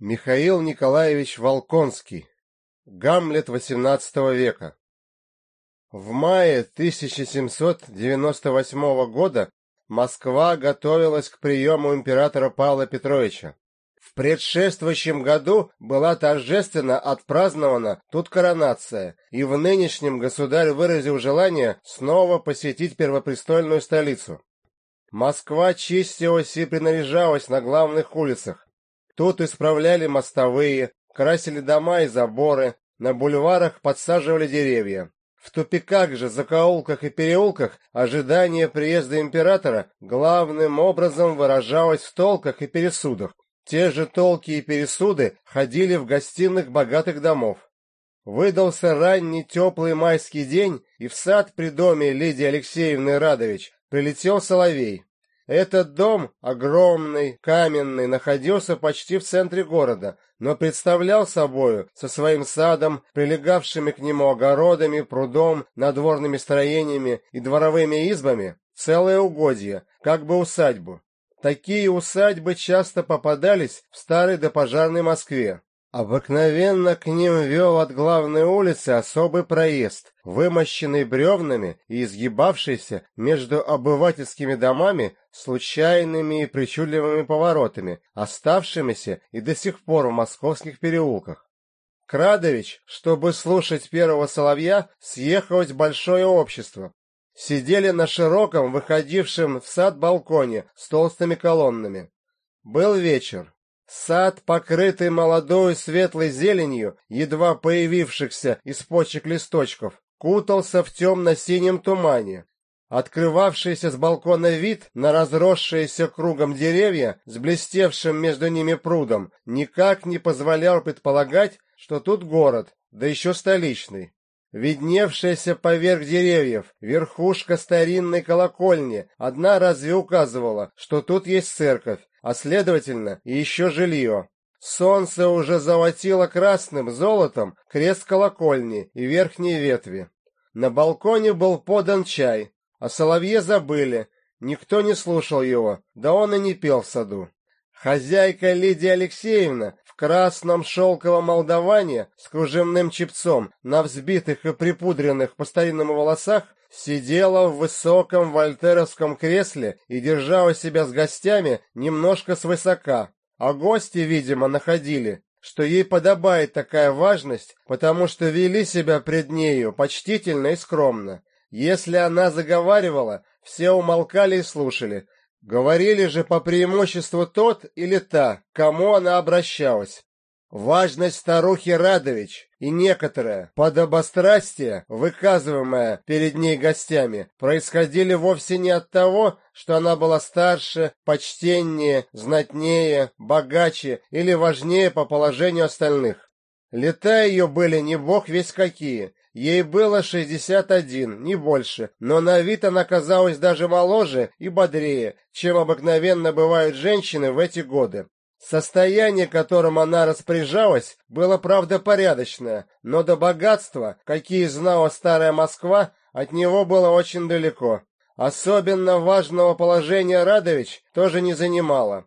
Михаил Николаевич Волконский. Гамлет XVIII века. В мае 1798 года Москва готовилась к приему императора Павла Петровича. В предшествующем году была торжественно отпразднована тут коронация, и в нынешнем государь выразил желание снова посетить первопрестольную столицу. Москва чистилась и принаряжалась на главных улицах, Тут исправляли мостовые, красили дома и заборы, на бульварах подсаживали деревья. В тупиках же, закоулках и переулках ожидание приезда императора главным образом выражалось в толках и пересудах. Те же толки и пересуды ходили в гостиных богатых домов. Выдался ранний теплый майский день, и в сад при доме Лидии Алексеевны Радович прилетел соловей. Этот дом, огромный, каменный, находился почти в центре города, но представлял собою со своим садом, прилегавшими к нему огородами, прудом, надворными строениями и дворовыми избами, целое угодье, как бы усадьбу. Такие усадьбы часто попадались в старой допожарной Москве. Обыкновенно к ним вел от главной улицы особый проезд, вымощенный бревнами и изгибавшийся между обывательскими домами случайными и причудливыми поворотами, оставшимися и до сих пор в московских переулках. Крадович, чтобы слушать первого соловья, съехалось большое общество. Сидели на широком, выходившем в сад балконе с толстыми колоннами. Был вечер. Сад, покрытый молодой светлой зеленью, едва появившихся из почек листочков, кутался в темно-синем тумане. Открывавшийся с балкона вид на разросшиеся кругом деревья с блестевшим между ними прудом никак не позволял предполагать, что тут город, да еще столичный. Видневшаяся поверх деревьев верхушка старинной колокольни одна разве указывала, что тут есть церковь, а следовательно и еще жилье. Солнце уже золотило красным золотом крест колокольни и верхние ветви. На балконе был подан чай, а соловье забыли, никто не слушал его, да он и не пел в саду. Хозяйка Лидия Алексеевна в красном шелковом молдаване с кружевным чепцом на взбитых и припудренных по старинному волосах сидела в высоком вольтеровском кресле и держала себя с гостями немножко свысока, а гости, видимо, находили, что ей подобает такая важность, потому что вели себя пред нею почтительно и скромно. Если она заговаривала, все умолкали и слушали. Говорили же по преимуществу тот или та, к кому она обращалась. Важность старухи Радович и некоторое подобострастие, выказываемое перед ней гостями, происходили вовсе не от того, что она была старше, почтеннее, знатнее, богаче или важнее по положению остальных. Лета ее были не бог весь какие, ей было шестьдесят один, не больше, но на вид она казалась даже моложе и бодрее, чем обыкновенно бывают женщины в эти годы. Состояние, которым она распоряжалась, было, правда, порядочное, но до богатства, какие знала старая Москва, от него было очень далеко. Особенно важного положения Радович тоже не занимала.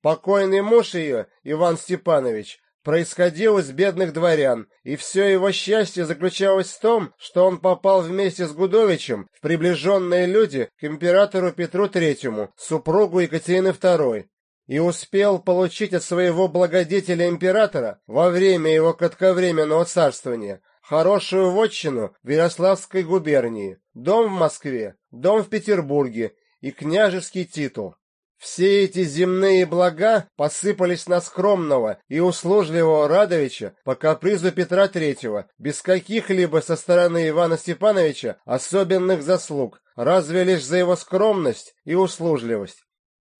Покойный муж ее, Иван Степанович, происходил из бедных дворян, и все его счастье заключалось в том, что он попал вместе с Гудовичем в приближенные люди к императору Петру Третьему, супругу Екатерины II, и успел получить от своего благодетеля-императора во время его кратковременного царствования хорошую вотчину в Ярославской губернии, дом в Москве, дом в Петербурге и княжеский титул. Все эти земные блага посыпались на скромного и услужливого Радовича по капризу Петра Третьего, без каких-либо со стороны Ивана Степановича особенных заслуг, разве лишь за его скромность и услужливость.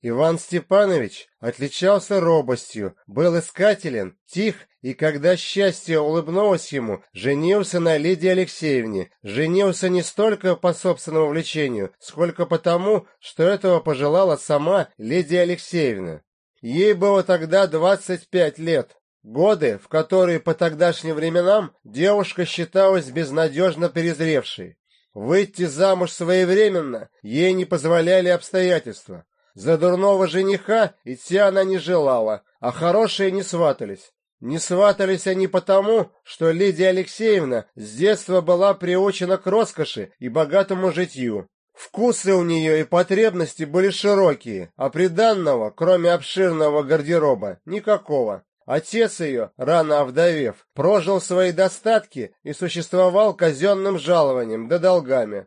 Иван Степанович отличался робостью, был искателен, тих, и когда счастье улыбнулось ему, женился на Лидии Алексеевне, женился не столько по собственному влечению, сколько потому, что этого пожелала сама Лидия Алексеевна. Ей было тогда двадцать пять лет, годы, в которые по тогдашним временам девушка считалась безнадежно перезревшей. Выйти замуж своевременно ей не позволяли обстоятельства. За дурного жениха идти она не желала, а хорошие не сватались. Не сватались они потому, что Лидия Алексеевна с детства была приучена к роскоши и богатому житью. Вкусы у нее и потребности были широкие, а приданного, кроме обширного гардероба, никакого. Отец ее, рано овдовев, прожил свои достатки и существовал казенным жалованием да долгами.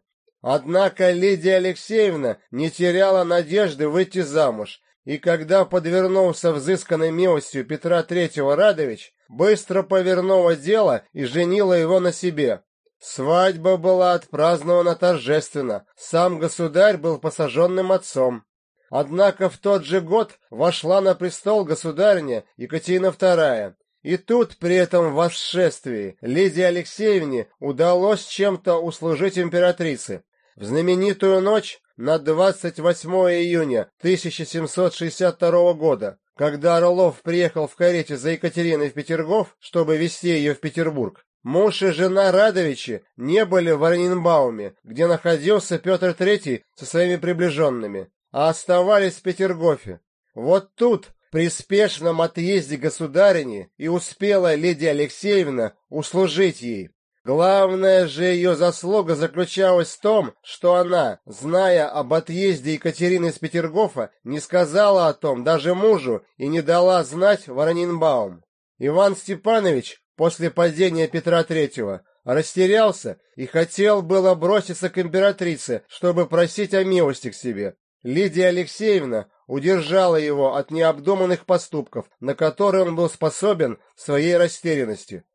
Однако Лидия Алексеевна не теряла надежды выйти замуж, и когда подвернулся взысканной милостью Петра Третьего Радович, быстро повернула дело и женила его на себе. Свадьба была отпразднована торжественно, сам государь был посаженным отцом. Однако в тот же год вошла на престол государиня Екатерина II, и тут при этом восшествии Лидии Алексеевне удалось чем-то услужить императрице. В знаменитую ночь на 28 июня 1762 года, когда Орлов приехал в карете за Екатериной в Петергоф, чтобы везти ее в Петербург, Муж и жена Радовичи не были в Оренбауме, где находился Петр III со своими приближенными, а оставались в Петергофе. Вот тут, при спешном отъезде государини, и успела Лидия Алексеевна услужить ей. Главная же ее заслуга заключалась в том, что она, зная об отъезде Екатерины из Петергофа, не сказала о том даже мужу и не дала знать Воронинбаум. Иван Степанович после падения Петра Третьего, растерялся и хотел было броситься к императрице, чтобы просить о милости к себе. Лидия Алексеевна удержала его от необдуманных поступков, на которые он был способен в своей растерянности.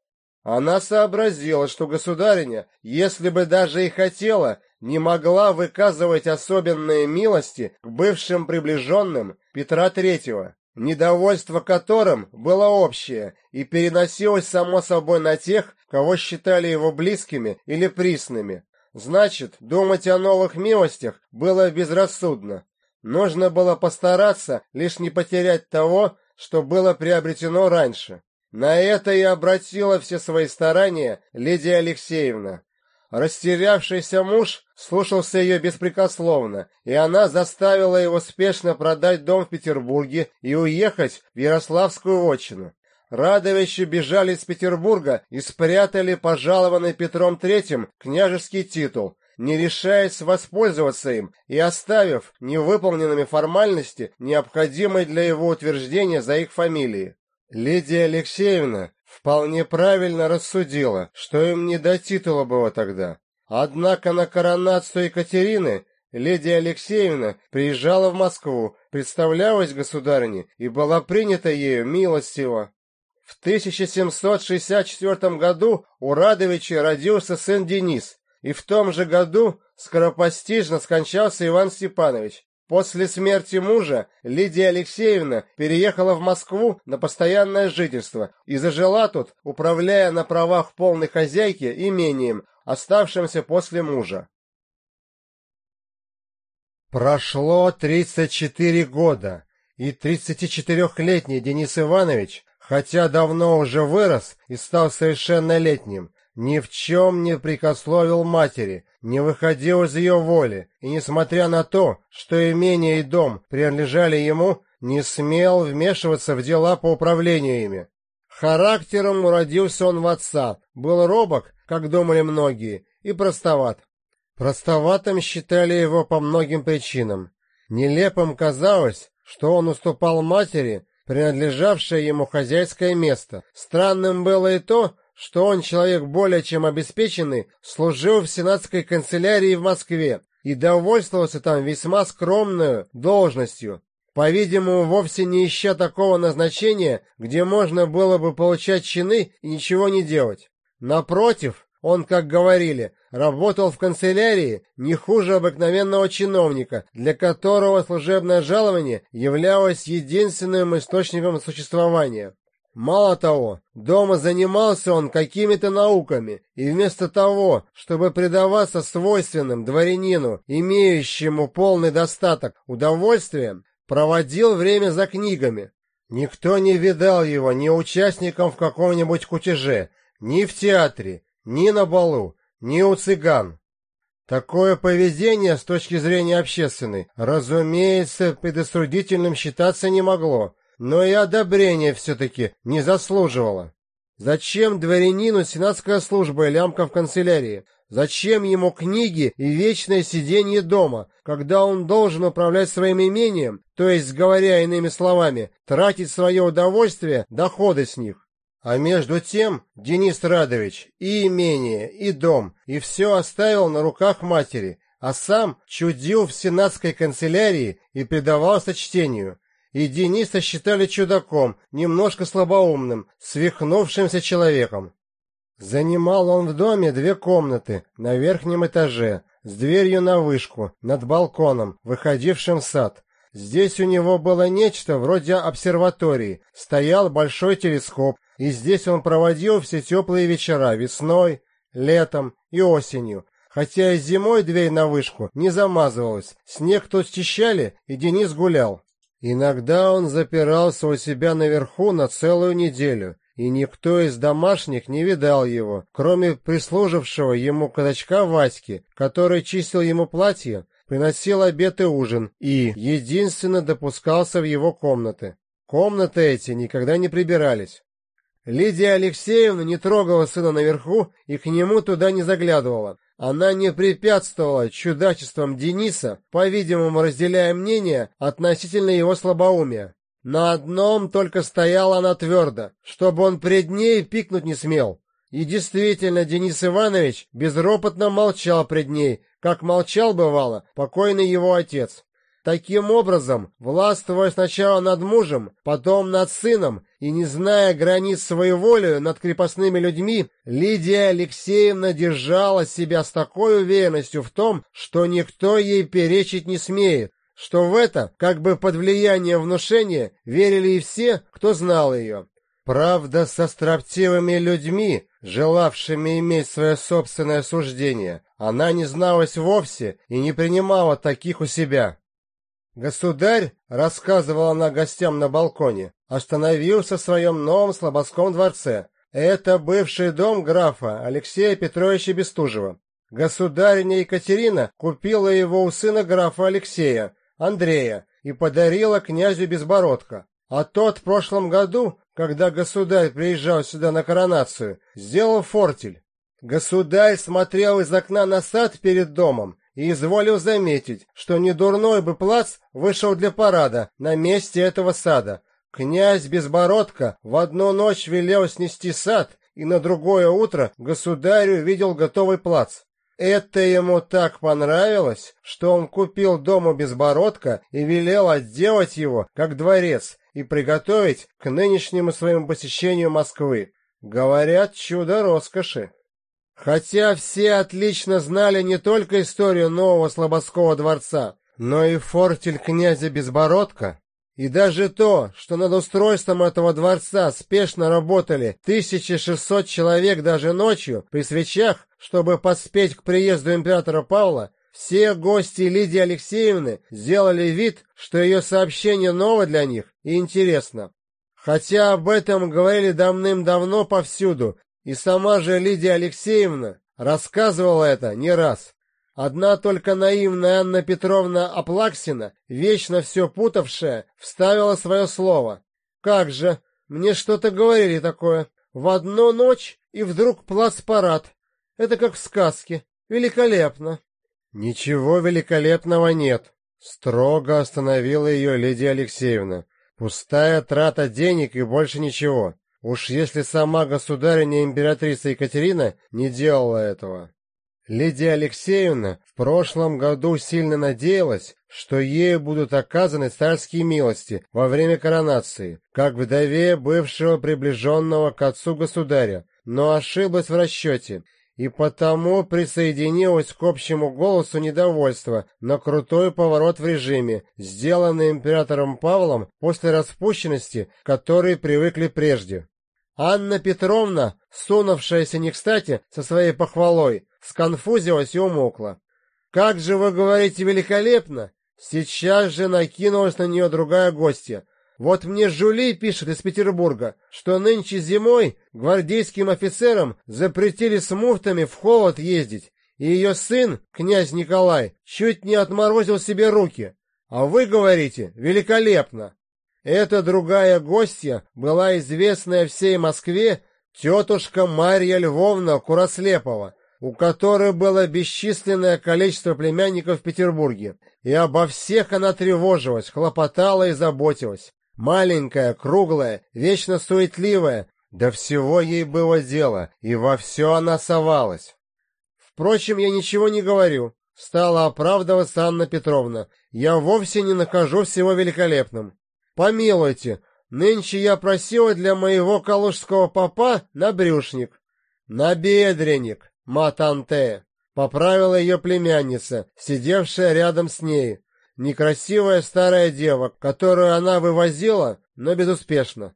Она сообразила, что государиня, если бы даже и хотела, не могла выказывать особенные милости к бывшим приближенным Петра Третьего недовольство которым было общее и переносилось само собой на тех, кого считали его близкими или присными. Значит, думать о новых милостях было безрассудно. Нужно было постараться лишь не потерять того, что было приобретено раньше. На это и обратила все свои старания Лидия Алексеевна. Растерявшийся муж слушался ее беспрекословно, и она заставила его спешно продать дом в Петербурге и уехать в Ярославскую отчину. Радовичи бежали из Петербурга и спрятали пожалованный Петром III княжеский титул, не решаясь воспользоваться им и оставив невыполненными формальности, необходимые для его утверждения за их фамилией. Лидия Алексеевна вполне правильно рассудила, что им не до титула было тогда. Однако на коронацию Екатерины Лидия Алексеевна приезжала в Москву, представлялась государине и была принята ею милостиво. В 1764 году у Радовича родился сын Денис, и в том же году скоропостижно скончался Иван Степанович. После смерти мужа Лидия Алексеевна переехала в Москву на постоянное жительство и зажила тут, управляя на правах полной хозяйки имением, оставшимся после мужа. Прошло 34 года, и 34-летний Денис Иванович, хотя давно уже вырос и стал совершеннолетним, ни в чем не прикословил матери, не выходил из ее воли, и, несмотря на то, что имение и дом принадлежали ему, не смел вмешиваться в дела по управлению ими. Характером уродился он в отца, был робок, как думали многие, и простоват. Простоватым считали его по многим причинам. Нелепым казалось, что он уступал матери, принадлежавшее ему хозяйское место. Странным было и то, что он человек более чем обеспеченный, служил в сенатской канцелярии в Москве и довольствовался там весьма скромной должностью, по-видимому, вовсе не ища такого назначения, где можно было бы получать чины и ничего не делать. Напротив, он, как говорили, работал в канцелярии не хуже обыкновенного чиновника, для которого служебное жалование являлось единственным источником существования. Мало того, дома занимался он какими-то науками, и вместо того, чтобы предаваться свойственным дворянину, имеющему полный достаток удовольствием, проводил время за книгами. Никто не видал его ни участником в каком-нибудь кутеже, ни в театре, ни на балу, ни у цыган. Такое поведение с точки зрения общественной, разумеется, предосудительным считаться не могло, но и одобрения все-таки не заслуживало. Зачем дворянину сенатская служба и лямка в канцелярии? Зачем ему книги и вечное сидение дома, когда он должен управлять своим имением, то есть, говоря иными словами, тратить свое удовольствие, доходы с них? А между тем Денис Радович и имение, и дом, и все оставил на руках матери, а сам чудил в сенатской канцелярии и предавался чтению. И Дениса считали чудаком, немножко слабоумным, свихнувшимся человеком. Занимал он в доме две комнаты на верхнем этаже, с дверью на вышку, над балконом, выходившим в сад. Здесь у него было нечто вроде обсерватории, стоял большой телескоп, и здесь он проводил все теплые вечера весной, летом и осенью. Хотя и зимой дверь на вышку не замазывалась, снег тут счищали, и Денис гулял. Иногда он запирался у себя наверху на целую неделю, и никто из домашних не видал его, кроме прислужившего ему казачка Васьки, который чистил ему платье, приносил обед и ужин, и единственно допускался в его комнаты. Комнаты эти никогда не прибирались. Лидия Алексеевна не трогала сына наверху и к нему туда не заглядывала. Она не препятствовала чудачествам Дениса, по-видимому, разделяя мнение относительно его слабоумия. На одном только стояла она твердо, чтобы он пред ней пикнуть не смел. И действительно, Денис Иванович безропотно молчал пред ней, как молчал, бывало, покойный его отец. Таким образом, властвуя сначала над мужем, потом над сыном и не зная границ своей воли над крепостными людьми, Лидия Алексеевна держала себя с такой уверенностью в том, что никто ей перечить не смеет, что в это, как бы под влиянием внушения, верили и все, кто знал ее. Правда, со строптивыми людьми, желавшими иметь свое собственное суждение, она не зналась вовсе и не принимала таких у себя. Государь, рассказывала она гостям на балконе, остановился в своем новом слободском дворце. Это бывший дом графа Алексея Петровича Бестужева. Государиня Екатерина купила его у сына графа Алексея, Андрея, и подарила князю Безбородко. А тот в прошлом году, когда государь приезжал сюда на коронацию, сделал фортель. Государь смотрел из окна на сад перед домом и изволил заметить, что недурной бы плац вышел для парада на месте этого сада. Князь Безбородко в одну ночь велел снести сад, и на другое утро государю видел готовый плац. Это ему так понравилось, что он купил дому Безбородко и велел отделать его, как дворец, и приготовить к нынешнему своему посещению Москвы. Говорят, чудо роскоши. Хотя все отлично знали не только историю нового Слободского дворца, но и фортель князя Безбородка, и даже то, что над устройством этого дворца спешно работали 1600 человек даже ночью при свечах, чтобы поспеть к приезду императора Павла, все гости Лидии Алексеевны сделали вид, что ее сообщение ново для них и интересно. Хотя об этом говорили давным-давно повсюду, и сама же Лидия Алексеевна рассказывала это не раз. Одна только наивная Анна Петровна Аплаксина, вечно все путавшая, вставила свое слово. «Как же, мне что-то говорили такое. В одну ночь и вдруг плац-парад. Это как в сказке. Великолепно!» «Ничего великолепного нет», — строго остановила ее Лидия Алексеевна. «Пустая трата денег и больше ничего. Уж если сама государиня императрица Екатерина не делала этого. Лидия Алексеевна в прошлом году сильно надеялась, что ей будут оказаны царские милости во время коронации, как вдове бывшего приближенного к отцу государя, но ошиблась в расчете, и потому присоединилась к общему голосу недовольства на крутой поворот в режиме, сделанный императором Павлом после распущенности, которой привыкли прежде. Анна Петровна, сунувшаяся не кстати со своей похвалой, сконфузилась и умокла. «Как же вы говорите великолепно!» Сейчас же накинулась на нее другая гостья. «Вот мне Жули пишет из Петербурга, что нынче зимой гвардейским офицерам запретили с муфтами в холод ездить, и ее сын, князь Николай, чуть не отморозил себе руки. А вы говорите, великолепно. Эта другая гостья была известная всей Москве тетушка Марья Львовна Курослепова, у которой было бесчисленное количество племянников в Петербурге, и обо всех она тревожилась, хлопотала и заботилась. Маленькая, круглая, вечно суетливая, до всего ей было дело, и во все она совалась. Впрочем, я ничего не говорю. Стала оправдываться Анна Петровна. Я вовсе не нахожу всего великолепным. Помилуйте, нынче я просила для моего калужского попа набрюшник. Набедренник, матанте. Поправила ее племянница, сидевшая рядом с ней. Некрасивая старая дева, которую она вывозила, но безуспешно.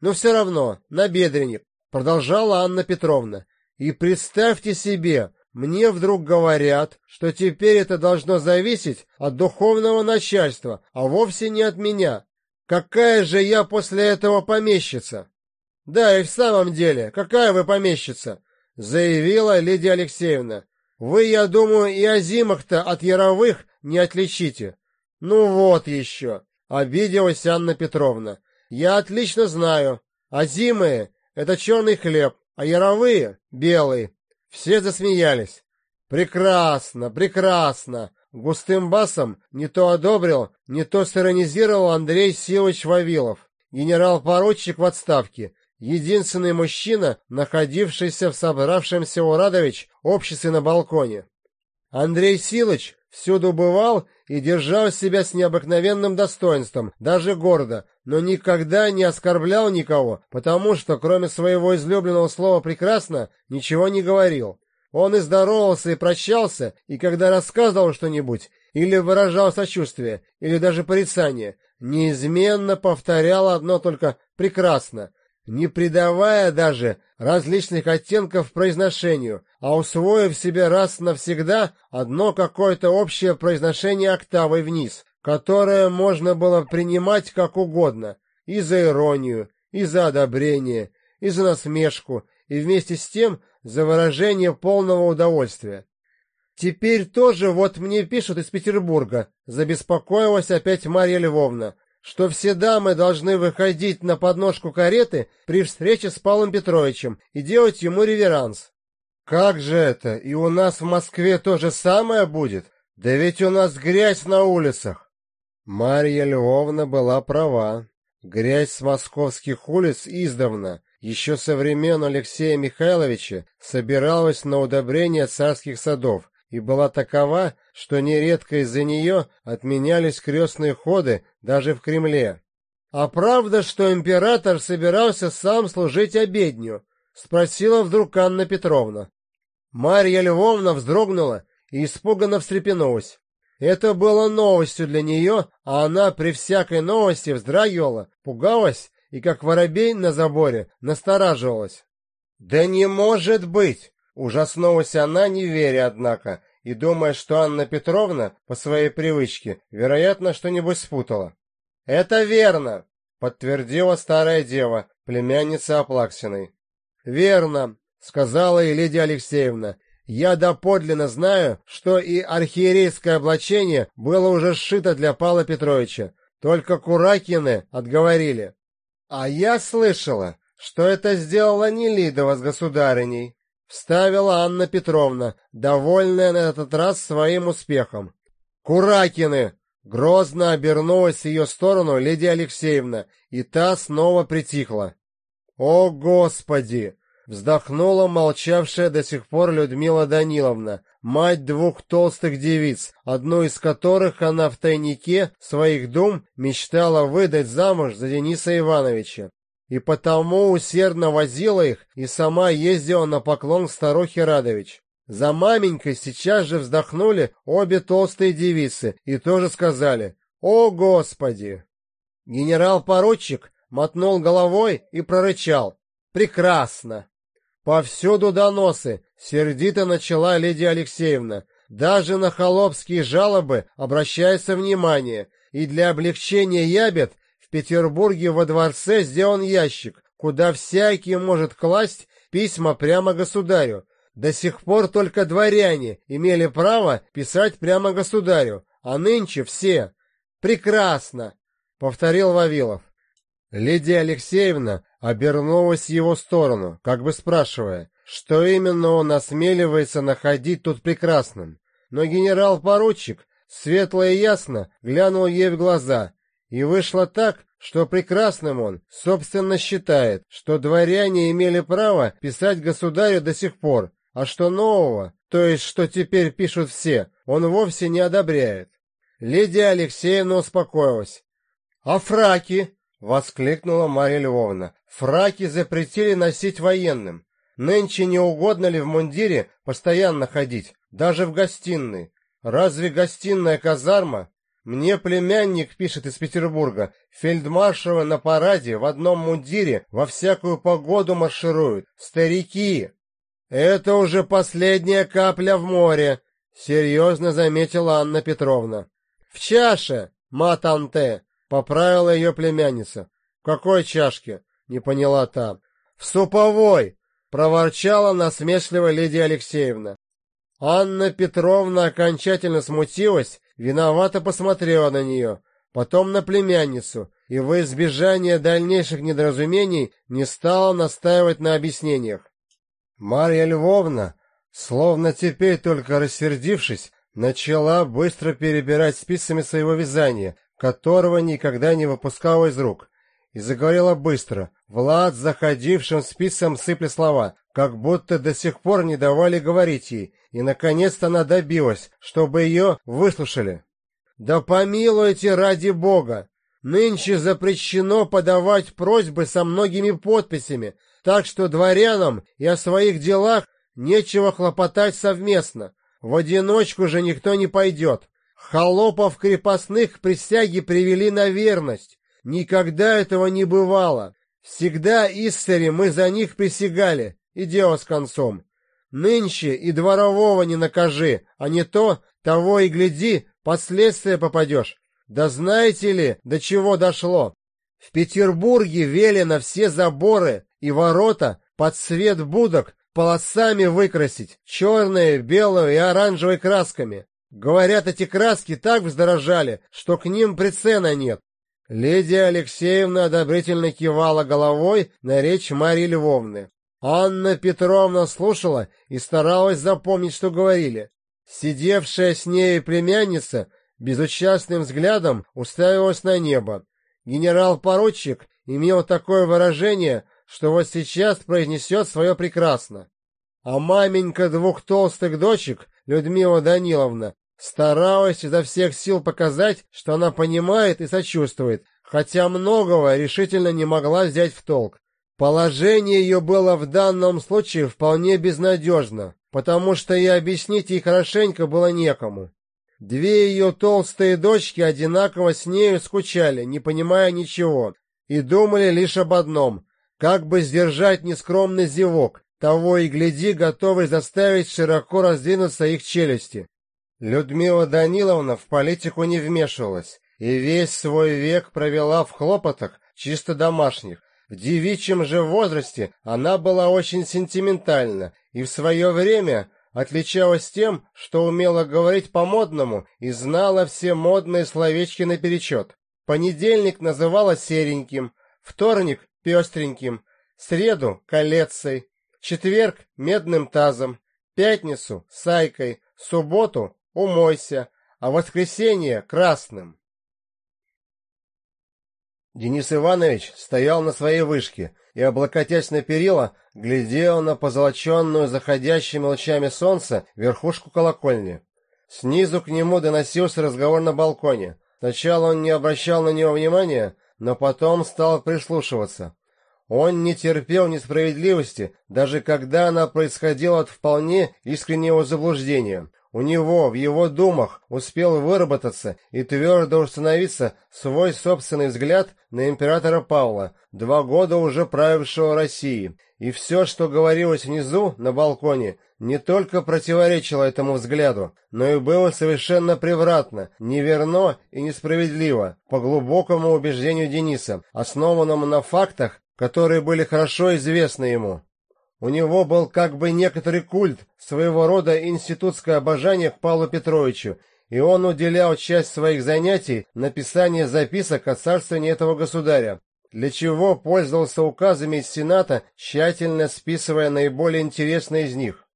Но все равно, набедренник, продолжала Анна Петровна. И представьте себе, мне вдруг говорят, что теперь это должно зависеть от духовного начальства, а вовсе не от меня. Какая же я после этого помещица? Да, и в самом деле, какая вы помещица? Заявила Лидия Алексеевна. Вы, я думаю, и озимок-то от яровых не отличите. Ну вот еще, обиделась Анна Петровна. Я отлично знаю. Озимые — это черный хлеб, а яровые — белый. Все засмеялись. Прекрасно, прекрасно. Густым басом не то одобрил, не то сиронизировал Андрей Силович Вавилов, генерал-поручик в отставке, единственный мужчина, находившийся в собравшемся у Радович обществе на балконе. Андрей Силыч всюду бывал и держал себя с необыкновенным достоинством, даже гордо, но никогда не оскорблял никого, потому что, кроме своего излюбленного слова «прекрасно», ничего не говорил. Он и здоровался, и прощался, и когда рассказывал что-нибудь, или выражал сочувствие, или даже порицание, неизменно повторял одно только «прекрасно», не придавая даже различных оттенков произношению, а усвоив себе раз навсегда одно какое-то общее произношение октавой вниз, которое можно было принимать как угодно, и за иронию, и за одобрение, и за насмешку, и вместе с тем за выражение полного удовольствия. Теперь тоже вот мне пишут из Петербурга, забеспокоилась опять Марья Львовна, что все дамы должны выходить на подножку кареты при встрече с Павлом Петровичем и делать ему реверанс. Как же это? И у нас в Москве то же самое будет? Да ведь у нас грязь на улицах. Марья Львовна была права. Грязь с московских улиц издавна, еще со времен Алексея Михайловича, собиралась на удобрение царских садов, и была такова, что нередко из-за нее отменялись крестные ходы даже в Кремле. «А правда, что император собирался сам служить обедню?» — спросила вдруг Анна Петровна. Марья Львовна вздрогнула и испуганно встрепенулась. Это было новостью для нее, а она при всякой новости вздрагивала, пугалась и, как воробей на заборе, настораживалась. «Да не может быть!» Ужаснулась она, не веря, однако, и думая, что Анна Петровна, по своей привычке, вероятно, что-нибудь спутала. «Это верно!» — подтвердила старая дева, племянница Аплаксиной. «Верно!» — сказала и Лидия Алексеевна. «Я доподлинно знаю, что и архиерейское облачение было уже сшито для Павла Петровича, только Куракины отговорили. А я слышала, что это сделала Нелидова с государыней. Вставила Анна Петровна, довольная на этот раз своим успехом. «Куракины!» Грозно обернулась в ее сторону Лидия Алексеевна, и та снова притихла. «О, Господи!» — вздохнула молчавшая до сих пор Людмила Даниловна, мать двух толстых девиц, одну из которых она в тайнике своих дум мечтала выдать замуж за Дениса Ивановича и потому усердно возила их и сама ездила на поклон старухе Радович. За маменькой сейчас же вздохнули обе толстые девицы и тоже сказали «О, Господи!». Генерал-поручик мотнул головой и прорычал «Прекрасно!». Повсюду доносы, сердито начала Лидия Алексеевна. Даже на холопские жалобы обращается внимание, и для облегчения ябед Петербурге во дворце сделан ящик, куда всякий может класть письма прямо государю. До сих пор только дворяне имели право писать прямо государю, а нынче все. Прекрасно, повторил Вавилов. Лидия Алексеевна обернулась в его сторону, как бы спрашивая, что именно он осмеливается находить тут прекрасным. Но генерал-поручик, светло и ясно, глянул ей в глаза, и вышло так, что прекрасным он, собственно, считает, что дворяне имели право писать государю до сих пор, а что нового, то есть что теперь пишут все, он вовсе не одобряет. Лидия Алексеевна успокоилась. «А фраки?» — воскликнула Марья Львовна. «Фраки запретили носить военным. Нынче не угодно ли в мундире постоянно ходить, даже в гостиной? Разве гостиная казарма? Мне племянник пишет из Петербурга. Фельдмаршалы на параде в одном мундире во всякую погоду маршируют. Старики! Это уже последняя капля в море, серьезно заметила Анна Петровна. В чаше, матанте, поправила ее племянница. В какой чашке? Не поняла та. В суповой, проворчала насмешливо Лидия Алексеевна. Анна Петровна окончательно смутилась, виновато посмотрела на нее, потом на племянницу, и во избежание дальнейших недоразумений не стала настаивать на объяснениях. Марья Львовна, словно теперь только рассердившись, начала быстро перебирать спицами своего вязания, которого никогда не выпускала из рук, и заговорила быстро. Влад, заходившим спицам, сыпли слова, как будто до сих пор не давали говорить ей, и, наконец-то, она добилась, чтобы ее выслушали. «Да помилуйте ради Бога! Нынче запрещено подавать просьбы со многими подписями, так что дворянам и о своих делах нечего хлопотать совместно. В одиночку же никто не пойдет. Холопов крепостных к присяге привели на верность. Никогда этого не бывало. Всегда иссари мы за них присягали, и дело с концом. Нынче и дворового не накажи, а не то, того и гляди, последствия попадешь. Да знаете ли, до чего дошло? В Петербурге велено все заборы и ворота под цвет будок полосами выкрасить, черные, белые и оранжевой красками. Говорят, эти краски так вздорожали, что к ним прицена нет. Лидия Алексеевна одобрительно кивала головой на речь Марьи Львовны. Анна Петровна слушала и старалась запомнить, что говорили. Сидевшая с ней племянница безучастным взглядом уставилась на небо. Генерал-поручик имел такое выражение, что вот сейчас произнесет свое прекрасно. А маменька двух толстых дочек, Людмила Даниловна, старалась изо всех сил показать, что она понимает и сочувствует, хотя многого решительно не могла взять в толк. Положение ее было в данном случае вполне безнадежно, потому что и объяснить ей хорошенько было некому. Две ее толстые дочки одинаково с нею скучали, не понимая ничего, и думали лишь об одном — как бы сдержать нескромный зевок, того и гляди, готовый заставить широко раздвинуться их челюсти. Людмила Даниловна в политику не вмешивалась, и весь свой век провела в хлопотах чисто домашних. В девичьем же возрасте она была очень сентиментальна и в свое время отличалась тем, что умела говорить по-модному и знала все модные словечки наперечет. Понедельник называла сереньким, вторник — пестреньким, среду — колецей, четверг — медным тазом, пятницу — сайкой, субботу — умойся, а воскресенье — красным. Денис Иванович стоял на своей вышке и, облокотясь на перила, глядел на позолоченную заходящими лучами солнца верхушку колокольни. Снизу к нему доносился разговор на балконе. Сначала он не обращал на него внимания, но потом стал прислушиваться. Он не терпел несправедливости, даже когда она происходила от вполне искреннего заблуждения. У него, в его думах, успел выработаться и твердо установиться свой собственный взгляд на императора Павла, два года уже правившего Россией. И все, что говорилось внизу, на балконе, не только противоречило этому взгляду, но и было совершенно превратно, неверно и несправедливо, по глубокому убеждению Дениса, основанному на фактах, которые были хорошо известны ему. У него был как бы некоторый культ, своего рода институтское обожание к Павлу Петровичу, и он уделял часть своих занятий написанию записок о царствовании этого государя, для чего пользовался указами из Сената, тщательно списывая наиболее интересные из них.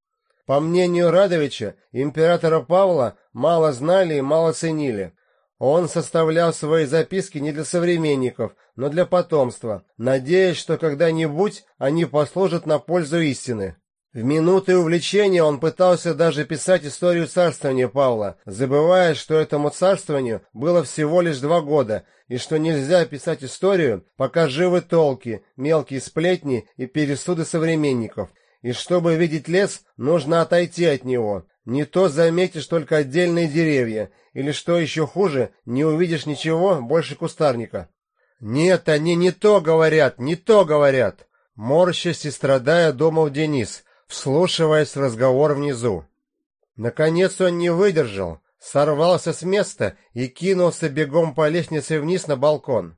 По мнению Радовича, императора Павла мало знали и мало ценили. Он составлял свои записки не для современников, но для потомства, надеясь, что когда-нибудь они послужат на пользу истины. В минуты увлечения он пытался даже писать историю царствования Павла, забывая, что этому царствованию было всего лишь два года, и что нельзя писать историю, пока живы толки, мелкие сплетни и пересуды современников, и чтобы видеть лес, нужно отойти от него. Не то заметишь только отдельные деревья, или, что еще хуже, не увидишь ничего больше кустарника. «Нет, они не то говорят, не то говорят!» Морщась и страдая, думал Денис, вслушиваясь в разговор внизу. Наконец он не выдержал, сорвался с места и кинулся бегом по лестнице вниз на балкон.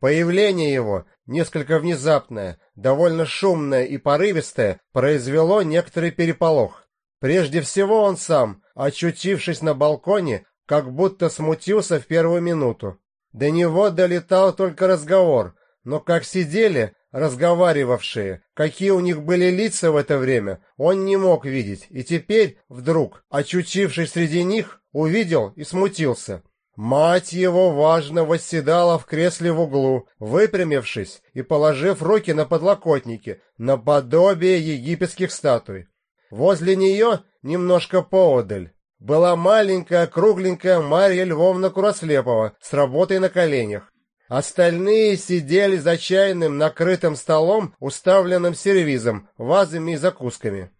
Появление его, несколько внезапное, довольно шумное и порывистое, произвело некоторый переполох. Прежде всего он сам, очутившись на балконе, как будто смутился в первую минуту. До него долетал только разговор, но как сидели разговаривавшие, какие у них были лица в это время, он не мог видеть, и теперь, вдруг, очутившись среди них, увидел и смутился. Мать его важно восседала в кресле в углу, выпрямившись и положив руки на подлокотники, наподобие египетских статуй. Возле нее, немножко поодаль, была маленькая кругленькая Марья Львовна Курослепова с работой на коленях. Остальные сидели за чайным накрытым столом, уставленным сервизом, вазами и закусками.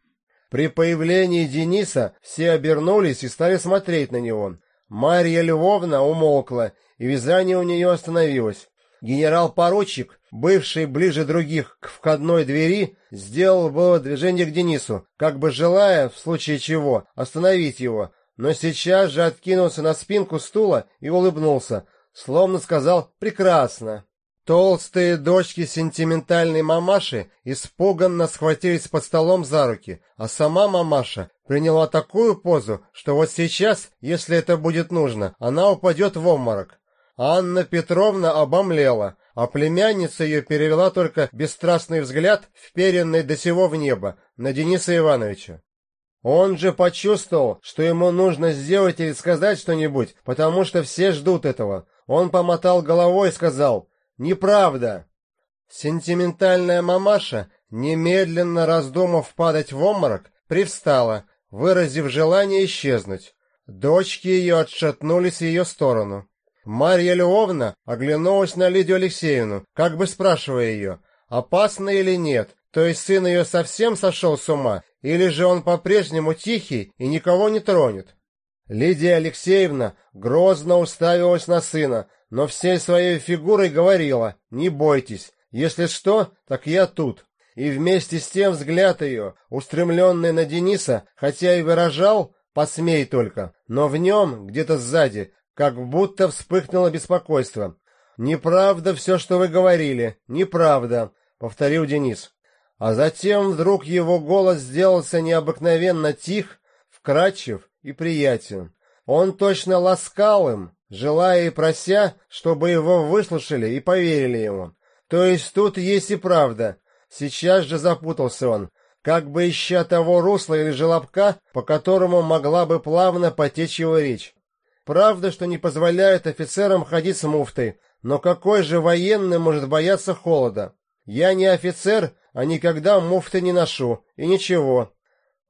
При появлении Дениса все обернулись и стали смотреть на него. Марья Львовна умолкла, и вязание у нее остановилось. Генерал-поручик, бывший ближе других к входной двери, сделал было движение к Денису, как бы желая, в случае чего, остановить его, но сейчас же откинулся на спинку стула и улыбнулся, словно сказал «прекрасно». Толстые дочки сентиментальной мамаши испуганно схватились под столом за руки, а сама мамаша приняла такую позу, что вот сейчас, если это будет нужно, она упадет в обморок. Анна Петровна обомлела, а племянница ее перевела только бесстрастный взгляд, вперенный до сего в небо, на Дениса Ивановича. Он же почувствовал, что ему нужно сделать или сказать что-нибудь, потому что все ждут этого. Он помотал головой и сказал Неправда. Сентиментальная мамаша, немедленно раздумав падать в обморок, привстала, выразив желание исчезнуть. Дочки ее отшатнулись в ее сторону. Марья Львовна оглянулась на Лидию Алексеевну, как бы спрашивая ее, опасно или нет, то есть сын ее совсем сошел с ума, или же он по-прежнему тихий и никого не тронет. Лидия Алексеевна грозно уставилась на сына, но всей своей фигурой говорила «Не бойтесь, если что, так я тут». И вместе с тем взгляд ее, устремленный на Дениса, хотя и выражал «посмей только», но в нем, где-то сзади, как будто вспыхнуло беспокойство. «Неправда все, что вы говорили, неправда», — повторил Денис. А затем вдруг его голос сделался необыкновенно тих, вкрадчив и приятен. Он точно ласкал им, желая и прося, чтобы его выслушали и поверили ему. То есть тут есть и правда. Сейчас же запутался он, как бы ища того русла или желобка, по которому могла бы плавно потечь его речь. Правда, что не позволяет офицерам ходить с муфтой, но какой же военный может бояться холода? Я не офицер, а никогда муфты не ношу, и ничего.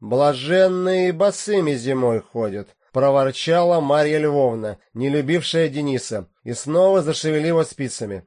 Блаженные босыми зимой ходят проворчала Марья Львовна, не любившая Дениса, и снова зашевелила спицами.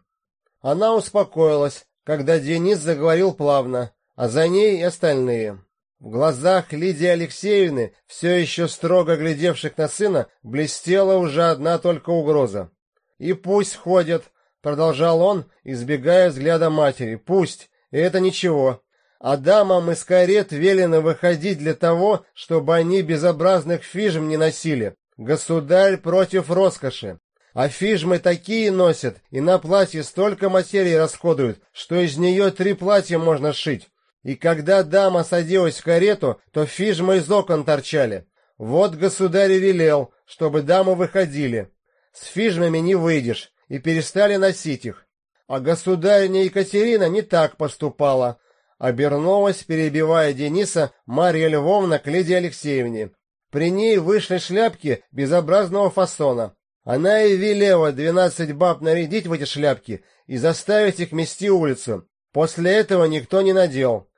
Она успокоилась, когда Денис заговорил плавно, а за ней и остальные. В глазах Лидии Алексеевны, все еще строго глядевших на сына, блестела уже одна только угроза. «И пусть ходят», — продолжал он, избегая взгляда матери, — «пусть, и это ничего. А дамам из карет велено выходить для того, чтобы они безобразных фижм не носили. Государь против роскоши. А фижмы такие носят, и на платье столько материи расходуют, что из нее три платья можно сшить. И когда дама садилась в карету, то фижмы из окон торчали. Вот государь велел, чтобы дамы выходили. С фижмами не выйдешь, и перестали носить их. А государыня Екатерина не так поступала. Обернулась, перебивая Дениса, Марья Львовна к Лидии Алексеевне. При ней вышли шляпки безобразного фасона. Она и велела двенадцать баб нарядить в эти шляпки и заставить их мести улицу. После этого никто не надел.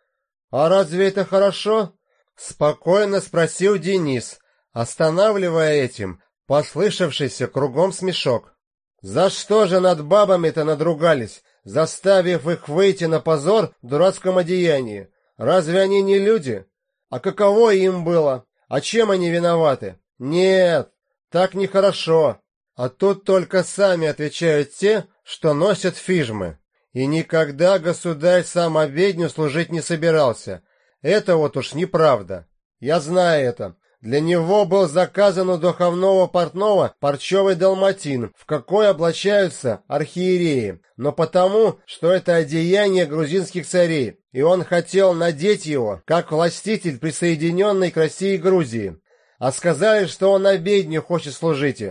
«А разве это хорошо?» — спокойно спросил Денис, останавливая этим послышавшийся кругом смешок. «За что же над бабами-то надругались, заставив их выйти на позор в дурацком одеянии? Разве они не люди? А каково им было? А чем они виноваты? Нет, так нехорошо. А тут только сами отвечают те, что носят фижмы. И никогда государь сам обедню служить не собирался. Это вот уж неправда. Я знаю это. Для него был заказан у духовного портного парчевый далматин, в какой облачаются архиереи, но потому, что это одеяние грузинских царей, и он хотел надеть его, как властитель присоединенной к России Грузии. А сказали, что он обедню хочет служить.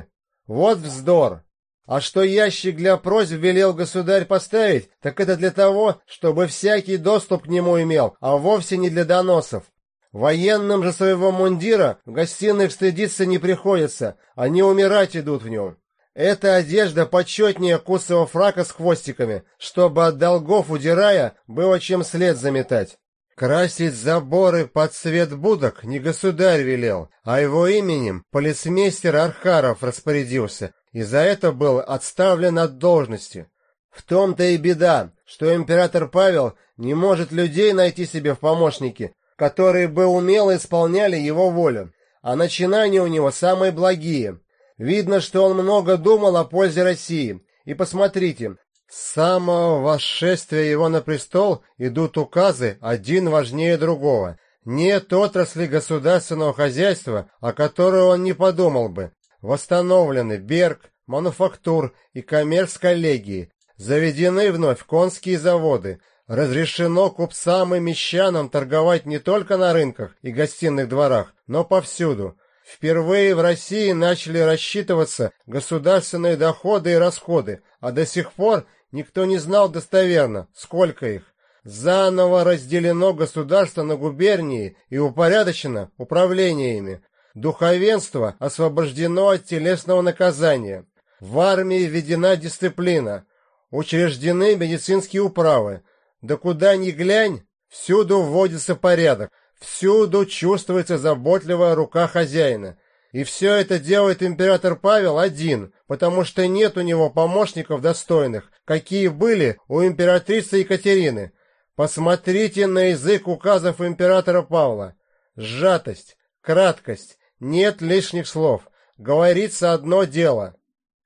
Вот вздор. А что ящик для просьб велел государь поставить, так это для того, чтобы всякий доступ к нему имел, а вовсе не для доносов. Военным же своего мундира в гостиных стыдиться не приходится, они умирать идут в нем. Эта одежда почетнее кусового фрака с хвостиками, чтобы от долгов удирая было чем след заметать. Красить заборы под цвет будок не государь велел, а его именем полицмейстер Архаров распорядился, и за это был отставлен от должности. В том-то и беда, что император Павел не может людей найти себе в помощники, которые бы умело исполняли его волю, а начинания у него самые благие. Видно, что он много думал о пользе России. И посмотрите, с самого восшествия его на престол идут указы, один важнее другого. Нет отрасли государственного хозяйства, о которой он не подумал бы. Восстановлены Берг, мануфактур и коммерц-коллегии, заведены вновь конские заводы, разрешено купцам и мещанам торговать не только на рынках и гостиных дворах, но повсюду. Впервые в России начали рассчитываться государственные доходы и расходы, а до сих пор никто не знал достоверно, сколько их. Заново разделено государство на губернии и упорядочено управлениями. Духовенство освобождено от телесного наказания. В армии введена дисциплина. Учреждены медицинские управы. Да куда ни глянь, всюду вводится порядок. Всюду чувствуется заботливая рука хозяина. И все это делает император Павел один, потому что нет у него помощников достойных, какие были у императрицы Екатерины. Посмотрите на язык указов императора Павла. Сжатость, краткость, нет лишних слов. Говорится одно дело.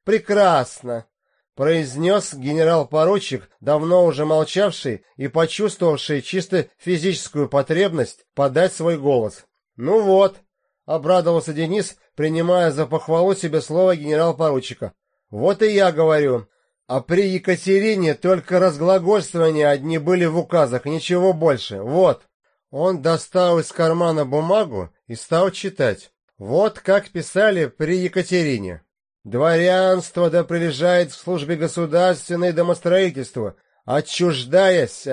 Прекрасно, произнес генерал-поручик, давно уже молчавший и почувствовавший чисто физическую потребность подать свой голос. Ну вот, обрадовался Денис, принимая за похвалу себе слово генерал-поручика. Вот и я говорю. А при Екатерине только разглагольствования одни были в указах, ничего больше. Вот. Он достал из кармана бумагу и стал читать. Вот как писали при Екатерине. Дворянство да прилежает в службе государственной домостроительства, отчуждаясь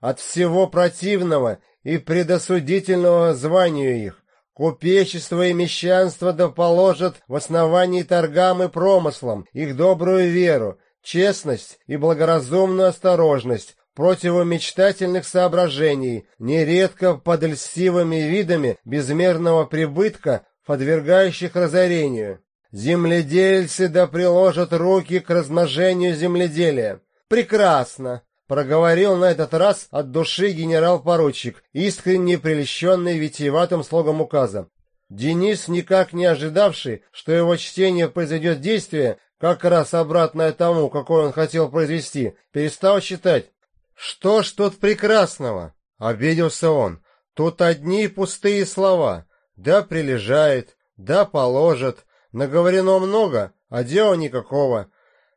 от всего противного и предосудительного званию их. Купечество и мещанство да положат в основании торгам и промыслам их добрую веру, честность и благоразумную осторожность, противомечтательных соображений, нередко под льстивыми видами безмерного прибытка подвергающих разорению. Земледельцы да приложат руки к размножению земледелия. Прекрасно, проговорил на этот раз от души генерал-поручик, искренне прельщенный витиеватым слогом указа. Денис, никак не ожидавший, что его чтение произведет действие, как раз обратное тому, какое он хотел произвести, перестал читать. «Что ж тут прекрасного?» — обиделся он. «Тут одни пустые слова. Да прилежает, да положит. Наговорено много, а дела никакого.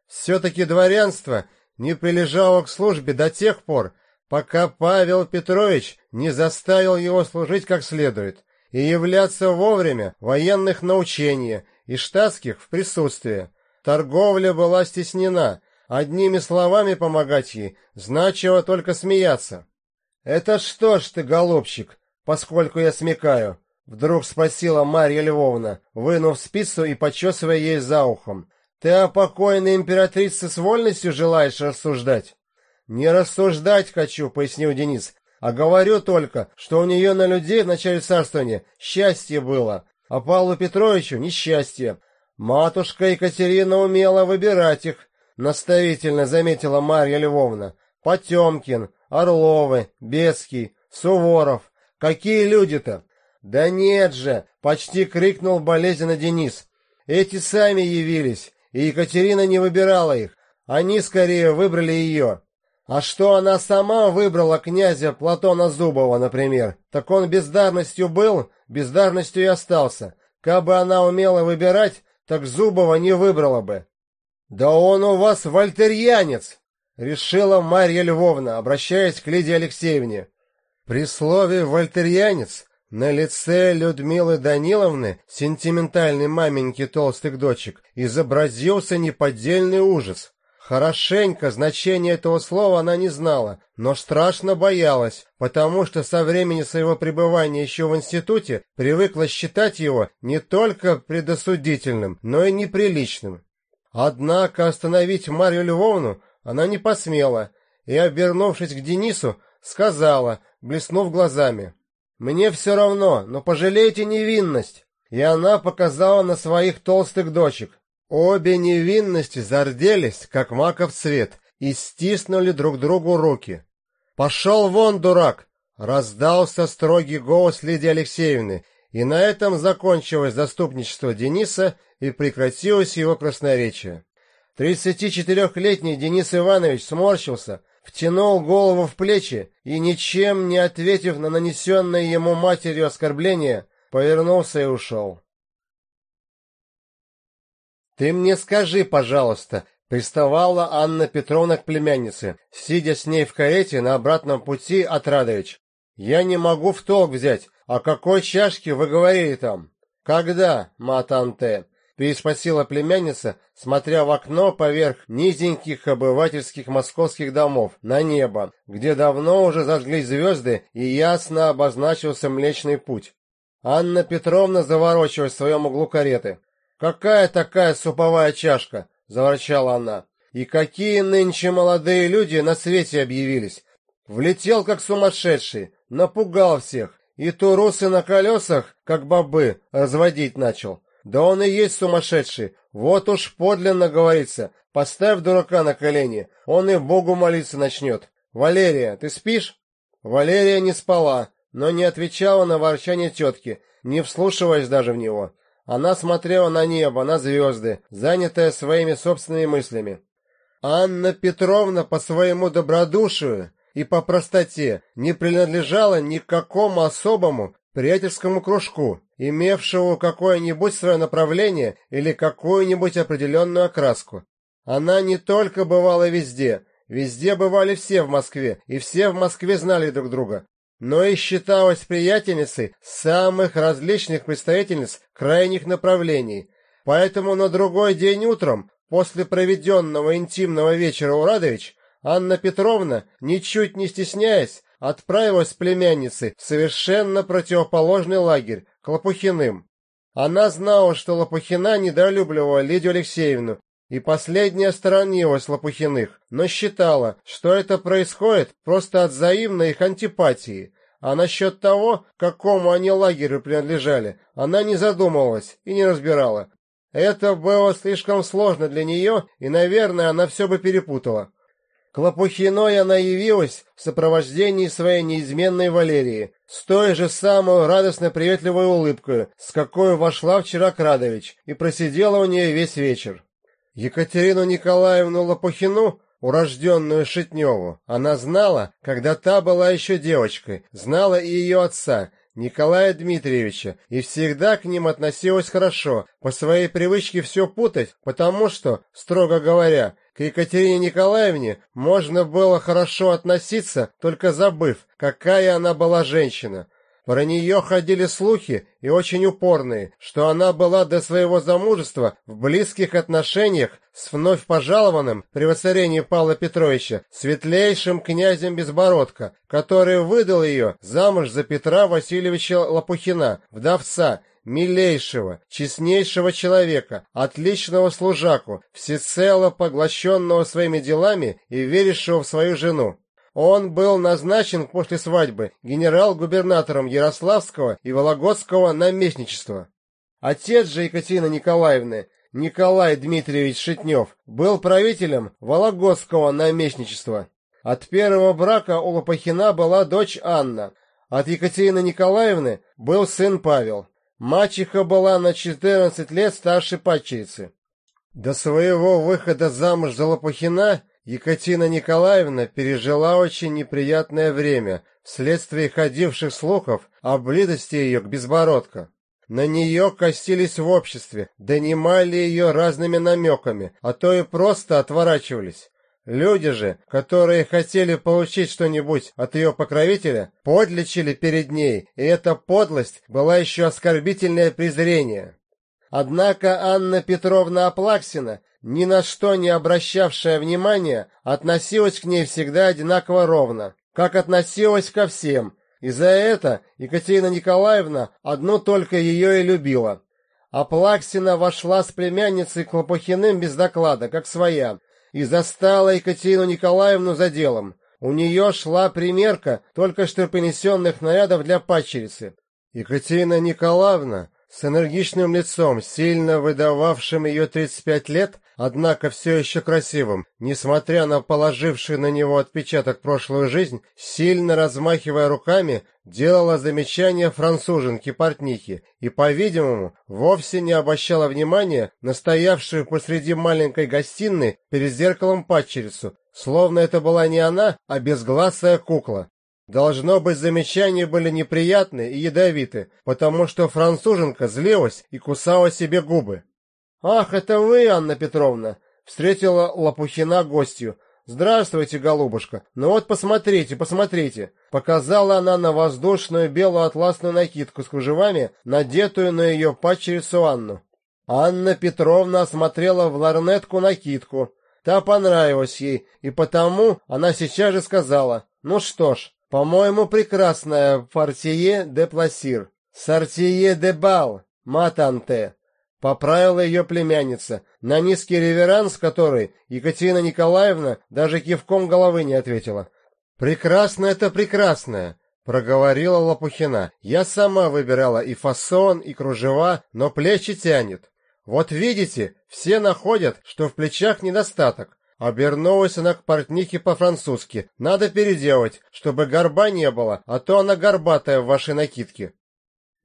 Все-таки дворянство не прилежало к службе до тех пор, пока Павел Петрович не заставил его служить как следует и являться вовремя военных на учения и штатских в присутствии. Торговля была стеснена, одними словами помогать ей значило только смеяться. «Это что ж ты, голубчик, поскольку я смекаю?» Вдруг спросила Марья Львовна, вынув спицу и почесывая ей за ухом. «Ты о покойной императрице с вольностью желаешь рассуждать?» «Не рассуждать хочу», — пояснил Денис, «а говорю только, что у нее на людей в начале царствования счастье было, а Павлу Петровичу несчастье. Матушка Екатерина умела выбирать их», — наставительно заметила Марья Львовна. «Потемкин, Орловы, Бецкий, Суворов. Какие люди-то? Да нет же, почти крикнул болезненно Денис. Эти сами явились, и Екатерина не выбирала их. Они скорее выбрали ее. А что она сама выбрала князя Платона Зубова, например, так он бездарностью был, бездарностью и остался. Кабы она умела выбирать, так Зубова не выбрала бы. Да он у вас вольтерьянец, решила Марья Львовна, обращаясь к Лидии Алексеевне. При слове «вольтерьянец» на лице Людмилы Даниловны, сентиментальной маменьки толстых дочек, изобразился неподдельный ужас. Хорошенько значение этого слова она не знала, но страшно боялась, потому что со времени своего пребывания еще в институте привыкла считать его не только предосудительным, но и неприличным. Однако остановить Марью Львовну она не посмела и, обернувшись к Денису, сказала, блеснув глазами, «Мне все равно, но пожалейте невинность». И она показала на своих толстых дочек. Обе невинности зарделись, как маков цвет, и стиснули друг другу руки. «Пошел вон, дурак!» — раздался строгий голос Лидии Алексеевны, и на этом закончилось заступничество Дениса и прекратилось его красноречие. Тридцати четырехлетний Денис Иванович сморщился, втянул голову в плечи и, ничем не ответив на нанесенное ему матерью оскорбление, повернулся и ушел. «Ты мне скажи, пожалуйста», — приставала Анна Петровна к племяннице, сидя с ней в карете на обратном пути от Радович. «Я не могу в толк взять, о какой чашке вы говорили там?» «Когда, матанте?» Переспросила племянница, смотря в окно поверх низеньких обывательских московских домов на небо, где давно уже зажглись звезды и ясно обозначился Млечный Путь. Анна Петровна заворочилась в своем углу кареты. «Какая такая суповая чашка?» — заворчала она. «И какие нынче молодые люди на свете объявились! Влетел как сумасшедший, напугал всех, и турусы на колесах, как бобы, разводить начал. Да он и есть сумасшедший. Вот уж подлинно говорится. Поставь дурака на колени, он и Богу молиться начнет. Валерия, ты спишь? Валерия не спала, но не отвечала на ворчание тетки, не вслушиваясь даже в него. Она смотрела на небо, на звезды, занятая своими собственными мыслями. Анна Петровна по своему добродушию и по простоте не принадлежала ни к какому особому приятельскому кружку, имевшему какое-нибудь свое направление или какую-нибудь определенную окраску. Она не только бывала везде, везде бывали все в Москве, и все в Москве знали друг друга, но и считалась приятельницей самых различных представительниц крайних направлений. Поэтому на другой день утром, после проведенного интимного вечера у Радович, Анна Петровна, ничуть не стесняясь, отправилась с племянницей в совершенно противоположный лагерь, к Лопухиным. Она знала, что Лопухина недолюбливала Лидию Алексеевну, и последняя сторонилась Лопухиных, но считала, что это происходит просто от взаимной их антипатии, а насчет того, к какому они лагерю принадлежали, она не задумывалась и не разбирала. Это было слишком сложно для нее, и, наверное, она все бы перепутала. К Лопухиной она явилась в сопровождении своей неизменной Валерии, с той же самой радостно-приветливой улыбкой, с какой вошла вчера Крадович, и просидела у нее весь вечер. Екатерину Николаевну Лопухину, урожденную Шитневу, она знала, когда та была еще девочкой, знала и ее отца, Николая Дмитриевича и всегда к ним относилась хорошо, по своей привычке все путать, потому что, строго говоря, к Екатерине Николаевне можно было хорошо относиться, только забыв, какая она была женщина. Про нее ходили слухи, и очень упорные, что она была до своего замужества в близких отношениях с вновь пожалованным при воцарении Павла Петровича светлейшим князем Безбородко, который выдал ее замуж за Петра Васильевича Лопухина, вдовца, милейшего, честнейшего человека, отличного служаку, всецело поглощенного своими делами и верившего в свою жену. Он был назначен после свадьбы генерал-губернатором Ярославского и Вологодского наместничества. Отец же Екатерины Николаевны, Николай Дмитриевич Шитнев, был правителем Вологодского наместничества. От первого брака у Лопахина была дочь Анна, от Екатерины Николаевны был сын Павел. Мачеха была на 14 лет старше падчерицы. До своего выхода замуж за Лопухина Екатерина Николаевна пережила очень неприятное время вследствие ходивших слухов о близости ее к безбородко. На нее косились в обществе, донимали ее разными намеками, а то и просто отворачивались. Люди же, которые хотели получить что-нибудь от ее покровителя, подлечили перед ней, и эта подлость была еще оскорбительное презрение. Однако Анна Петровна Аплаксина ни на что не обращавшая внимания, относилась к ней всегда одинаково ровно, как относилась ко всем, и за это Екатерина Николаевна одну только ее и любила. А Плаксина вошла с племянницей к Лопухиным без доклада, как своя, и застала Екатерину Николаевну за делом. У нее шла примерка только что принесенных нарядов для падчерицы. Екатерина Николаевна с энергичным лицом, сильно выдававшим ее 35 лет, однако все еще красивым, несмотря на положивший на него отпечаток прошлую жизнь, сильно размахивая руками, делала замечания француженке-портнихе и, по-видимому, вовсе не обращала внимания на стоявшую посреди маленькой гостиной перед зеркалом падчерицу, словно это была не она, а безгласая кукла. Должно быть, замечания были неприятны и ядовиты, потому что француженка злилась и кусала себе губы. «Ах, это вы, Анна Петровна!» — встретила Лопухина гостью. «Здравствуйте, голубушка! Ну вот посмотрите, посмотрите!» Показала она на воздушную белую атласную накидку с кружевами, надетую на ее падчерицу Анну. Анна Петровна осмотрела в ларнетку накидку. Та понравилась ей, и потому она сейчас же сказала, «Ну что ж, по-моему, прекрасная фортие де пласир. Сортие де бал, матанте. Поправила ее племянница, на низкий реверанс который Екатерина Николаевна даже кивком головы не ответила. «Прекрасно это прекрасное!» — проговорила Лопухина. «Я сама выбирала и фасон, и кружева, но плечи тянет. Вот видите, все находят, что в плечах недостаток, Обернулась она к портнихе по-французски. Надо переделать, чтобы горба не было, а то она горбатая в вашей накидке.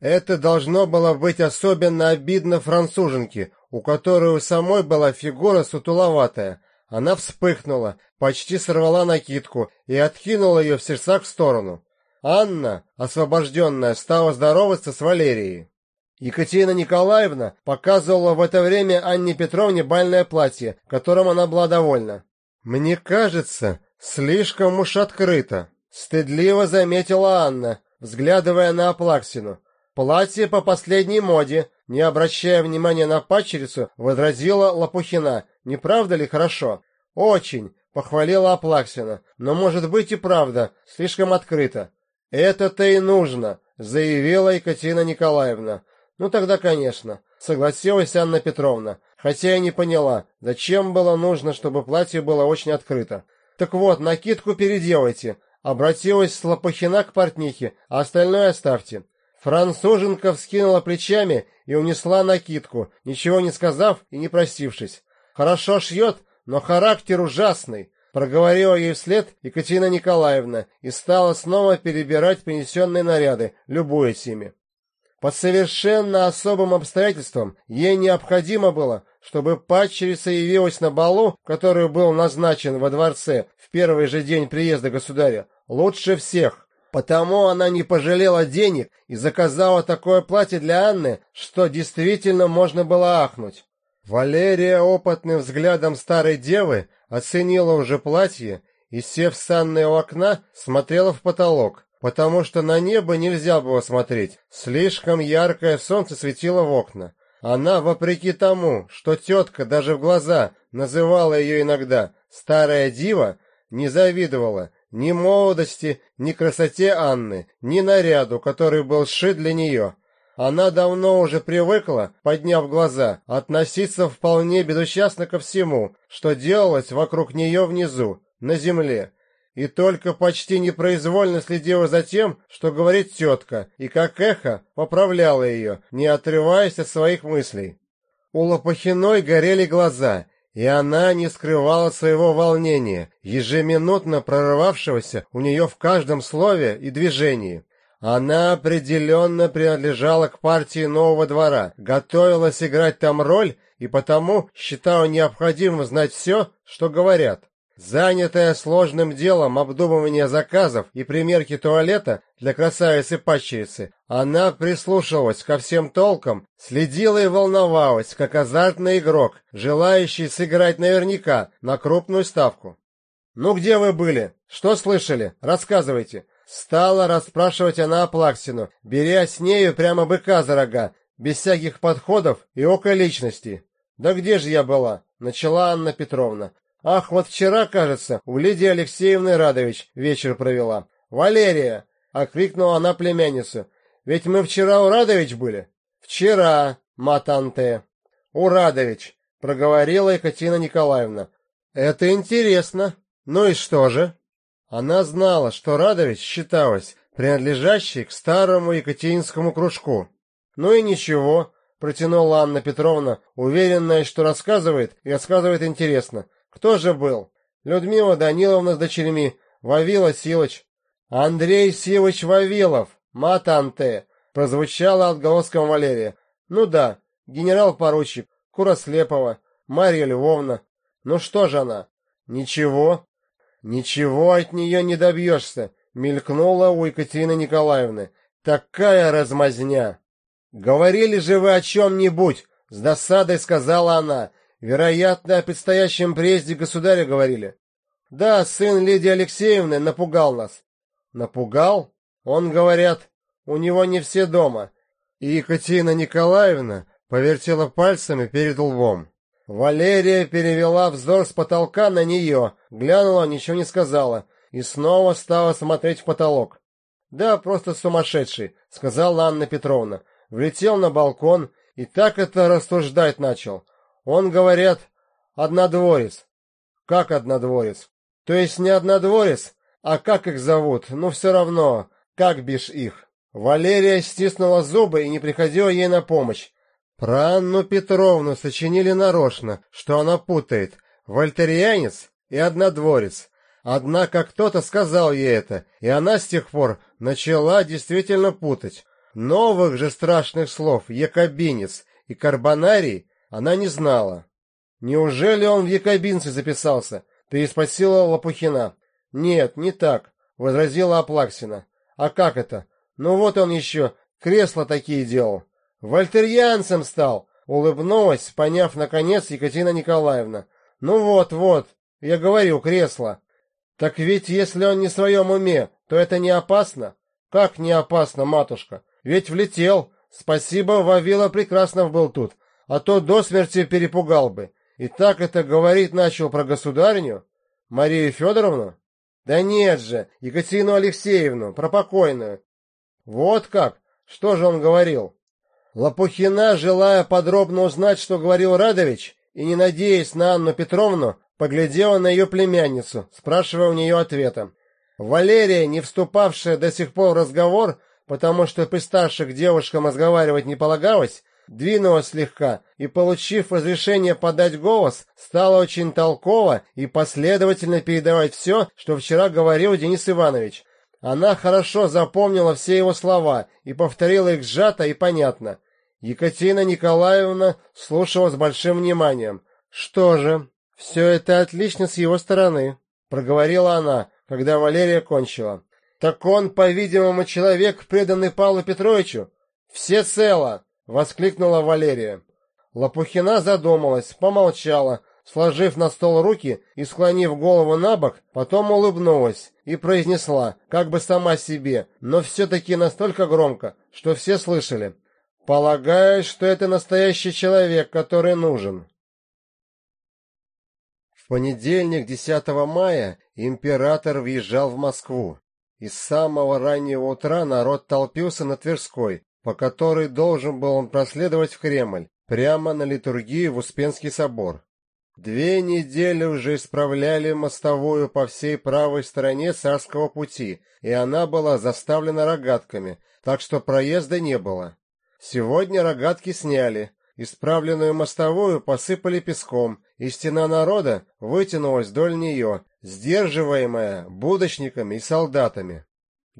Это должно было быть особенно обидно француженке, у которой у самой была фигура сутуловатая. Она вспыхнула, почти сорвала накидку и откинула ее в сердцах в сторону. Анна, освобожденная, стала здороваться с Валерией. Екатерина Николаевна показывала в это время Анне Петровне бальное платье, которым она была довольна. «Мне кажется, слишком уж открыто», — стыдливо заметила Анна, взглядывая на Аплаксину. «Платье по последней моде», — не обращая внимания на падчерицу, возразила Лопухина. «Не правда ли хорошо?» «Очень», — похвалила Аплаксина. «Но, может быть, и правда, слишком открыто». «Это-то и нужно», — заявила Екатерина Николаевна. Ну тогда, конечно, согласилась Анна Петровна, хотя и не поняла, зачем было нужно, чтобы платье было очень открыто. Так вот, накидку переделайте. Обратилась Слопохина к портнихе, а остальное оставьте. Француженка вскинула плечами и унесла накидку, ничего не сказав и не простившись. Хорошо шьет, но характер ужасный, проговорила ей вслед Екатерина Николаевна и стала снова перебирать принесенные наряды, любуясь ими. По совершенно особым обстоятельствам ей необходимо было, чтобы падчерица явилась на балу, который был назначен во дворце в первый же день приезда государя, лучше всех. Потому она не пожалела денег и заказала такое платье для Анны, что действительно можно было ахнуть. Валерия опытным взглядом старой девы оценила уже платье и, сев с Анной у окна, смотрела в потолок, потому что на небо нельзя было смотреть, слишком яркое солнце светило в окна. Она, вопреки тому, что тетка даже в глаза называла ее иногда «старая дива», не завидовала ни молодости, ни красоте Анны, ни наряду, который был сшит для нее. Она давно уже привыкла, подняв глаза, относиться вполне безучастно ко всему, что делалось вокруг нее внизу, на земле, и только почти непроизвольно следила за тем, что говорит тетка, и как эхо поправляла ее, не отрываясь от своих мыслей. У Лопахиной горели глаза, и она не скрывала своего волнения, ежеминутно прорывавшегося у нее в каждом слове и движении. Она определенно принадлежала к партии нового двора, готовилась играть там роль и потому считала необходимым знать все, что говорят. Занятая сложным делом обдумывания заказов и примерки туалета для красавицы-падчерицы, она прислушивалась ко всем толкам, следила и волновалась, как азартный игрок, желающий сыграть наверняка на крупную ставку. «Ну где вы были? Что слышали? Рассказывайте!» Стала расспрашивать она Аплаксину, беря с нею прямо быка за рога, без всяких подходов и околичностей. «Да где же я была?» — начала Анна Петровна. Ах, вот вчера, кажется, у Лидии Алексеевны Радович вечер провела. Валерия, окликнула она племянницу. Ведь мы вчера у Радович были. Вчера, матанте. У Радович, проговорила Екатерина Николаевна. Это интересно. Ну и что же? Она знала, что Радович считалась принадлежащей к старому Екатеринскому кружку. Ну и ничего, протянула Анна Петровна, уверенная, что рассказывает и рассказывает интересно. Кто же был? Людмила Даниловна с дочерьми, Вавила Силыч. Андрей Силыч Вавилов, Матанте, прозвучало отголоском Валерия. Ну да, генерал-поручик, Курослепова, Марья Львовна. Ну что же она? Ничего. Ничего от нее не добьешься, мелькнула у Екатерины Николаевны. Такая размазня. Говорили же вы о чем-нибудь, с досадой сказала она. Вероятно, о предстоящем приезде государя говорили. Да, сын Лидии Алексеевны напугал нас. Напугал? Он, говорят, у него не все дома. И Екатерина Николаевна повертела пальцами перед лбом. Валерия перевела взор с потолка на нее, глянула, ничего не сказала, и снова стала смотреть в потолок. «Да, просто сумасшедший», — сказала Анна Петровна. Влетел на балкон и так это рассуждать начал. Он, говорят, однодворец. Как однодворец? То есть не однодворец, а как их зовут? Ну все равно, как бишь их? Валерия стиснула зубы и не приходила ей на помощь. Про Анну Петровну сочинили нарочно, что она путает вольтерианец и однодворец. Однако кто-то сказал ей это, и она с тех пор начала действительно путать. Новых же страшных слов «якобинец» и «карбонарий» Она не знала. Неужели он в якобинцы записался? переспросила Лопухина. Нет, не так, возразила Аплаксина. А как это? Ну вот он еще кресла такие делал. Вольтерьянцем стал, улыбнулась, поняв наконец Екатерина Николаевна. Ну вот, вот, я говорю, кресло. Так ведь если он не в своем уме, то это не опасно? Как не опасно, матушка? Ведь влетел. Спасибо, Вавила Прекраснов был тут а то до смерти перепугал бы. И так это говорить начал про государню? Марию Федоровну? Да нет же, Екатерину Алексеевну, про покойную. Вот как? Что же он говорил? Лопухина, желая подробно узнать, что говорил Радович, и не надеясь на Анну Петровну, поглядела на ее племянницу, спрашивая у нее ответа. Валерия, не вступавшая до сих пор в разговор, потому что при старших девушкам разговаривать не полагалось, двинулась слегка и, получив разрешение подать голос, стала очень толково и последовательно передавать все, что вчера говорил Денис Иванович. Она хорошо запомнила все его слова и повторила их сжато и понятно. Екатерина Николаевна слушала с большим вниманием. «Что же, все это отлично с его стороны», — проговорила она, когда Валерия кончила. Так он, по-видимому, человек, преданный Павлу Петровичу? Все цело, воскликнула Валерия. Лопухина задумалась, помолчала, сложив на стол руки и склонив голову на бок, потом улыбнулась и произнесла, как бы сама себе, но все-таки настолько громко, что все слышали. «Полагаю, что это настоящий человек, который нужен». В понедельник, 10 мая, император въезжал в Москву. И с самого раннего утра народ толпился на Тверской, по которой должен был он проследовать в Кремль, прямо на литургию в Успенский собор. Две недели уже исправляли мостовую по всей правой стороне царского пути, и она была заставлена рогатками, так что проезда не было. Сегодня рогатки сняли, исправленную мостовую посыпали песком, и стена народа вытянулась вдоль нее, сдерживаемая будочниками и солдатами.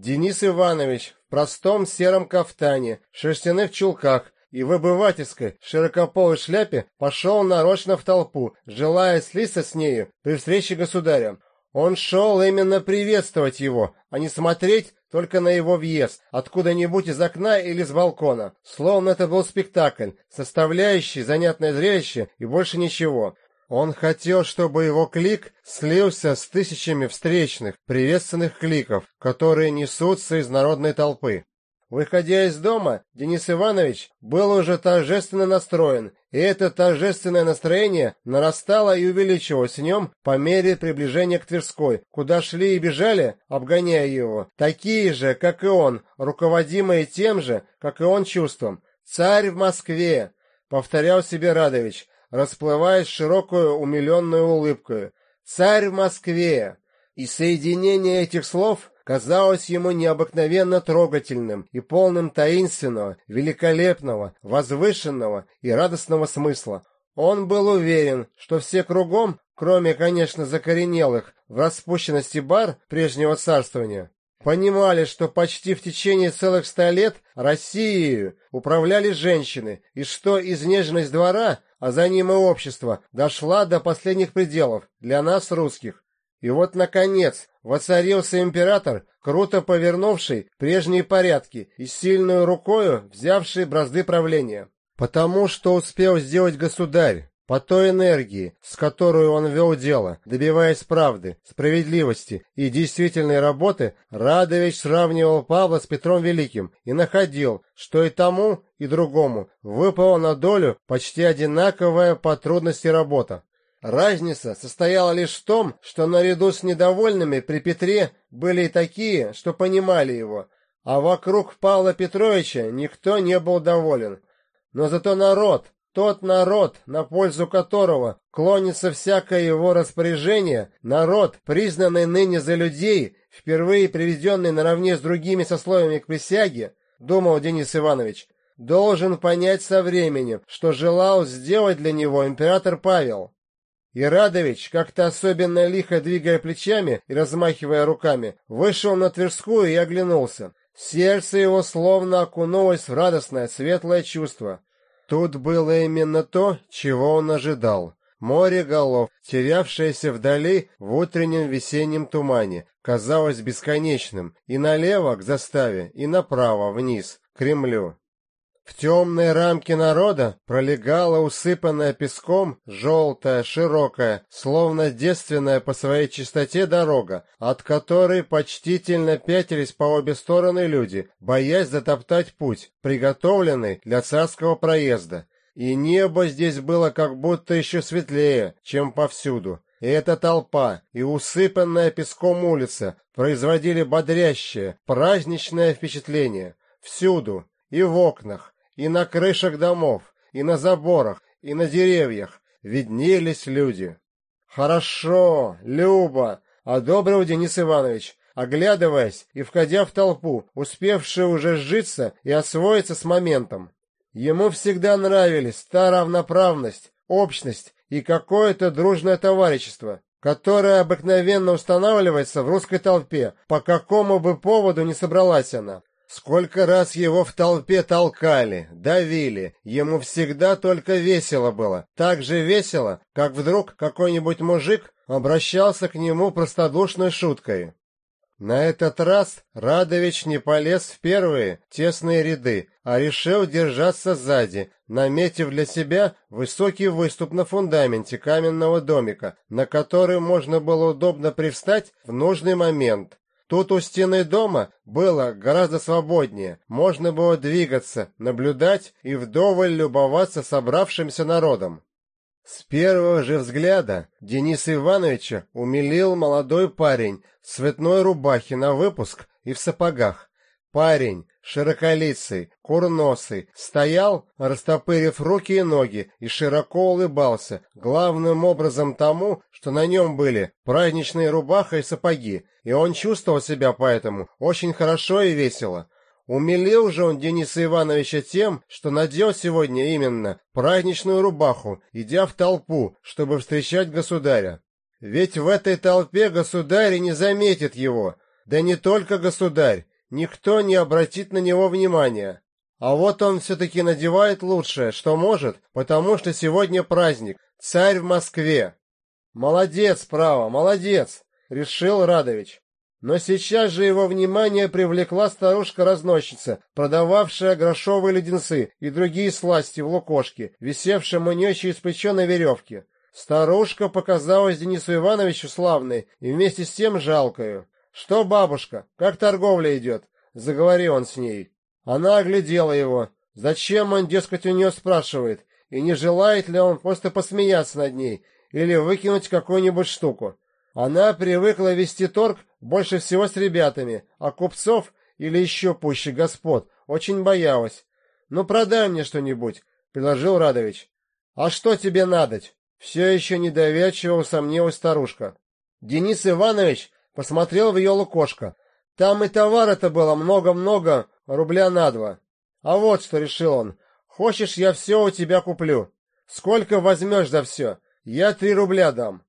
Денис Иванович в простом сером кафтане, шерстяных чулках и в обывательской широкополой шляпе пошел нарочно в толпу, желая слиться с нею при встрече государя. Он шел именно приветствовать его, а не смотреть только на его въезд, откуда-нибудь из окна или с балкона, словно это был спектакль, составляющий занятное зрелище и больше ничего. Он хотел, чтобы его клик слился с тысячами встречных, приветственных кликов, которые несутся из народной толпы. Выходя из дома, Денис Иванович был уже торжественно настроен, и это торжественное настроение нарастало и увеличивалось в нем по мере приближения к Тверской, куда шли и бежали, обгоняя его, такие же, как и он, руководимые тем же, как и он чувством. «Царь в Москве!» — повторял себе Радович, расплываясь широкую умиленную улыбкой. «Царь в Москве!» И соединение этих слов казалось ему необыкновенно трогательным и полным таинственного, великолепного, возвышенного и радостного смысла. Он был уверен, что все кругом, кроме, конечно, закоренелых в распущенности бар прежнего царствования, понимали, что почти в течение целых ста лет Россией управляли женщины, и что изнеженность двора, а за ним и общества, дошла до последних пределов для нас, русских. И вот, наконец, воцарился император, круто повернувший прежние порядки и сильную рукою взявший бразды правления. Потому что успел сделать государь, по той энергии, с которой он вел дело, добиваясь правды, справедливости и действительной работы, Радович сравнивал Павла с Петром Великим и находил, что и тому, и другому выпала на долю почти одинаковая по трудности работа. Разница состояла лишь в том, что наряду с недовольными при Петре были и такие, что понимали его, а вокруг Павла Петровича никто не был доволен. Но зато народ, тот народ, на пользу которого клонится всякое его распоряжение, народ, признанный ныне за людей, впервые приведенный наравне с другими сословиями к присяге, думал Денис Иванович, должен понять со временем, что желал сделать для него император Павел. И Радович, как-то особенно лихо двигая плечами и размахивая руками, вышел на Тверскую и оглянулся. Сердце его словно окунулось в радостное, светлое чувство. Тут было именно то, чего он ожидал. Море голов, терявшееся вдали в утреннем весеннем тумане, казалось бесконечным, и налево к заставе, и направо вниз, к Кремлю. В темной рамке народа пролегала усыпанная песком желтая, широкая, словно девственная по своей чистоте дорога, от которой почтительно пятились по обе стороны люди, боясь затоптать путь, приготовленный для царского проезда. И небо здесь было как будто еще светлее, чем повсюду. И эта толпа, и усыпанная песком улица производили бодрящее, праздничное впечатление. Всюду, и в окнах, и на крышах домов, и на заборах, и на деревьях виднелись люди. «Хорошо, Люба!» — одобрил Денис Иванович, оглядываясь и входя в толпу, успевшую уже сжиться и освоиться с моментом. Ему всегда нравились та равноправность, общность и какое-то дружное товарищество, которое обыкновенно устанавливается в русской толпе, по какому бы поводу ни собралась она. Сколько раз его в толпе толкали, давили, ему всегда только весело было. Так же весело, как вдруг какой-нибудь мужик обращался к нему простодушной шуткой. На этот раз Радович не полез в первые тесные ряды, а решил держаться сзади, наметив для себя высокий выступ на фундаменте каменного домика, на который можно было удобно привстать в нужный момент. Тут у стены дома было гораздо свободнее, можно было двигаться, наблюдать и вдоволь любоваться собравшимся народом. С первого же взгляда Дениса Ивановича умилил молодой парень в цветной рубахе на выпуск и в сапогах. Парень, широколицый, курносый, стоял, растопырив руки и ноги, и широко улыбался, главным образом тому, что на нем были праздничные рубаха и сапоги, и он чувствовал себя поэтому очень хорошо и весело. Умилил же он Дениса Ивановича тем, что надел сегодня именно праздничную рубаху, идя в толпу, чтобы встречать государя. Ведь в этой толпе государь не заметит его, да не только государь, никто не обратит на него внимания. А вот он все-таки надевает лучшее, что может, потому что сегодня праздник, царь в Москве. Молодец, право, молодец, решил Радович. Но сейчас же его внимание привлекла старушка-разносчица, продававшая грошовые леденцы и другие сласти в лукошке, висевшем у нее через плечо на веревке. Старушка показалась Денису Ивановичу славной и вместе с тем жалкою. «Что, бабушка, как торговля идет?» — заговорил он с ней. Она оглядела его. Зачем он, дескать, у нее спрашивает, и не желает ли он просто посмеяться над ней или выкинуть какую-нибудь штуку. Она привыкла вести торг больше всего с ребятами, а купцов или еще пуще господ очень боялась. «Ну, продай мне что-нибудь», — предложил Радович. «А что тебе надоть?» Все еще недоверчиво усомнилась старушка. Денис Иванович посмотрел в ее лукошко. Там и товара-то было много-много, рубля на два. А вот что решил он. Хочешь, я все у тебя куплю. Сколько возьмешь за все? Я три рубля дам.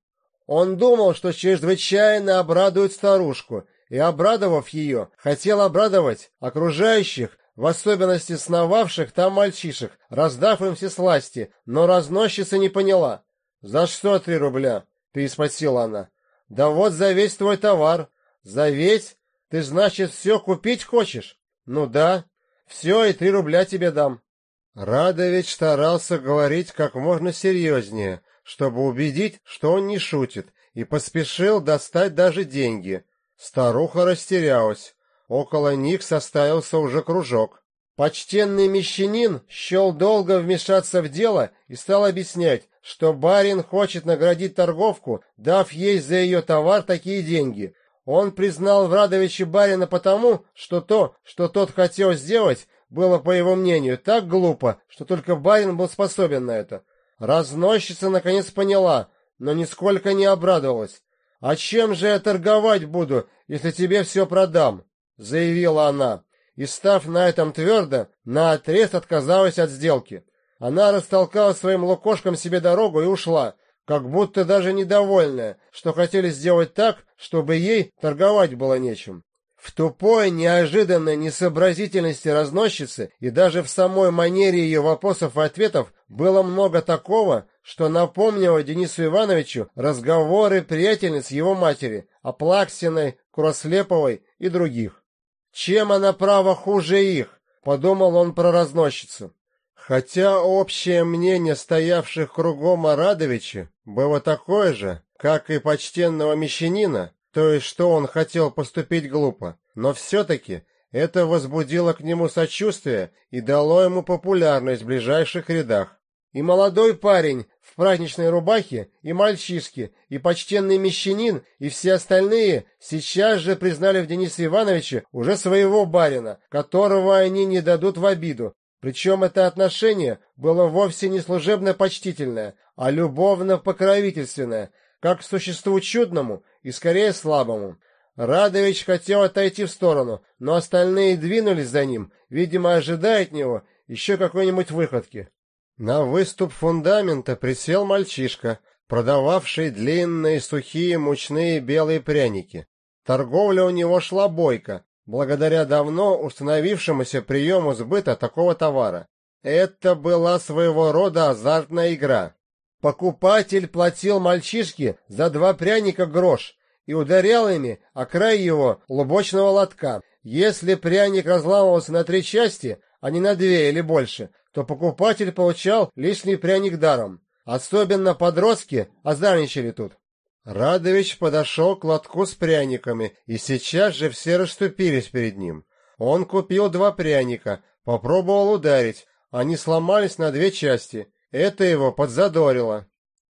Он думал, что чрезвычайно обрадует старушку, и, обрадовав ее, хотел обрадовать окружающих, в особенности сновавших там мальчишек, раздав им все сласти, но разносчица не поняла. «За что три рубля?» — переспросила она. «Да вот за весь твой товар. За весь? Ты, значит, все купить хочешь?» «Ну да. Все, и три рубля тебе дам». Радович старался говорить как можно серьезнее, чтобы убедить, что он не шутит, и поспешил достать даже деньги. Старуха растерялась. Около них составился уже кружок. Почтенный мещанин счел долго вмешаться в дело и стал объяснять, что барин хочет наградить торговку, дав ей за ее товар такие деньги. Он признал в Радовиче барина потому, что то, что тот хотел сделать, было, по его мнению, так глупо, что только барин был способен на это. Разносчица наконец поняла, но нисколько не обрадовалась. «А чем же я торговать буду, если тебе все продам?» — заявила она. И, став на этом твердо, наотрез отказалась от сделки. Она растолкала своим лукошком себе дорогу и ушла, как будто даже недовольная, что хотели сделать так, чтобы ей торговать было нечем. В тупой, неожиданной несообразительности разносчицы и даже в самой манере ее вопросов и ответов было много такого, что напомнило Денису Ивановичу разговоры приятельниц его матери, Аплаксиной, Курослеповой и других. «Чем она право хуже их?» — подумал он про разносчицу. Хотя общее мнение стоявших кругом Арадовича было такое же, как и почтенного мещанина, то есть, что он хотел поступить глупо, но все-таки это возбудило к нему сочувствие и дало ему популярность в ближайших рядах. И молодой парень в праздничной рубахе, и мальчишки, и почтенный мещанин, и все остальные сейчас же признали в Денисе Ивановиче уже своего барина, которого они не дадут в обиду. Причем это отношение было вовсе не служебно-почтительное, а любовно-покровительственное, как к существу чудному и скорее слабому. Радович хотел отойти в сторону, но остальные двинулись за ним, видимо, ожидая от него еще какой-нибудь выходки. На выступ фундамента присел мальчишка, продававший длинные сухие мучные белые пряники. Торговля у него шла бойко, благодаря давно установившемуся приему сбыта такого товара. Это была своего рода азартная игра. Покупатель платил мальчишке за два пряника грош и ударял ими о край его лубочного лотка. Если пряник разламывался на три части, а не на две или больше, то покупатель получал лишний пряник даром. Особенно подростки озарничали тут. Радович подошел к лотку с пряниками, и сейчас же все расступились перед ним. Он купил два пряника, попробовал ударить, они сломались на две части. Это его подзадорило.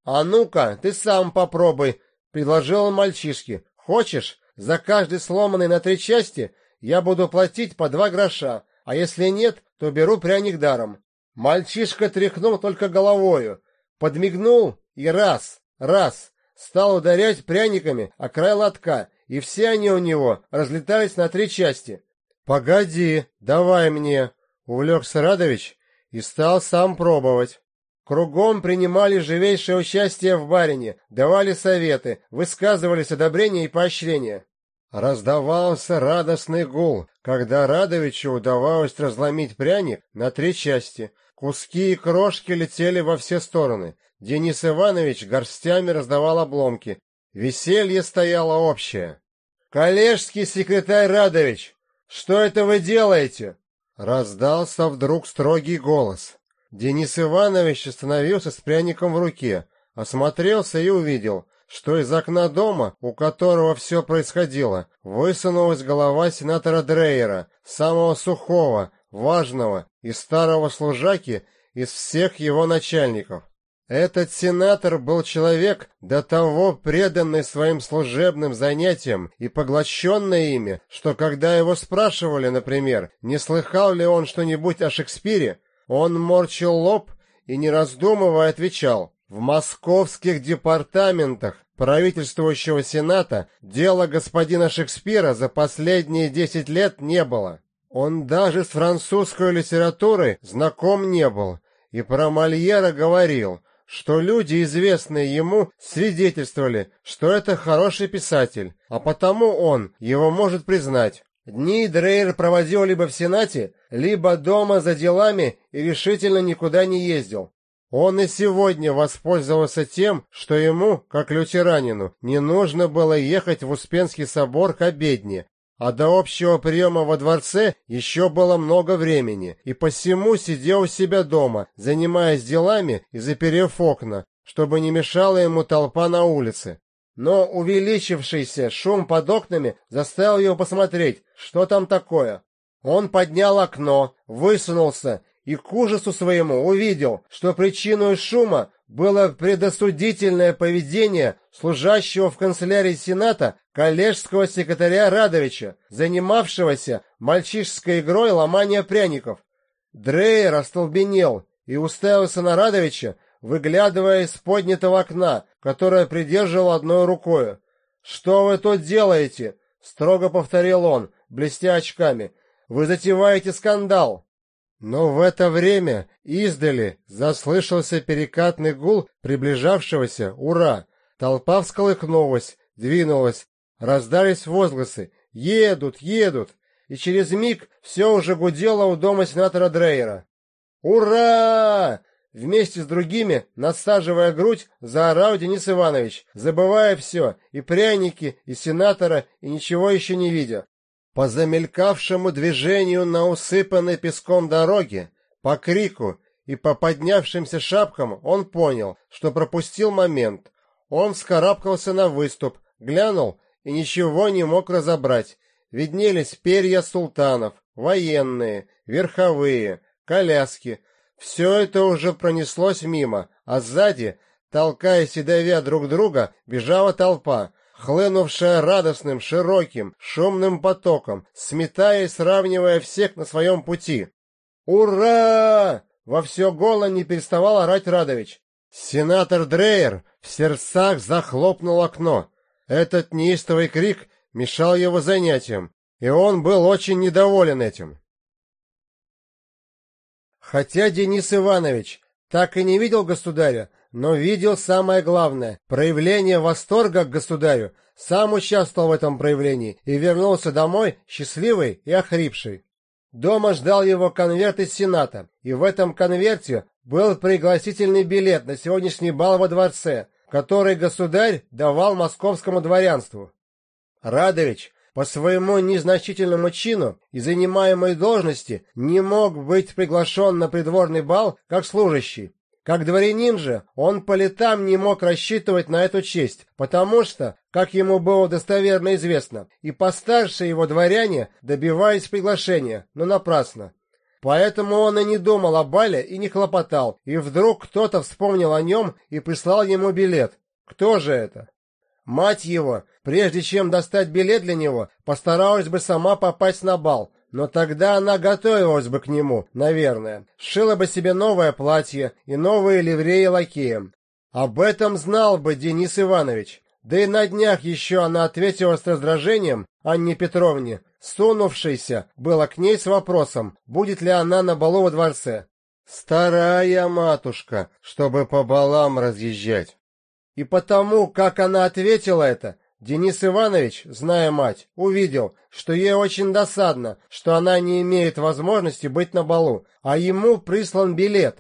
«А ну-ка, ты сам попробуй», — предложил он мальчишке. «Хочешь, за каждый сломанный на три части я буду платить по два гроша, а если нет, то беру пряник даром». Мальчишка тряхнул только головою, подмигнул и раз, раз, стал ударять пряниками о край лотка, и все они у него разлетались на три части. «Погоди, давай мне!» — увлекся Радович и стал сам пробовать. Кругом принимали живейшее участие в барине, давали советы, высказывались одобрения и поощрения. Раздавался радостный гул, когда Радовичу удавалось разломить пряник на три части. Куски и крошки летели во все стороны. Денис Иванович горстями раздавал обломки. Веселье стояло общее. «Коллежский секретарь Радович, что это вы делаете?» Раздался вдруг строгий голос. Денис Иванович остановился с пряником в руке, осмотрелся и увидел, что из окна дома, у которого все происходило, высунулась голова сенатора Дрейера, самого сухого, важного и старого служаки из всех его начальников. Этот сенатор был человек, до того преданный своим служебным занятиям и поглощенный ими, что когда его спрашивали, например, не слыхал ли он что-нибудь о Шекспире, он морщил лоб и, не раздумывая, отвечал, «В московских департаментах правительствующего сената дела господина Шекспира за последние десять лет не было. Он даже с французской литературой знаком не был, и про Мольера говорил, что люди, известные ему, свидетельствовали, что это хороший писатель, а потому он его может признать. Дни Дрейер проводил либо в Сенате, либо дома за делами и решительно никуда не ездил. Он и сегодня воспользовался тем, что ему, как лютеранину, не нужно было ехать в Успенский собор к обедне, а до общего приема во дворце еще было много времени, и посему сидел у себя дома, занимаясь делами и заперев окна, чтобы не мешала ему толпа на улице. Но увеличившийся шум под окнами заставил его посмотреть, что там такое. Он поднял окно, высунулся и к ужасу своему увидел, что причиной шума было предосудительное поведение служащего в канцелярии Сената коллежского секретаря Радовича, занимавшегося мальчишеской игрой ломания пряников. Дрейер остолбенел и уставился на Радовича, выглядывая из поднятого окна, которое придерживал одной рукой. «Что вы тут делаете?» — строго повторил он, блестя очками. «Вы затеваете скандал!» Но в это время издали заслышался перекатный гул приближавшегося «Ура!». Толпа всколыхнулась, двинулась, раздались возгласы «Едут! Едут!» и через миг все уже гудело у дома сенатора Дрейера. «Ура!» Вместе с другими, насаживая грудь, заорал Денис Иванович, забывая все, и пряники, и сенатора, и ничего еще не видя. По замелькавшему движению на усыпанной песком дороге, по крику и по поднявшимся шапкам он понял, что пропустил момент. Он вскарабкался на выступ, глянул и ничего не мог разобрать. Виднелись перья султанов, военные, верховые, коляски. Все это уже пронеслось мимо, а сзади, толкаясь и давя друг друга, бежала толпа — хлынувшая радостным, широким, шумным потоком, сметая и сравнивая всех на своем пути. «Ура!» — во все голо не переставал орать Радович. Сенатор Дрейер в сердцах захлопнул окно. Этот неистовый крик мешал его занятиям, и он был очень недоволен этим. Хотя Денис Иванович так и не видел государя, но видел самое главное — проявление восторга к государю, сам участвовал в этом проявлении и вернулся домой счастливый и охрипший. Дома ждал его конверт из Сената, и в этом конверте был пригласительный билет на сегодняшний бал во дворце, который государь давал московскому дворянству. Радович по своему незначительному чину и занимаемой должности не мог быть приглашен на придворный бал как служащий. Как дворянин же, он по летам не мог рассчитывать на эту честь, потому что, как ему было достоверно известно, и постарше его дворяне добивались приглашения, но напрасно. Поэтому он и не думал о бале и не хлопотал, и вдруг кто-то вспомнил о нем и прислал ему билет. Кто же это? Мать его, прежде чем достать билет для него, постаралась бы сама попасть на бал, но тогда она готовилась бы к нему, наверное, сшила бы себе новое платье и новые ливреи лакеем. Об этом знал бы Денис Иванович. Да и на днях еще она ответила с раздражением Анне Петровне, сунувшейся было к ней с вопросом, будет ли она на балу во дворце. Старая матушка, чтобы по балам разъезжать. И потому, как она ответила это, Денис Иванович, зная мать, увидел, что ей очень досадно, что она не имеет возможности быть на балу, а ему прислан билет.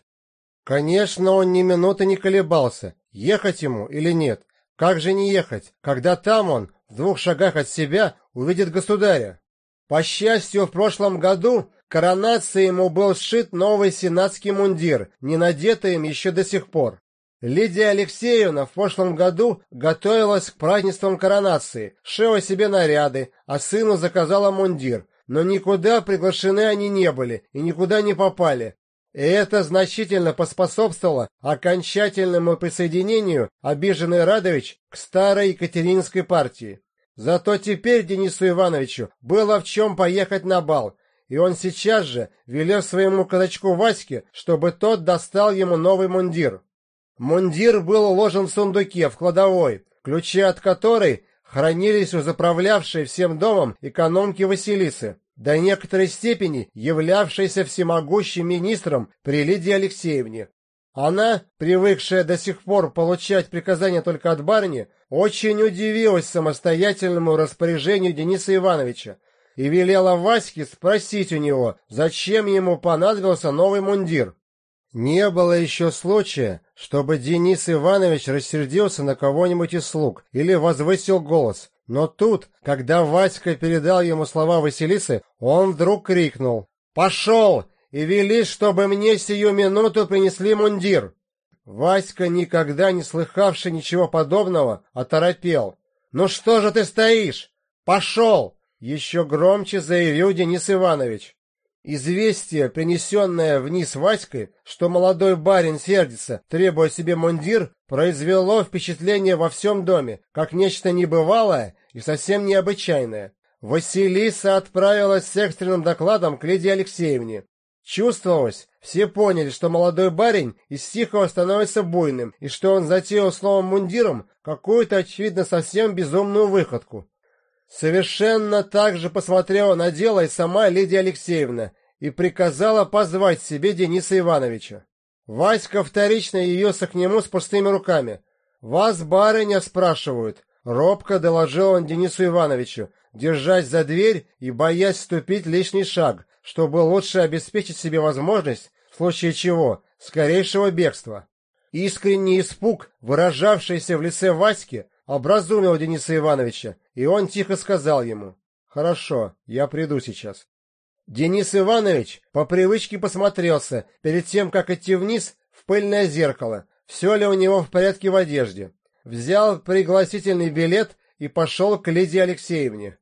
Конечно, он ни минуты не колебался, ехать ему или нет. Как же не ехать, когда там он, в двух шагах от себя, увидит государя? По счастью, в прошлом году коронации ему был сшит новый сенатский мундир, не надетый им еще до сих пор. Лидия Алексеевна в прошлом году готовилась к празднествам коронации, шила себе наряды, а сыну заказала мундир, но никуда приглашены они не были и никуда не попали. И это значительно поспособствовало окончательному присоединению обиженной Радович к старой Екатеринской партии. Зато теперь Денису Ивановичу было в чем поехать на бал, и он сейчас же велел своему казачку Ваське, чтобы тот достал ему новый мундир. Мундир был уложен в сундуке в кладовой, ключи от которой хранились у заправлявшей всем домом экономки Василисы, до некоторой степени являвшейся всемогущим министром при Лидии Алексеевне. Она, привыкшая до сих пор получать приказания только от барыни, очень удивилась самостоятельному распоряжению Дениса Ивановича и велела Ваське спросить у него, зачем ему понадобился новый мундир. Не было еще случая, чтобы Денис Иванович рассердился на кого-нибудь из слуг или возвысил голос. Но тут, когда Васька передал ему слова Василисы, он вдруг крикнул «Пошел! И вели, чтобы мне сию минуту принесли мундир!» Васька, никогда не слыхавший ничего подобного, оторопел. «Ну что же ты стоишь? Пошел!» Еще громче заявил Денис Иванович. Известие, принесенное вниз Васькой, что молодой барин сердится, требуя себе мундир, произвело впечатление во всем доме, как нечто небывалое и совсем необычайное. Василиса отправилась с экстренным докладом к Лидии Алексеевне. Чувствовалось, все поняли, что молодой барин из тихого становится буйным, и что он затеял с новым мундиром какую-то, очевидно, совсем безумную выходку. Совершенно так же посмотрела на дело и сама Лидия Алексеевна и приказала позвать себе Дениса Ивановича. Васька вторично явился к нему с пустыми руками. «Вас, барыня, спрашивают», — робко доложил он Денису Ивановичу, держась за дверь и боясь ступить лишний шаг, чтобы лучше обеспечить себе возможность, в случае чего, скорейшего бегства. Искренний испуг, выражавшийся в лице Васьки, образумил Дениса Ивановича, и он тихо сказал ему, «Хорошо, я приду сейчас». Денис Иванович по привычке посмотрелся перед тем, как идти вниз, в пыльное зеркало, все ли у него в порядке в одежде. Взял пригласительный билет и пошел к Лидии Алексеевне.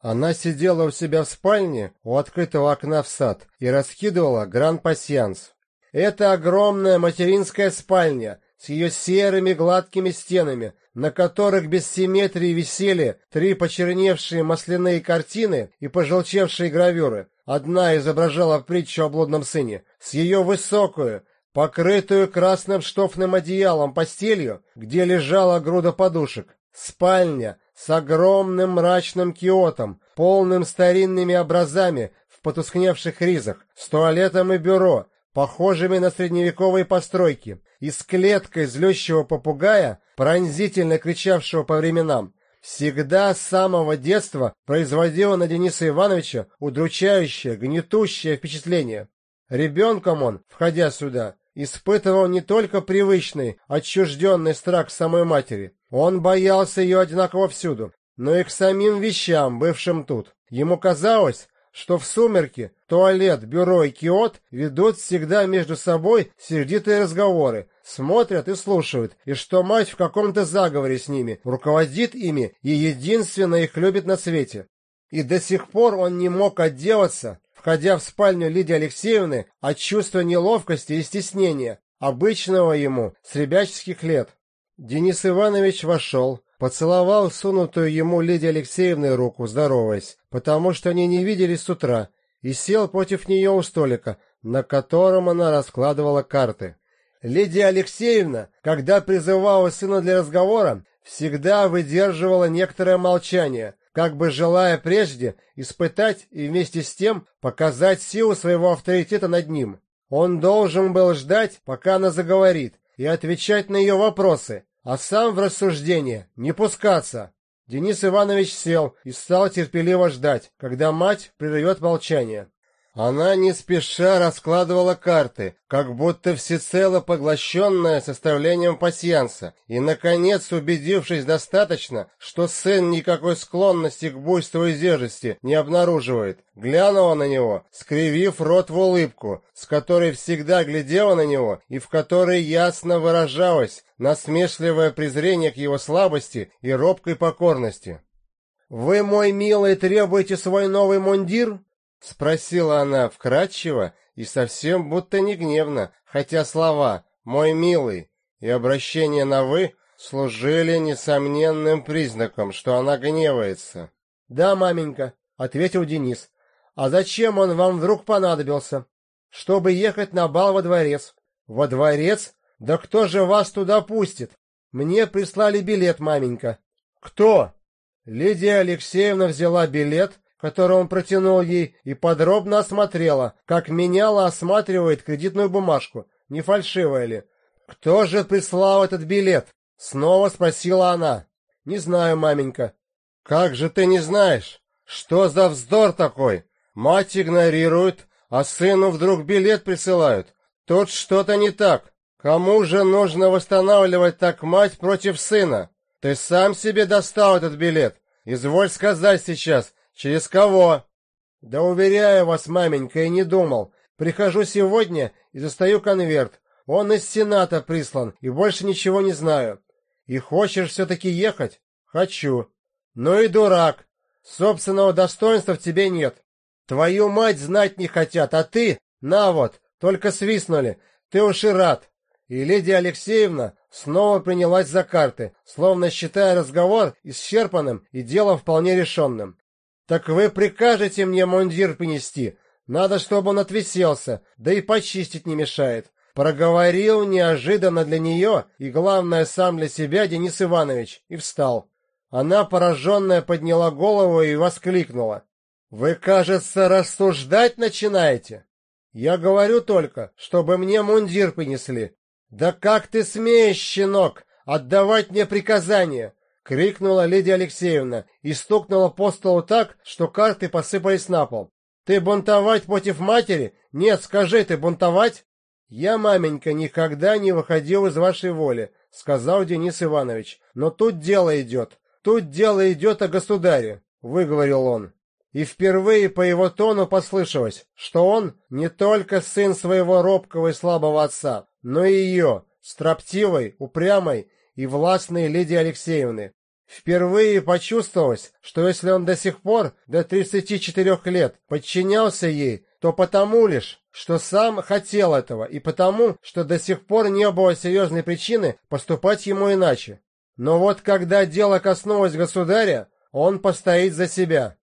Она сидела у себя в спальне у открытого окна в сад и раскидывала гран-пасьянс. Это огромная материнская спальня с ее серыми гладкими стенами, на которых без симметрии висели три почерневшие масляные картины и пожелчевшие гравюры. Одна изображала притчу о блудном сыне, с ее высокую, покрытую красным штофным одеялом постелью, где лежала груда подушек. Спальня с огромным мрачным киотом, полным старинными образами в потускневших ризах, с туалетом и бюро, похожими на средневековые постройки, и с клеткой злющего попугая, пронзительно кричавшего по временам, всегда с самого детства производила на Дениса Ивановича удручающее, гнетущее впечатление. Ребенком он, входя сюда, испытывал не только привычный, отчужденный страх самой матери. Он боялся ее одинаково всюду. но и к самим вещам, бывшим тут. Ему казалось, что в сумерки туалет, бюро и киот ведут всегда между собой сердитые разговоры, смотрят и слушают, и что мать в каком-то заговоре с ними, руководит ими и единственно их любит на свете. И до сих пор он не мог отделаться, входя в спальню Лидии Алексеевны, от чувства неловкости и стеснения, обычного ему с ребяческих лет. Денис Иванович вошел, поцеловал сунутую ему Лидии Алексеевной руку, здороваясь, потому что они не виделись с утра, и сел против нее у столика, на котором она раскладывала карты. Лидия Алексеевна, когда призывала сына для разговора, всегда выдерживала некоторое молчание, как бы желая прежде испытать и вместе с тем показать силу своего авторитета над ним. Он должен был ждать, пока она заговорит, и отвечать на ее вопросы, а сам в рассуждение не пускаться. Денис Иванович сел и стал терпеливо ждать, когда мать прервет молчание. Она не спеша раскладывала карты, как будто всецело поглощенная составлением пасьянса, и, наконец, убедившись достаточно, что сын никакой склонности к буйству и зежести не обнаруживает, глянула на него, скривив рот в улыбку, с которой всегда глядела на него и в которой ясно выражалось насмешливое презрение к его слабости и робкой покорности. «Вы, мой милый, требуете свой новый мундир?» — спросила она вкратчиво и совсем будто не гневно, хотя слова «мой милый» и обращение на «вы» служили несомненным признаком, что она гневается. «Да, маменька», — ответил Денис. «А зачем он вам вдруг понадобился? Чтобы ехать на бал во дворец». «Во дворец? Да кто же вас туда пустит? Мне прислали билет, маменька». «Кто?» Лидия Алексеевна взяла билет, который он протянул ей, и подробно осмотрела, как меняла осматривает кредитную бумажку, не фальшивая ли. «Кто же прислал этот билет?» — снова спросила она. «Не знаю, маменька». «Как же ты не знаешь? Что за вздор такой? Мать игнорирует, а сыну вдруг билет присылают. Тут что-то не так. Кому же нужно восстанавливать так мать против сына? Ты сам себе достал этот билет. Изволь сказать сейчас, «Через кого?» «Да уверяю вас, маменька, и не думал. Прихожу сегодня и застаю конверт. Он из Сената прислан, и больше ничего не знаю. И хочешь все-таки ехать?» «Хочу». «Ну и дурак. Собственного достоинства в тебе нет. Твою мать знать не хотят, а ты, на вот, только свистнули. Ты уж и рад». И Лидия Алексеевна снова принялась за карты, словно считая разговор исчерпанным и дело вполне решенным. «Так вы прикажете мне мундир принести? Надо, чтобы он отвиселся, да и почистить не мешает». Проговорил неожиданно для нее и, главное, сам для себя Денис Иванович и встал. Она, пораженная, подняла голову и воскликнула. «Вы, кажется, рассуждать начинаете? Я говорю только, чтобы мне мундир принесли. Да как ты смеешь, щенок, отдавать мне приказания? Крикнула Лидия Алексеевна и стукнула по столу так, что карты посыпались на пол. Ты бунтовать против матери? Нет, скажи, ты бунтовать? Я, маменька, никогда не выходил из вашей воли, сказал Денис Иванович. Но тут дело идет. Тут дело идет о государе, выговорил он. И впервые по его тону послышалось, что он не только сын своего робкого и слабого отца, но и ее, строптивой, упрямой и властной Лидии Алексеевны. Впервые почувствовалось, что если он до сих пор, до 34 лет, подчинялся ей, то потому лишь, что сам хотел этого, и потому, что до сих пор не было серьезной причины поступать ему иначе. Но вот когда дело коснулось государя, он постоит за себя.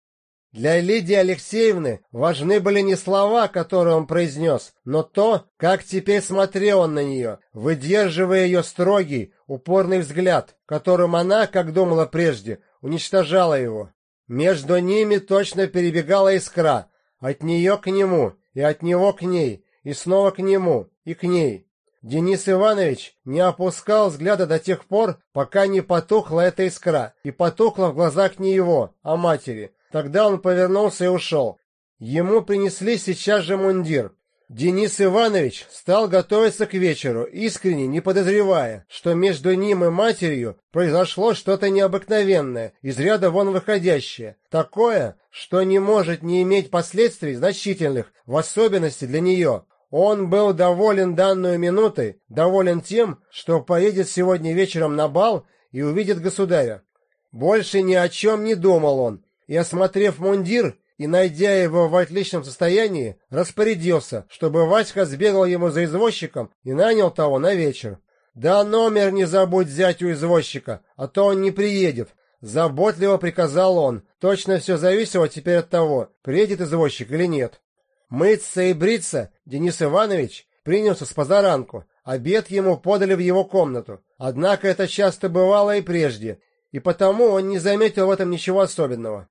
Для Лидии Алексеевны важны были не слова, которые он произнес, но то, как теперь смотрел он на нее, выдерживая ее строгий, упорный взгляд, которым она, как думала прежде, уничтожала его. Между ними точно перебегала искра, от нее к нему, и от него к ней, и снова к нему, и к ней. Денис Иванович не опускал взгляда до тех пор, пока не потухла эта искра, и потухла в глазах не его, а матери, Тогда он повернулся и ушел. Ему принесли сейчас же мундир. Денис Иванович стал готовиться к вечеру, искренне не подозревая, что между ним и матерью произошло что-то необыкновенное, из ряда вон выходящее, такое, что не может не иметь последствий значительных, в особенности для нее. Он был доволен данную минутой, доволен тем, что поедет сегодня вечером на бал и увидит государя. Больше ни о чем не думал он, и, осмотрев мундир, и, найдя его в отличном состоянии, распорядился, чтобы Васька сбегал ему за извозчиком и нанял того на вечер. «Да номер не забудь взять у извозчика, а то он не приедет», — заботливо приказал он. Точно все зависело теперь от того, приедет извозчик или нет. Мыться и бриться Денис Иванович принялся с позаранку. Обед ему подали в его комнату. Однако это часто бывало и прежде, и потому он не заметил в этом ничего особенного.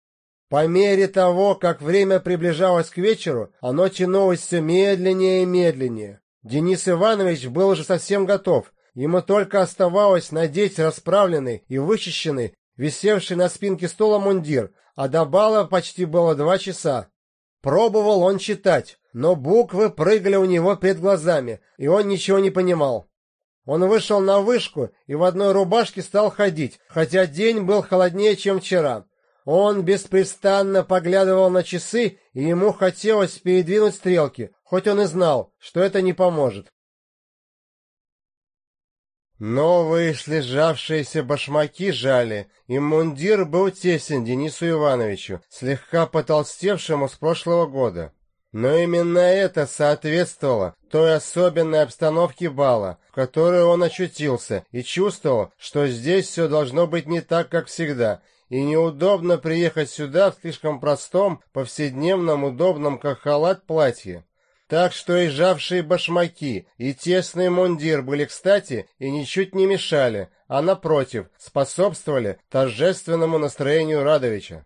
По мере того, как время приближалось к вечеру, оно тянулось все медленнее и медленнее. Денис Иванович был уже совсем готов. Ему только оставалось надеть расправленный и вычищенный, висевший на спинке стула мундир, а до бала почти было два часа. Пробовал он читать, но буквы прыгали у него перед глазами, и он ничего не понимал. Он вышел на вышку и в одной рубашке стал ходить, хотя день был холоднее, чем вчера. Он беспрестанно поглядывал на часы, и ему хотелось передвинуть стрелки, хоть он и знал, что это не поможет. Новые слежавшиеся башмаки жали, и мундир был тесен Денису Ивановичу, слегка потолстевшему с прошлого года. Но именно это соответствовало той особенной обстановке бала, в которой он очутился, и чувствовал, что здесь все должно быть не так, как всегда, и неудобно приехать сюда в слишком простом, повседневном, удобном, как халат, платье. Так что и жавшие башмаки, и тесный мундир были кстати и ничуть не мешали, а напротив, способствовали торжественному настроению Радовича.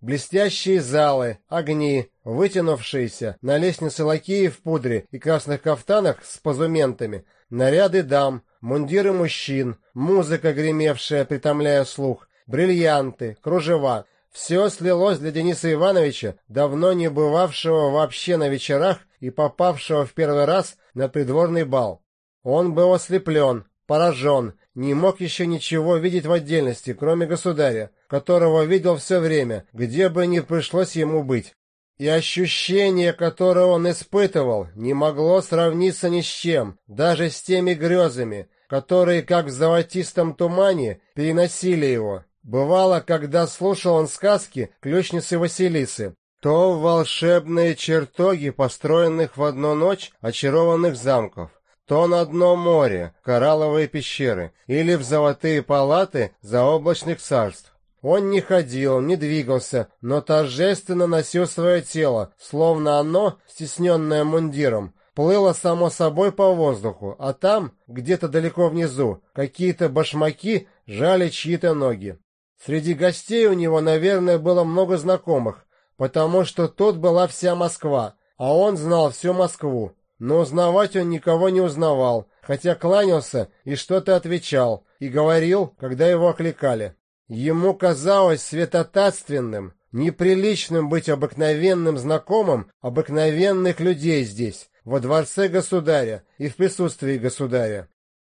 Блестящие залы, огни, вытянувшиеся на лестнице лакеи в пудре и красных кафтанах с позументами, наряды дам, мундиры мужчин, музыка, гремевшая, притомляя слух, бриллианты, кружева. Все слилось для Дениса Ивановича, давно не бывавшего вообще на вечерах и попавшего в первый раз на придворный бал. Он был ослеплен, поражен, не мог еще ничего видеть в отдельности, кроме государя, которого видел все время, где бы ни пришлось ему быть. И ощущение, которое он испытывал, не могло сравниться ни с чем, даже с теми грезами, которые, как в золотистом тумане, переносили его. Бывало, когда слушал он сказки ключницы Василисы, то волшебные чертоги, построенных в одну ночь очарованных замков, то на дно море, коралловые пещеры, или в золотые палаты заоблачных царств. Он не ходил, не двигался, но торжественно носил свое тело, словно оно, стесненное мундиром, плыло само собой по воздуху, а там, где-то далеко внизу, какие-то башмаки жали чьи-то ноги. Среди гостей у него, наверное, было много знакомых, потому что тут была вся Москва, а он знал всю Москву. Но узнавать он никого не узнавал, хотя кланялся и что-то отвечал, и говорил, когда его окликали. Ему казалось святотатственным, неприличным быть обыкновенным знакомым обыкновенных людей здесь, во дворце государя и в присутствии государя.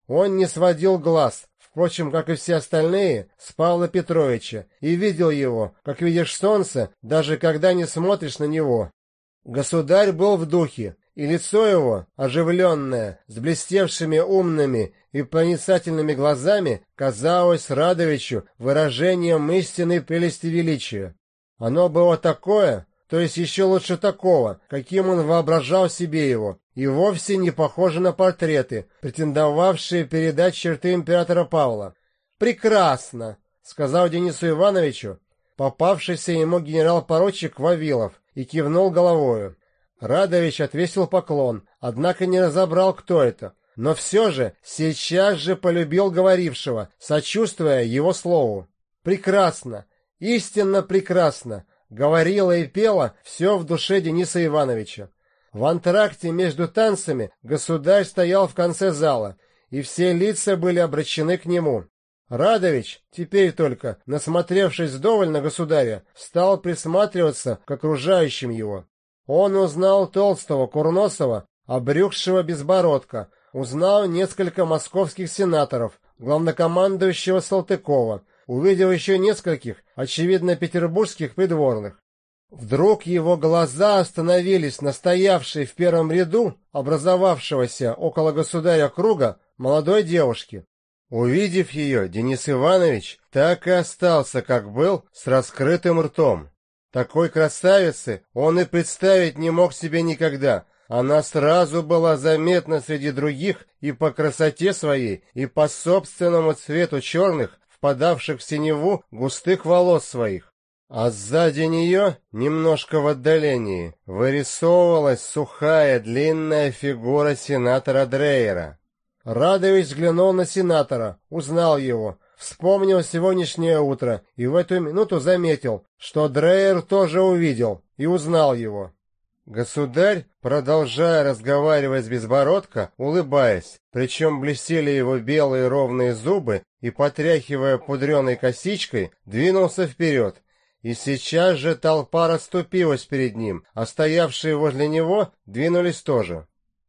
Он не сводил глаз, впрочем, как и все остальные, с Павла Петровича и видел его, как видишь солнце, даже когда не смотришь на него. Государь был в духе, и лицо его, оживленное, с блестевшими умными и проницательными глазами, казалось Радовичу выражением истинной прелести величия. Оно было такое, то есть еще лучше такого, каким он воображал себе его, и вовсе не похоже на портреты, претендовавшие передать черты императора Павла. «Прекрасно!» — сказал Денису Ивановичу, попавшийся ему генерал-поручик Вавилов, и кивнул головою. Радович отвесил поклон, однако не разобрал, кто это, но все же сейчас же полюбил говорившего, сочувствуя его слову. «Прекрасно! Истинно прекрасно!» — говорила и пела все в душе Дениса Ивановича. В антракте между танцами государь стоял в конце зала, и все лица были обращены к нему. Радович, теперь только, насмотревшись вдоволь на государя, стал присматриваться к окружающим его. Он узнал толстого, курносого, обрюкшего безбородка, узнал несколько московских сенаторов, главнокомандующего Салтыкова, увидел еще нескольких, очевидно, петербургских придворных. Вдруг его глаза остановились на стоявшей в первом ряду образовавшегося около государя круга молодой девушке. Увидев ее, Денис Иванович так и остался, как был, с раскрытым ртом. Такой красавицы он и представить не мог себе никогда. Она сразу была заметна среди других и по красоте своей, и по собственному цвету черных, впадавших в синеву густых волос своих. А сзади нее, немножко в отдалении, вырисовывалась сухая длинная фигура сенатора Дрейера. Радович взглянул на сенатора, узнал его, вспомнил сегодняшнее утро и в эту минуту заметил, что Дрейер тоже увидел и узнал его. Государь, продолжая разговаривать с Безбородко, улыбаясь, причем блестели его белые ровные зубы и, потряхивая пудреной косичкой, двинулся вперед. И сейчас же толпа расступилась перед ним, а стоявшие возле него двинулись тоже.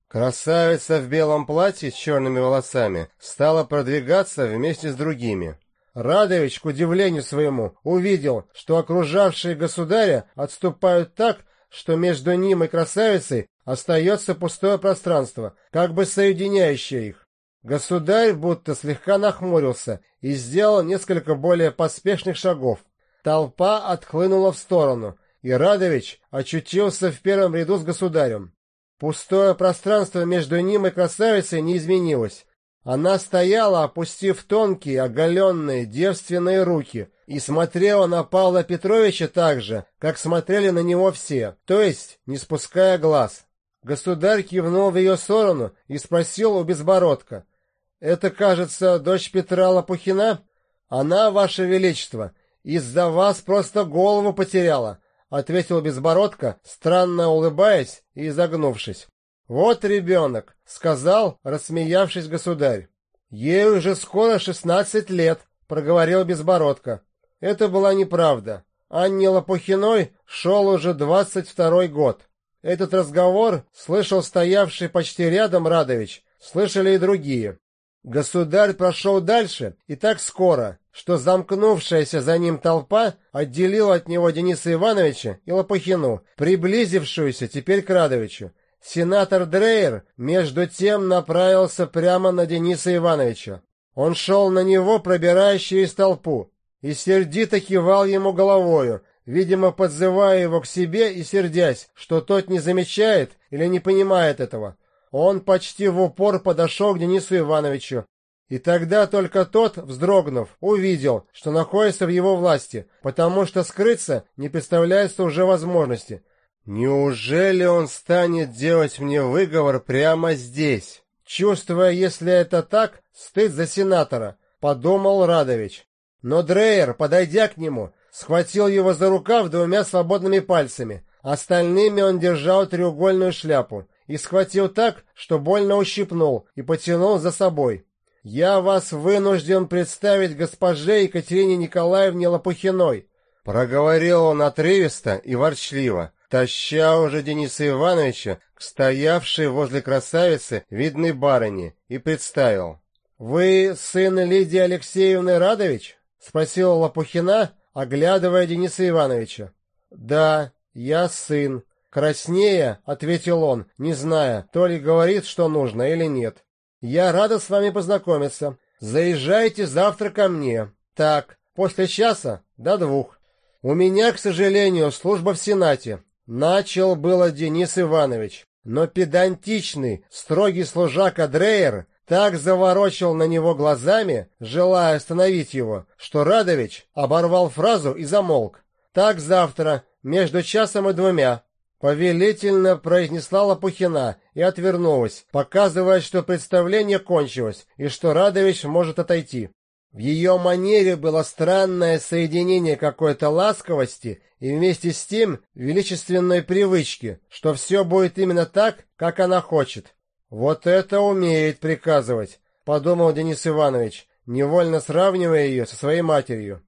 Красавица в белом платье с черными волосами стала продвигаться вместе с другими. Радович, к удивлению своему, увидел, что окружавшие государя отступают так, что между ним и красавицей остается пустое пространство, как бы соединяющее их. Государь будто слегка нахмурился и сделал несколько более поспешных шагов. Толпа отхлынула в сторону, и Радович очутился в первом ряду с государем. Пустое пространство между ним и красавицей не изменилось. Она стояла, опустив тонкие, оголенные, девственные руки, и смотрела на Павла Петровича так же, как смотрели на него все, то есть не спуская глаз. Государь кивнул в ее сторону и спросил у Безбородка. — Это, кажется, дочь Петра Лопухина? — Она, Ваше Величество, из-за вас просто голову потеряла, — ответил Безбородко, странно улыбаясь и изогнувшись. — Вот ребенок, — сказал, рассмеявшись государь. — Ей уже скоро шестнадцать лет, — проговорил Безбородко. Это была неправда. Анне Лопухиной шел уже двадцать второй год. Этот разговор слышал стоявший почти рядом Радович, слышали и другие. Государь прошел дальше и так скоро, что замкнувшаяся за ним толпа отделила от него Дениса Ивановича и Лопухину, приблизившуюся теперь к Радовичу. Сенатор Дрейер, между тем, направился прямо на Дениса Ивановича. Он шел на него, пробираясь толпу, и сердито кивал ему головою, видимо, подзывая его к себе и сердясь, что тот не замечает или не понимает этого. Он почти в упор подошел к Денису Ивановичу, и тогда только тот, вздрогнув, увидел, что находится в его власти, потому что скрыться не представляется уже возможности. Неужели он станет делать мне выговор прямо здесь? Чувствуя, если это так, стыд за сенатора, подумал Радович. Но Дрейер, подойдя к нему, схватил его за рукав двумя свободными пальцами. Остальными он держал треугольную шляпу и схватил так, что больно ущипнул и потянул за собой. «Я вас вынужден представить госпоже Екатерине Николаевне Лопухиной», проговорил он отрывисто и ворчливо, таща уже Дениса Ивановича к стоявшей возле красавицы видной барыне, и представил. «Вы сын Лидии Алексеевны Радович?» — спросила Лопухина, оглядывая Дениса Ивановича. «Да, я сын». Краснея, ответил он, не зная, то ли говорит, что нужно или нет. Я рада с вами познакомиться. Заезжайте завтра ко мне. Так, после часа до двух. У меня, к сожалению, служба в Сенате. Начал было Денис Иванович, но педантичный, строгий служака Дрейер так заворочил на него глазами, желая остановить его, что Радович оборвал фразу и замолк. Так завтра, между часом и двумя, Повелительно произнесла Лопухина и отвернулась, показывая, что представление кончилось и что Радович может отойти. В ее манере было странное соединение какой-то ласковости и вместе с тем величественной привычки, что все будет именно так, как она хочет. «Вот это умеет приказывать», — подумал Денис Иванович, невольно сравнивая ее со своей матерью.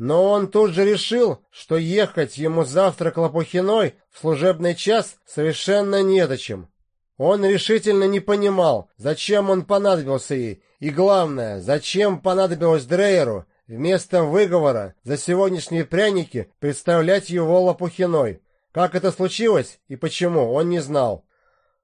Но он тут же решил, что ехать ему завтра к Лопухиной в служебный час совершенно не до чем. Он решительно не понимал, зачем он понадобился ей, и главное, зачем понадобилось Дрейеру вместо выговора за сегодняшние пряники представлять его Лопухиной. Как это случилось и почему, он не знал.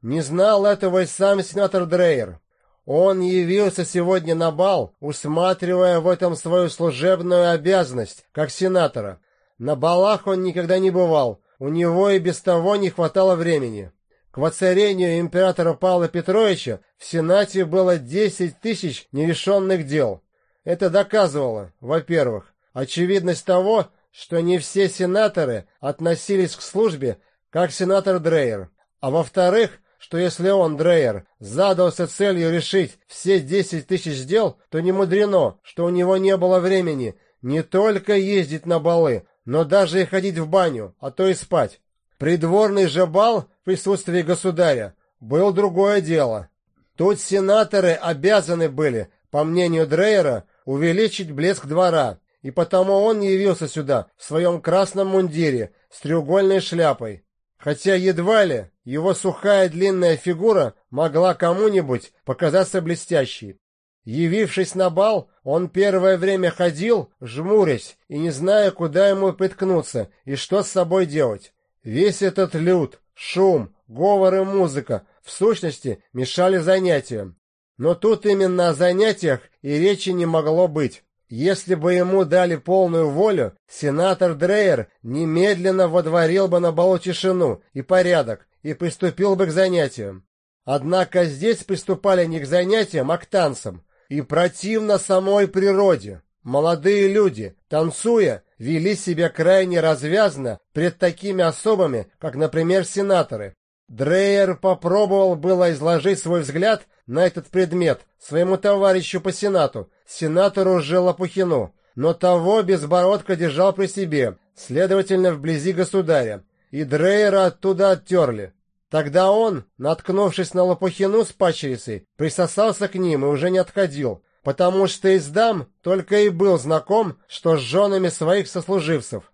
Не знал этого и сам сенатор Дрейер. Он явился сегодня на бал, усматривая в этом свою служебную обязанность, как сенатора. На балах он никогда не бывал, у него и без того не хватало времени. К воцарению императора Павла Петровича в Сенате было 10 тысяч нерешенных дел. Это доказывало, во-первых, очевидность того, что не все сенаторы относились к службе, как сенатор Дрейер, а во-вторых, что если он, Дрейер, задался целью решить все 10 тысяч дел, то не мудрено, что у него не было времени не только ездить на балы, но даже и ходить в баню, а то и спать. Придворный же бал в присутствии государя был другое дело. Тут сенаторы обязаны были, по мнению Дрейера, увеличить блеск двора, и потому он явился сюда в своем красном мундире с треугольной шляпой. Хотя едва ли его сухая длинная фигура могла кому-нибудь показаться блестящей. Явившись на бал, он первое время ходил, жмурясь, и не зная, куда ему приткнуться и что с собой делать. Весь этот люд, шум, говор и музыка в сущности мешали занятиям. Но тут именно о занятиях и речи не могло быть. Если бы ему дали полную волю, сенатор Дрейер немедленно водворил бы на балу тишину и порядок и приступил бы к занятиям. Однако здесь приступали не к занятиям, а к танцам. И противно самой природе. Молодые люди, танцуя, вели себя крайне развязно пред такими особами, как, например, сенаторы. Дрейер попробовал было изложить свой взгляд на этот предмет своему товарищу по сенату, сенатору Желопухину, но того безбородко держал при себе, следовательно, вблизи государя, и Дрейера оттуда оттерли. Тогда он, наткнувшись на Лопухину с пачерицей, присосался к ним и уже не отходил, потому что из дам только и был знаком, что с женами своих сослуживцев.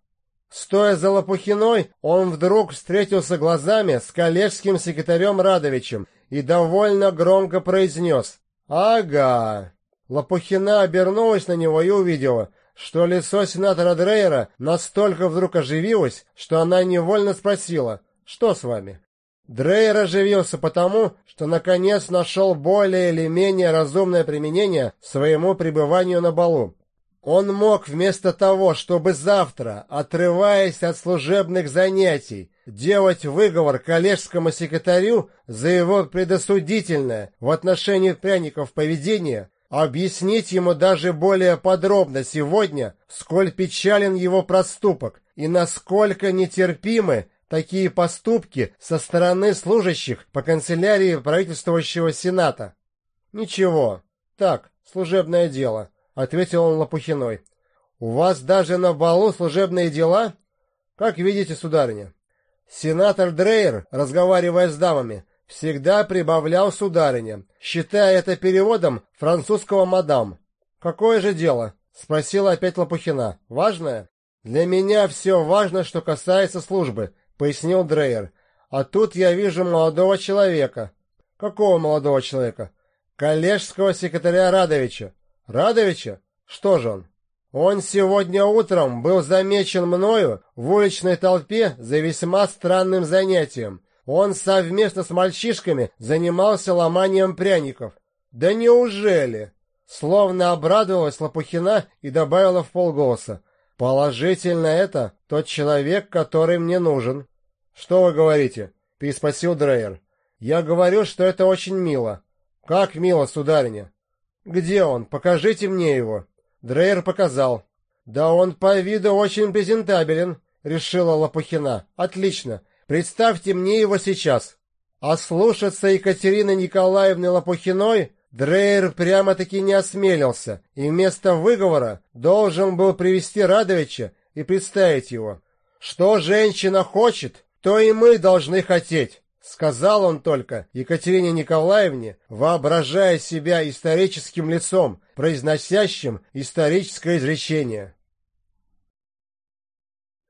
Стоя за Лопухиной, он вдруг встретился глазами с коллежским секретарем Радовичем и довольно громко произнес «Ага». Лопухина обернулась на него и увидела, что лицо сенатора Дрейера настолько вдруг оживилось, что она невольно спросила «Что с вами?». Дрейер оживился потому, что наконец нашел более или менее разумное применение своему пребыванию на балу. Он мог вместо того, чтобы завтра, отрываясь от служебных занятий, делать выговор коллежскому секретарю за его предосудительное в отношении пряников поведение, объяснить ему даже более подробно сегодня, сколь печален его проступок и насколько нетерпимы такие поступки со стороны служащих по канцелярии правительствующего Сената. Ничего, так, служебное дело, ответил он Лопухиной. У вас даже на балу служебные дела? Как видите, сударыня. Сенатор Дрейер, разговаривая с дамами, всегда прибавлял сударыня, считая это переводом французского мадам. Какое же дело? спросила опять Лопухина. Важное? Для меня все важно, что касается службы, пояснил Дрейер. А тут я вижу молодого человека. Какого молодого человека? Коллежского секретаря Радовича. Радовича? Что же он? Он сегодня утром был замечен мною в уличной толпе за весьма странным занятием. Он совместно с мальчишками занимался ломанием пряников. Да неужели? Словно обрадовалась Лопухина и добавила в полголоса. Положительно это тот человек, который мне нужен. «Что вы говорите?» — переспросил Дрейер. «Я говорю, что это очень мило». «Как мило, сударыня?» «Где он? Покажите мне его». Дрейер показал. «Да он по виду очень презентабелен», — решила Лопухина. «Отлично. Представьте мне его сейчас». А слушаться Екатерины Николаевны Лопухиной Дрейер прямо-таки не осмелился, и вместо выговора должен был привести Радовича и представить его. Что женщина хочет, то и мы должны хотеть, сказал он только Екатерине Николаевне, воображая себя историческим лицом, произносящим историческое изречение.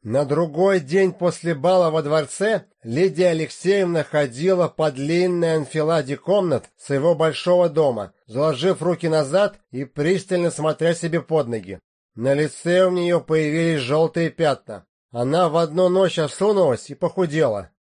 На другой день после бала во дворце Лидия Алексеевна ходила по длинной анфиладе комнат своего большого дома, заложив руки назад и пристально смотря себе под ноги. На лице у нее появились желтые пятна. Она в одну ночь осунулась и похудела.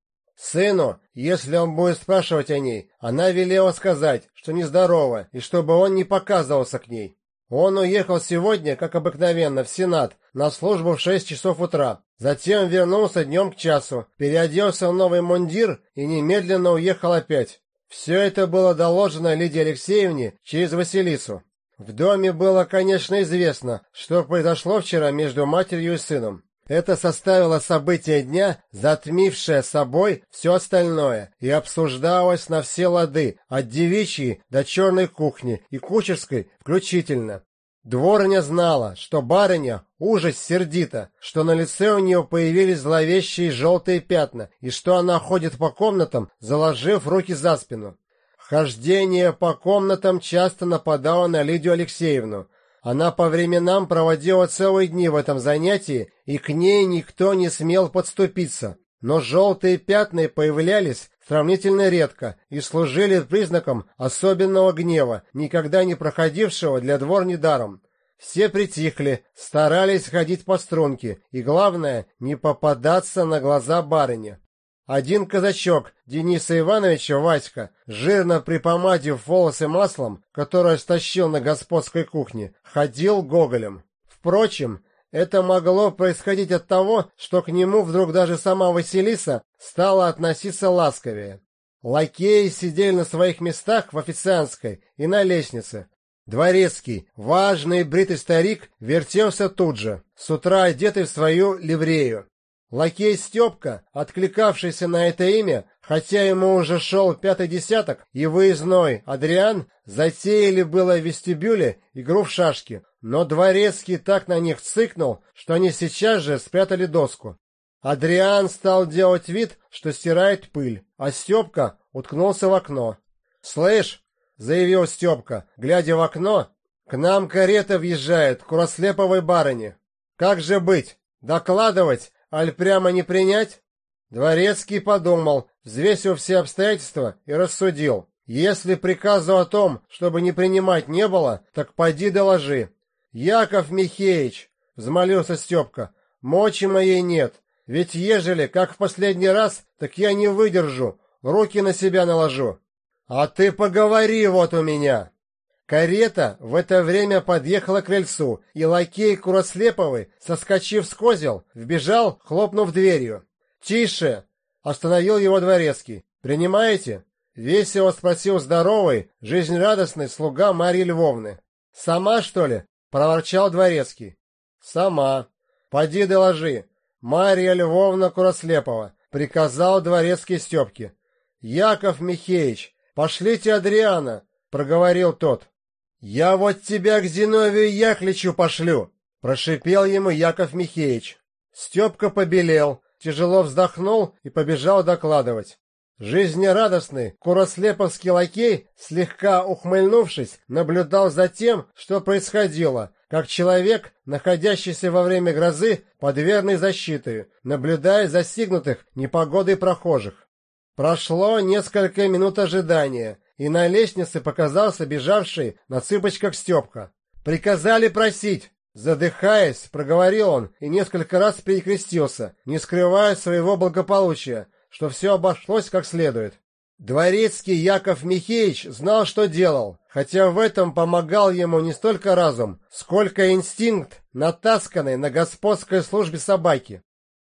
Сыну, если он будет спрашивать о ней, она велела сказать, что нездорова, и чтобы он не показывался к ней. Он уехал сегодня, как обыкновенно, в Сенат, на службу в шесть часов утра. Затем вернулся днем к часу, переоделся в новый мундир и немедленно уехал опять. Все это было доложено Лидии Алексеевне через Василису. В доме было, конечно, известно, что произошло вчера между матерью и сыном. Это составило событие дня, затмившее собой все остальное, и обсуждалось на все лады, от девичьей до черной кухни и кучерской включительно. Дворня знала, что барыня ужас сердита, что на лице у нее появились зловещие желтые пятна, и что она ходит по комнатам, заложив руки за спину. Хождение по комнатам часто нападало на Лидию Алексеевну, она по временам проводила целые дни в этом занятии, и к ней никто не смел подступиться. Но желтые пятна появлялись сравнительно редко и служили признаком особенного гнева, никогда не проходившего для двор недаром. Все притихли, старались ходить по струнке, и главное, не попадаться на глаза барыне. Один казачок Дениса Ивановича Васька, жирно припомадив волосы маслом, которое стащил на господской кухне, ходил гоголем. Впрочем, это могло происходить от того, что к нему вдруг даже сама Василиса стала относиться ласковее. Лакеи сидели на своих местах в официантской и на лестнице. Дворецкий, важный бритый старик, вертелся тут же, с утра одетый в свою ливрею. Лакей Степка, откликавшийся на это имя, хотя ему уже шел пятый десяток, и выездной Адриан затеяли было в вестибюле игру в шашки, но дворецкий так на них цыкнул, что они сейчас же спрятали доску. Адриан стал делать вид, что стирает пыль, а Степка уткнулся в окно. «Слышь!» — заявил Степка, глядя в окно. «К нам карета въезжает, к Курослеповой барыне. Как же быть? Докладывать Аль прямо не принять? Дворецкий подумал, взвесил все обстоятельства и рассудил. Если приказа о том, чтобы не принимать не было, так поди доложи. Яков Михеич, взмолился Степка, мочи моей нет. Ведь ежели, как в последний раз, так я не выдержу, руки на себя наложу. А ты поговори вот у меня. Карета в это время подъехала к крыльцу, и лакей Курослеповый, соскочив с козел, вбежал, хлопнув дверью. «Тише!» — остановил его дворецкий. «Принимаете?» — весело спросил здоровый, жизнерадостный слуга Марьи Львовны. «Сама, что ли?» — проворчал дворецкий. «Сама. Поди доложи. Марья Львовна Курослепова», — приказал дворецкий Степке. «Яков Михеич, пошлите Адриана», — проговорил тот. «Я вот тебя к Зиновию Яхличу пошлю!» — прошипел ему Яков Михеич. Степка побелел, тяжело вздохнул и побежал докладывать. Жизнерадостный курослеповский лакей, слегка ухмыльнувшись, наблюдал за тем, что происходило, как человек, находящийся во время грозы под верной защитой, наблюдая застигнутых непогодой прохожих. Прошло несколько минут ожидания, и на лестнице показался бежавший на цыпочках Степка. «Приказали просить!» Задыхаясь, проговорил он и несколько раз перекрестился, не скрывая своего благополучия, что все обошлось как следует. Дворецкий Яков Михеевич знал, что делал, хотя в этом помогал ему не столько разум, сколько инстинкт, натасканный на господской службе собаки.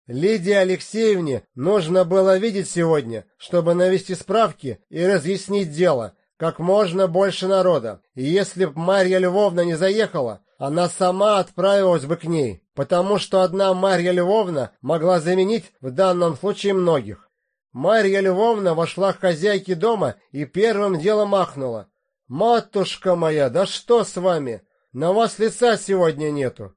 Лидии Алексеевне нужно было видеть сегодня, чтобы навести справки и разъяснить дело, как можно больше народа. И если б Марья Львовна не заехала, она сама отправилась бы к ней, потому что одна Марья Львовна могла заменить в данном случае многих. Марья Львовна вошла к хозяйке дома и первым делом махнула. «Матушка моя, да что с вами? На вас лица сегодня нету».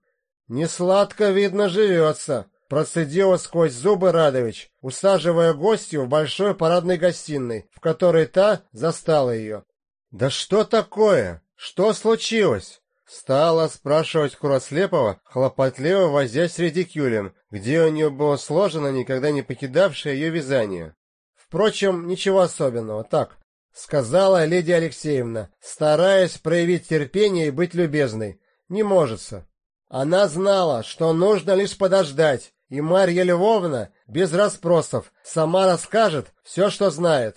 «Не сладко, видно, живется», Процедила сквозь зубы Радович, усаживая гостью в большой парадной гостиной, в которой та застала ее. «Да что такое? Что случилось?» Стала спрашивать Курослепова, хлопотливо возясь с редикюлем, где у нее было сложено никогда не покидавшее ее вязание. Впрочем, ничего особенного, так, сказала леди Алексеевна, стараясь проявить терпение и быть любезной. Не можется. Она знала, что нужно лишь подождать, и Марья Львовна, без расспросов, сама расскажет все, что знает.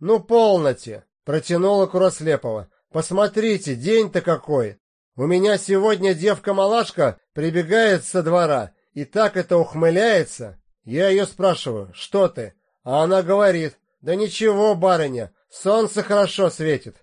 «Ну, полноте!» — протянула Курослепова. «Посмотрите, день-то какой! У меня сегодня девка-малашка прибегает со двора и так это ухмыляется. Я ее спрашиваю, что ты? А она говорит, да ничего, барыня, солнце хорошо светит.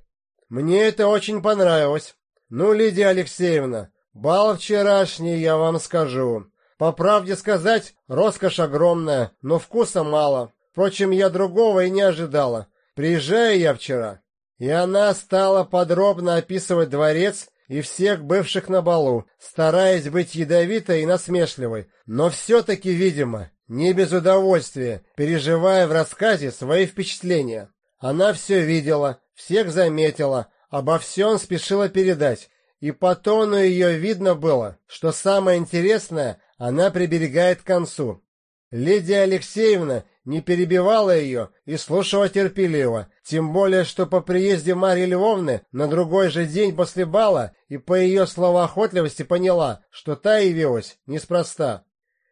Мне это очень понравилось. Ну, Лидия Алексеевна, бал вчерашний, я вам скажу. По правде сказать, роскошь огромная, но вкуса мало. Впрочем, я другого и не ожидала. Приезжаю я вчера, и она стала подробно описывать дворец и всех бывших на балу, стараясь быть ядовитой и насмешливой, но все-таки, видимо, не без удовольствия, переживая в рассказе свои впечатления. Она все видела, всех заметила, обо всем спешила передать, и по тону ее видно было, что самое интересное она приберегает к концу. Лидия Алексеевна не перебивала ее и слушала терпеливо, тем более, что по приезде Марьи Львовны на другой же день после бала и по ее словоохотливости поняла, что та явилась неспроста.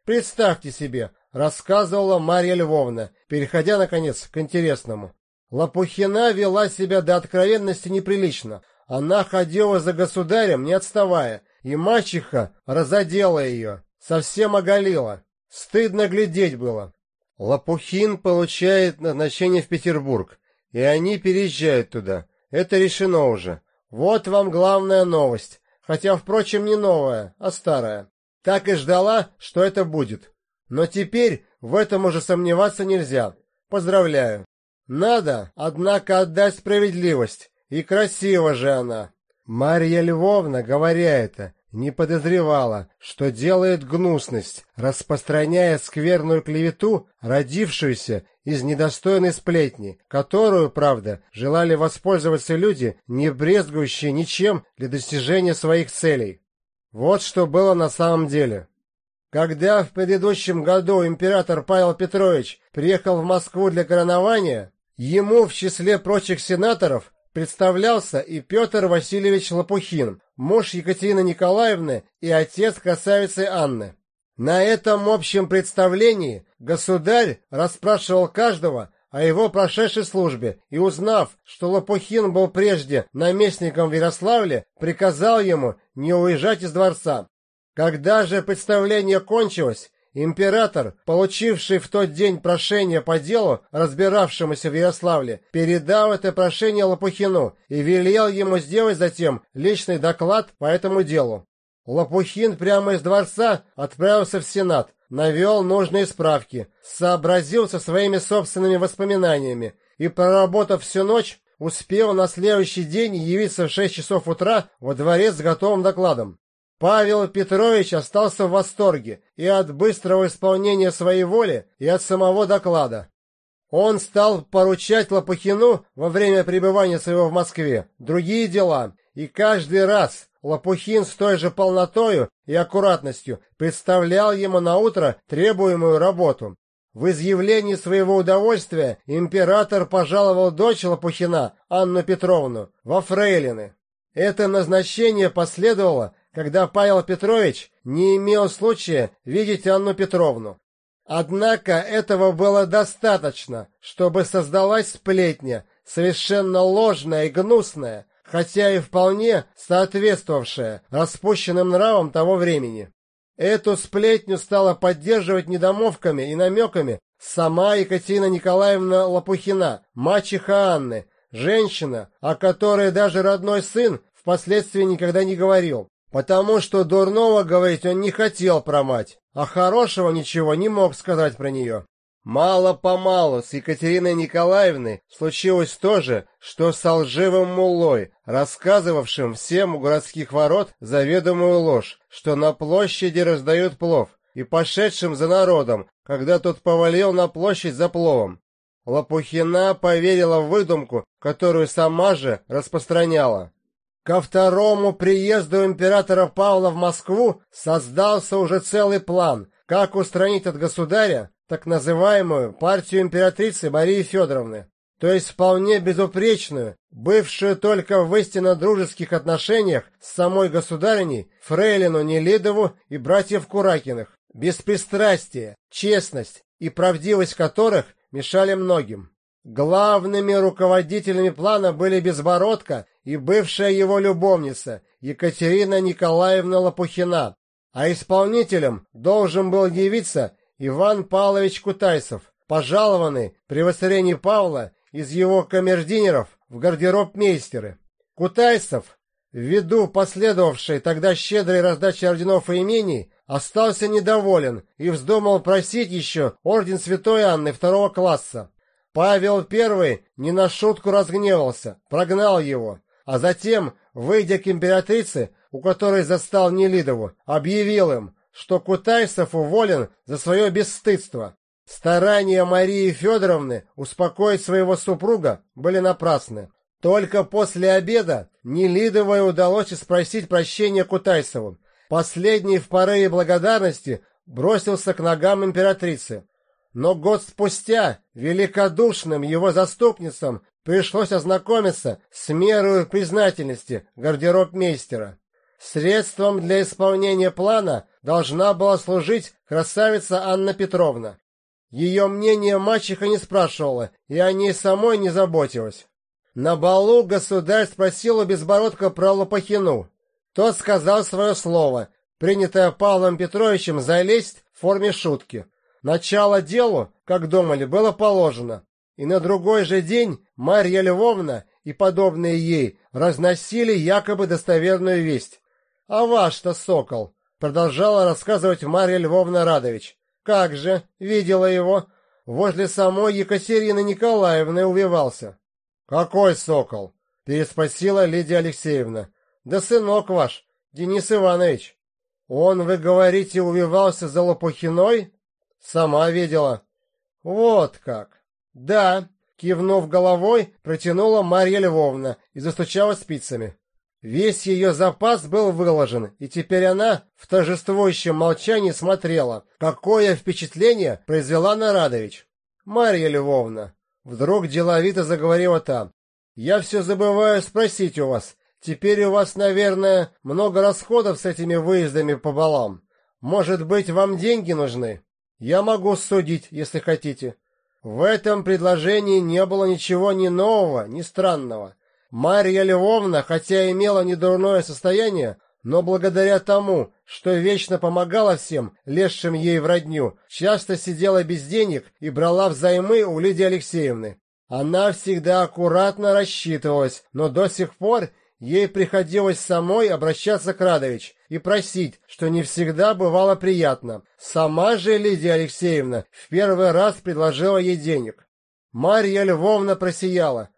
«Представьте себе», — рассказывала Марья Львовна, переходя, наконец, к интересному. Лопухина вела себя до откровенности неприлично. Она ходила за государем, не отставая, и мачеха разодела ее, совсем оголила. Стыдно глядеть было. Лопухин получает назначение в Петербург, и они переезжают туда. Это решено уже. Вот вам главная новость, хотя, впрочем, не новая, а старая. Так и ждала, что это будет. Но теперь в этом уже сомневаться нельзя. Поздравляю. Надо, однако, отдать справедливость. И красиво же она. Марья Львовна, говоря это, не подозревала, что делает гнусность, распространяя скверную клевету, родившуюся из недостойной сплетни, которую, правда, желали воспользоваться люди, не брезгующие ничем для достижения своих целей. Вот что было на самом деле. Когда в предыдущем году император Павел Петрович приехал в Москву для коронования, ему в числе прочих сенаторов представлялся и Петр Васильевич Лопухин, муж Екатерины Николаевны и отец красавицы Анны. На этом общем представлении государь расспрашивал каждого о его прошедшей службе и, узнав, что Лопухин был прежде наместником в Ярославле, приказал ему не уезжать из дворца. Когда же представление кончилось, Император, получивший в тот день прошение по делу, разбиравшемуся в Ярославле, передал это прошение Лопухину и велел ему сделать затем личный доклад по этому делу. Лопухин прямо из дворца отправился в Сенат, навел нужные справки, сообразил со своими собственными воспоминаниями и, проработав всю ночь, успел на следующий день явиться в шесть часов утра во дворец с готовым докладом. Павел Петрович остался в восторге и от быстрого исполнения своей воли, и от самого доклада. Он стал поручать Лопухину во время пребывания своего в Москве другие дела, и каждый раз Лопухин с той же полнотою и аккуратностью представлял ему на утро требуемую работу. В изъявлении своего удовольствия император пожаловал дочь Лопухина, Анну Петровну, во фрейлины. Это назначение последовало когда Павел Петрович не имел случая видеть Анну Петровну. Однако этого было достаточно, чтобы создалась сплетня, совершенно ложная и гнусная, хотя и вполне соответствовавшая распущенным нравам того времени. Эту сплетню стала поддерживать недомовками и намеками сама Екатерина Николаевна Лопухина, мачеха Анны, женщина, о которой даже родной сын впоследствии никогда не говорил. Потому что дурного говорить он не хотел про мать, а хорошего ничего не мог сказать про нее. Мало-помалу с Екатериной Николаевной случилось то же, что с лживым муллой, рассказывавшим всем у городских ворот заведомую ложь, что на площади раздают плов, и пошедшим за народом, когда тот повалил на площадь за пловом. Лопухина поверила в выдумку, которую сама же распространяла. Ко второму приезду императора Павла в Москву создался уже целый план, как устранить от государя так называемую партию императрицы Марии Федоровны, то есть вполне безупречную, бывшую только в истинно дружеских отношениях с самой государыней, фрейлину Нелидову и братьев Куракиных, беспристрастие, честность и правдивость которых мешали многим. Главными руководителями плана были Безбородко и бывшая его любовница Екатерина Николаевна Лопухина, а исполнителем должен был явиться Иван Павлович Кутайсов, пожалованный при воцарении Павла из его камердинеров в гардероб мейстеры. Кутайсов, ввиду последовавшей тогда щедрой раздачи орденов и имений, остался недоволен и вздумал просить еще орден Святой Анны второго класса. Павел I не на шутку разгневался, прогнал его, а затем, выйдя к императрице, у которой застал Нелидову, объявил им, что Кутайсов уволен за свое бесстыдство. Старания Марии Федоровны успокоить своего супруга были напрасны. Только после обеда Нелидовой удалось спросить прощения Кутайсову. Последний в порыве благодарности бросился к ногам императрицы. Но год спустя великодушным его заступницам пришлось ознакомиться с мерой признательности гардеробмейстера. Средством для исполнения плана должна была служить красавица Анна Петровна. Ее мнение мачеха не спрашивала, и о ней самой не заботилась. На балу государь спросил у Безбородка про Лопахину. Тот сказал свое слово, принятое Павлом Петровичем залезть в форме шутки. Начало делу, как думали, было положено, и на другой же день Марья Львовна и подобные ей разносили якобы достоверную весть. «А ваш-то сокол!» — продолжала рассказывать Марья Львовна Радович. «Как же, видела его, возле самой Екатерины Николаевны увивался». «Какой сокол?» — переспросила Лидия Алексеевна. «Да сынок ваш, Денис Иванович». «Он, вы говорите, увивался за Лопухиной?» Сама видела. Вот как. Да, кивнув головой, протянула Марья Львовна и застучала спицами. Весь ее запас был выложен, и теперь она в торжествующем молчании смотрела, какое впечатление произвела Нарадович. Марья Львовна, вдруг деловито заговорила та, я все забываю спросить у вас, теперь у вас, наверное, много расходов с этими выездами по балам. Может быть, вам деньги нужны? Я могу судить, если хотите. В этом предложении не было ничего ни нового, ни странного. Марья Львовна, хотя имела недурное состояние, но благодаря тому, что вечно помогала всем, лезшим ей в родню, часто сидела без денег и брала взаймы у Лидии Алексеевны. Она всегда аккуратно рассчитывалась, но до сих пор ей приходилось самой обращаться к Радович, и просить, что не всегда бывало приятно. Сама же Лидия Алексеевна в первый раз предложила ей денег. Марья Львовна просияла.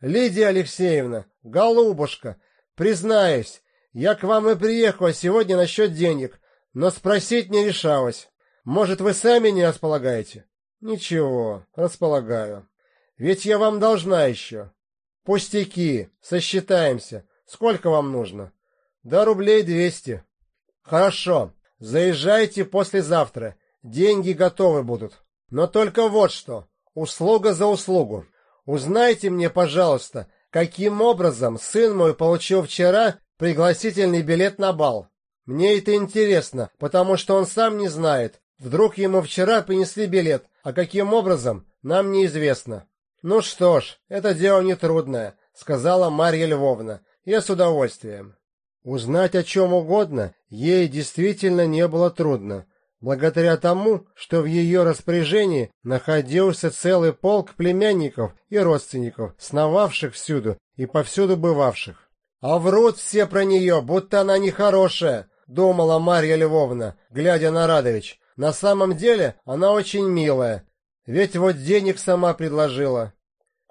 «Лидия Алексеевна, голубушка, признаюсь, я к вам и приехала сегодня насчет денег, но спросить не решалась. Может, вы сами не располагаете?» «Ничего, располагаю. Ведь я вам должна еще». «Пустяки, сосчитаемся. Сколько вам нужно?» Да рублей двести. Хорошо, заезжайте послезавтра. Деньги готовы будут. Но только вот что. Услуга за услугу. Узнайте мне, пожалуйста, каким образом сын мой получил вчера пригласительный билет на бал. Мне это интересно, потому что он сам не знает. Вдруг ему вчера принесли билет, а каким образом, нам неизвестно. Ну что ж, это дело нетрудное, сказала Марья Львовна. Я с удовольствием. Узнать о чем угодно ей действительно не было трудно, благодаря тому, что в ее распоряжении находился целый полк племянников и родственников, сновавших всюду и повсюду бывавших. А врут все про нее, будто она нехорошая, думала Марья Львовна, глядя на Радович. На самом деле она очень милая, ведь вот денег сама предложила.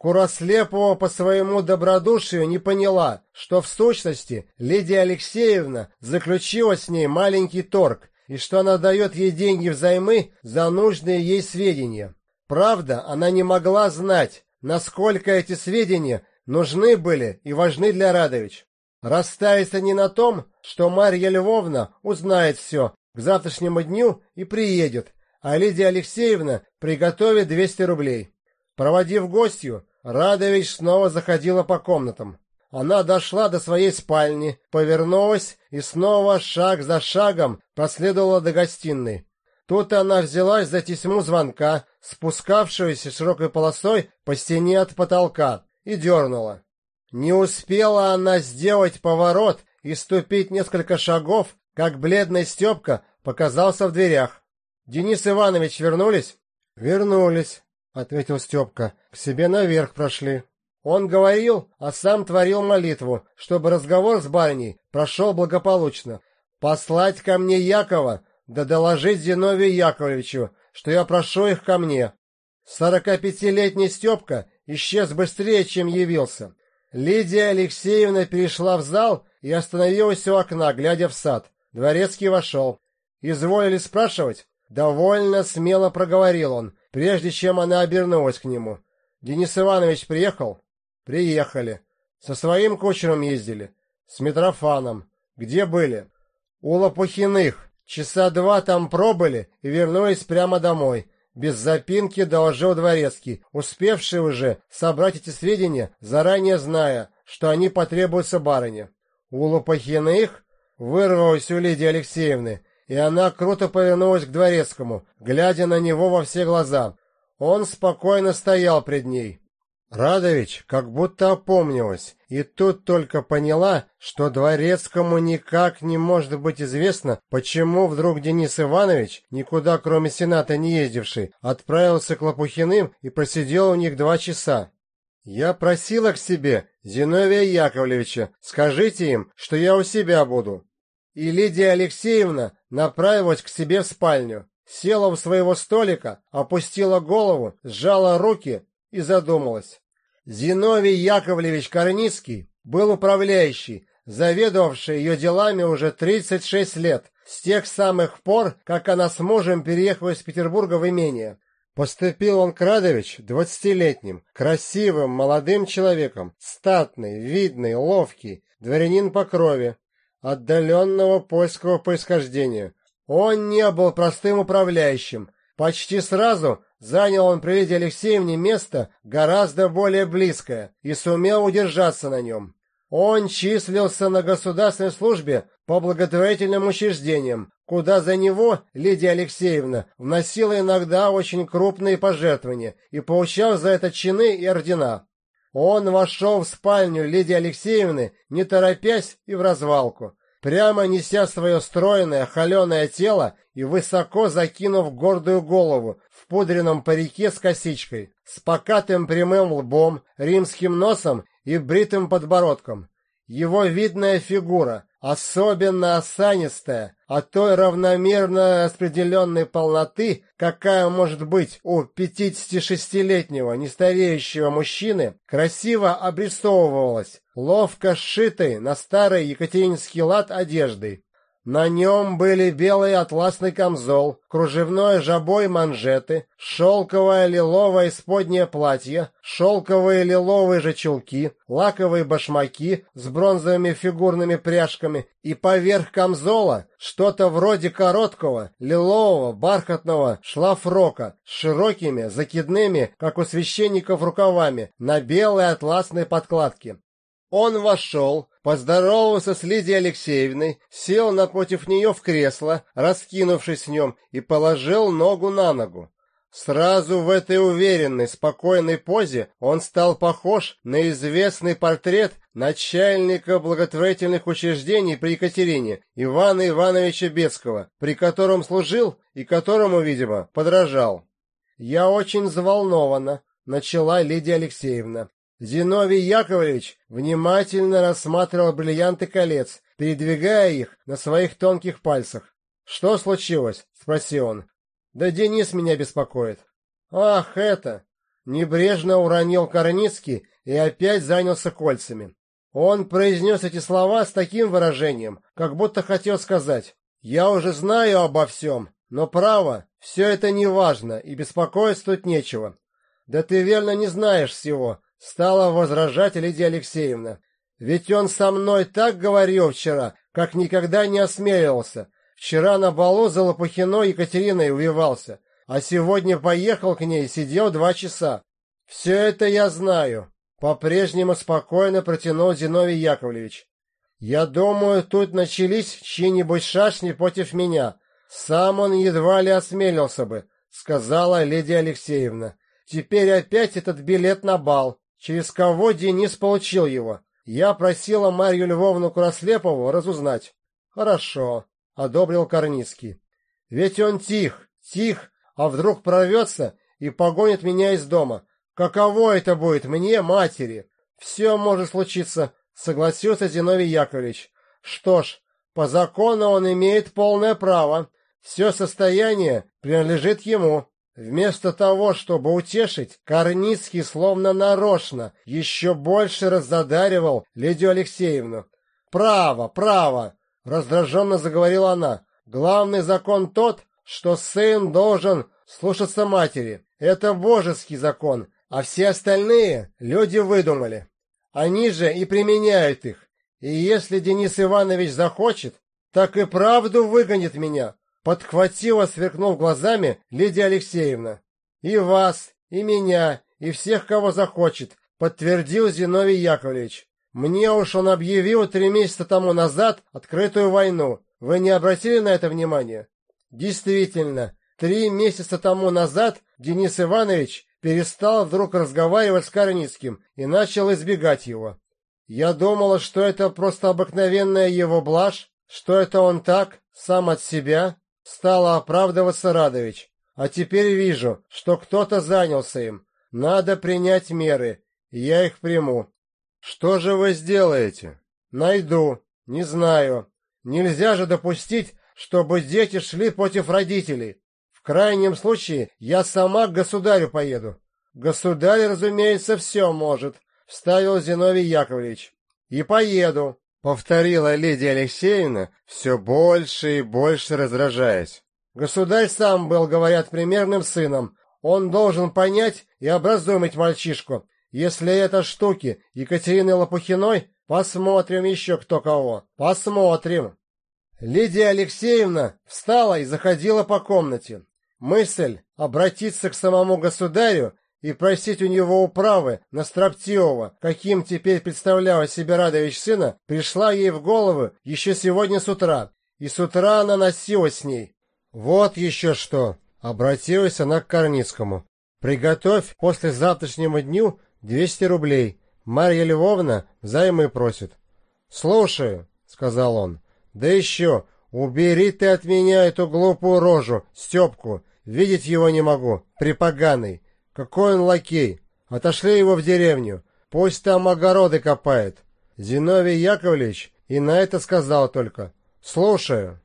Курослепова по своему добродушию не поняла, что в сущности Лидия Алексеевна заключила с ней маленький торг и что она дает ей деньги взаймы за нужные ей сведения. Правда, она не могла знать, насколько эти сведения нужны были и важны для Радович. Расстались они на том, что Марья Львовна узнает все к завтрашнему дню и приедет, а Лидия Алексеевна приготовит 200 рублей. Проводив гостью, Радович снова заходила по комнатам. Она дошла до своей спальни, повернулась и снова шаг за шагом проследовала до гостиной. Тут она взялась за тесьму звонка, спускавшуюся широкой полосой по стене от потолка, и дернула. Не успела она сделать поворот и ступить несколько шагов, как бледный Степка показался в дверях. «Денис Иванович вернулись?» «Вернулись», — ответил Степка. «К себе наверх прошли». Он говорил, а сам творил молитву, чтобы разговор с барыней прошел благополучно. «Послать ко мне Якова, да доложить Зиновию Яковлевичу, что я прошу их ко мне». Сорокапятилетний Степка исчез быстрее, чем явился. Лидия Алексеевна перешла в зал и остановилась у окна, глядя в сад. Дворецкий вошел. «Изволили спрашивать?» Довольно смело проговорил он, прежде чем она обернулась к нему. «Денис Иванович приехал?» «Приехали. Со своим кучером ездили. С Митрофаном. Где были?» «У Лопухиных. Часа два там пробыли и вернулись прямо домой. Без запинки доложил Дворецкий, успевший уже собрать эти сведения, заранее зная, что они потребуются барыне. «У Лопухиных?» — вырвалось у Лидии Алексеевны, и она круто повернулась к Дворецкому, глядя на него во все глаза. Он спокойно стоял пред ней. Радович как будто опомнилась, и тут только поняла, что дворецкому никак не может быть известно, почему вдруг Денис Иванович, никуда кроме Сената не ездивший, отправился к Лопухиным и просидел у них два часа. «Я просила к себе Зиновия Яковлевича, скажите им, что я у себя буду». И Лидия Алексеевна направилась к себе в спальню, села у своего столика, опустила голову, сжала руки и задумалась. Зиновий Яковлевич Корницкий был управляющий, заведовавший ее делами уже 36 лет, с тех самых пор, как она с мужем переехала из Петербурга в имение. Поступил он Крадович двадцатилетним, красивым, молодым человеком, статный, видный, ловкий, дворянин по крови, отдаленного польского происхождения. Он не был простым управляющим. Почти сразу Занял он при Лидии Алексеевне место гораздо более близкое и сумел удержаться на нем. Он числился на государственной службе по благотворительным учреждениям, куда за него Лидия Алексеевна вносила иногда очень крупные пожертвования и получал за это чины и ордена. Он вошел в спальню Лидии Алексеевны, не торопясь и в развалку, прямо неся свое стройное, холеное тело и высоко закинув гордую голову, в пудренном парике с косичкой, с покатым прямым лбом, римским носом и бритым подбородком. Его видная фигура, особенно осанистая, а той равномерно распределенной полноты, какая может быть у 56-летнего нестареющего мужчины, красиво обрисовывалась, ловко сшитой на старый екатеринский лад одеждой. На нем были белый атласный камзол, кружевное жабой манжеты, шелковое лиловое споднее платье, шелковые лиловые же лаковые башмаки с бронзовыми фигурными пряжками и поверх камзола что-то вроде короткого лилового бархатного шлафрока с широкими закидными, как у священников, рукавами на белой атласной подкладке. Он вошел, поздоровался с Лидией Алексеевной, сел напротив нее в кресло, раскинувшись в нем, и положил ногу на ногу. Сразу в этой уверенной, спокойной позе он стал похож на известный портрет начальника благотворительных учреждений при Екатерине Ивана Ивановича Бецкого, при котором служил и которому, видимо, подражал. «Я очень взволнована», — начала Лидия Алексеевна. Зиновий Яковлевич внимательно рассматривал бриллианты колец, передвигая их на своих тонких пальцах. «Что случилось?» — спросил он. «Да Денис меня беспокоит». «Ах, это!» Небрежно уронил Корницкий и опять занялся кольцами. Он произнес эти слова с таким выражением, как будто хотел сказать «Я уже знаю обо всем, но право, все это не важно, и беспокоиться тут нечего». «Да ты верно не знаешь всего», Стала возражать Лидия Алексеевна. Ведь он со мной так говорил вчера, как никогда не осмеливался. Вчера на балу за Лопухиной Екатериной увивался, а сегодня поехал к ней сидел два часа. Все это я знаю. По-прежнему спокойно протянул Зиновий Яковлевич. Я думаю, тут начались чьи-нибудь шашни против меня. Сам он едва ли осмелился бы, сказала леди Алексеевна. Теперь опять этот билет на бал. Через кого Денис получил его? Я просила Марью Львовну Курослепову разузнать. Хорошо, одобрил Корницкий. Ведь он тих, тих, а вдруг прорвется и погонит меня из дома. Каково это будет мне, матери? Все может случиться, согласился Зиновий Яковлевич. Что ж, по закону он имеет полное право. Все состояние принадлежит ему. Вместо того, чтобы утешить, Корницкий словно нарочно еще больше разодаривал Лидию Алексеевну. «Право, право!» — раздраженно заговорила она. «Главный закон тот, что сын должен слушаться матери. Это божеский закон, а все остальные люди выдумали. Они же и применяют их. И если Денис Иванович захочет, так и правду выгонит меня. Подхватила, сверкнув глазами, Лидия Алексеевна. И вас, и меня, и всех, кого захочет, подтвердил Зиновий Яковлевич. Мне уж он объявил три месяца тому назад открытую войну. Вы не обратили на это внимания? Действительно, три месяца тому назад Денис Иванович перестал вдруг разговаривать с Корницким и начал избегать его. Я думала, что это просто обыкновенная его блажь, что это он так, сам от себя, стала оправдываться Радович. А теперь вижу, что кто-то занялся им. Надо принять меры, я их приму. Что же вы сделаете? Найду. Не знаю. Нельзя же допустить, чтобы дети шли против родителей крайнем случае я сама к государю поеду. Государь, разумеется, все может, вставил Зиновий Яковлевич. И поеду, повторила леди Алексеевна, все больше и больше раздражаясь. Государь сам был, говорят, примерным сыном. Он должен понять и образумить мальчишку. Если это штуки Екатерины Лопухиной, посмотрим еще кто кого. Посмотрим. Лидия Алексеевна встала и заходила по комнате. Мысль обратиться к самому государю и просить у него управы на Строптивого, каким теперь представляла себе Радович сына, пришла ей в голову еще сегодня с утра, и с утра она носилась с ней. Вот еще что! Обратилась она к Корницкому. Приготовь после завтрашнему дню двести рублей. Марья Львовна взаймы просит. Слушаю, сказал он. Да еще «Убери ты от меня эту глупую рожу, Степку! Видеть его не могу, припоганый! Какой он лакей! Отошли его в деревню, пусть там огороды копает!» Зиновий Яковлевич и на это сказал только «Слушаю».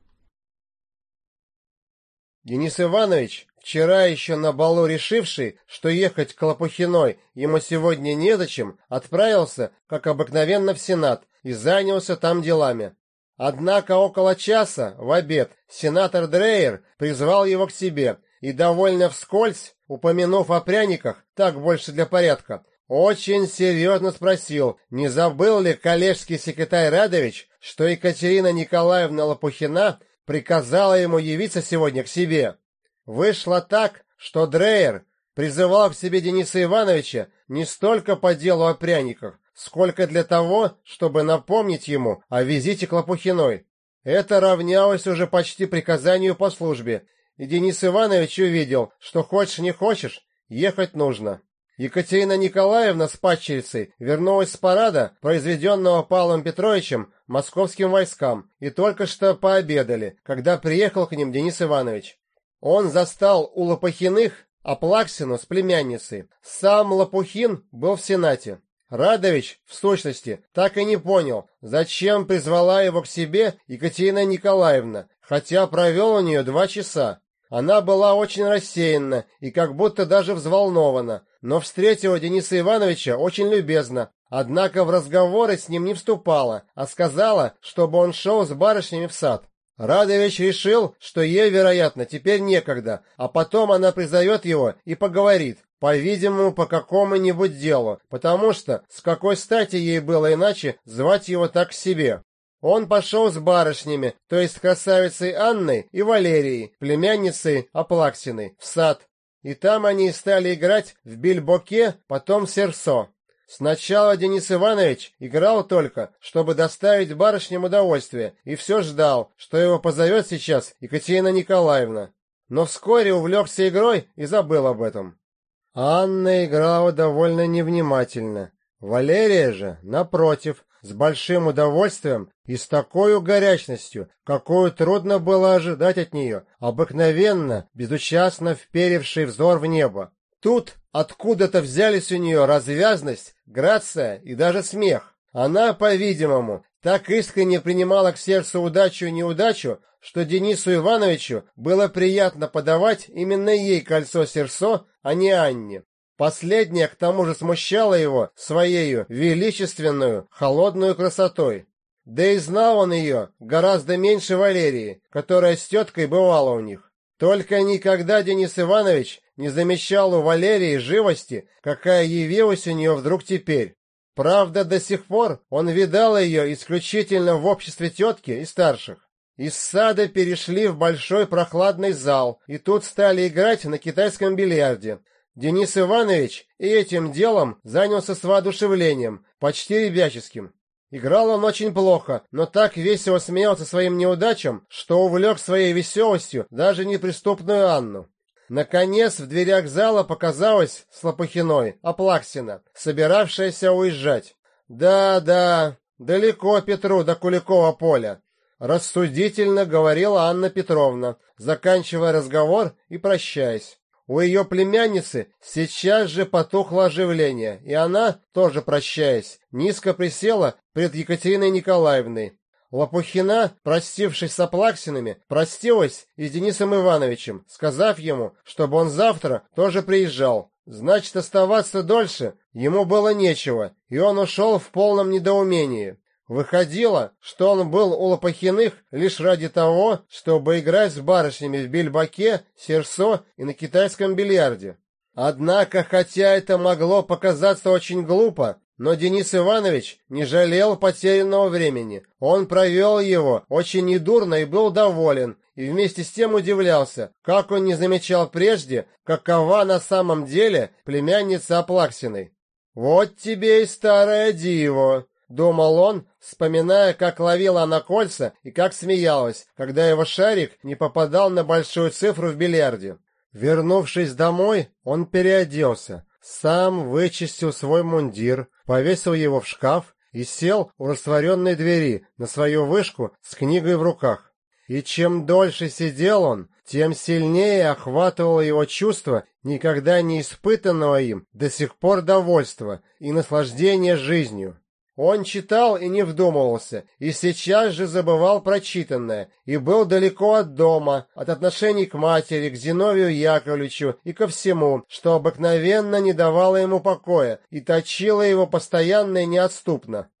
Денис Иванович, вчера еще на балу решивший, что ехать к Лопухиной ему сегодня незачем, отправился, как обыкновенно, в Сенат и занялся там делами. Однако около часа, в обед, сенатор Дрейер призвал его к себе и довольно вскользь, упомянув о пряниках, так больше для порядка, очень серьезно спросил, не забыл ли коллежский секретарь Радович, что Екатерина Николаевна Лопухина приказала ему явиться сегодня к себе. Вышло так, что Дрейер призывал к себе Дениса Ивановича не столько по делу о пряниках, сколько для того, чтобы напомнить ему о визите к Лопухиной. Это равнялось уже почти приказанию по службе, и Денис Иванович увидел, что хочешь не хочешь, ехать нужно. Екатерина Николаевна с падчерицей вернулась с парада, произведенного Павлом Петровичем московским войскам, и только что пообедали, когда приехал к ним Денис Иванович. Он застал у Лопухиных Аплаксину с племянницей. Сам Лопухин был в Сенате. Радович, в сущности, так и не понял, зачем призвала его к себе Екатерина Николаевна, хотя провел у нее два часа. Она была очень рассеянна и как будто даже взволнована, но встретила Дениса Ивановича очень любезно, однако в разговоры с ним не вступала, а сказала, чтобы он шел с барышнями в сад. Радович решил, что ей, вероятно, теперь некогда, а потом она призовет его и поговорит. по-видимому, по какому-нибудь делу, потому что с какой стати ей было иначе звать его так себе. Он пошел с барышнями, то есть красавицей Анной и Валерией, племянницей Аплаксиной, в сад. И там они стали играть в бильбоке, потом серсо. Сначала Денис Иванович играл только, чтобы доставить барышням удовольствие, и все ждал, что его позовет сейчас Екатерина Николаевна. Но вскоре увлекся игрой и забыл об этом. Анна играла довольно невнимательно. Валерия же, напротив, с большим удовольствием и с такой горячностью, какую трудно было ожидать от нее, обыкновенно, безучастно вперевший взор в небо. Тут откуда-то взялись у нее развязность, грация и даже смех. Она, по-видимому, так искренне принимала к сердцу удачу и неудачу, что Денису Ивановичу было приятно подавать именно ей кольцо сердцо, а не Анне. Последняя к тому же смущала его своею величественную, холодную красотой. Да и знал он ее гораздо меньше Валерии, которая с теткой бывала у них. Только никогда Денис Иванович не замечал у Валерии живости, какая явилась у нее вдруг теперь. Правда, до сих пор он видал ее исключительно в обществе тетки и старших. Из сада перешли в большой прохладный зал, и тут стали играть на китайском бильярде. Денис Иванович и этим делом занялся с воодушевлением, почти ребяческим. Играл он очень плохо, но так весело смеялся своим неудачам, что увлек своей веселостью даже неприступную Анну. Наконец в дверях зала показалась Слопухиной, Аплаксина, собиравшаяся уезжать. «Да-да, далеко Петру до Куликова поля», — рассудительно говорила Анна Петровна, заканчивая разговор и прощаясь. У ее племянницы сейчас же потухло оживление, и она, тоже прощаясь, низко присела пред Екатериной Николаевной. Лопухина, простившись с Аплаксинами, простилась и с Денисом Ивановичем, сказав ему, чтобы он завтра тоже приезжал. Значит, оставаться дольше ему было нечего, и он ушел в полном недоумении. Выходило, что он был у Лопахиных лишь ради того, чтобы играть с барышнями в бильбаке, серсо и на китайском бильярде. Однако, хотя это могло показаться очень глупо, но Денис Иванович не жалел потерянного времени. Он провел его очень недурно и был доволен, и вместе с тем удивлялся, как он не замечал прежде, какова на самом деле племянница Аплаксиной. «Вот тебе и старая диво!» — думал он, вспоминая, как ловила она кольца и как смеялась, когда его шарик не попадал на большую цифру в бильярде. Вернувшись домой, он переоделся, сам вычистил свой мундир, повесил его в шкаф и сел у растворенной двери на свою вышку с книгой в руках. И чем дольше сидел он, тем сильнее охватывало его чувство никогда не испытанного им до сих пор довольства и наслаждения жизнью. Он читал и не вдумывался, и сейчас же забывал прочитанное, и был далеко от дома, от отношений к матери, к Зиновию Яковлевичу и ко всему, что обыкновенно не давало ему покоя и точило его постоянно и неотступно.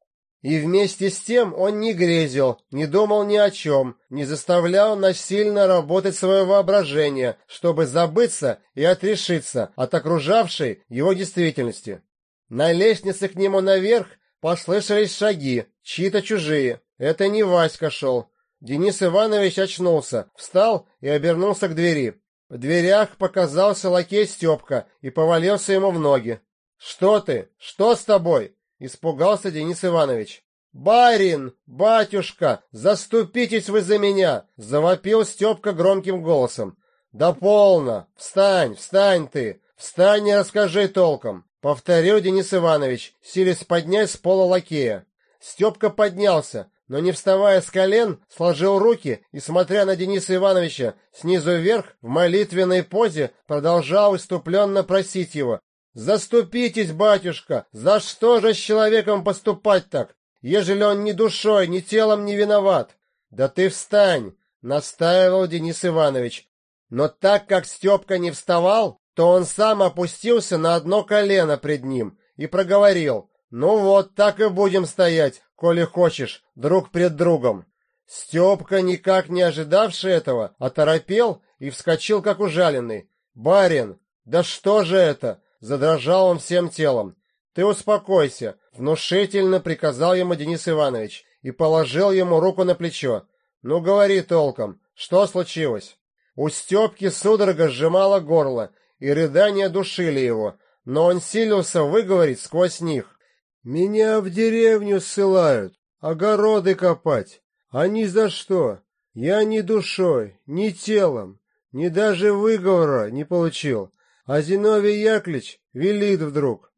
И вместе с тем он не грезил, не думал ни о чем, не заставлял насильно работать свое воображение, чтобы забыться и отрешиться от окружавшей его действительности. На лестнице к нему наверх Послышались шаги, чьи-то чужие. Это не Васька шел. Денис Иванович очнулся, встал и обернулся к двери. В дверях показался лакей Степка и повалился ему в ноги. «Что ты? Что с тобой?» — испугался Денис Иванович. «Барин! Батюшка! Заступитесь вы за меня!» — завопил Степка громким голосом. «Да полно! Встань, встань ты! Встань и расскажи толком! Повторил Денис Иванович, силясь поднять с пола лакея. Степка поднялся, но не вставая с колен, сложил руки и, смотря на Дениса Ивановича снизу вверх, в молитвенной позе продолжал иступленно просить его. «Заступитесь, батюшка! За что же с человеком поступать так, ежели он ни душой, ни телом не виноват?» «Да ты встань!» — настаивал Денис Иванович. Но так как Степка не вставал, то он сам опустился на одно колено пред ним и проговорил, «Ну вот, так и будем стоять, коли хочешь, друг пред другом». Степка, никак не ожидавший этого, оторопел и вскочил, как ужаленный. «Барин, да что же это? задрожал он всем телом. «Ты успокойся», — внушительно приказал ему Денис Иванович и положил ему руку на плечо. «Ну, говори толком, что случилось?» У Степки судорога сжимала горло, и рыдания душили его, но он силился выговорить сквозь них. «Меня в деревню ссылают, огороды копать. А ни за что. Я ни душой, ни телом, ни даже выговора не получил. А Зиновий Яклич велит вдруг.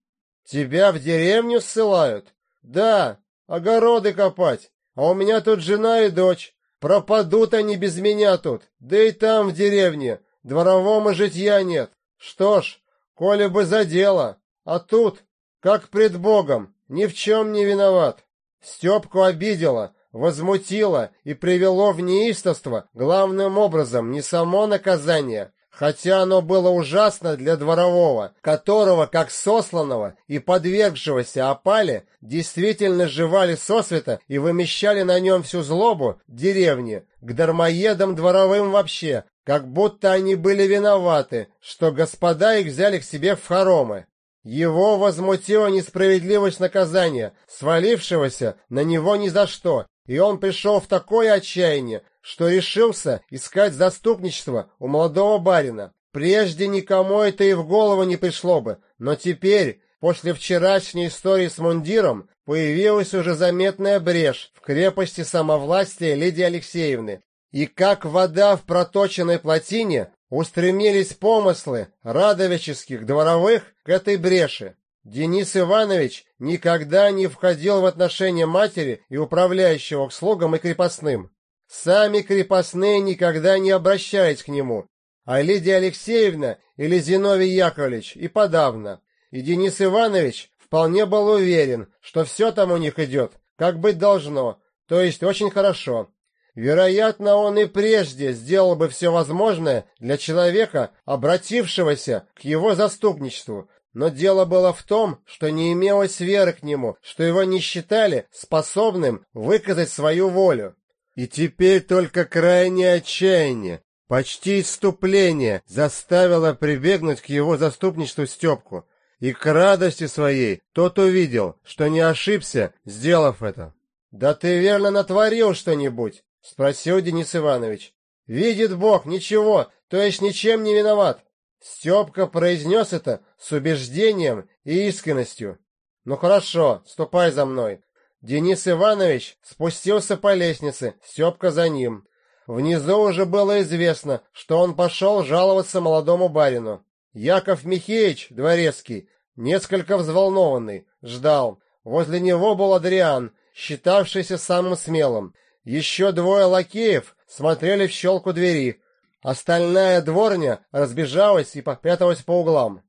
Тебя в деревню ссылают? Да, огороды копать. А у меня тут жена и дочь. Пропадут они без меня тут. Да и там, в деревне, дворовому житья нет. Что ж, коли бы за дело. А тут, как пред Богом, ни в чем не виноват. Степку обидела, возмутило и привело в неистовство главным образом не само наказание, хотя оно было ужасно для дворового, которого, как сосланного и подвергшегося опале, действительно жевали сосвета и вымещали на нем всю злобу деревни, к дармоедам дворовым вообще, как будто они были виноваты, что господа их взяли к себе в хоромы. Его возмутила несправедливость наказания, свалившегося на него ни за что, и он пришел в такое отчаяние, что решился искать заступничество у молодого барина. Прежде никому это и в голову не пришло бы, но теперь, после вчерашней истории с мундиром, появилась уже заметная брешь в крепости самовластия Лидии Алексеевны. И как вода в проточенной плотине, устремились помыслы радовических дворовых к этой бреши. Денис Иванович никогда не входил в отношения матери и управляющего к слугам и крепостным. Сами крепостные никогда не обращались к нему, а Лидия Алексеевна или Зиновий Яковлевич и подавно. И Денис Иванович вполне был уверен, что все там у них идет, как быть должно, то есть очень хорошо. Вероятно, он и прежде сделал бы все возможное для человека, обратившегося к его заступничеству, но дело было в том, что не имелось веры к нему, что его не считали способным выказать свою волю. И теперь только крайнее отчаяние, почти иступление заставило прибегнуть к его заступничеству Степку. И к радости своей тот увидел, что не ошибся, сделав это. «Да ты верно натворил что-нибудь?» — спросил Денис Иванович. «Видит Бог, ничего, то есть ничем не виноват. Степка произнес это с убеждением и искренностью. «Ну хорошо, ступай за мной». Денис Иванович спустился по лестнице, Степка за ним. Внизу уже было известно, что он пошел жаловаться молодому барину. Яков Михеевич, дворецкий, несколько взволнованный, ждал. Возле него был Адриан, считавшийся самым смелым. Еще двое лакеев смотрели в щелку двери, Остальная дворня разбежалась и попяталась по углам.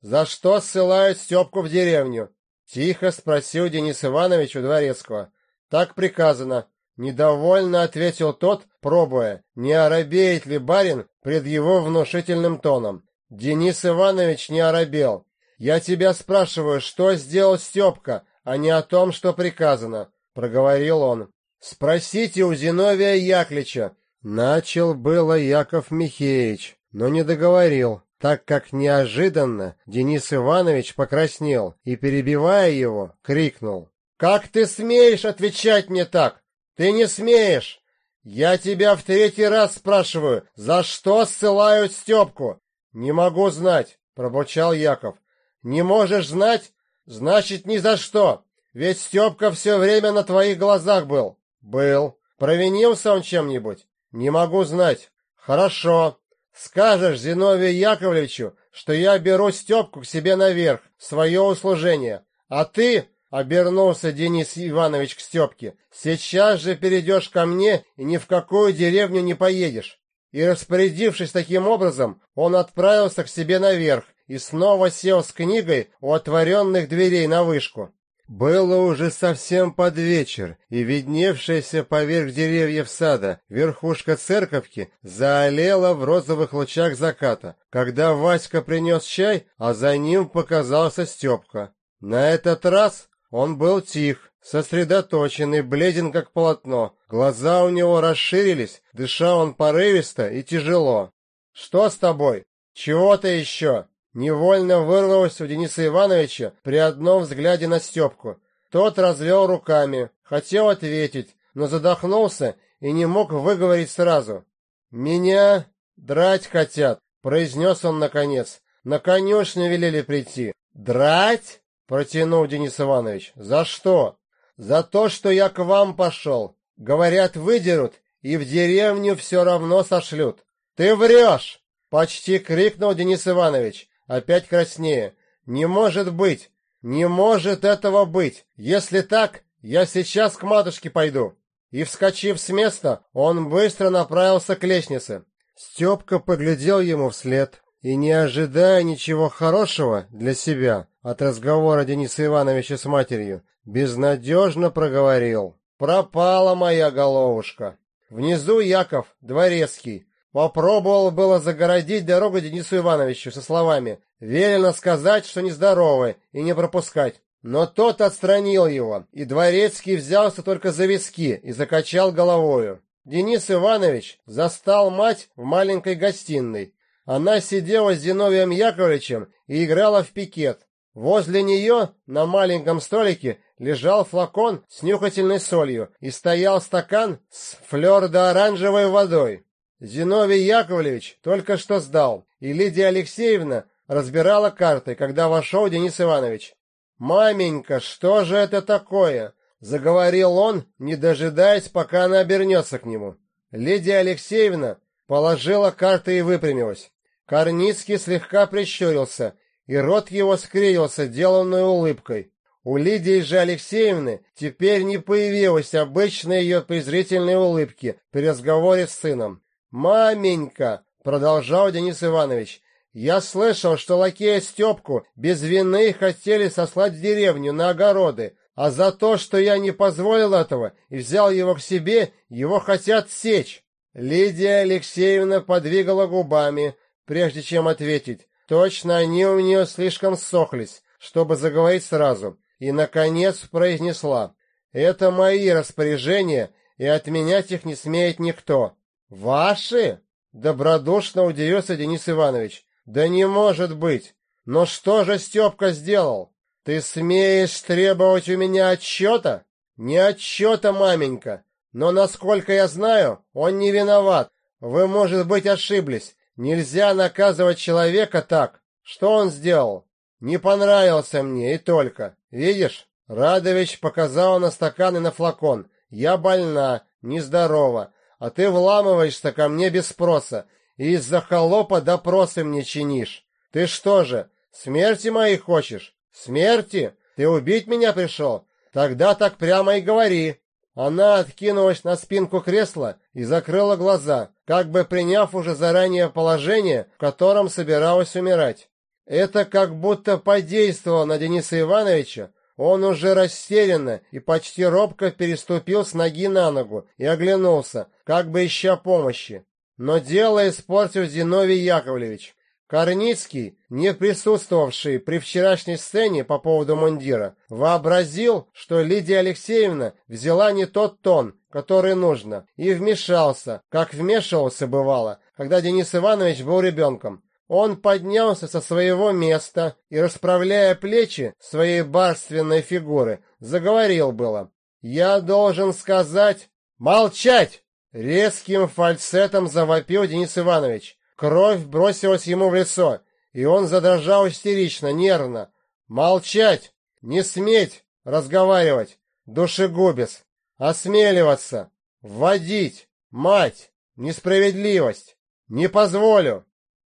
«За что ссылают Степку в деревню?» — тихо спросил Денис Иванович у Дворецкого. «Так приказано». Недовольно ответил тот, пробуя, не оробеет ли барин пред его внушительным тоном. Денис Иванович не оробел. «Я тебя спрашиваю, что сделал Степка, а не о том, что приказано», — проговорил он. «Спросите у Зиновия Яклича, Начал было Яков Михеевич, но не договорил, так как неожиданно Денис Иванович покраснел и, перебивая его, крикнул. «Как ты смеешь отвечать мне так? Ты не смеешь! Я тебя в третий раз спрашиваю, за что ссылают Степку?» «Не могу знать», — пробурчал Яков. «Не можешь знать? Значит, ни за что. Ведь Степка все время на твоих глазах был». «Был. Провинился он чем-нибудь?» Не могу знать. Хорошо. Скажешь Зиновию Яковлевичу, что я беру Степку к себе наверх, в свое услужение. А ты, — обернулся Денис Иванович к Степке, — сейчас же перейдешь ко мне и ни в какую деревню не поедешь. И распорядившись таким образом, он отправился к себе наверх и снова сел с книгой у отворенных дверей на вышку. Было уже совсем под вечер, и видневшаяся поверх деревьев сада верхушка церковки заолела в розовых лучах заката, когда Васька принес чай, а за ним показался Степка. На этот раз он был тих, сосредоточенный, бледен как полотно. Глаза у него расширились, дышал он порывисто и тяжело. «Что с тобой? Чего ты еще?» Невольно вырвалось у Дениса Ивановича при одном взгляде на Степку. Тот развел руками, хотел ответить, но задохнулся и не мог выговорить сразу. «Меня драть хотят», — произнес он наконец. «На конюшню велели прийти». «Драть?» — протянул Денис Иванович. «За что?» «За то, что я к вам пошел. Говорят, выдерут и в деревню все равно сошлют». «Ты врешь!» — почти крикнул Денис Иванович, опять краснее. «Не может быть! Не может этого быть! Если так, я сейчас к матушке пойду!» И, вскочив с места, он быстро направился к лестнице. Степка поглядел ему вслед и, не ожидая ничего хорошего для себя от разговора Дениса Ивановича с матерью, безнадежно проговорил. «Пропала моя головушка!» Внизу Яков, дворецкий, попробовал было загородить дорогу Денису Ивановичу со словами «Велено сказать, что нездоровы, и не пропускать». Но тот отстранил его, и дворецкий взялся только за виски и закачал головою. Денис Иванович застал мать в маленькой гостиной. Она сидела с Зиновием Яковлевичем и играла в пикет. Возле нее на маленьком столике лежал флакон с нюхательной солью и стоял стакан с флёр-де-оранжевой водой. Зиновий Яковлевич только что сдал, и Лидия Алексеевна разбирала карты, когда вошел Денис Иванович. «Маменька, что же это такое?» — заговорил он, не дожидаясь, пока она обернется к нему. Лидия Алексеевна положила карты и выпрямилась. Корницкий слегка прищурился, и рот его скривился деланной улыбкой. У Лидии же Алексеевны теперь не появилась обычной ее презрительной улыбки при разговоре с сыном. «Маменька!» — продолжал Денис Иванович. Я слышал, что лакея Степку без вины хотели сослать в деревню на огороды, а за то, что я не позволил этого и взял его к себе, его хотят сечь. Лидия Алексеевна подвигала губами, прежде чем ответить. Точно они у нее слишком сохлись, чтобы заговорить сразу, и, наконец, произнесла. «Это мои распоряжения, и отменять их не смеет никто». «Ваши?» — добродушно удивился Денис Иванович. Да не может быть! Но что же Степка сделал? Ты смеешь требовать у меня отчета? Не отчета, маменька. Но, насколько я знаю, он не виноват. Вы, может быть, ошиблись. Нельзя наказывать человека так. Что он сделал? Не понравился мне, и только. Видишь? Радович показал на стакан и на флакон. Я больна, нездорова, а ты вламываешься ко мне без спроса и из-за холопа допросы мне чинишь. Ты что же, смерти моей хочешь? Смерти? Ты убить меня пришел? Тогда так прямо и говори. Она откинулась на спинку кресла и закрыла глаза, как бы приняв уже заранее положение, в котором собиралась умирать. Это как будто подействовало на Дениса Ивановича. Он уже растерянно и почти робко переступил с ноги на ногу и оглянулся, как бы ища помощи. Но дело испортил Зиновий Яковлевич. Корницкий, не присутствовавший при вчерашней сцене по поводу мундира, вообразил, что Лидия Алексеевна взяла не тот тон, который нужно, и вмешался, как вмешивался бывало, когда Денис Иванович был ребенком. Он поднялся со своего места и, расправляя плечи своей барственной фигуры, заговорил было. «Я должен сказать...» «Молчать!» Резким фальцетом завопил Денис Иванович. Кровь бросилась ему в лицо, и он задрожал истерично, нервно. «Молчать! Не сметь разговаривать! Душегубец! Осмеливаться! Вводить! Мать! Несправедливость! Не позволю!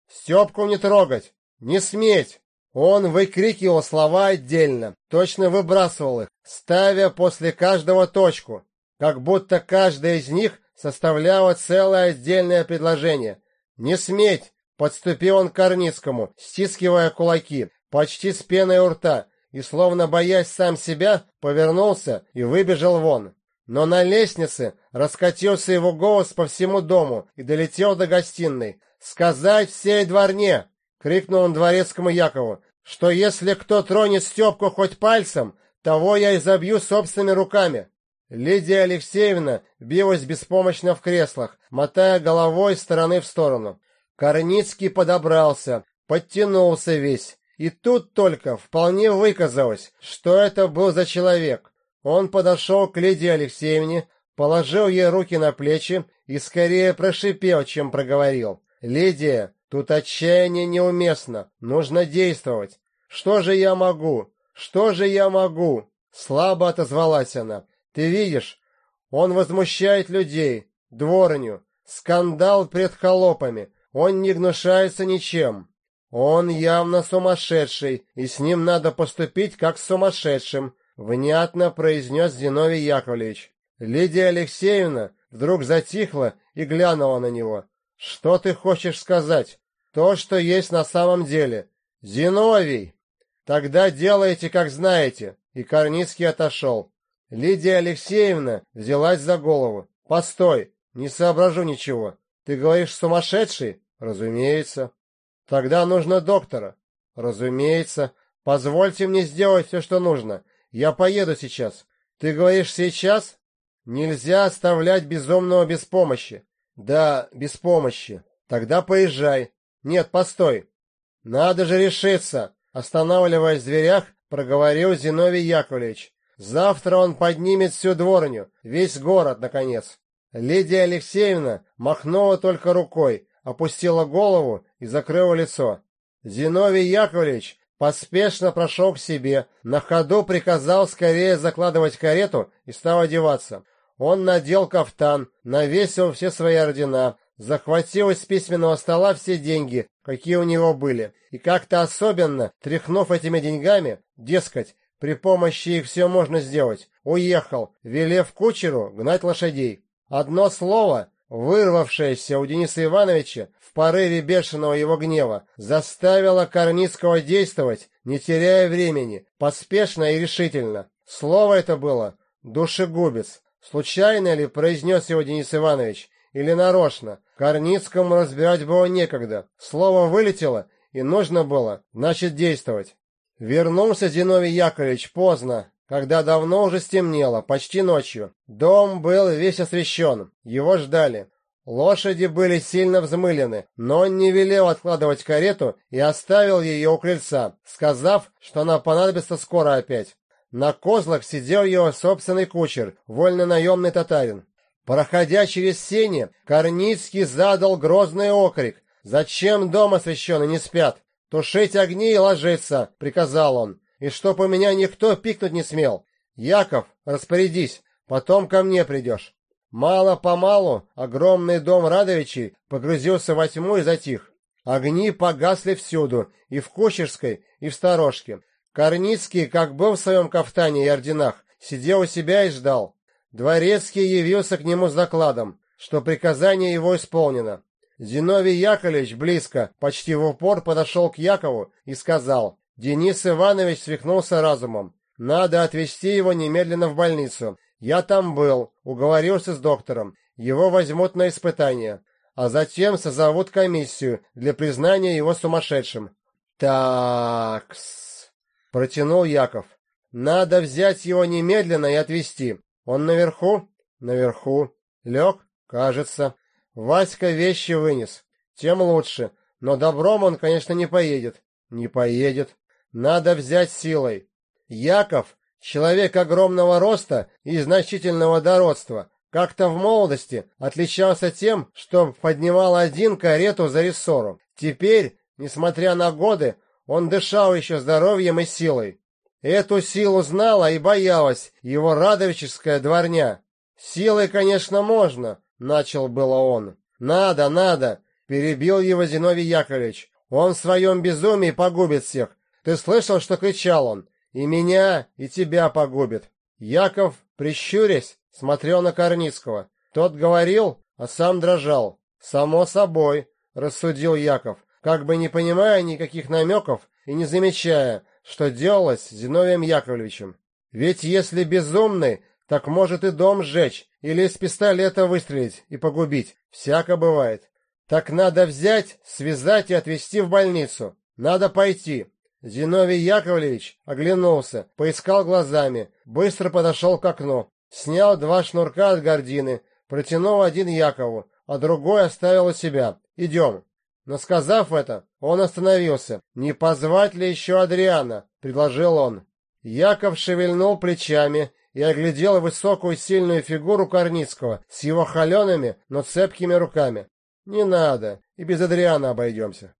Степку не трогать! Не сметь!» Он выкрикивал слова отдельно, точно выбрасывал их, ставя после каждого точку, как будто каждая из них составляло целое отдельное предложение. «Не сметь!» — подступил он к Корницкому, стискивая кулаки, почти с пеной у рта, и, словно боясь сам себя, повернулся и выбежал вон. Но на лестнице раскатился его голос по всему дому и долетел до гостиной. «Сказать всей дворне!» — крикнул он дворецкому Якову, «что если кто тронет Степку хоть пальцем, того я изобью собственными руками». Лидия Алексеевна билась беспомощно в креслах, мотая головой с стороны в сторону. Корницкий подобрался, подтянулся весь. И тут только вполне выказалось, что это был за человек. Он подошел к Лидии Алексеевне, положил ей руки на плечи и скорее прошипел, чем проговорил. «Лидия, тут отчаяние неуместно, нужно действовать. Что же я могу? Что же я могу?» Слабо отозвалась она. «Ты видишь, он возмущает людей, дворню, скандал пред холопами, он не гнушается ничем. Он явно сумасшедший, и с ним надо поступить как с сумасшедшим, внятно произнес Зиновий Яковлевич. Лидия Алексеевна вдруг затихла и глянула на него. Что ты хочешь сказать? То, что есть на самом деле. Зиновий! Тогда делайте, как знаете. И Корницкий отошел. Лидия Алексеевна взялась за голову. Постой, не соображу ничего. Ты говоришь сумасшедший? Разумеется. Тогда нужно доктора. Разумеется. Позвольте мне сделать все, что нужно. Я поеду сейчас. Ты говоришь сейчас? Нельзя оставлять безумного без помощи. Да, без помощи. Тогда поезжай. Нет, постой. Надо же решиться. Останавливаясь в дверях, проговорил Зиновий Яковлевич. Завтра он поднимет всю дворню, весь город, наконец. Лидия Алексеевна махнула только рукой, опустила голову и закрыла лицо. Зиновий Яковлевич поспешно прошел к себе, на ходу приказал скорее закладывать карету и стал одеваться. Он надел кафтан, навесил все свои ордена, захватил из письменного стола все деньги, какие у него были, и как-то особенно, тряхнув этими деньгами, дескать, при помощи их все можно сделать, уехал, велев кучеру гнать лошадей. Одно слово, вырвавшееся у Дениса Ивановича в порыве бешеного его гнева, заставило Корницкого действовать, не теряя времени, поспешно и решительно. Слово это было «душегубец». Случайно ли произнес его Денис Иванович, или нарочно? Корницкому разбирать было некогда. Слово вылетело, и нужно было, значит, действовать. Вернулся Зиновий Яковлевич поздно, когда давно уже стемнело, почти ночью. Дом был весь освещен, его ждали. Лошади были сильно взмылены, но он не велел откладывать карету и оставил ее у крыльца, сказав, что она понадобится скоро опять. На козлах сидел его собственный кучер, вольно-наемный татарин. Проходя через сени, Корницкий задал грозный окрик. «Зачем дом освещенный не спят? Тушить огни и ложиться!» — приказал он и чтоб у меня никто пикнуть не смел. Яков, распорядись, потом ко мне придешь. Мало-помалу огромный дом Радовичей погрузился во тьму и затих. Огни погасли всюду, и в Кучерской, и в Сторожке. Корницкий, как был в своем кафтане и орденах, сидел у себя и ждал. Дворецкий явился к нему с докладом, что приказание его исполнено. Зиновий Яковлевич близко, почти в упор подошел к Якову и сказал, Денис Иванович свихнулся разумом. Надо отвезти его немедленно в больницу. Я там был, уговорился с доктором. Его возьмут на испытание, а затем созовут комиссию для признания его сумасшедшим. Такс, протянул Яков. Надо взять его немедленно и отвезти. Он наверху? Наверху. Лег? Кажется. Васька вещи вынес. Тем лучше. Но добром он, конечно, не поедет. Не поедет. Надо взять силой. Яков, человек огромного роста и значительного дородства, как-то в молодости отличался тем, что поднимал один карету за рессору. Теперь, несмотря на годы, он дышал еще здоровьем и силой. Эту силу знала и боялась его радовическая дворня. Силой, конечно, можно, начал было он. Надо, надо, перебил его Зиновий Яковлевич. Он в своем безумии погубит всех, ты слышал, что кричал он? И меня, и тебя погубит. Яков, прищурясь, смотрел на Корницкого. Тот говорил, а сам дрожал. Само собой, рассудил Яков, как бы не понимая никаких намеков и не замечая, что делалось с Зиновием Яковлевичем. Ведь если безумный, так может и дом сжечь или из пистолета выстрелить и погубить. Всяко бывает. Так надо взять, связать и отвезти в больницу. Надо пойти. Зиновий Яковлевич оглянулся, поискал глазами, быстро подошел к окну, снял два шнурка от гордины, протянул один Якову, а другой оставил у себя. «Идем». Но сказав это, он остановился. «Не позвать ли еще Адриана?» — предложил он. Яков шевельнул плечами и оглядел высокую сильную фигуру Корницкого с его холеными, но цепкими руками. «Не надо, и без Адриана обойдемся».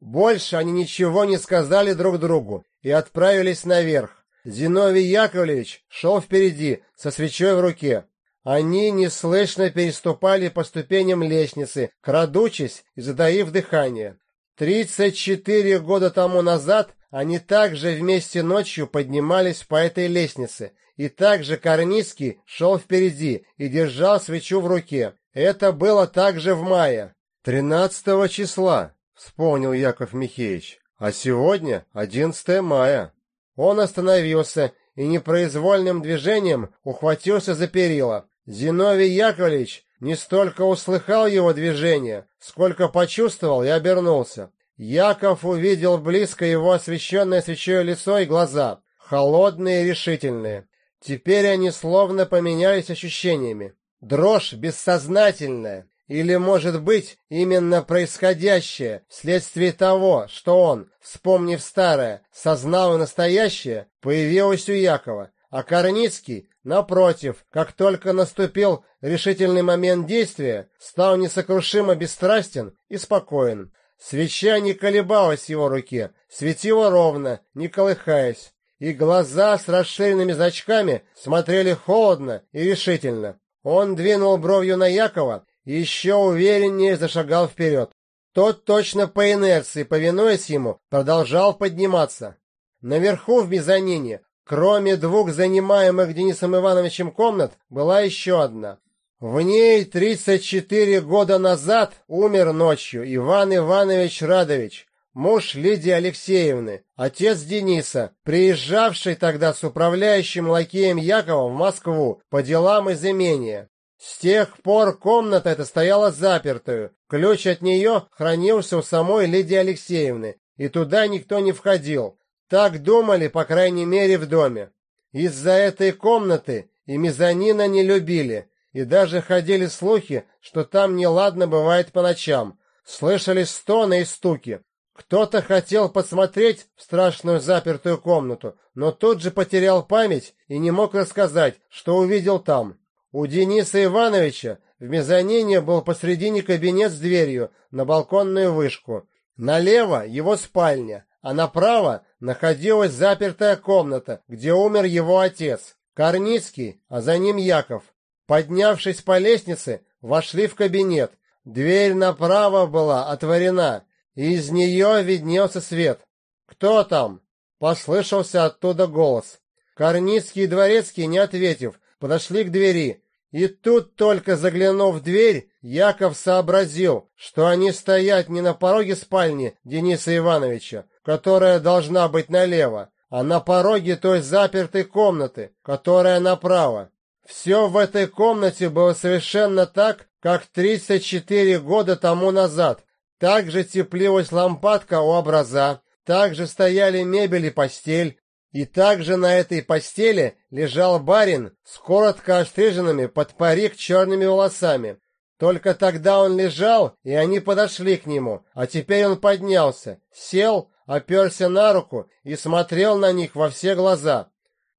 Больше они ничего не сказали друг другу и отправились наверх. Зиновий Яковлевич шел впереди со свечой в руке. Они неслышно переступали по ступеням лестницы, крадучись и задаив дыхание. Тридцать четыре года тому назад они также вместе ночью поднимались по этой лестнице, и также Корницкий шел впереди и держал свечу в руке. Это было также в мае, тринадцатого числа, вспомнил Яков Михеевич. А сегодня одиннадцатое мая. Он остановился и непроизвольным движением ухватился за перила. Зиновий Яковлевич не столько услыхал его движение, сколько почувствовал и обернулся. Яков увидел близко его освещенное свечой лицо и глаза, холодные и решительные. Теперь они словно поменялись ощущениями. Дрожь бессознательная, или, может быть, именно происходящее вследствие того, что он, вспомнив старое, сознал и настоящее, появилось у Якова, а Корницкий, напротив, как только наступил решительный момент действия, стал несокрушимо бесстрастен и спокоен. Свеча не колебалась в его руке, светила ровно, не колыхаясь, и глаза с расширенными зрачками смотрели холодно и решительно. Он двинул бровью на Якова еще увереннее зашагал вперед. Тот точно по инерции, повинуясь ему, продолжал подниматься. Наверху в мезонине, кроме двух занимаемых Денисом Ивановичем комнат, была еще одна. В ней 34 года назад умер ночью Иван Иванович Радович, муж Лидии Алексеевны, отец Дениса, приезжавший тогда с управляющим лакеем Яковом в Москву по делам из имения. С тех пор комната эта стояла запертую, ключ от нее хранился у самой Лидии Алексеевны, и туда никто не входил. Так думали, по крайней мере, в доме. Из-за этой комнаты и мезонина не любили, и даже ходили слухи, что там неладно бывает по ночам. Слышались стоны и стуки. Кто-то хотел посмотреть в страшную запертую комнату, но тут же потерял память и не мог рассказать, что увидел там. У Дениса Ивановича в мезонине был посредине кабинет с дверью на балконную вышку. Налево его спальня, а направо находилась запертая комната, где умер его отец, Корницкий, а за ним Яков. Поднявшись по лестнице, вошли в кабинет. Дверь направо была отворена, и из нее виднелся свет. «Кто там?» — послышался оттуда голос. Корницкий и Дворецкий, не ответив, подошли к двери. И тут, только заглянув в дверь, Яков сообразил, что они стоят не на пороге спальни Дениса Ивановича, которая должна быть налево, а на пороге той запертой комнаты, которая направо. Все в этой комнате было совершенно так, как 34 года тому назад. Так же теплилась лампадка у образа, так же стояли мебель и постель, и также на этой постели лежал барин с коротко остриженными под парик черными волосами. Только тогда он лежал, и они подошли к нему, а теперь он поднялся, сел, оперся на руку и смотрел на них во все глаза.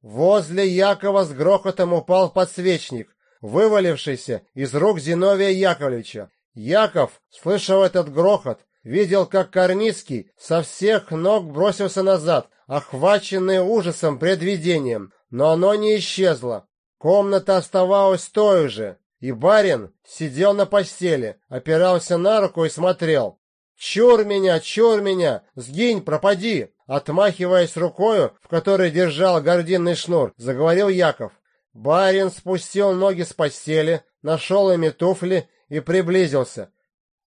Возле Якова с грохотом упал подсвечник, вывалившийся из рук Зиновия Яковлевича. Яков, слышав этот грохот, видел, как Корницкий со всех ног бросился назад, охваченный ужасом предвидением, но оно не исчезло. Комната оставалась той же, и барин сидел на постели, опирался на руку и смотрел. «Чур меня, чур меня! Сгинь, пропади!» Отмахиваясь рукою, в которой держал гординный шнур, заговорил Яков. Барин спустил ноги с постели, нашел ими туфли и приблизился.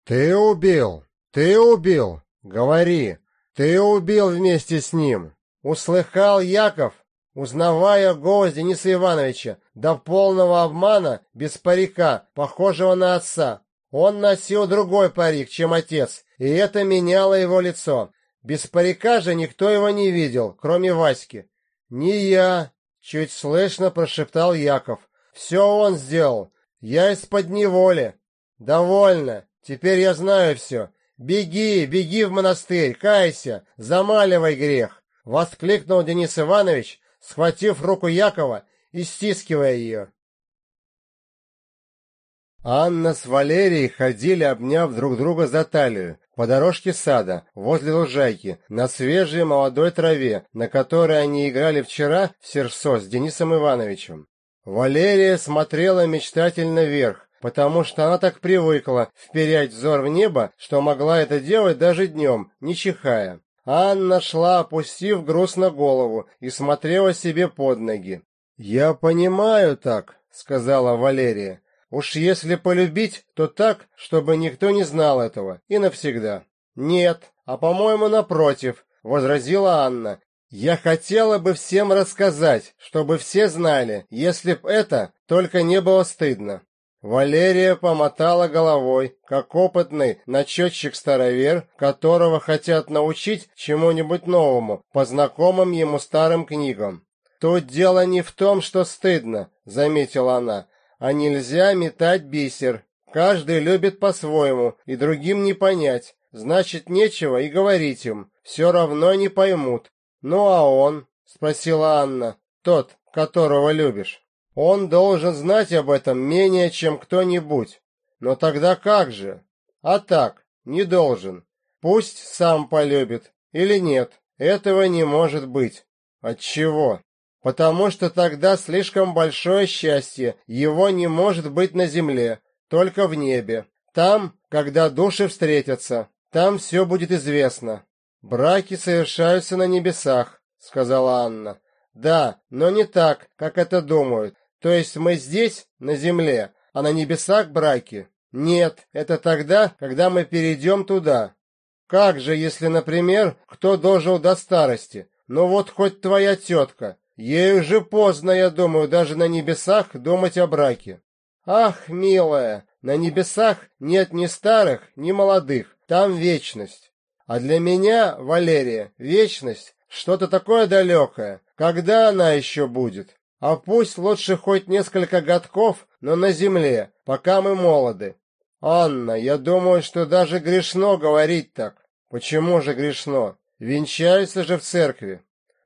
«Ты убил! Ты убил! Говори! Ты убил вместе с ним!» Услыхал Яков, узнавая голос Дениса Ивановича, до полного обмана, без парика, похожего на отца. Он носил другой парик, чем отец, и это меняло его лицо. Без парика же никто его не видел, кроме Васьки. «Не я», — чуть слышно прошептал Яков. «Все он сделал. Я из-под неволи. Довольно. Теперь я знаю все. Беги, беги в монастырь, кайся, замаливай грех!» — воскликнул Денис Иванович, схватив руку Якова и стискивая ее. Анна с Валерией ходили, обняв друг друга за талию, по дорожке сада, возле лужайки, на свежей молодой траве, на которой они играли вчера в Серсо с Денисом Ивановичем. Валерия смотрела мечтательно вверх, потому что она так привыкла вперять взор в небо, что могла это делать даже днем, не чихая. Анна шла, опустив грустно голову, и смотрела себе под ноги. «Я понимаю так», — сказала Валерия. Уж если полюбить, то так, чтобы никто не знал этого, и навсегда. Нет, а по-моему, напротив, возразила Анна. Я хотела бы всем рассказать, чтобы все знали, если б это только не было стыдно. Валерия помотала головой, как опытный начетчик-старовер, которого хотят научить чему-нибудь новому по знакомым ему старым книгам. «Тут дело не в том, что стыдно», — заметила она, а нельзя метать бисер. Каждый любит по-своему, и другим не понять. Значит, нечего и говорить им. Все равно не поймут. Ну а он? Спросила Анна. Тот, которого любишь. Он должен знать об этом менее, чем кто-нибудь. Но тогда как же? А так, не должен. Пусть сам полюбит. Или нет, этого не может быть. Отчего? потому что тогда слишком большое счастье, его не может быть на земле, только в небе. Там, когда души встретятся, там все будет известно. Браки совершаются на небесах, сказала Анна. Да, но не так, как это думают. То есть мы здесь, на земле, а на небесах браки? Нет, это тогда, когда мы перейдем туда. Как же, если, например, кто дожил до старости? Ну вот хоть твоя тетка, Ей уже поздно, я думаю, даже на небесах думать о браке. Ах, милая, на небесах нет ни старых, ни молодых, там вечность. А для меня, Валерия, вечность что-то такое далекое. Когда она еще будет? А пусть лучше хоть несколько годков, но на земле, пока мы молоды. Анна, я думаю, что даже грешно говорить так. Почему же грешно? Венчаются же в церкви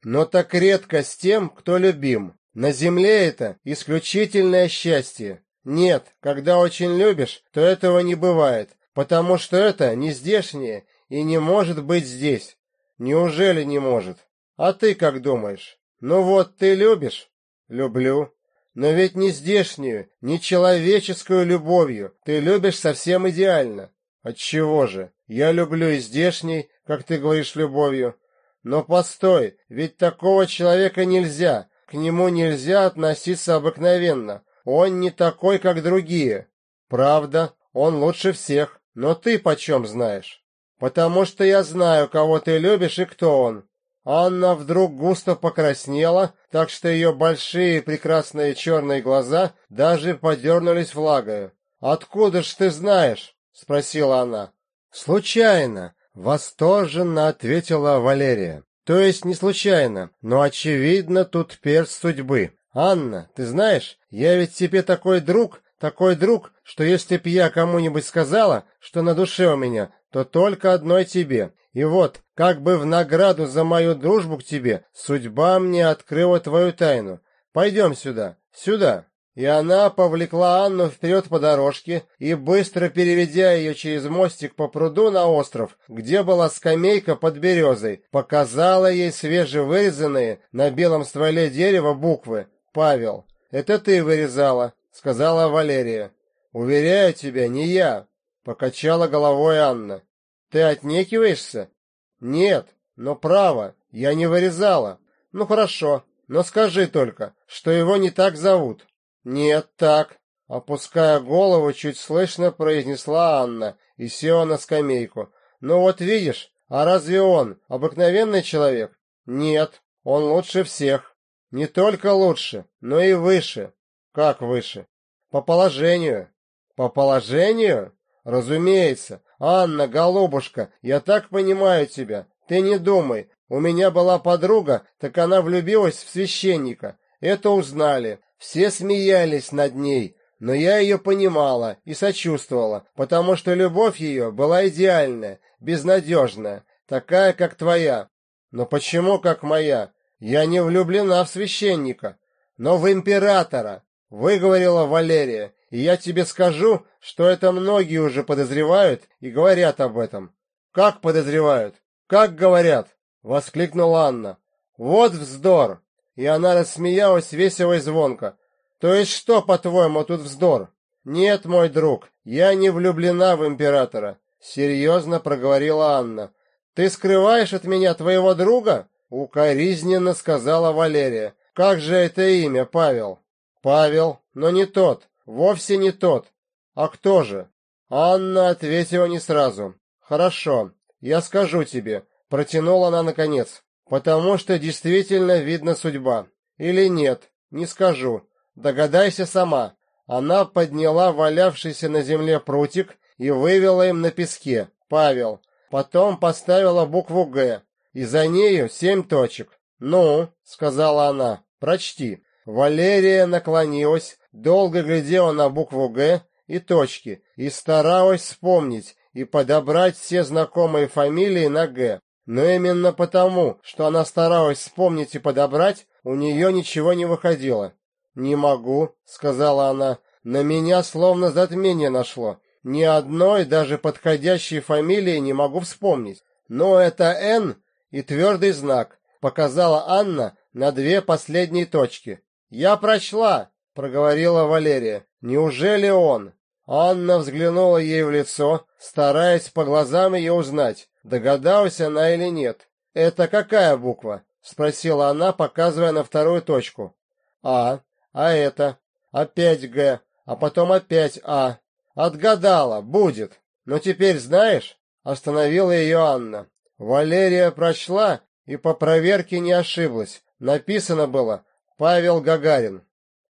но так редко с тем, кто любим. На земле это исключительное счастье. Нет, когда очень любишь, то этого не бывает, потому что это не здешнее и не может быть здесь. Неужели не может? А ты как думаешь? Ну вот ты любишь? Люблю. Но ведь не здешнюю, не человеческую любовью. Ты любишь совсем идеально. Отчего же? Я люблю и здешней, как ты говоришь, любовью. Но постой, ведь такого человека нельзя, к нему нельзя относиться обыкновенно. Он не такой, как другие. Правда, он лучше всех, но ты почем знаешь? Потому что я знаю, кого ты любишь и кто он. Анна вдруг густо покраснела, так что ее большие прекрасные черные глаза даже подернулись влагою. «Откуда ж ты знаешь?» — спросила она. «Случайно. Восторженно ответила Валерия. То есть не случайно, но очевидно тут перст судьбы. Анна, ты знаешь, я ведь тебе такой друг, такой друг, что если б я кому-нибудь сказала, что на душе у меня, то только одной тебе. И вот, как бы в награду за мою дружбу к тебе, судьба мне открыла твою тайну. Пойдем сюда, сюда. И она повлекла Анну вперед по дорожке и, быстро переведя ее через мостик по пруду на остров, где была скамейка под березой, показала ей свежевырезанные на белом стволе дерева буквы «Павел». «Это ты вырезала», — сказала Валерия. «Уверяю тебя, не я», — покачала головой Анна. «Ты отнекиваешься?» «Нет, но право, я не вырезала». «Ну хорошо, но скажи только, что его не так зовут». «Нет, так», — опуская голову, чуть слышно произнесла Анна и села на скамейку. «Ну вот видишь, а разве он обыкновенный человек?» «Нет, он лучше всех. Не только лучше, но и выше». «Как выше?» «По положению». «По положению?» «Разумеется. Анна, голубушка, я так понимаю тебя. Ты не думай. У меня была подруга, так она влюбилась в священника. Это узнали. Все смеялись над ней, Но я ее понимала и сочувствовала, потому что любовь ее была идеальная, безнадежная, такая, как твоя. Но почему, как моя? Я не влюблена в священника, но в императора, выговорила Валерия, и я тебе скажу, что это многие уже подозревают и говорят об этом. Как подозревают? Как говорят? Воскликнула Анна. Вот вздор! И она рассмеялась весело и звонко. То есть что, по-твоему, тут вздор? Нет, мой друг, я не влюблена в императора. Серьезно проговорила Анна. Ты скрываешь от меня твоего друга? Укоризненно сказала Валерия. Как же это имя, Павел? Павел, но не тот, вовсе не тот. А кто же? Анна ответила не сразу. Хорошо, я скажу тебе, протянула она наконец. Потому что действительно видна судьба. Или нет, не скажу. Догадайся сама. Она подняла валявшийся на земле прутик и вывела им на песке. Павел. Потом поставила букву «Г», и за нею семь точек. «Ну», — сказала она, — «прочти». Валерия наклонилась, долго глядела на букву «Г» и точки, и старалась вспомнить и подобрать все знакомые фамилии на «Г». Но именно потому, что она старалась вспомнить и подобрать, у нее ничего не выходило. «Не могу», — сказала она, — «на меня словно затмение нашло. Ни одной даже подходящей фамилии не могу вспомнить. Но это «Н» и твердый знак», — показала Анна на две последние точки. «Я прочла», — проговорила Валерия. «Неужели он?» Анна взглянула ей в лицо, стараясь по глазам ее узнать. Догадалась она или нет? «Это какая буква?» — спросила она, показывая на вторую точку. «А. А это? Опять Г. А потом опять А. Отгадала. Будет. Но теперь знаешь?» — остановила ее Анна. Валерия прочла и по проверке не ошиблась. Написано было «Павел Гагарин».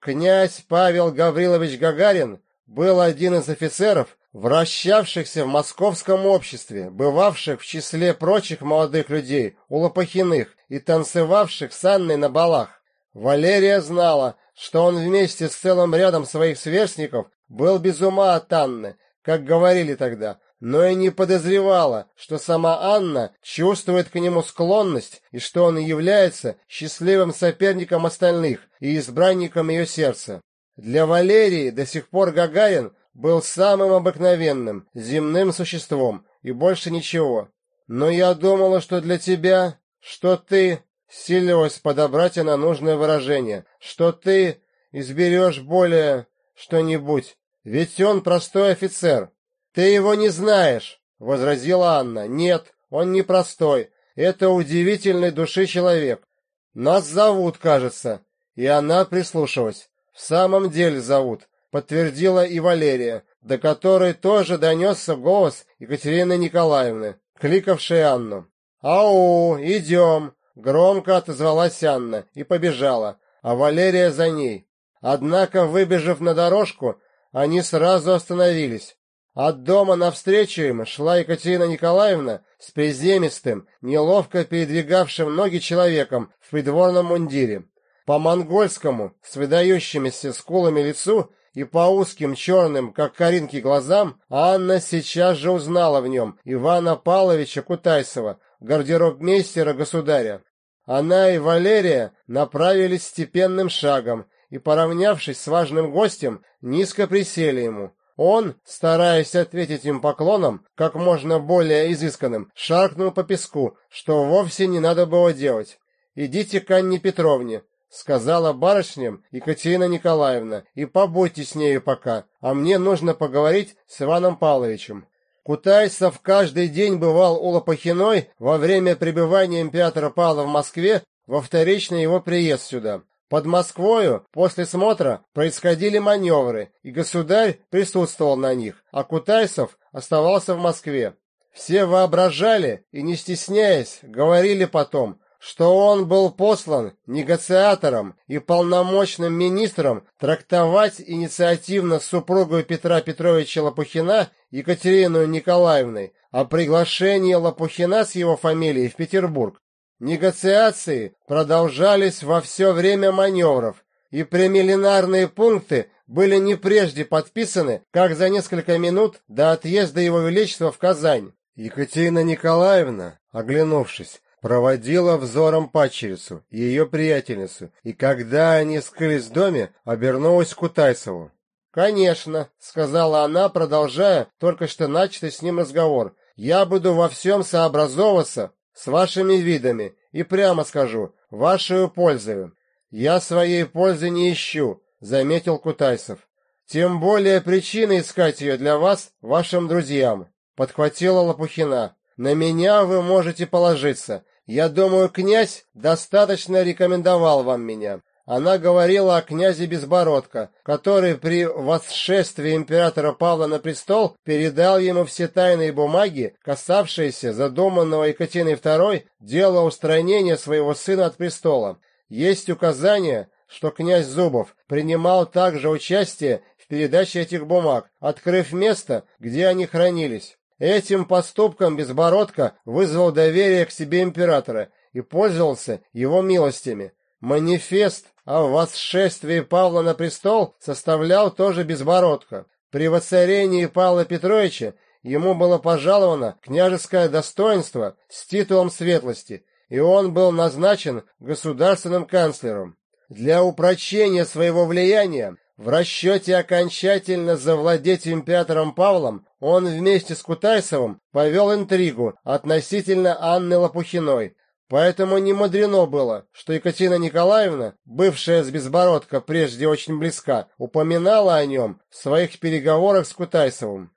Князь Павел Гаврилович Гагарин был один из офицеров, вращавшихся в московском обществе, бывавших в числе прочих молодых людей у Лопахиных и танцевавших с Анной на балах. Валерия знала, что он вместе с целым рядом своих сверстников был без ума от Анны, как говорили тогда, но и не подозревала, что сама Анна чувствует к нему склонность и что он является счастливым соперником остальных и избранником ее сердца. Для Валерии до сих пор Гагарин был самым обыкновенным, земным существом, и больше ничего. Но я думала, что для тебя, что ты, силилась подобрать она нужное выражение, что ты изберешь более что-нибудь, ведь он простой офицер. Ты его не знаешь, — возразила Анна. Нет, он не простой, это удивительной души человек. Нас зовут, кажется. И она прислушалась. В самом деле зовут подтвердила и Валерия, до которой тоже донесся голос Екатерины Николаевны, кликавшей Анну. «Ау, идем!» — громко отозвалась Анна и побежала, а Валерия за ней. Однако, выбежав на дорожку, они сразу остановились. От дома навстречу им шла Екатерина Николаевна с приземистым, неловко передвигавшим ноги человеком в придворном мундире. По-монгольскому, с выдающимися скулами лицу, и по узким черным, как коринки, глазам Анна сейчас же узнала в нем Ивана Павловича Кутайсова, гардеробмейстера государя. Она и Валерия направились степенным шагом и, поравнявшись с важным гостем, низко присели ему. Он, стараясь ответить им поклоном, как можно более изысканным, шаркнул по песку, что вовсе не надо было делать. «Идите к Анне Петровне», сказала барышням Екатерина Николаевна, и побудьте с нею пока, а мне нужно поговорить с Иваном Павловичем. Кутайсов каждый день бывал у Лопахиной во время пребывания императора Павла в Москве во вторичный его приезд сюда. Под Москвою после смотра происходили маневры, и государь присутствовал на них, а Кутайсов оставался в Москве. Все воображали и, не стесняясь, говорили потом, что он был послан негациатором и полномочным министром трактовать инициативно с супругой Петра Петровича Лопухина Екатериной Николаевной о приглашении Лопухина с его фамилией в Петербург. Негациации продолжались во все время маневров, и премилинарные пункты были не прежде подписаны, как за несколько минут до отъезда Его Величества в Казань. Екатерина Николаевна, оглянувшись, проводила взором падчерицу, ее приятельницу, и когда они скрылись в доме, обернулась к Кутайсову. «Конечно», — сказала она, продолжая только что начатый с ним разговор, «я буду во всем сообразовываться с вашими видами, и прямо скажу, вашей пользою. Я своей пользы не ищу, заметил Кутайсов. Тем более причины искать ее для вас, вашим друзьям, подхватила Лопухина. На меня вы можете положиться. Я думаю, князь достаточно рекомендовал вам меня. Она говорила о князе Безбородко, который при восшествии императора Павла на престол передал ему все тайные бумаги, касавшиеся задуманного Екатериной II дела устранения своего сына от престола. Есть указание, что князь Зубов принимал также участие в передаче этих бумаг, открыв место, где они хранились. Этим поступком Безбородко вызвал доверие к себе императора и пользовался его милостями. Манифест о восшествии Павла на престол составлял тоже Безбородко. При воцарении Павла Петровича ему было пожаловано княжеское достоинство с титулом светлости, и он был назначен государственным канцлером. Для упрочения своего влияния в расчете окончательно завладеть императором Павлом он вместе с Кутайсовым повел интригу относительно Анны Лопухиной, Поэтому не мудрено было, что Екатерина Николаевна, бывшая с Безбородко прежде очень близка, упоминала о нем в своих переговорах с Кутайсовым.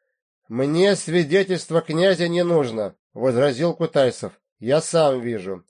«Мне свидетельство князя не нужно», — возразил Кутайсов. «Я сам вижу».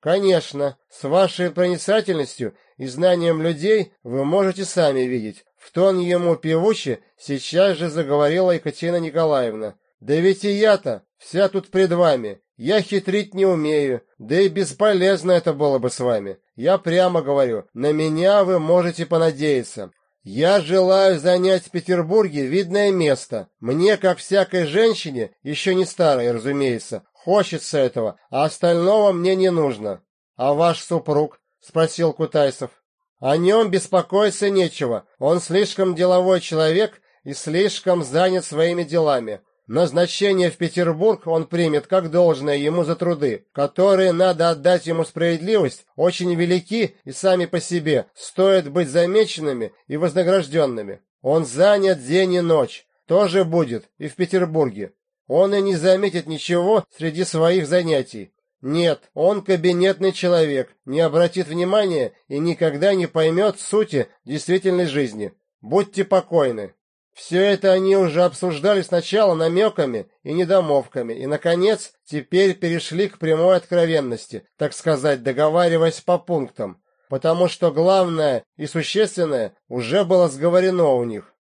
«Конечно, с вашей проницательностью и знанием людей вы можете сами видеть». В тон ему певуче сейчас же заговорила Екатерина Николаевна. «Да ведь и я-то вся тут пред вами, я хитрить не умею, да и бесполезно это было бы с вами. Я прямо говорю, на меня вы можете понадеяться. Я желаю занять в Петербурге видное место. Мне, как всякой женщине, еще не старой, разумеется, хочется этого, а остального мне не нужно. А ваш супруг? спросил Кутайсов. О нем беспокоиться нечего. Он слишком деловой человек и слишком занят своими делами. Назначение в Петербург он примет как должное ему за труды, которые, надо отдать ему справедливость, очень велики и сами по себе, стоят быть замеченными и вознагражденными. Он занят день и ночь, тоже будет и в Петербурге. Он и не заметит ничего среди своих занятий. Нет, он кабинетный человек, не обратит внимания и никогда не поймет сути действительной жизни. Будьте покойны. Все это они уже обсуждали сначала намеками и недомовками, и, наконец, теперь перешли к прямой откровенности, так сказать, договариваясь по пунктам, потому что главное и существенное уже было сговорено у них.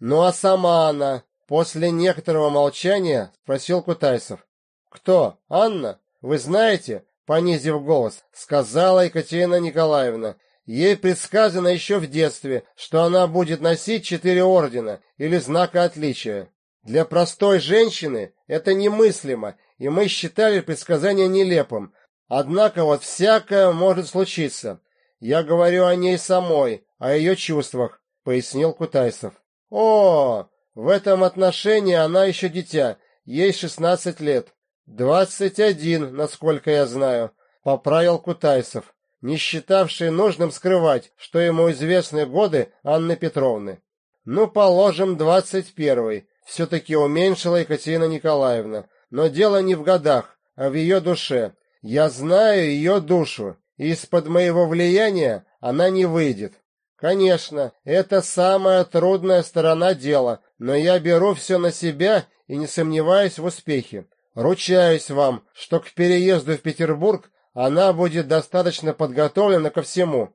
Ну а сама она, после некоторого молчания, спросил Кутайсов. «Кто? Анна? Вы знаете?» Понизив голос, сказала Екатерина Николаевна, Ей предсказано еще в детстве, что она будет носить четыре ордена или знака отличия. Для простой женщины это немыслимо, и мы считали предсказание нелепым. Однако вот всякое может случиться. Я говорю о ней самой, о ее чувствах, пояснил Кутайсов. О, в этом отношении она еще дитя, ей шестнадцать лет. Двадцать один, насколько я знаю, поправил Кутайсов не считавший нужным скрывать, что ему известны годы Анны Петровны. Ну, положим, двадцать первый. Все-таки уменьшила Екатерина Николаевна. Но дело не в годах, а в ее душе. Я знаю ее душу, и из-под моего влияния она не выйдет. Конечно, это самая трудная сторона дела, но я беру все на себя и не сомневаюсь в успехе. Ручаюсь вам, что к переезду в Петербург она будет достаточно подготовлена ко всему.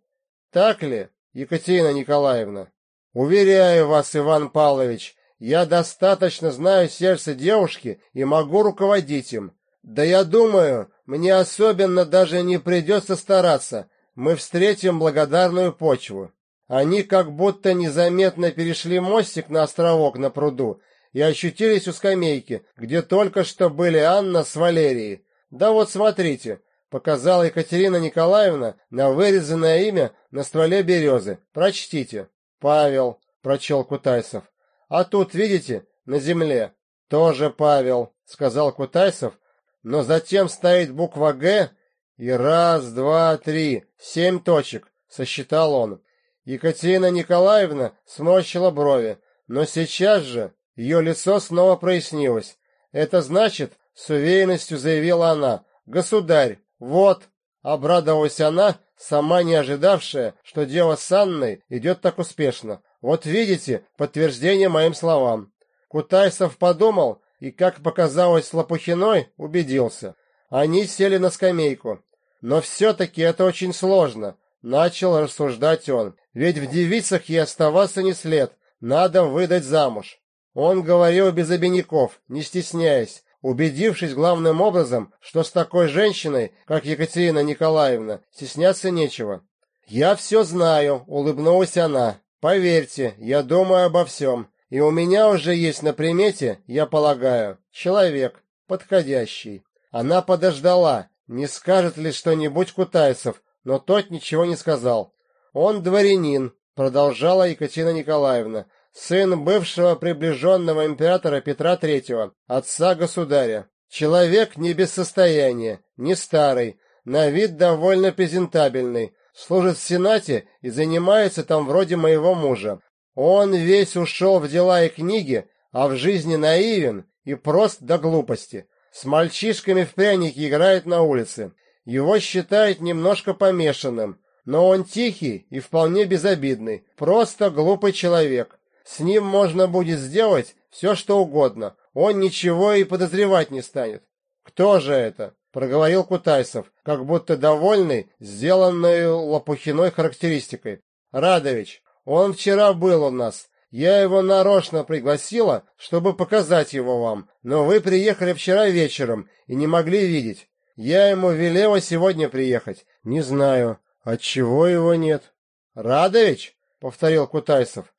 Так ли, Екатерина Николаевна? Уверяю вас, Иван Павлович, я достаточно знаю сердце девушки и могу руководить им. Да я думаю, мне особенно даже не придется стараться. Мы встретим благодарную почву. Они как будто незаметно перешли мостик на островок на пруду и ощутились у скамейки, где только что были Анна с Валерией. Да вот смотрите, показала Екатерина Николаевна на вырезанное имя на стволе березы. Прочтите. Павел, прочел Кутайсов. А тут, видите, на земле. Тоже Павел, сказал Кутайсов, но затем стоит буква «Г» и раз, два, три, семь точек, сосчитал он. Екатерина Николаевна сморщила брови, но сейчас же ее лицо снова прояснилось. Это значит, с уверенностью заявила она, «Государь, вот!» Обрадовалась она, сама не ожидавшая, что дело с Анной идет так успешно. Вот видите, подтверждение моим словам. Кутайсов подумал и, как показалось Лопухиной, убедился. Они сели на скамейку. Но все-таки это очень сложно, начал рассуждать он. Ведь в девицах ей оставаться не след, надо выдать замуж. Он говорил без обиняков, не стесняясь, убедившись главным образом, что с такой женщиной, как Екатерина Николаевна, стесняться нечего. «Я все знаю», — улыбнулась она. «Поверьте, я думаю обо всем, и у меня уже есть на примете, я полагаю, человек, подходящий». Она подождала, не скажет ли что-нибудь Кутайцев, но тот ничего не сказал. «Он дворянин», — продолжала Екатерина Николаевна, сын бывшего приближенного императора Петра III, отца государя. Человек не без состояния, не старый, на вид довольно презентабельный, служит в Сенате и занимается там вроде моего мужа. Он весь ушел в дела и книги, а в жизни наивен и прост до глупости. С мальчишками в пряники играет на улице. Его считают немножко помешанным, но он тихий и вполне безобидный, просто глупый человек. С ним можно будет сделать все, что угодно. Он ничего и подозревать не станет. Кто же это? проговорил Кутайсов, как будто довольный сделанной Лопухиной характеристикой. Радович, он вчера был у нас. Я его нарочно пригласила, чтобы показать его вам, но вы приехали вчера вечером и не могли видеть. Я ему велела сегодня приехать. Не знаю, отчего его нет. Радович, повторил Кутайсов.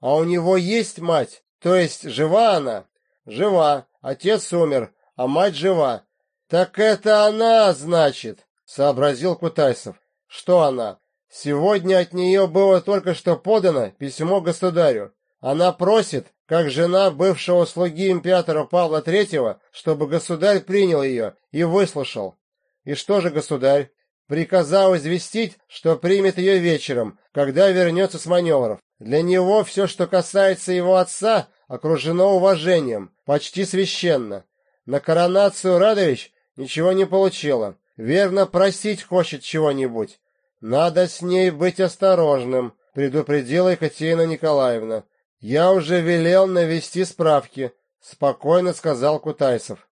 А у него есть мать? То есть жива она? Жива. Отец умер, а мать жива. Так это она, значит, сообразил Кутайсов. Что она? Сегодня от нее было только что подано письмо государю. Она просит, как жена бывшего слуги императора Павла III, чтобы государь принял ее и выслушал. И что же государь? Приказал известить, что примет ее вечером, когда вернется с маневров. Для него все, что касается его отца, окружено уважением, почти священно. На коронацию Радович ничего не получила. Верно, просить хочет чего-нибудь. Надо с ней быть осторожным, предупредила Екатерина Николаевна. Я уже велел навести справки, спокойно сказал Кутайсов.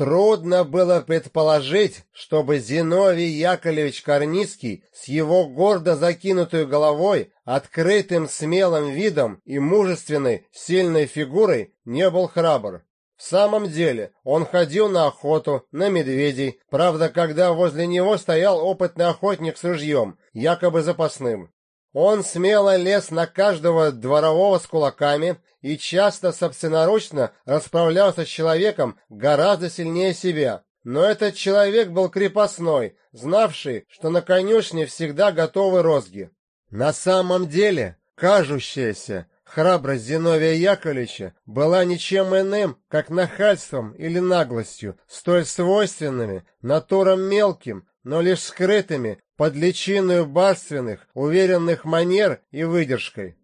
Трудно было предположить, чтобы Зиновий Яковлевич Корницкий с его гордо закинутой головой, открытым смелым видом и мужественной, сильной фигурой не был храбр. В самом деле, он ходил на охоту, на медведей, правда, когда возле него стоял опытный охотник с ружьем, якобы запасным. Он смело лез на каждого дворового с кулаками и часто собственноручно расправлялся с человеком гораздо сильнее себя. Но этот человек был крепостной, знавший, что на конюшне всегда готовы розги. На самом деле, кажущаяся храбрость Зиновия Яковлевича была ничем иным, как нахальством или наглостью, столь свойственными натурам мелким, но лишь скрытыми под личиной барственных, уверенных манер и выдержкой.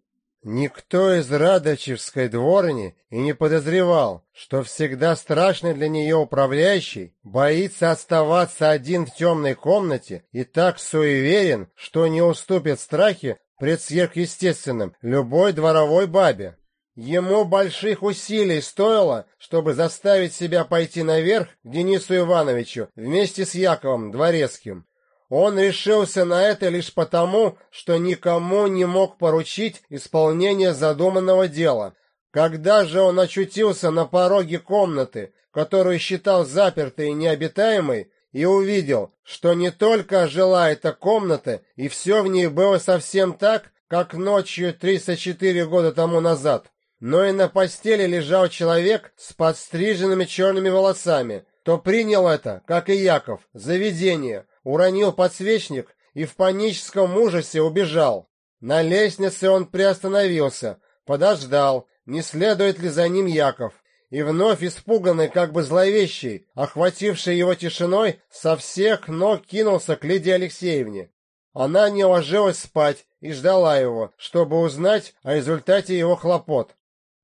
Никто из Радочевской дворни и не подозревал, что всегда страшный для нее управляющий боится оставаться один в темной комнате и так суеверен, что не уступит страхе пред сверхъестественным любой дворовой бабе. Ему больших усилий стоило, чтобы заставить себя пойти наверх к Денису Ивановичу вместе с Яковом Дворецким. Он решился на это лишь потому, что никому не мог поручить исполнение задуманного дела. Когда же он очутился на пороге комнаты, которую считал запертой и необитаемой, и увидел, что не только жила эта комната, и все в ней было совсем так, как ночью 34 года тому назад, но и на постели лежал человек с подстриженными черными волосами, то принял это, как и Яков, заведение, уронил подсвечник и в паническом ужасе убежал. На лестнице он приостановился, подождал, не следует ли за ним Яков, и вновь испуганный, как бы зловещий, охвативший его тишиной, со всех ног кинулся к Лидии Алексеевне. Она не ложилась спать и ждала его, чтобы узнать о результате его хлопот.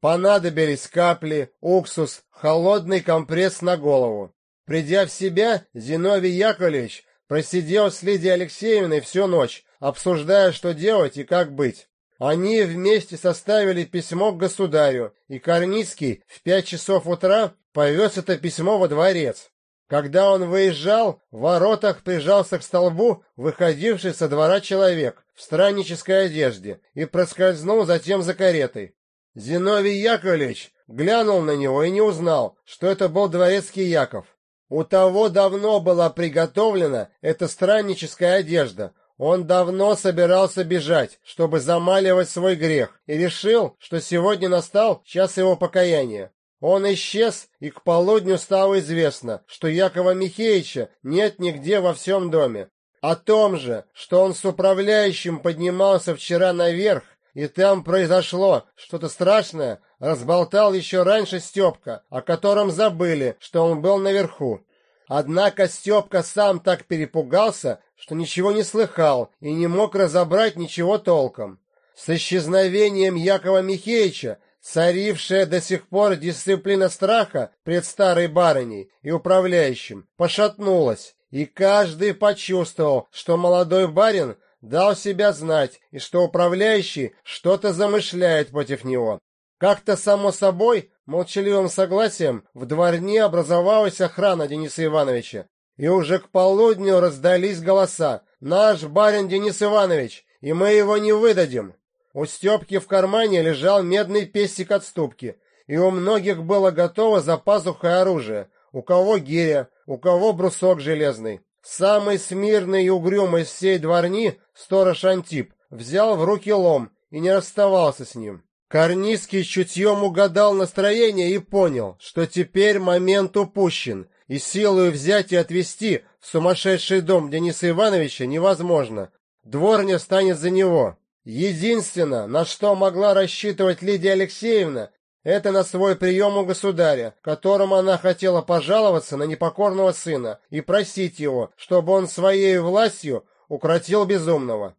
Понадобились капли, уксус, холодный компресс на голову. Придя в себя, Зиновий Яковлевич просидел с Лидией Алексеевной всю ночь, обсуждая, что делать и как быть. Они вместе составили письмо к государю, и Корницкий в пять часов утра повез это письмо во дворец. Когда он выезжал, в воротах прижался к столбу выходивший со двора человек в страннической одежде и проскользнул затем за каретой. Зиновий Яковлевич глянул на него и не узнал, что это был дворецкий Яков. У того давно была приготовлена эта странническая одежда, он давно собирался бежать, чтобы замаливать свой грех, и решил, что сегодня настал час его покаяния. Он исчез, и к полудню стало известно, что Якова Михеевича нет нигде во всем доме. О том же, что он с управляющим поднимался вчера наверх, и там произошло что-то страшное, разболтал еще раньше Степка, о котором забыли, что он был наверху. Однако Степка сам так перепугался, что ничего не слыхал и не мог разобрать ничего толком. С исчезновением Якова Михеевича царившая до сих пор дисциплина страха пред старой барыней и управляющим пошатнулась, и каждый почувствовал, что молодой барин дал себя знать и что управляющий что-то замышляет против него. Как-то само собой молчаливым согласием в дворне образовалась охрана Дениса Ивановича, и уже к полудню раздались голоса «Наш барин Денис Иванович, и мы его не выдадим!» У Степки в кармане лежал медный пестик от ступки, и у многих было готово за пазухой оружие, у кого гиря, у кого брусок железный. Самый смирный и угрюмый из всей дворни, сторож Антип, взял в руки лом и не расставался с ним. Корнийский чутьем угадал настроение и понял, что теперь момент упущен, и силою взять и отвезти в сумасшедший дом Дениса Ивановича невозможно. Дворня станет за него. Единственное, на что могла рассчитывать Лидия Алексеевна, это на свой прием у государя, которому она хотела пожаловаться на непокорного сына и просить его, чтобы он своей властью укротил безумного.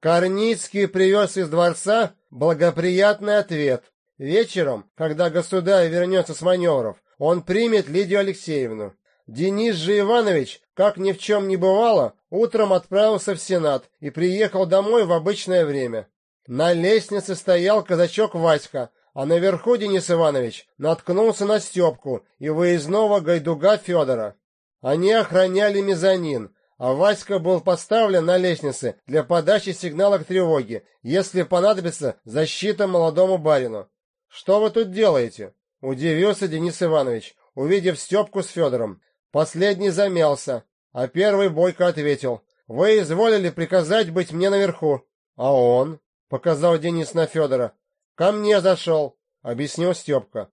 Корницкий привез из дворца благоприятный ответ. Вечером, когда государь вернется с маневров, он примет Лидию Алексеевну. Денис же Иванович, как ни в чем не бывало, утром отправился в Сенат и приехал домой в обычное время. На лестнице стоял казачок Васька, а наверху Денис Иванович наткнулся на Степку и выездного гайдуга Федора. Они охраняли мезонин, а Васька был поставлен на лестнице для подачи сигнала к тревоге, если понадобится защита молодому барину. «Что вы тут делаете?» — удивился Денис Иванович, увидев Степку с Федором. Последний замялся, а первый бойко ответил. «Вы изволили приказать быть мне наверху». «А он?» — показал Денис на Федора. «Ко мне зашел», — объяснил Степка.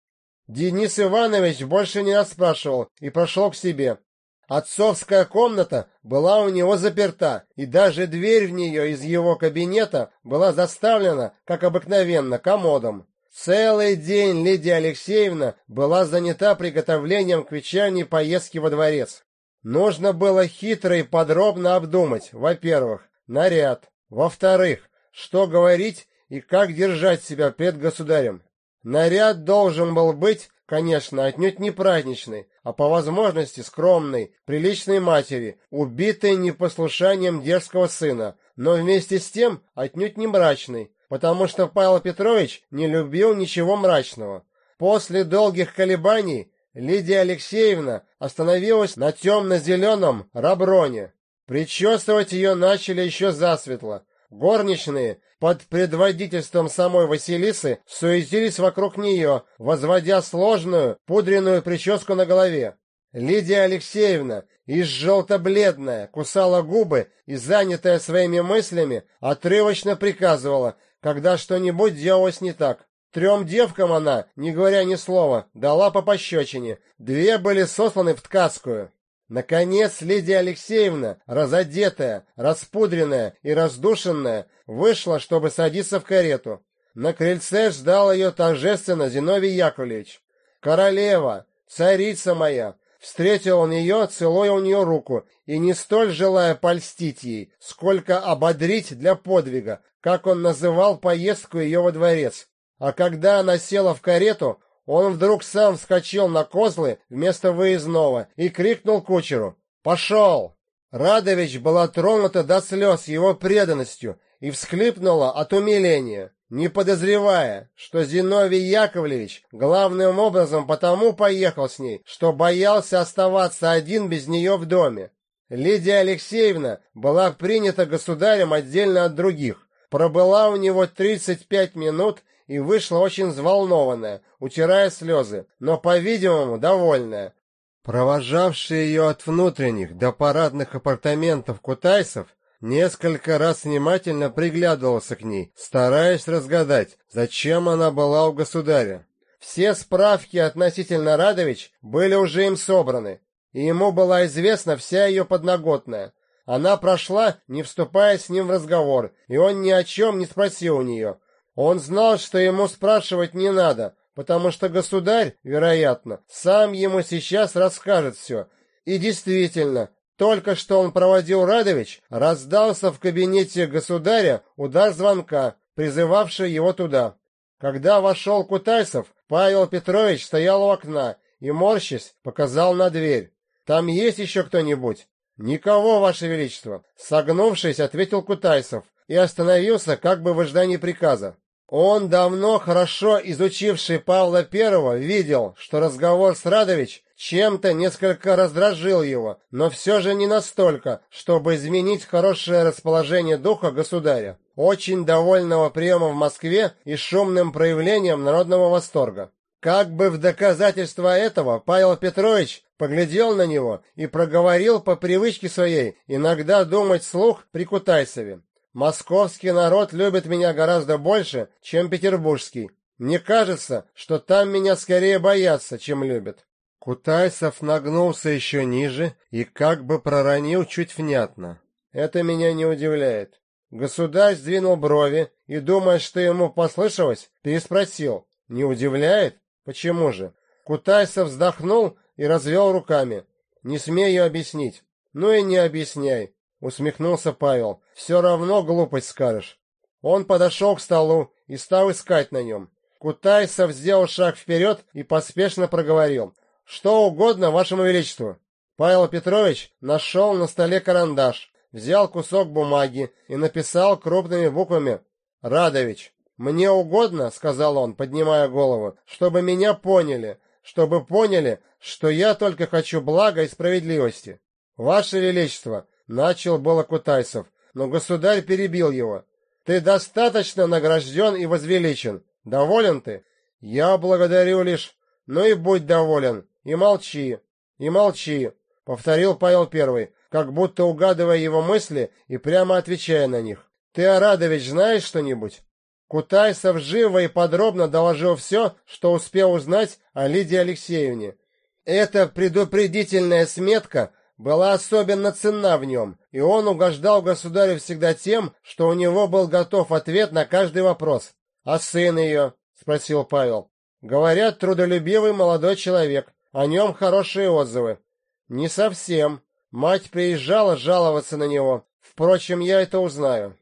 Денис Иванович больше не расспрашивал и прошел к себе. Отцовская комната была у него заперта, и даже дверь в нее из его кабинета была заставлена, как обыкновенно, комодом. Целый день Лидия Алексеевна была занята приготовлением к вечерней поездке во дворец. Нужно было хитро и подробно обдумать, во-первых, наряд, во-вторых, что говорить и как держать себя перед государем. Наряд должен был быть конечно, отнюдь не праздничной, а по возможности скромной, приличной матери, убитой непослушанием дерзкого сына, но вместе с тем отнюдь не мрачной, потому что Павел Петрович не любил ничего мрачного. После долгих колебаний Лидия Алексеевна остановилась на темно-зеленом раброне. Причесывать ее начали еще засветло. Горничные под предводительством самой Василисы суетились вокруг нее, возводя сложную пудренную прическу на голове. Лидия Алексеевна, из желто-бледная, кусала губы и, занятая своими мыслями, отрывочно приказывала, когда что-нибудь делалось не так. Трем девкам она, не говоря ни слова, дала по пощечине. Две были сосланы в ткацкую. Наконец Лидия Алексеевна, разодетая, распудренная и раздушенная, вышла, чтобы садиться в карету. На крыльце ждал ее торжественно Зиновий Яковлевич. «Королева, царица моя!» Встретил он ее, целуя у нее руку, и не столь желая польстить ей, сколько ободрить для подвига, как он называл поездку ее во дворец. А когда она села в карету, он вдруг сам вскочил на козлы вместо выездного и крикнул кучеру «Пошел!». Радович была тронута до слез его преданностью и всхлипнула от умиления не подозревая, что Зиновий Яковлевич главным образом потому поехал с ней, что боялся оставаться один без нее в доме. Лидия Алексеевна была принята государем отдельно от других, пробыла у него 35 минут и вышла очень взволнованная, утирая слезы, но, по-видимому, довольная. Провожавший ее от внутренних до парадных апартаментов Кутайсов несколько раз внимательно приглядывался к ней, стараясь разгадать, зачем она была у государя. Все справки относительно Радович были уже им собраны, и ему была известна вся ее подноготная. Она прошла, не вступая с ним в разговор, и он ни о чем не спросил у нее. Он знал, что ему спрашивать не надо, потому что государь, вероятно, сам ему сейчас расскажет все. И действительно, только что он проводил Радович, раздался в кабинете государя удар звонка, призывавший его туда. Когда вошел Кутайсов, Павел Петрович стоял у окна и, морщись, показал на дверь. «Там есть еще кто-нибудь?» «Никого, Ваше Величество!» Согнувшись, ответил Кутайсов и остановился как бы в ожидании приказа. Он, давно хорошо изучивший Павла Первого, видел, что разговор с Радович чем-то несколько раздражил его, но все же не настолько, чтобы изменить хорошее расположение духа государя, очень довольного приема в Москве и шумным проявлением народного восторга. Как бы в доказательство этого Павел Петрович поглядел на него и проговорил по привычке своей иногда думать слух при Кутайсове. «Московский народ любит меня гораздо больше, чем петербургский. Мне кажется, что там меня скорее боятся, чем любят». Кутайсов нагнулся еще ниже и как бы проронил чуть внятно. Это меня не удивляет. Государь сдвинул брови и, думая, что ему послышалось, переспросил. Не удивляет? Почему же? Кутайсов вздохнул и развел руками. Не смею объяснить. Ну и не объясняй, усмехнулся Павел. Все равно глупость скажешь. Он подошел к столу и стал искать на нем. Кутайсов сделал шаг вперед и поспешно проговорил. Что угодно вашему величеству. Павел Петрович нашел на столе карандаш, взял кусок бумаги и написал крупными буквами «Радович». «Мне угодно, — сказал он, поднимая голову, — чтобы меня поняли, чтобы поняли, что я только хочу блага и справедливости. Ваше Величество, — начал было Кутайсов, но государь перебил его. Ты достаточно награжден и возвеличен. Доволен ты? Я благодарю лишь... Ну и будь доволен. И молчи, и молчи, повторил Павел Первый, как будто угадывая его мысли и прямо отвечая на них. Ты, Арадович, знаешь что-нибудь? Кутайсов живо и подробно доложил все, что успел узнать о Лидии Алексеевне. Эта предупредительная сметка была особенно ценна в нем, и он угождал государю всегда тем, что у него был готов ответ на каждый вопрос. «А сын ее?» — спросил Павел. «Говорят, трудолюбивый молодой человек. О нем хорошие отзывы. Не совсем. Мать приезжала жаловаться на него. Впрочем, я это узнаю.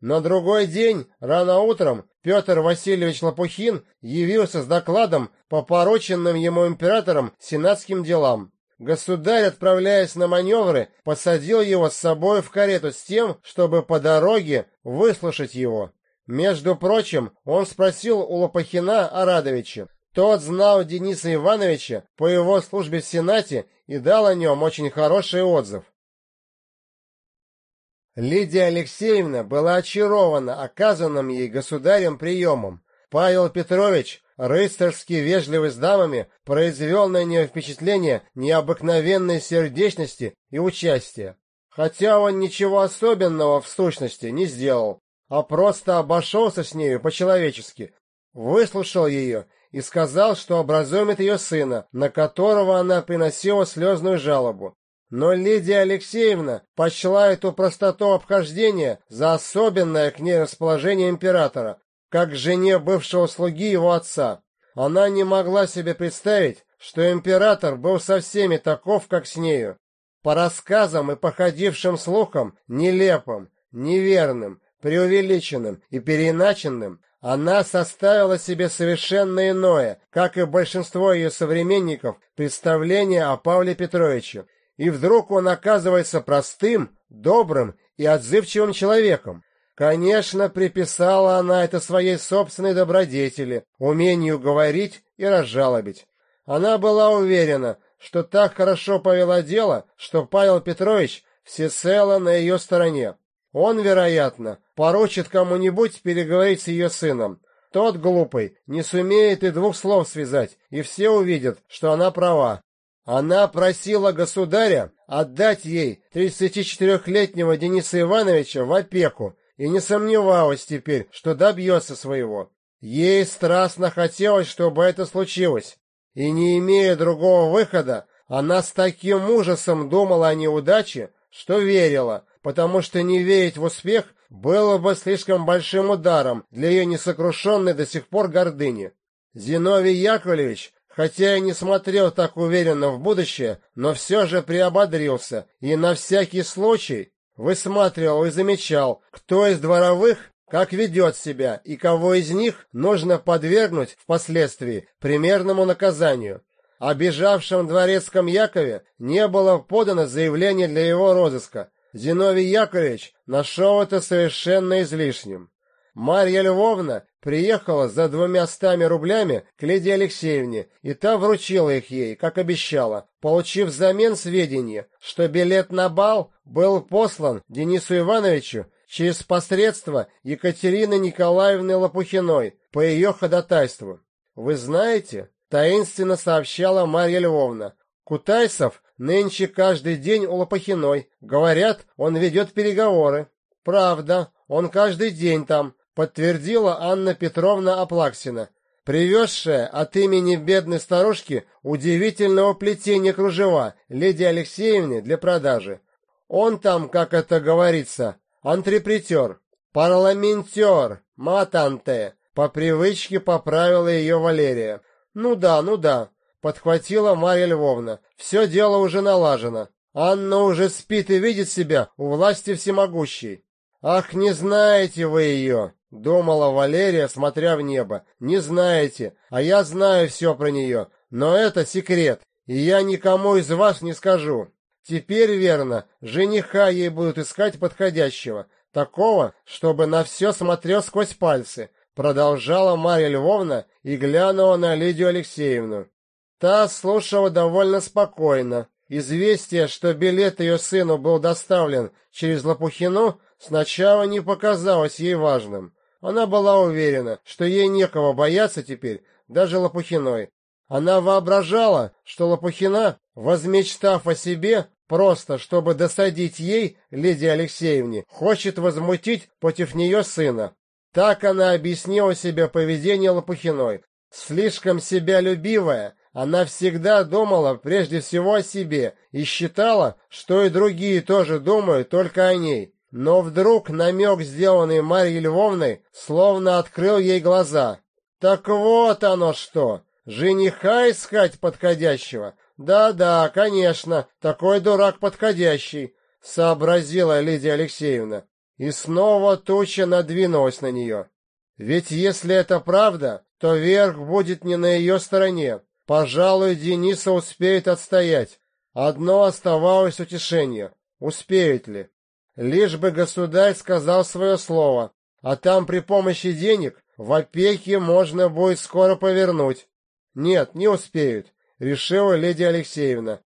На другой день, рано утром, Петр Васильевич Лопухин явился с докладом по порученным ему императором сенатским делам. Государь, отправляясь на маневры, посадил его с собой в карету с тем, чтобы по дороге выслушать его. Между прочим, он спросил у Лопухина о Радовиче. Тот знал Дениса Ивановича по его службе в Сенате и дал о нем очень хороший отзыв. Лидия Алексеевна была очарована оказанным ей государем приемом. Павел Петрович, рыцарски вежливый с дамами, произвел на нее впечатление необыкновенной сердечности и участия. Хотя он ничего особенного в сущности не сделал, а просто обошелся с нею по-человечески, выслушал ее и сказал, что образумит ее сына, на которого она приносила слезную жалобу. Но Лидия Алексеевна почла эту простоту обхождения за особенное к ней расположение императора, как жене бывшего слуги его отца. Она не могла себе представить, что император был со всеми таков, как с нею. По рассказам и походившим слухам, нелепым, неверным, преувеличенным и переиначенным, она составила себе совершенно иное, как и большинство ее современников, представление о Павле Петровиче. И вдруг он оказывается простым, добрым и отзывчивым человеком. Конечно, приписала она это своей собственной добродетели, умению говорить и разжалобить. Она была уверена, что так хорошо повела дело, что Павел Петрович всецело на ее стороне. Он, вероятно, поручит кому-нибудь переговорить с ее сыном. Тот, глупый, не сумеет и двух слов связать, и все увидят, что она права. Она просила государя отдать ей 34-летнего Дениса Ивановича в опеку и не сомневалась теперь, что добьется своего. Ей страстно хотелось, чтобы это случилось, и не имея другого выхода, она с таким ужасом думала о неудаче, что верила, потому что не верить в успех было бы слишком большим ударом для ее несокрушенной до сих пор гордыни. Зиновий Яковлевич, хотя и не смотрел так уверенно в будущее, но все же приободрился и на всякий случай высматривал и замечал, кто из дворовых как ведет себя и кого из них нужно подвергнуть впоследствии примерному наказанию. О бежавшем дворецком Якове не было подано заявление для его розыска, Зиновий Яковлевич нашел это совершенно излишним. Марья Львовна приехала за двумястами рублями к Лидии Алексеевне, и та вручила их ей, как обещала, получив взамен сведения, что билет на бал был послан Денису Ивановичу через посредство Екатерины Николаевны Лопухиной по ее ходатайству. «Вы знаете», — таинственно сообщала Марья Львовна, Кутайсов нынче каждый день у Лопахиной. Говорят, он ведет переговоры. Правда, он каждый день там, подтвердила Анна Петровна Аплаксина, привезшая от имени бедной старушки удивительного плетения кружева леди Алексеевне для продажи. Он там, как это говорится, антрепретер, парламентер, матанте, по привычке поправила ее Валерия. Ну да, ну да, подхватила Марья Львовна. Все дело уже налажено. Анна уже спит и видит себя у власти всемогущей. Ах, не знаете вы ее, думала Валерия, смотря в небо. Не знаете, а я знаю все про нее. Но это секрет, и я никому из вас не скажу. Теперь, верно, жениха ей будут искать подходящего, такого, чтобы на все смотрел сквозь пальцы, продолжала Марья Львовна и глянула на Лидию Алексеевну. Та слушала довольно спокойно. Известие, что билет ее сыну был доставлен через Лопухину, сначала не показалось ей важным. Она была уверена, что ей некого бояться теперь, даже Лопухиной. Она воображала, что Лопухина, возмечтав о себе, просто чтобы досадить ей, Лидии Алексеевне, хочет возмутить против нее сына. Так она объяснила себе поведение Лопухиной. Слишком себя любивая, она всегда думала прежде всего о себе и считала, что и другие тоже думают только о ней. Но вдруг намек, сделанный Марьей Львовной, словно открыл ей глаза. Так вот оно что! Жениха искать подходящего? Да-да, конечно, такой дурак подходящий, сообразила Лидия Алексеевна. И снова туча надвинулась на нее. Ведь если это правда, то верх будет не на ее стороне. Пожалуй, Дениса успеет отстоять. Одно оставалось утешение. Успеет ли? Лишь бы государь сказал свое слово, а там при помощи денег в опеке можно будет скоро повернуть. Нет, не успеют, решила леди Алексеевна.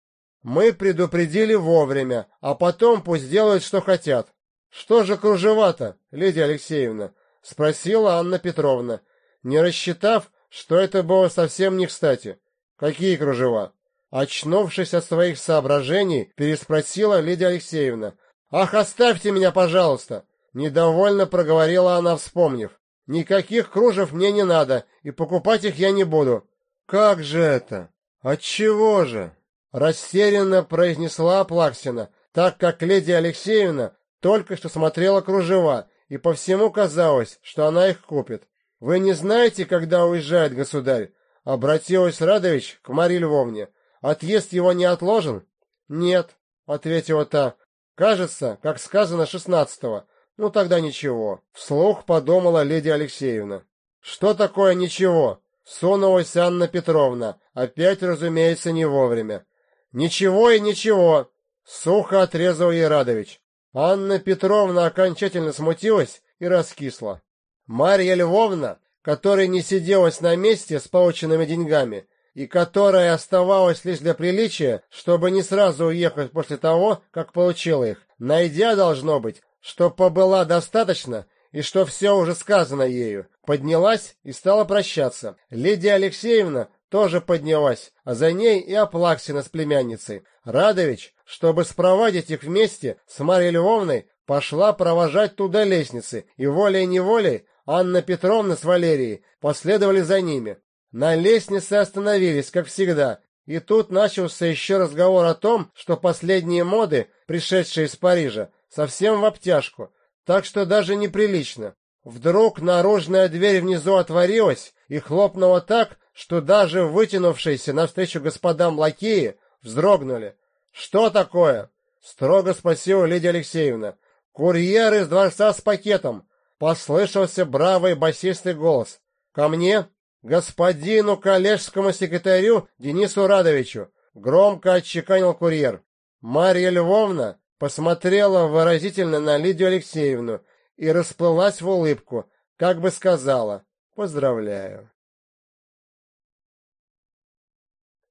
Мы предупредили вовремя, а потом пусть делают, что хотят. Что же кружева-то, леди Алексеевна? Спросила Анна Петровна, не рассчитав, что это было совсем не кстати. Какие кружева? Очнувшись от своих соображений, переспросила Лидия Алексеевна. Ах, оставьте меня, пожалуйста, недовольно проговорила она, вспомнив. Никаких кружев мне не надо, и покупать их я не буду. Как же это? Отчего же? Растерянно произнесла Плаксина, так как леди Алексеевна только что смотрела кружева, и по всему казалось, что она их купит. «Вы не знаете, когда уезжает государь?» — обратилась Радович к Марье Львовне. «Отъезд его не отложен?» «Нет», — ответила та. «Кажется, как сказано, шестнадцатого. Ну тогда ничего». Вслух подумала леди Алексеевна. «Что такое ничего?» Сунулась Анна Петровна, опять, разумеется, не вовремя. «Ничего и ничего!» — сухо отрезал ей Радович. Анна Петровна окончательно смутилась и раскисла. Марья Львовна, которая не сиделась на месте с полученными деньгами и которая оставалась лишь для приличия, чтобы не сразу уехать после того, как получила их, найдя, должно быть, что побыла достаточно и что все уже сказано ею, поднялась и стала прощаться. Лидия Алексеевна тоже поднялась, а за ней и Аплаксина с племянницей. Радович, чтобы спровадить их вместе с Марьей Львовной, пошла провожать туда лестницы, и волей-неволей Анна Петровна с Валерией последовали за ними. На лестнице остановились, как всегда, и тут начался еще разговор о том, что последние моды, пришедшие из Парижа, совсем в обтяжку, так что даже неприлично. Вдруг наружная дверь внизу отворилась и хлопнула так, что даже вытянувшиеся навстречу господам лакеи вздрогнули. «Что такое?» — строго спросила Лидия Алексеевна. «Курьер из дворца с пакетом!» — послышался бравый басистый голос. «Ко мне, господину коллежскому секретарю Денису Радовичу!» — громко отчеканил курьер. Марья Львовна посмотрела выразительно на Лидию Алексеевну и расплылась в улыбку, как бы сказала «Поздравляю».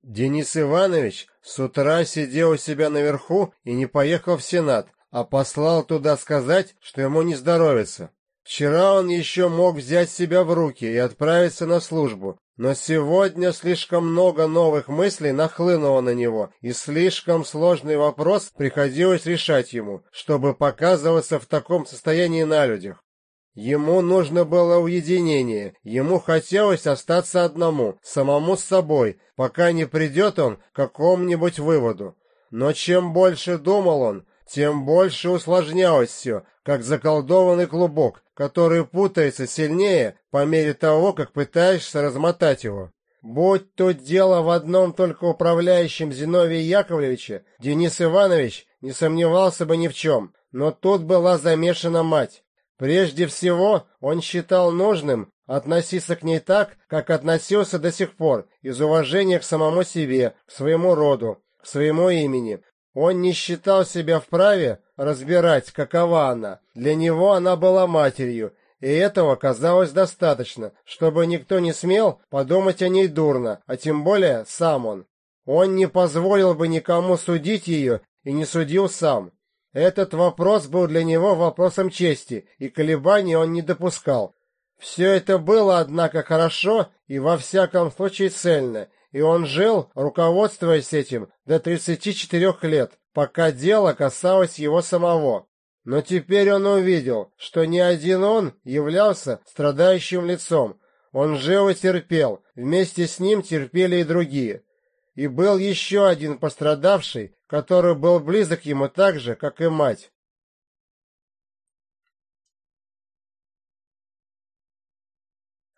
Денис Иванович с утра сидел у себя наверху и не поехал в Сенат, а послал туда сказать, что ему не здоровится. Вчера он еще мог взять себя в руки и отправиться на службу, но сегодня слишком много новых мыслей нахлынуло на него, и слишком сложный вопрос приходилось решать ему, чтобы показываться в таком состоянии на людях. Ему нужно было уединение, ему хотелось остаться одному, самому с собой, пока не придет он к какому-нибудь выводу. Но чем больше думал он, тем больше усложнялось все, как заколдованный клубок, который путается сильнее по мере того, как пытаешься размотать его. Будь то дело в одном только управляющем Зиновии Яковлевиче, Денис Иванович не сомневался бы ни в чем, но тут была замешана мать. Прежде всего, он считал нужным относиться к ней так, как относился до сих пор, из уважения к самому себе, к своему роду, к своему имени. Он не считал себя вправе разбирать, какова она. Для него она была матерью, и этого казалось достаточно, чтобы никто не смел подумать о ней дурно, а тем более сам он. Он не позволил бы никому судить ее и не судил сам. Этот вопрос был для него вопросом чести, и колебаний он не допускал. Все это было, однако, хорошо и во всяком случае цельно, и он жил, руководствуясь этим, до 34 лет, пока дело касалось его самого. Но теперь он увидел, что не один он являлся страдающим лицом. Он жил и терпел, вместе с ним терпели и другие. И был еще один пострадавший, который был близок ему так же, как и мать.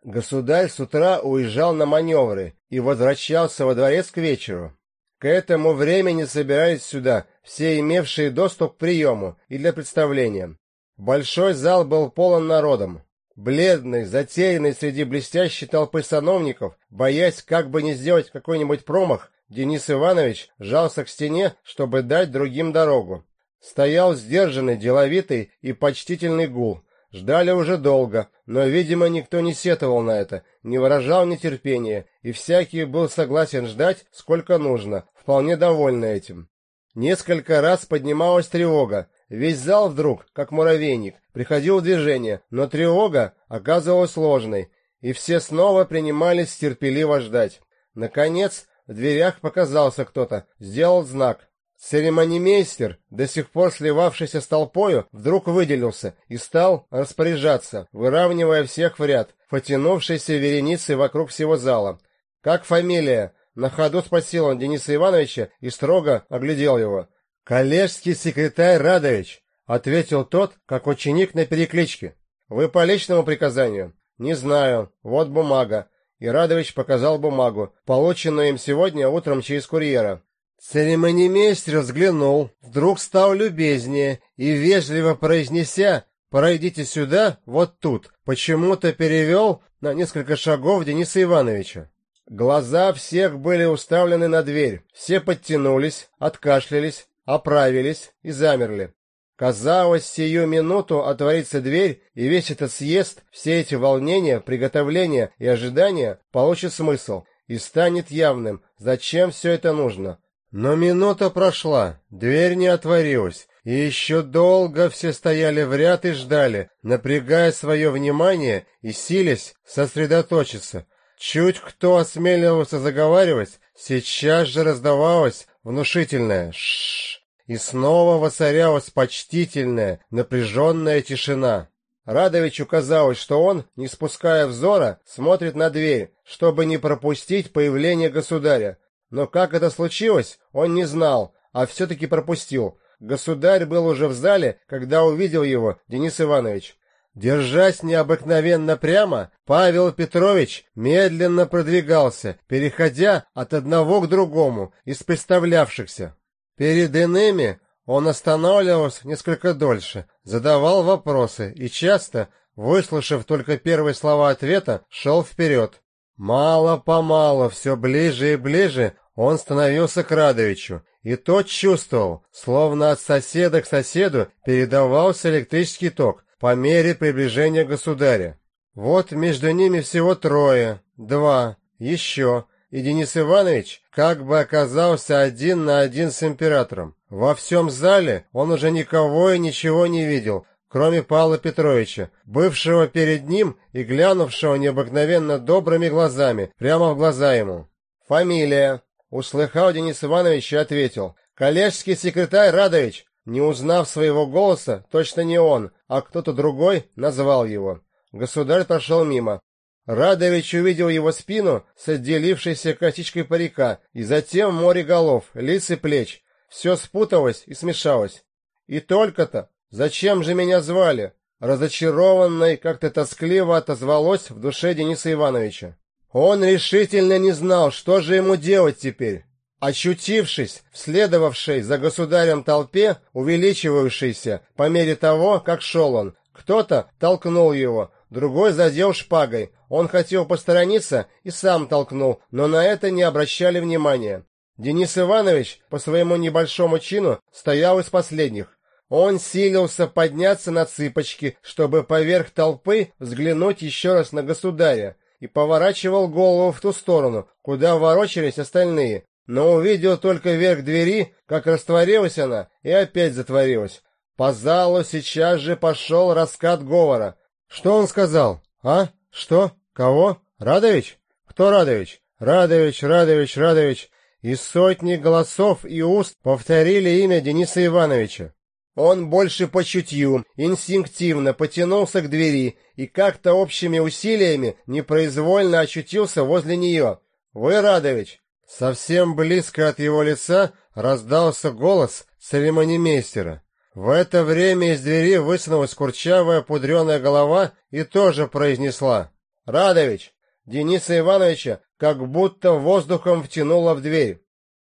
Государь с утра уезжал на маневры и возвращался во дворец к вечеру. К этому времени собирались сюда все имевшие доступ к приему и для представления. Большой зал был полон народом. Бледный, затерянный среди блестящей толпы сановников, боясь как бы не сделать какой-нибудь промах, Денис Иванович жался к стене, чтобы дать другим дорогу. Стоял сдержанный, деловитый и почтительный гул. Ждали уже долго, но, видимо, никто не сетовал на это, не выражал нетерпения, и всякий был согласен ждать, сколько нужно, вполне довольный этим. Несколько раз поднималась тревога. Весь зал вдруг, как муравейник, приходил в движение, но тревога оказывалась сложной, и все снова принимались терпеливо ждать. Наконец, в дверях показался кто-то, сделал знак. Церемонимейстер, до сих пор сливавшийся с толпою, вдруг выделился и стал распоряжаться, выравнивая всех в ряд, потянувшейся вереницей вокруг всего зала. «Как фамилия?» На ходу спросил он Дениса Ивановича и строго оглядел его. «Коллежский секретарь Радович», — ответил тот, как ученик на перекличке. «Вы по личному приказанию?» «Не знаю. Вот бумага». И Радович показал бумагу, полученную им сегодня утром через курьера. Церемонимейстер взглянул, вдруг стал любезнее и, вежливо произнеся «Пройдите сюда, вот тут», почему-то перевел на несколько шагов Дениса Ивановича. Глаза всех были уставлены на дверь, все подтянулись, откашлялись, оправились и замерли. Казалось, сию минуту отворится дверь, и весь этот съезд, все эти волнения, приготовления и ожидания получит смысл, и станет явным, зачем все это нужно. Но минута прошла, дверь не отворилась, и еще долго все стояли в ряд и ждали, напрягая свое внимание и силясь сосредоточиться. Чуть кто осмеливался заговаривать, сейчас же раздавалось внушительное «шшш» и снова воцарялась почтительная, напряженная тишина. Радовичу казалось, что он, не спуская взора, смотрит на дверь, чтобы не пропустить появление государя. Но как это случилось, он не знал, а все-таки пропустил. Государь был уже в зале, когда увидел его Денис Иванович. Держась необыкновенно прямо, Павел Петрович медленно продвигался, переходя от одного к другому из представлявшихся. Перед иными он останавливался несколько дольше, задавал вопросы и часто, выслушав только первые слова ответа, шел вперед. Мало-помалу, все ближе и ближе он становился к Радовичу, и тот чувствовал, словно от соседа к соседу передавался электрический ток по мере приближения государя. Вот между ними всего трое, два, еще, и Денис Иванович как бы оказался один на один с императором. Во всем зале он уже никого и ничего не видел, кроме Павла Петровича, бывшего перед ним и глянувшего необыкновенно добрыми глазами, прямо в глаза ему. «Фамилия?» Услыхал Денис Иванович и ответил. «Коллежский секретарь Радович». Не узнав своего голоса, точно не он, а кто-то другой, назвал его. Государь прошел мимо. Радович увидел его спину с отделившейся косичкой парика, и затем море голов, лиц и плеч. Все спуталось и смешалось. И только-то, зачем же меня звали? Разочарованно и как-то тоскливо отозвалось в душе Дениса Ивановича. Он решительно не знал, что же ему делать теперь. Очутившись в следовавшей за государем толпе, увеличивающейся по мере того, как шел он, кто-то толкнул его, другой задел шпагой. Он хотел посторониться и сам толкнул, но на это не обращали внимания. Денис Иванович по своему небольшому чину стоял из последних. Он силился подняться на цыпочки, чтобы поверх толпы взглянуть еще раз на государя, и поворачивал голову в ту сторону, куда ворочались остальные, но увидел только верх двери, как растворилась она и опять затворилась. По залу сейчас же пошел раскат говора. Что он сказал? А? Что? Кого? Радович? Кто Радович? Радович, Радович, Радович. И сотни голосов и уст повторили имя Дениса Ивановича. Он больше по чутью, инстинктивно потянулся к двери и как-то общими усилиями непроизвольно очутился возле нее. «Вы, Радович!» Совсем близко от его лица раздался голос церемонимейстера. В это время из двери высунулась курчавая пудреная голова и тоже произнесла «Радович!» Дениса Ивановича как будто воздухом втянуло в дверь.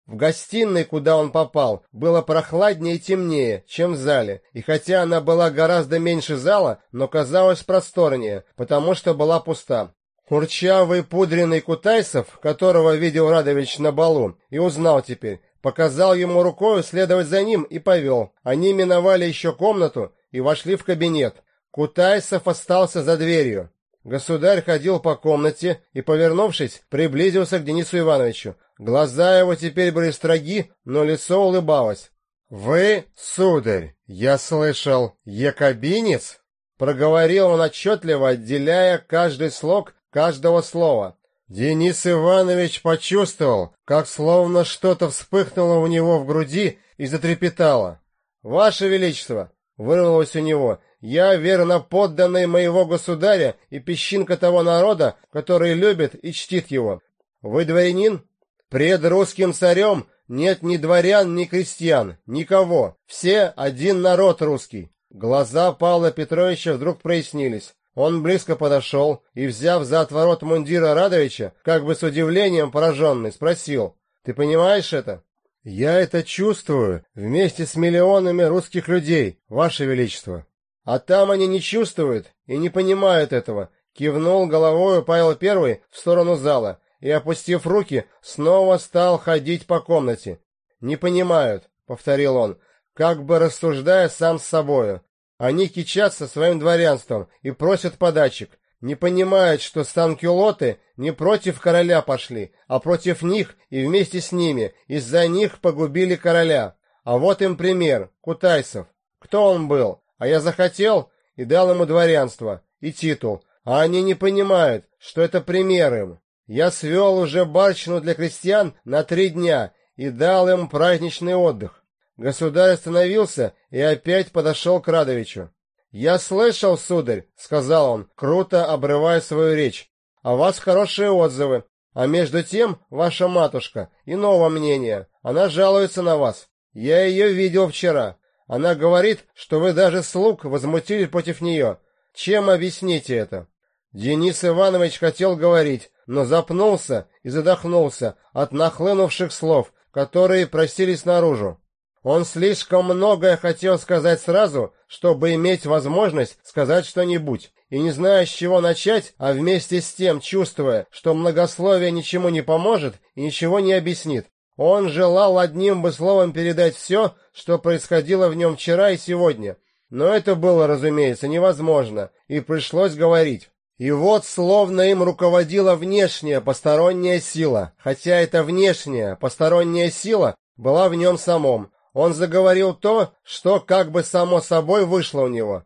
В гостиной, куда он попал, было прохладнее и темнее, чем в зале, и хотя она была гораздо меньше зала, но казалась просторнее, потому что была пуста. Курчавый пудренный Кутайсов, которого видел Радович на балу, и узнал теперь, показал ему рукой следовать за ним и повел. Они миновали еще комнату и вошли в кабинет. Кутайсов остался за дверью. Государь ходил по комнате и, повернувшись, приблизился к Денису Ивановичу. Глаза его теперь были строги, но лицо улыбалось. «Вы, сударь, я слышал, якобинец?» Проговорил он отчетливо, отделяя каждый слог каждого слова. Денис Иванович почувствовал, как словно что-то вспыхнуло у него в груди и затрепетало. «Ваше Величество!» — вырвалось у него. «Я верно подданный моего государя и песчинка того народа, который любит и чтит его. Вы дворянин?» Пред русским царем нет ни дворян, ни крестьян, никого. Все один народ русский. Глаза Павла Петровича вдруг прояснились. Он близко подошел и, взяв за отворот мундира Радовича, как бы с удивлением пораженный, спросил, «Ты понимаешь это?» «Я это чувствую вместе с миллионами русских людей, Ваше Величество». «А там они не чувствуют и не понимают этого», — кивнул головою Павел Первый в сторону зала и, опустив руки, снова стал ходить по комнате. «Не понимают», — повторил он, как бы рассуждая сам с собою. Они кичатся своим дворянством и просят подачек, не понимают, что санкюлоты не против короля пошли, а против них и вместе с ними, из-за них погубили короля. А вот им пример, Кутайсов. Кто он был? А я захотел и дал ему дворянство и титул, а они не понимают, что это пример им. Я свел уже барщину для крестьян на три дня и дал им праздничный отдых. Государь остановился и опять подошел к Радовичу. «Я слышал, сударь», — сказал он, круто обрывая свою речь, — «о вас хорошие отзывы, а между тем ваша матушка иного мнения, она жалуется на вас. Я ее видел вчера. Она говорит, что вы даже слуг возмутили против нее. Чем объясните это?» Денис Иванович хотел говорить, но запнулся и задохнулся от нахлынувших слов, которые просились наружу. Он слишком многое хотел сказать сразу, чтобы иметь возможность сказать что-нибудь, и не зная, с чего начать, а вместе с тем чувствуя, что многословие ничему не поможет и ничего не объяснит. Он желал одним бы словом передать все, что происходило в нем вчера и сегодня. Но это было, разумеется, невозможно, и пришлось говорить. И вот словно им руководила внешняя посторонняя сила, хотя эта внешняя посторонняя сила была в нем самом, он заговорил то, что как бы само собой вышло у него.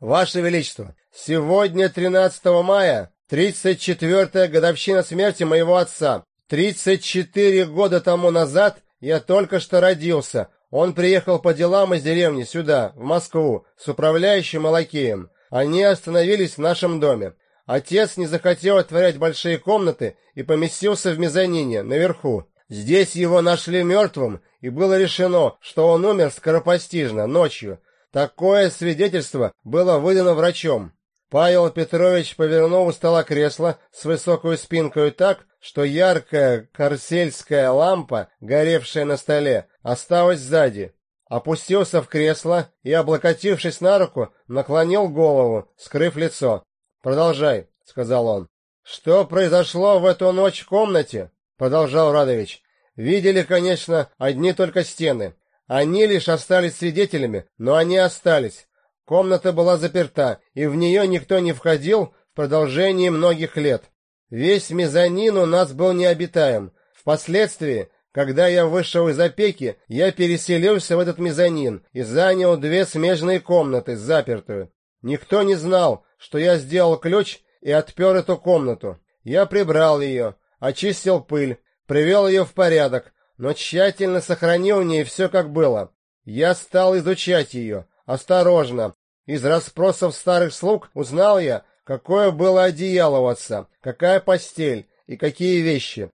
«Ваше Величество, сегодня, 13 мая, 34-я годовщина смерти моего отца. 34 года тому назад я только что родился. Он приехал по делам из деревни сюда, в Москву, с управляющим и лакеем. Они остановились в нашем доме. Отец не захотел отворять большие комнаты и поместился в мезонине, наверху. Здесь его нашли мертвым, и было решено, что он умер скоропостижно, ночью. Такое свидетельство было выдано врачом. Павел Петрович повернул у стола кресло с высокой спинкой так, что яркая корсельская лампа, горевшая на столе, осталась сзади. Опустился в кресло и, облокотившись на руку, наклонил голову, скрыв лицо. «Продолжай», — сказал он. «Что произошло в эту ночь в комнате?» продолжал Радович. Видели, конечно, одни только стены. Они лишь остались свидетелями, но они остались. Комната была заперта, и в нее никто не входил в продолжении многих лет. Весь мезонин у нас был необитаем. Впоследствии, когда я вышел из опеки, я переселился в этот мезонин и занял две смежные комнаты, запертую. Никто не знал, что я сделал ключ и отпер эту комнату. Я прибрал ее, очистил пыль, привел ее в порядок, но тщательно сохранил в ней все как было. Я стал изучать ее, осторожно. Из расспросов старых слуг узнал я, какое было одеяло у отца, какая постель и какие вещи.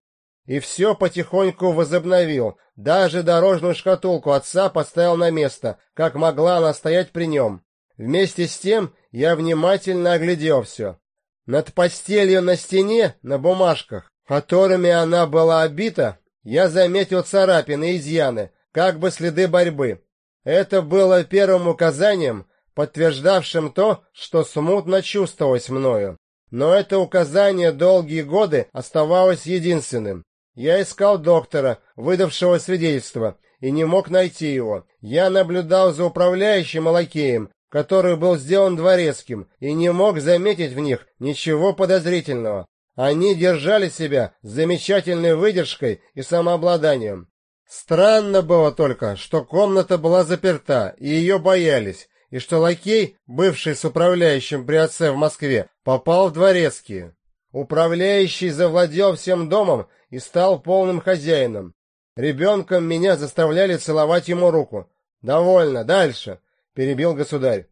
И все потихоньку возобновил, даже дорожную шкатулку отца поставил на место, как могла она стоять при нем. Вместе с тем я внимательно оглядел все. Над постелью на стене, на бумажках, которыми она была обита, я заметил царапины и изъяны, как бы следы борьбы. Это было первым указанием, подтверждавшим то, что смутно чувствовалось мною. Но это указание долгие годы оставалось единственным. Я искал доктора, выдавшего свидетельство, и не мог найти его. Я наблюдал за управляющим лакеем, который был сделан дворецким, и не мог заметить в них ничего подозрительного. Они держали себя с замечательной выдержкой и самообладанием. Странно было только, что комната была заперта, и ее боялись, и что лакей, бывший с управляющим при отце в Москве, попал в дворецкие. Управляющий завладел всем домом и стал полным хозяином. Ребенком меня заставляли целовать ему руку. «Довольно, дальше», — перебил государь.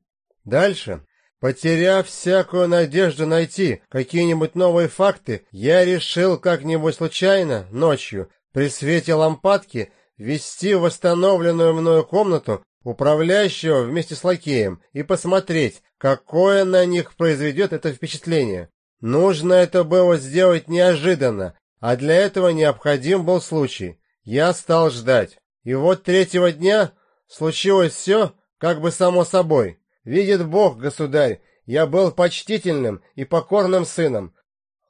«Дальше Потеряв всякую надежду найти какие-нибудь новые факты, я решил как-нибудь случайно, ночью, при свете лампадки ввести в восстановленную мною комнату управляющего вместе с лакеем и посмотреть, какое на них произведет это впечатление. Нужно это было сделать неожиданно, а для этого необходим был случай. Я стал ждать. И вот третьего дня случилось все, как бы само собой. Видит Бог, государь, я был почтительным и покорным сыном.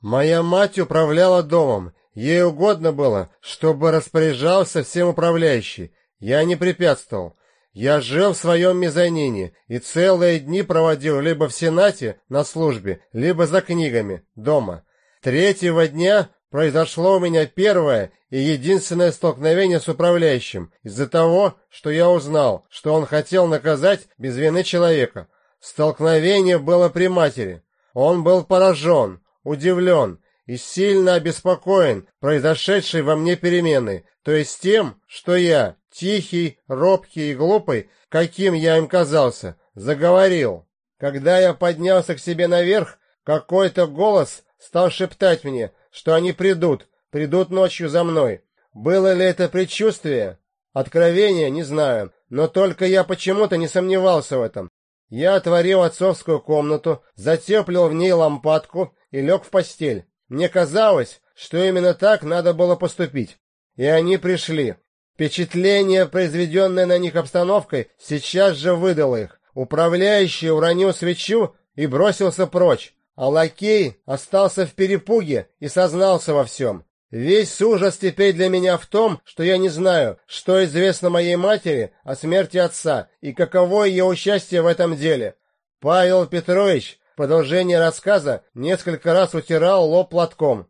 Моя мать управляла домом, ей угодно было, чтобы распоряжался всем управляющий. Я не препятствовал. Я жил в своем мезонине и целые дни проводил либо в Сенате на службе, либо за книгами дома. Третьего дня произошло у меня первое и единственное столкновение с управляющим из-за того, что я узнал, что он хотел наказать без вины человека. Столкновение было при матери. Он был поражен, удивлен и сильно обеспокоен произошедшей во мне переменой, то есть тем, что я, тихий, робкий и глупый, каким я им казался, заговорил. Когда я поднялся к себе наверх, какой-то голос стал шептать мне, что они придут, придут ночью за мной. Было ли это предчувствие? Откровение, не знаю, но только я почему-то не сомневался в этом. Я отворил отцовскую комнату, затеплил в ней лампадку и лег в постель. Мне казалось, что именно так надо было поступить. И они пришли. Впечатление, произведенное на них обстановкой, сейчас же выдало их. Управляющий уронил свечу и бросился прочь, а лакей остался в перепуге и сознался во всем. Весь ужас теперь для меня в том, что я не знаю, что известно моей матери о смерти отца и каково ее участие в этом деле. Павел Петрович продолжение рассказа несколько раз утирал лоб платком.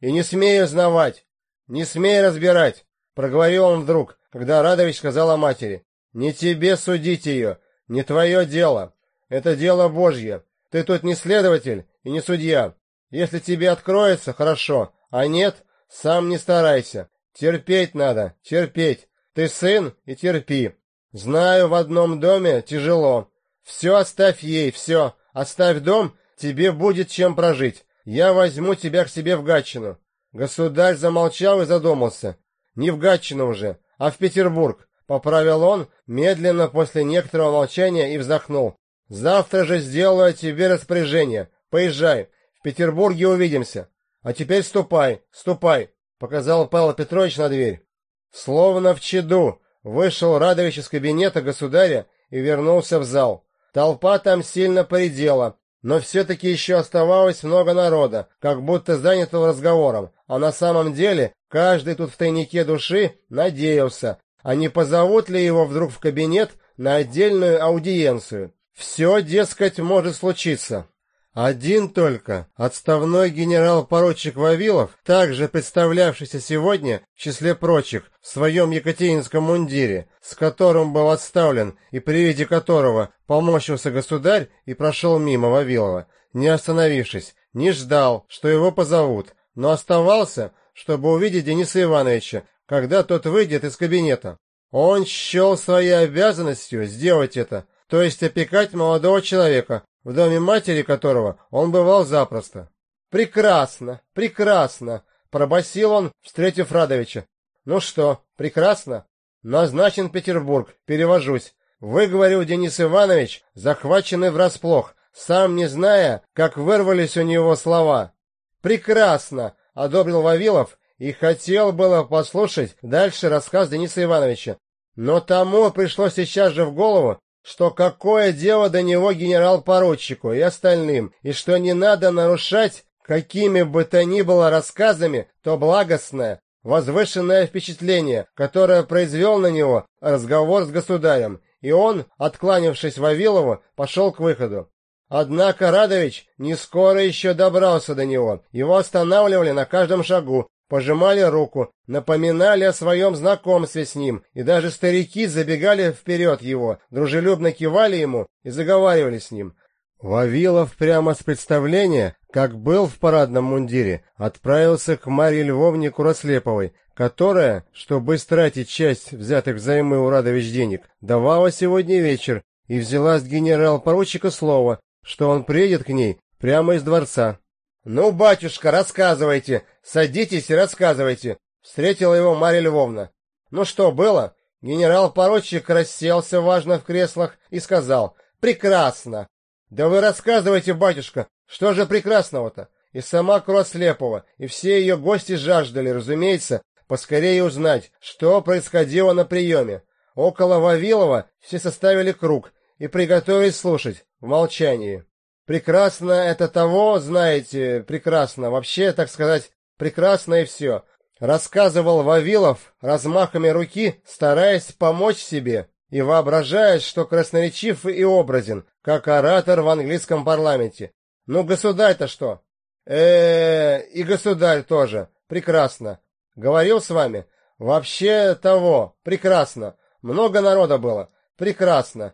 И не смею узнавать, не смею разбирать, проговорил он вдруг, когда Радович сказала матери. «Не тебе судить ее, не твое дело. Это дело Божье. Ты тут не следователь и не судья. Если тебе откроется, хорошо, а нет, сам не старайся. Терпеть надо, терпеть. Ты сын и терпи. Знаю, в одном доме тяжело. Все оставь ей, все. Оставь дом, тебе будет чем прожить. Я возьму тебя к себе в Гатчину». Государь замолчал и задумался. Не в Гатчину уже, а в Петербург, поправил он, медленно после некоторого молчания и вздохнул. Завтра же сделаю тебе распоряжение. Поезжай. В Петербурге увидимся. А теперь ступай, ступай, показал Павел Петрович на дверь. Словно в чаду вышел Радович из кабинета государя и вернулся в зал. Толпа там сильно поредела, но все-таки еще оставалось много народа, как будто занятого разговором, а на самом деле каждый тут в тайнике души надеялся, а не позовут ли его вдруг в кабинет на отдельную аудиенцию. Все, дескать, может случиться. Один только отставной генерал-поручик Вавилов, также представлявшийся сегодня в числе прочих в своем екатеринском мундире, с которым был отставлен и при виде которого помощился государь и прошел мимо Вавилова, не остановившись, не ждал, что его позовут, но оставался, чтобы увидеть Дениса Ивановича, когда тот выйдет из кабинета. Он счел своей обязанностью сделать это, то есть опекать молодого человека, в доме матери которого он бывал запросто. «Прекрасно, прекрасно!» — пробасил он, встретив Радовича. «Ну что, прекрасно? Назначен Петербург, перевожусь. Выговорил Денис Иванович, захваченный врасплох, сам не зная, как вырвались у него слова. «Прекрасно!» — одобрил Вавилов и хотел было послушать дальше рассказ Дениса Ивановича. Но тому пришло сейчас же в голову, что какое дело до него генерал-поручику и остальным, и что не надо нарушать какими бы то ни было рассказами то благостное, возвышенное впечатление, которое произвел на него разговор с государем, и он, откланившись Вавилову, пошел к выходу. Однако Радович не скоро еще добрался до него. Его останавливали на каждом шагу, пожимали руку, напоминали о своем знакомстве с ним, и даже старики забегали вперед его, дружелюбно кивали ему и заговаривали с ним. Вавилов прямо с представления, как был в парадном мундире, отправился к Марье Львовне Курослеповой, которая, чтобы истратить часть взятых взаймы у Радович денег, давала сегодня вечер и взяла с генерал-поручика слово, что он приедет к ней прямо из дворца. «Ну, батюшка, рассказывайте, садитесь и рассказывайте», — Встретила его Марья Львовна. Ну что, было? Генерал-поручик расселся важно в креслах и сказал «Прекрасно!» «Да вы рассказывайте, батюшка, что же прекрасного-то?» И сама Крослепова, и все ее гости жаждали, разумеется, поскорее узнать, что происходило на приеме. Около Вавилова все составили круг и приготовились слушать в молчании. Прекрасно это того, знаете, прекрасно, вообще, так сказать, прекрасно и все. Рассказывал Вавилов размахами руки, стараясь помочь себе и воображая, что красноречив и образен, как оратор в английском парламенте. Ну, государь-то что? э, -э и государь тоже. Прекрасно. Говорил с вами? Вообще того. Прекрасно. Много народа было. Прекрасно.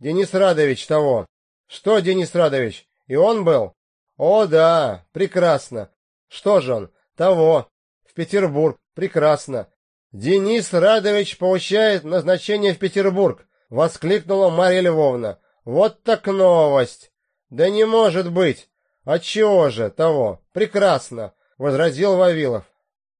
Денис Радович того. Что Денис Радович? И он был? О, да. Прекрасно. Что же он? Того. В Петербург. Прекрасно. Денис Радович получает назначение в Петербург. Воскликнула Марья Львовна. Вот так новость. Да не может быть. Отчего же того? Прекрасно. Возразил Вавилов.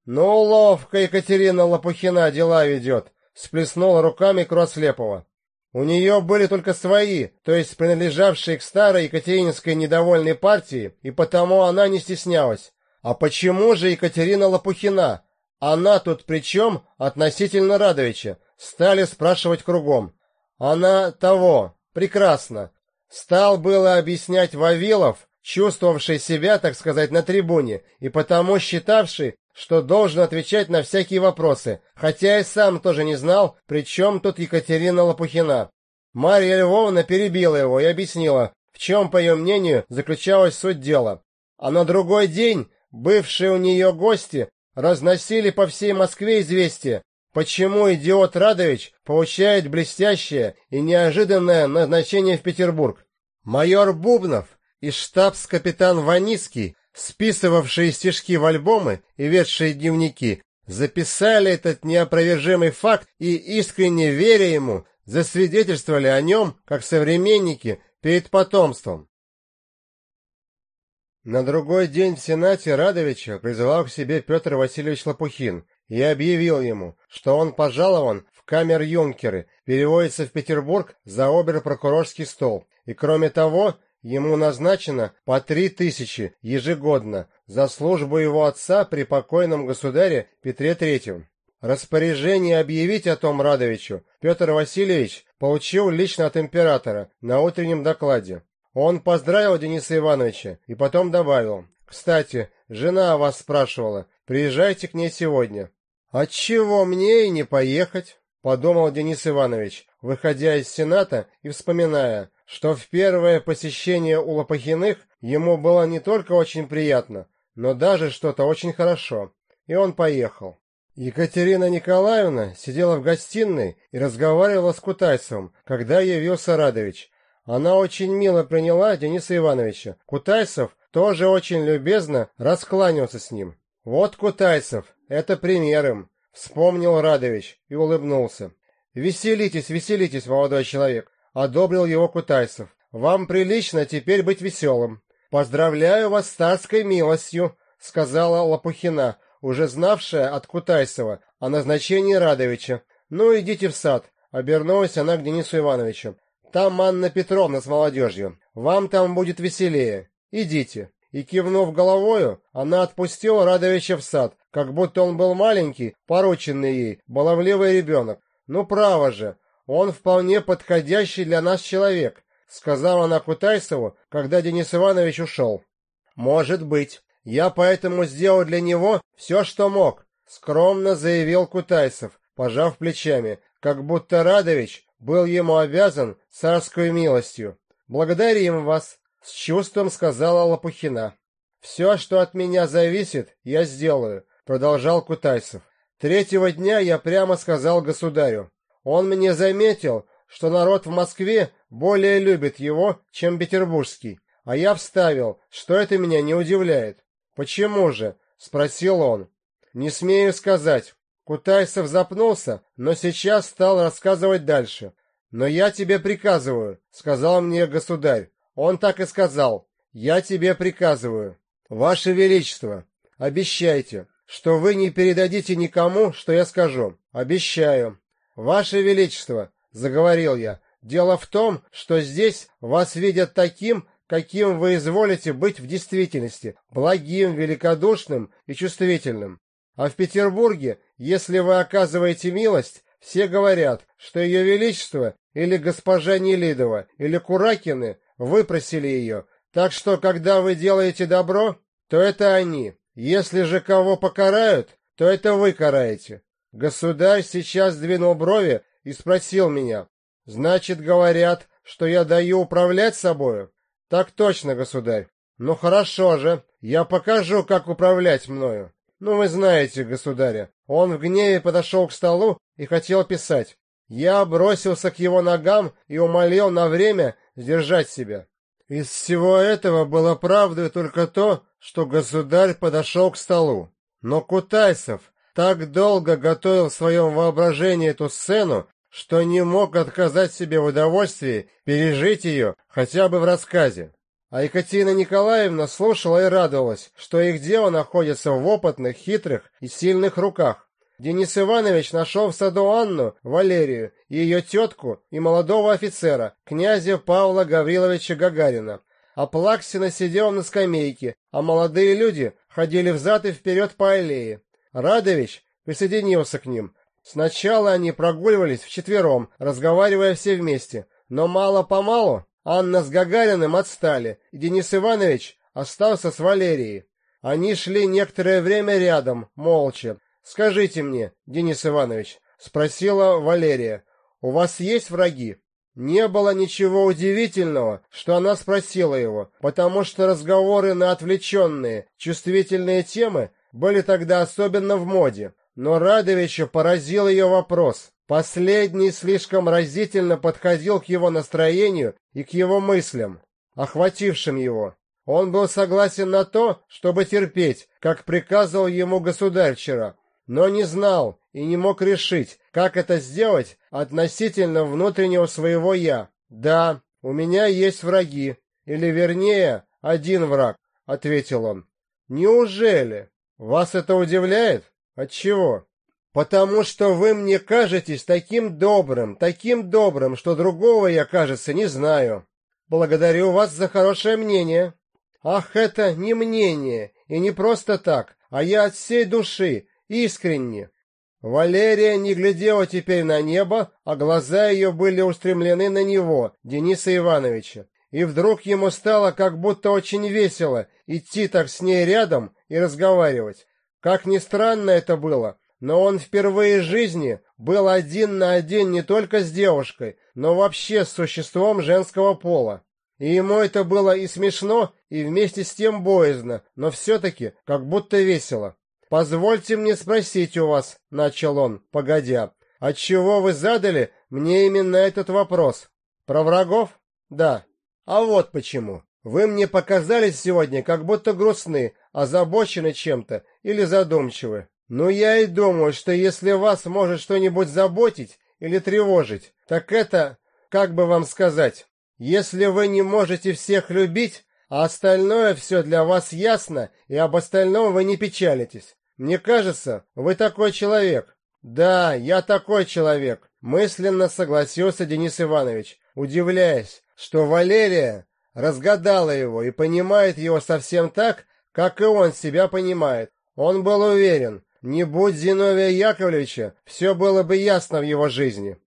«Ну, ловко Екатерина Лопухина дела ведет», — сплеснула руками Крослепова. У нее были только свои, то есть принадлежавшие к старой Екатерининской недовольной партии, и потому она не стеснялась. А почему же Екатерина Лопухина? Она тут при чем относительно Радовича? Стали спрашивать кругом. Она того. Прекрасно. Стал было объяснять Вавилов, чувствовавший себя, так сказать, на трибуне, и потому считавший, что должен отвечать на всякие вопросы, хотя и сам тоже не знал, при чем тут Екатерина Лопухина. Марья Львовна перебила его и объяснила, в чем, по ее мнению, заключалась суть дела. А на другой день бывшие у нее гости разносили по всей Москве известие, почему идиот Радович получает блестящее и неожиданное назначение в Петербург. Майор Бубнов и штабс-капитан Ваницкий списывавшие стишки в альбомы и ведшие дневники, записали этот неопровержимый факт и, искренне веря ему, засвидетельствовали о нем, как современники, перед потомством. На другой день в Сенате Радовича призывал к себе Петр Васильевич Лопухин и объявил ему, что он пожалован в камер-юнкеры, переводится в Петербург за обер-прокурорский стол, и кроме того Ему назначено по три тысячи ежегодно за службу его отца при покойном государе Петре Третьем. Распоряжение объявить о том Радовичу Петр Васильевич получил лично от императора на утреннем докладе. Он поздравил Дениса Ивановича и потом добавил, «Кстати, жена вас спрашивала, приезжайте к ней сегодня». «Отчего мне и не поехать?» — подумал Денис Иванович, выходя из Сената и вспоминая, что в первое посещение у Лопахиных ему было не только очень приятно, но даже что-то очень хорошо, и он поехал. Екатерина Николаевна сидела в гостиной и разговаривала с Кутайцевым, когда явился Радович. Она очень мило приняла Дениса Ивановича. Кутайцев тоже очень любезно раскланялся с ним. «Вот Кутайцев, это пример им», — вспомнил Радович и улыбнулся. «Веселитесь, веселитесь, молодой человек одобрил его Кутайцев. Вам прилично теперь быть веселым. Поздравляю вас с царской милостью, сказала Лопухина, уже знавшая от Кутайцева о назначении Радовича. Ну идите в сад, обернулась она к Денису Ивановичу. Там Анна Петровна с молодежью. Вам там будет веселее. Идите. И кивнув головою, она отпустила Радовича в сад, как будто он был маленький, порученный ей, баловливый ребенок. Ну право же, он вполне подходящий для нас человек, сказала она Кутайсову, когда Денис Иванович ушел. Может быть. Я поэтому сделал для него все, что мог, скромно заявил Кутайсов, пожав плечами, как будто Радович был ему обязан царской милостью. Благодарим вас, с чувством сказала Лопухина. Все, что от меня зависит, я сделаю, продолжал Кутайсов. Третьего дня я прямо сказал государю, он мне заметил, что народ в Москве более любит его, чем петербургский, а я вставил, что это меня не удивляет. «Почему же?» — спросил он. «Не смею сказать». Кутайсов запнулся, но сейчас стал рассказывать дальше. «Но я тебе приказываю», — сказал мне государь. Он так и сказал. «Я тебе приказываю». «Ваше Величество, обещайте, что вы не передадите никому, что я скажу. Обещаю. Ваше Величество, — заговорил я, — дело в том, что здесь вас видят таким, каким вы изволите быть в действительности, благим, великодушным и чувствительным. А в Петербурге, если вы оказываете милость, все говорят, что ее величество или госпожа Нелидова или Куракины выпросили ее, так что, когда вы делаете добро, то это они. Если же кого покарают, то это вы караете. Государь сейчас двинул брови и спросил меня. Значит, говорят, что я даю управлять собою? Так точно, государь. Ну хорошо же, я покажу, как управлять мною. Ну вы знаете, государя. Он в гневе подошел к столу и хотел писать. Я бросился к его ногам и умолил на время сдержать себя. Из всего этого было правдой только то, что государь подошел к столу. Но Кутайсов так долго готовил в своем воображении эту сцену, что не мог отказать себе в удовольствии пережить ее хотя бы в рассказе. А Екатерина Николаевна слушала и радовалась, что их дело находится в опытных, хитрых и сильных руках. Денис Иванович нашел в саду Анну, Валерию, ее тетку и молодого офицера, князя Павла Гавриловича Гагарина. А Плаксина сидел на скамейке, а молодые люди ходили взад и вперед по аллее. Радович присоединился к ним. Сначала они прогуливались вчетвером, разговаривая все вместе, но мало-помалу Анна с Гагариным отстали, и Денис Иванович остался с Валерией. Они шли некоторое время рядом, молча, «Скажите мне, Денис Иванович», — спросила Валерия, — «у вас есть враги?» Не было ничего удивительного, что она спросила его, потому что разговоры на отвлеченные, чувствительные темы были тогда особенно в моде. Но Радовича поразил ее вопрос. Последний слишком разительно подходил к его настроению и к его мыслям, охватившим его. Он был согласен на то, чтобы терпеть, как приказывал ему государь вчера, но не знал и не мог решить, как это сделать относительно внутреннего своего «я». «Да, у меня есть враги, или, вернее, один враг», — ответил он. «Неужели? Вас это удивляет? Отчего?» «Потому что вы мне кажетесь таким добрым, таким добрым, что другого я, кажется, не знаю. Благодарю вас за хорошее мнение». «Ах, это не мнение, и не просто так, а я от всей души, искренне. Валерия не глядела теперь на небо, а глаза ее были устремлены на него, Дениса Ивановича. И вдруг ему стало как будто очень весело идти так с ней рядом и разговаривать. Как ни странно это было, но он впервые в жизни был один на один не только с девушкой, но вообще с существом женского пола. И ему это было и смешно, и вместе с тем боязно, но все-таки как будто весело. «Позвольте мне спросить у вас», — начал он, погодя, «отчего вы задали мне именно этот вопрос? Про врагов? Да. А вот почему. Вы мне показались сегодня как будто грустны, озабочены чем-то или задумчивы. Ну, я и думаю, что если вас может что-нибудь заботить или тревожить, так это, как бы вам сказать, если вы не можете всех любить, а остальное все для вас ясно, и об остальном вы не печалитесь. Мне кажется, вы такой человек. Да, я такой человек, мысленно согласился Денис Иванович, удивляясь, что Валерия разгадала его и понимает его совсем так, как и он себя понимает. Он был уверен, не будь Зиновия Яковлевича, все было бы ясно в его жизни.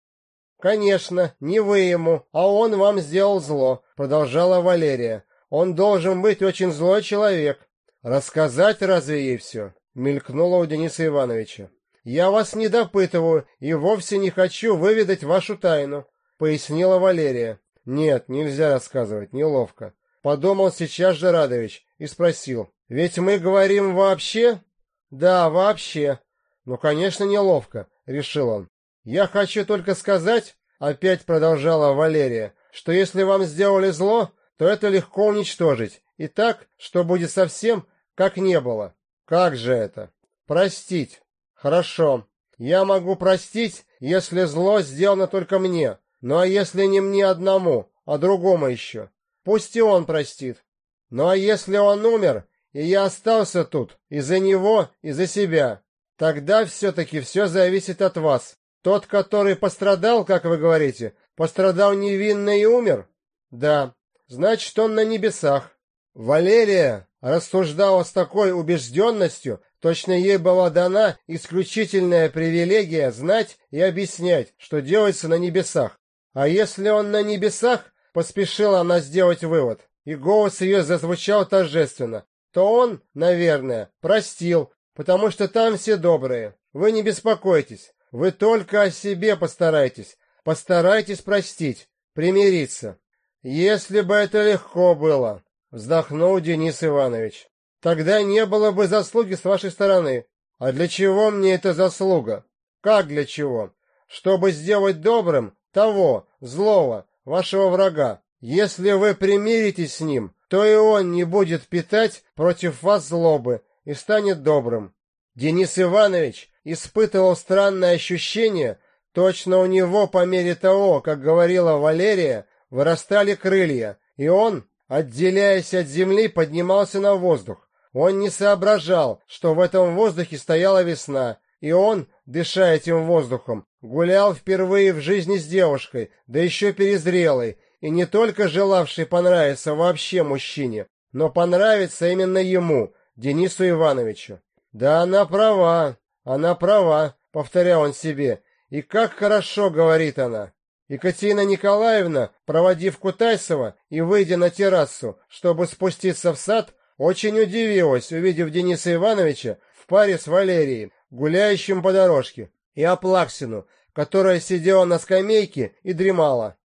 «Конечно, не вы ему, а он вам сделал зло», — продолжала Валерия. «Он должен быть очень злой человек. Рассказать разве ей все?» мелькнуло у Дениса Ивановича. «Я вас не допытываю и вовсе не хочу выведать вашу тайну», — пояснила Валерия. «Нет, нельзя рассказывать, неловко». Подумал сейчас же Радович и спросил. «Ведь мы говорим вообще?» «Да, вообще». «Ну, конечно, неловко», — решил он. «Я хочу только сказать», — опять продолжала Валерия, «что если вам сделали зло, то это легко уничтожить, и так, что будет совсем, как не было. Как же это? Простить. Хорошо. Я могу простить, если зло сделано только мне. Ну а если не мне одному, а другому еще? Пусть и он простит. Ну а если он умер, и я остался тут из-за него и за себя. Тогда все-таки все зависит от вас. Тот, который пострадал, как вы говорите, пострадал невинно и умер? Да, значит, он на небесах. Валерия рассуждала с такой убежденностью, точно ей была дана исключительная привилегия знать и объяснять, что делается на небесах. А если он на небесах, поспешила она сделать вывод, и голос ее зазвучал торжественно, то он, наверное, простил, потому что там все добрые. Вы не беспокойтесь, вы только о себе постарайтесь, постарайтесь простить, примириться. Если бы это легко было, вздохнул Денис Иванович, тогда не было бы заслуги с вашей стороны. А для чего мне эта заслуга? Как для чего? Чтобы сделать добрым того, злого, вашего врага. Если вы примиритесь с ним, то и он не будет питать против вас злобы и станет добрым. Денис Иванович испытывал странное ощущение, точно у него по мере того, как говорила Валерия, вырастали крылья, и он, отделяясь от земли, поднимался на воздух. Он не соображал, что в этом воздухе стояла весна, и он, дыша этим воздухом, гулял впервые в жизни с девушкой, да еще перезрелой, и не только желавшей понравиться вообще мужчине, но понравиться именно ему, Денису Ивановичу. Да она права, она права, повторял он себе, и как хорошо говорит она. Екатерина Николаевна, проводив Кутайсова и выйдя на террасу, чтобы спуститься в сад, очень удивилась, увидев Дениса Ивановича в паре с Валерией, гуляющим по дорожке, и Аплаксину, которая сидела на скамейке и дремала.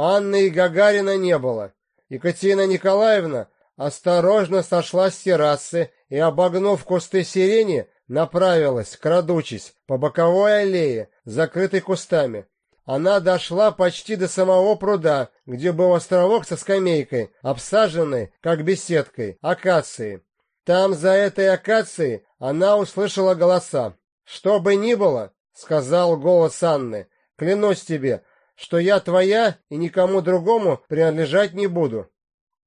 Анны и Гагарина не было. Екатерина Николаевна осторожно сошла с террасы и, обогнув кусты сирени, направилась, крадучись, по боковой аллее, закрытой кустами. Она дошла почти до самого пруда, где был островок со скамейкой, обсаженной, как беседкой, акацией. Там, за этой акацией, она услышала голоса. «Что бы ни было», — сказал голос Анны, — «клянусь тебе, что я твоя и никому другому принадлежать не буду.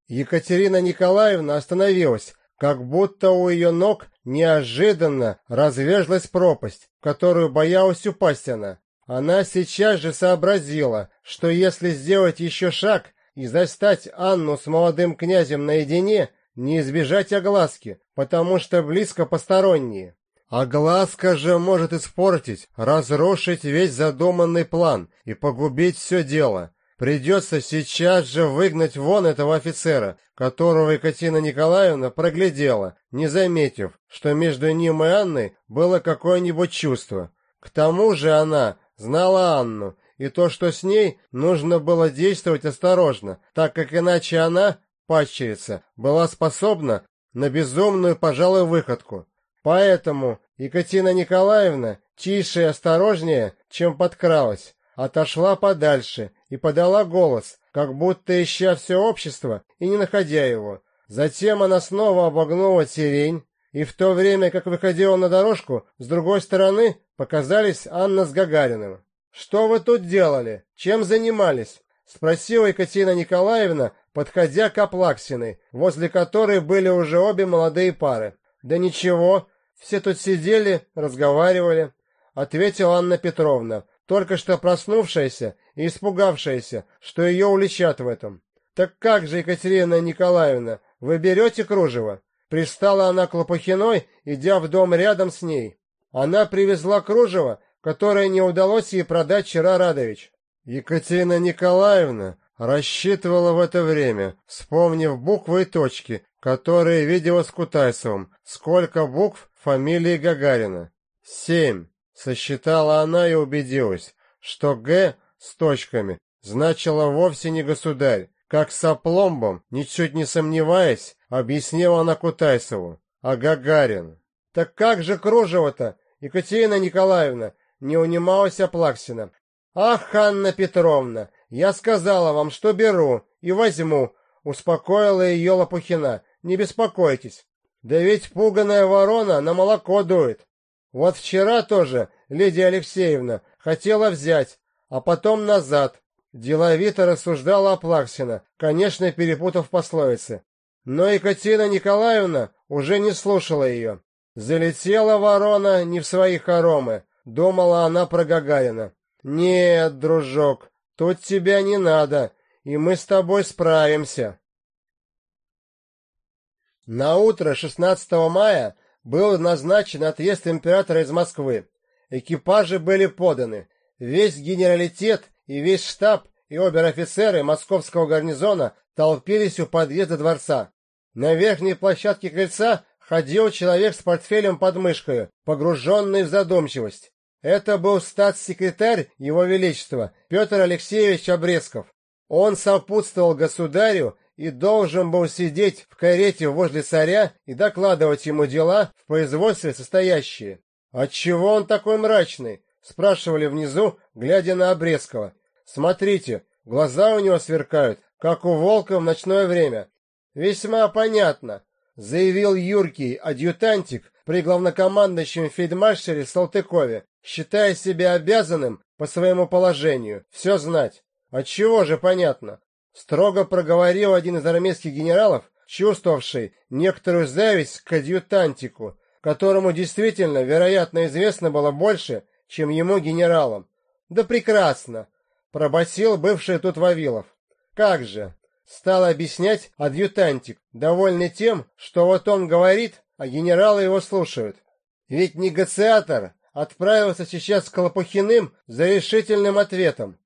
Екатерина Николаевна остановилась, как будто у ее ног неожиданно разверзлась пропасть, в которую боялась упасть она. Она сейчас же сообразила, что если сделать еще шаг и застать Анну с молодым князем наедине, не избежать огласки, потому что близко посторонние. А глазка же может испортить, разрушить весь задуманный план и погубить все дело. Придется сейчас же выгнать вон этого офицера, которого Екатерина Николаевна проглядела, не заметив, что между ним и Анной было какое-нибудь чувство. К тому же она знала Анну, и то, что с ней нужно было действовать осторожно, так как иначе она, падчерица, была способна на безумную, пожалуй, выходку. Поэтому Екатерина Николаевна, тише и осторожнее, чем подкралась, отошла подальше и подала голос, как будто ища все общество и не находя его. Затем она снова обогнула сирень, и в то время, как выходила на дорожку, с другой стороны показались Анна с Гагариным. «Что вы тут делали? Чем занимались?» — спросила Екатерина Николаевна, подходя к Аплаксиной, возле которой были уже обе молодые пары. «Да ничего, все тут сидели, разговаривали, ответила Анна Петровна, только что проснувшаяся и испугавшаяся, что ее уличат в этом. Так как же, Екатерина Николаевна, вы берете кружево? Пристала она к Лопухиной, идя в дом рядом с ней. Она привезла кружево, которое не удалось ей продать вчера Радович. Екатерина Николаевна рассчитывала в это время, вспомнив буквы и точки, которые видела с Кутайсовым, сколько букв фамилии Гагарина. Семь. Сосчитала она и убедилась, что «Г» с точками значило вовсе не государь. Как с опломбом, ничуть не сомневаясь, объяснила она Кутайсову, а Гагарин. «Так как же кружево-то, Екатерина Николаевна?» Не унималась Аплаксина. «Ах, Анна Петровна, я сказала вам, что беру и возьму», успокоила ее Лопухина. «Не беспокойтесь, да ведь пуганая ворона на молоко дует. Вот вчера тоже Лидия Алексеевна хотела взять, а потом назад. Деловито рассуждала Аплаксина, конечно, перепутав пословицы. Но Екатерина Николаевна уже не слушала ее. Залетела ворона не в свои хоромы, думала она про Гагарина. Нет, дружок, тут тебя не надо, и мы с тобой справимся. На утро 16 мая был назначен отъезд императора из Москвы. Экипажи были поданы. Весь генералитет и весь штаб и обер-офицеры московского гарнизона толпились у подъезда дворца. На верхней площадке крыльца ходил человек с портфелем под мышкой, погруженный в задумчивость. Это был статс-секретарь Его Величества Петр Алексеевич Обрезков. Он сопутствовал государю и должен был сидеть в карете возле царя и докладывать ему дела в производстве состоящие. «Отчего он такой мрачный?» — спрашивали внизу, глядя на Обрезкова. «Смотрите, глаза у него сверкают, как у волка в ночное время. Весьма понятно, заявил юркий адъютантик при главнокомандующем фельдмаршале Салтыкове, считая себя обязанным по своему положению все знать. Отчего же понятно? Строго проговорил один из армейских генералов, чувствовавший некоторую зависть к адъютантику, которому действительно, вероятно, известно было больше, чем ему генералам. Да прекрасно, пробасил бывший тут Вавилов. Как же? Стал объяснять адъютантик, довольный тем, что вот он говорит, а генералы его слушают. Ведь негациатор отправился сейчас к Лопухиным за решительным ответом.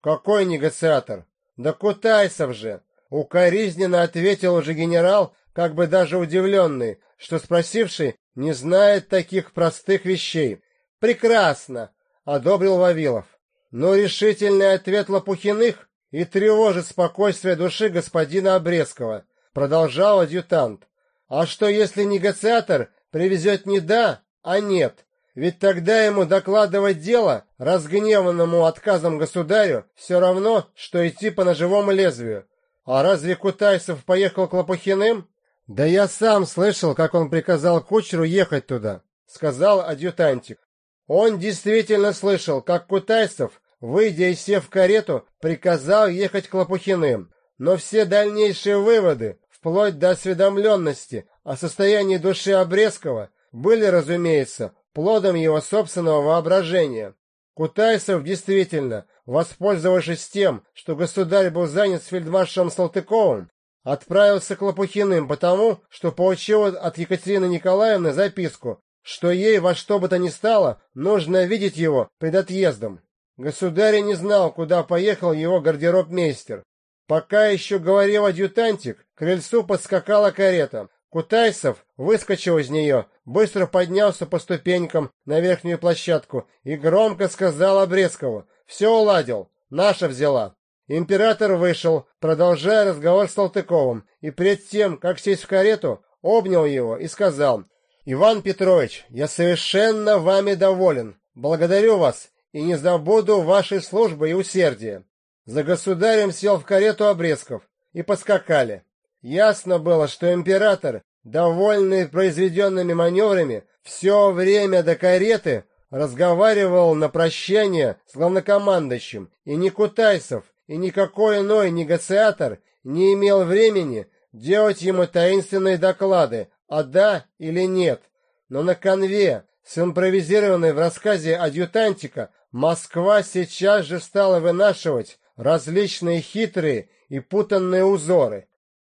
Какой негациатор? Да Кутайсов же! Укоризненно ответил уже генерал, как бы даже удивленный, что спросивший не знает таких простых вещей. Прекрасно! Одобрил Вавилов. Но решительный ответ Лопухиных и тревожит спокойствие души господина Обрезкова, продолжал адъютант. А что, если негациатор привезет не да, а нет? Ведь тогда ему докладывать дело, разгневанному отказом государю, все равно, что идти по ножевому лезвию. А разве Кутайсов поехал к Лопухиным? Да я сам слышал, как он приказал кучеру ехать туда, сказал адъютантик. Он действительно слышал, как Кутайсов выйдя и сев в карету, приказал ехать к Лопухиным. Но все дальнейшие выводы, вплоть до осведомленности о состоянии души Обрезкова, были, разумеется, плодом его собственного воображения. Кутайсов действительно, воспользовавшись тем, что государь был занят с фельдмаршалом Салтыковым, отправился к Лопухиным потому, что получил от Екатерины Николаевны записку, что ей во что бы то ни стало нужно видеть его пред отъездом. Государь не знал, куда поехал его гардеробмейстер. Пока еще говорил адъютантик, к крыльцу подскакала карета. Кутайсов выскочил из нее, быстро поднялся по ступенькам на верхнюю площадку и громко сказал Обрезкову «Все уладил, наша взяла». Император вышел, продолжая разговор с Салтыковым, и пред тем, как сесть в карету, обнял его и сказал «Иван Петрович, я совершенно вами доволен. Благодарю вас и не забуду вашей службы и усердия. За государем сел в карету Обрезков и поскакали. Ясно было, что император, довольный произведенными маневрами, все время до кареты разговаривал на прощание с главнокомандующим, и ни Кутайсов, и никакой иной негациатор не имел времени делать ему таинственные доклады, а да или нет. Но на конве, с импровизированной в рассказе адъютантика, Москва сейчас же стала вынашивать различные хитрые и путанные узоры.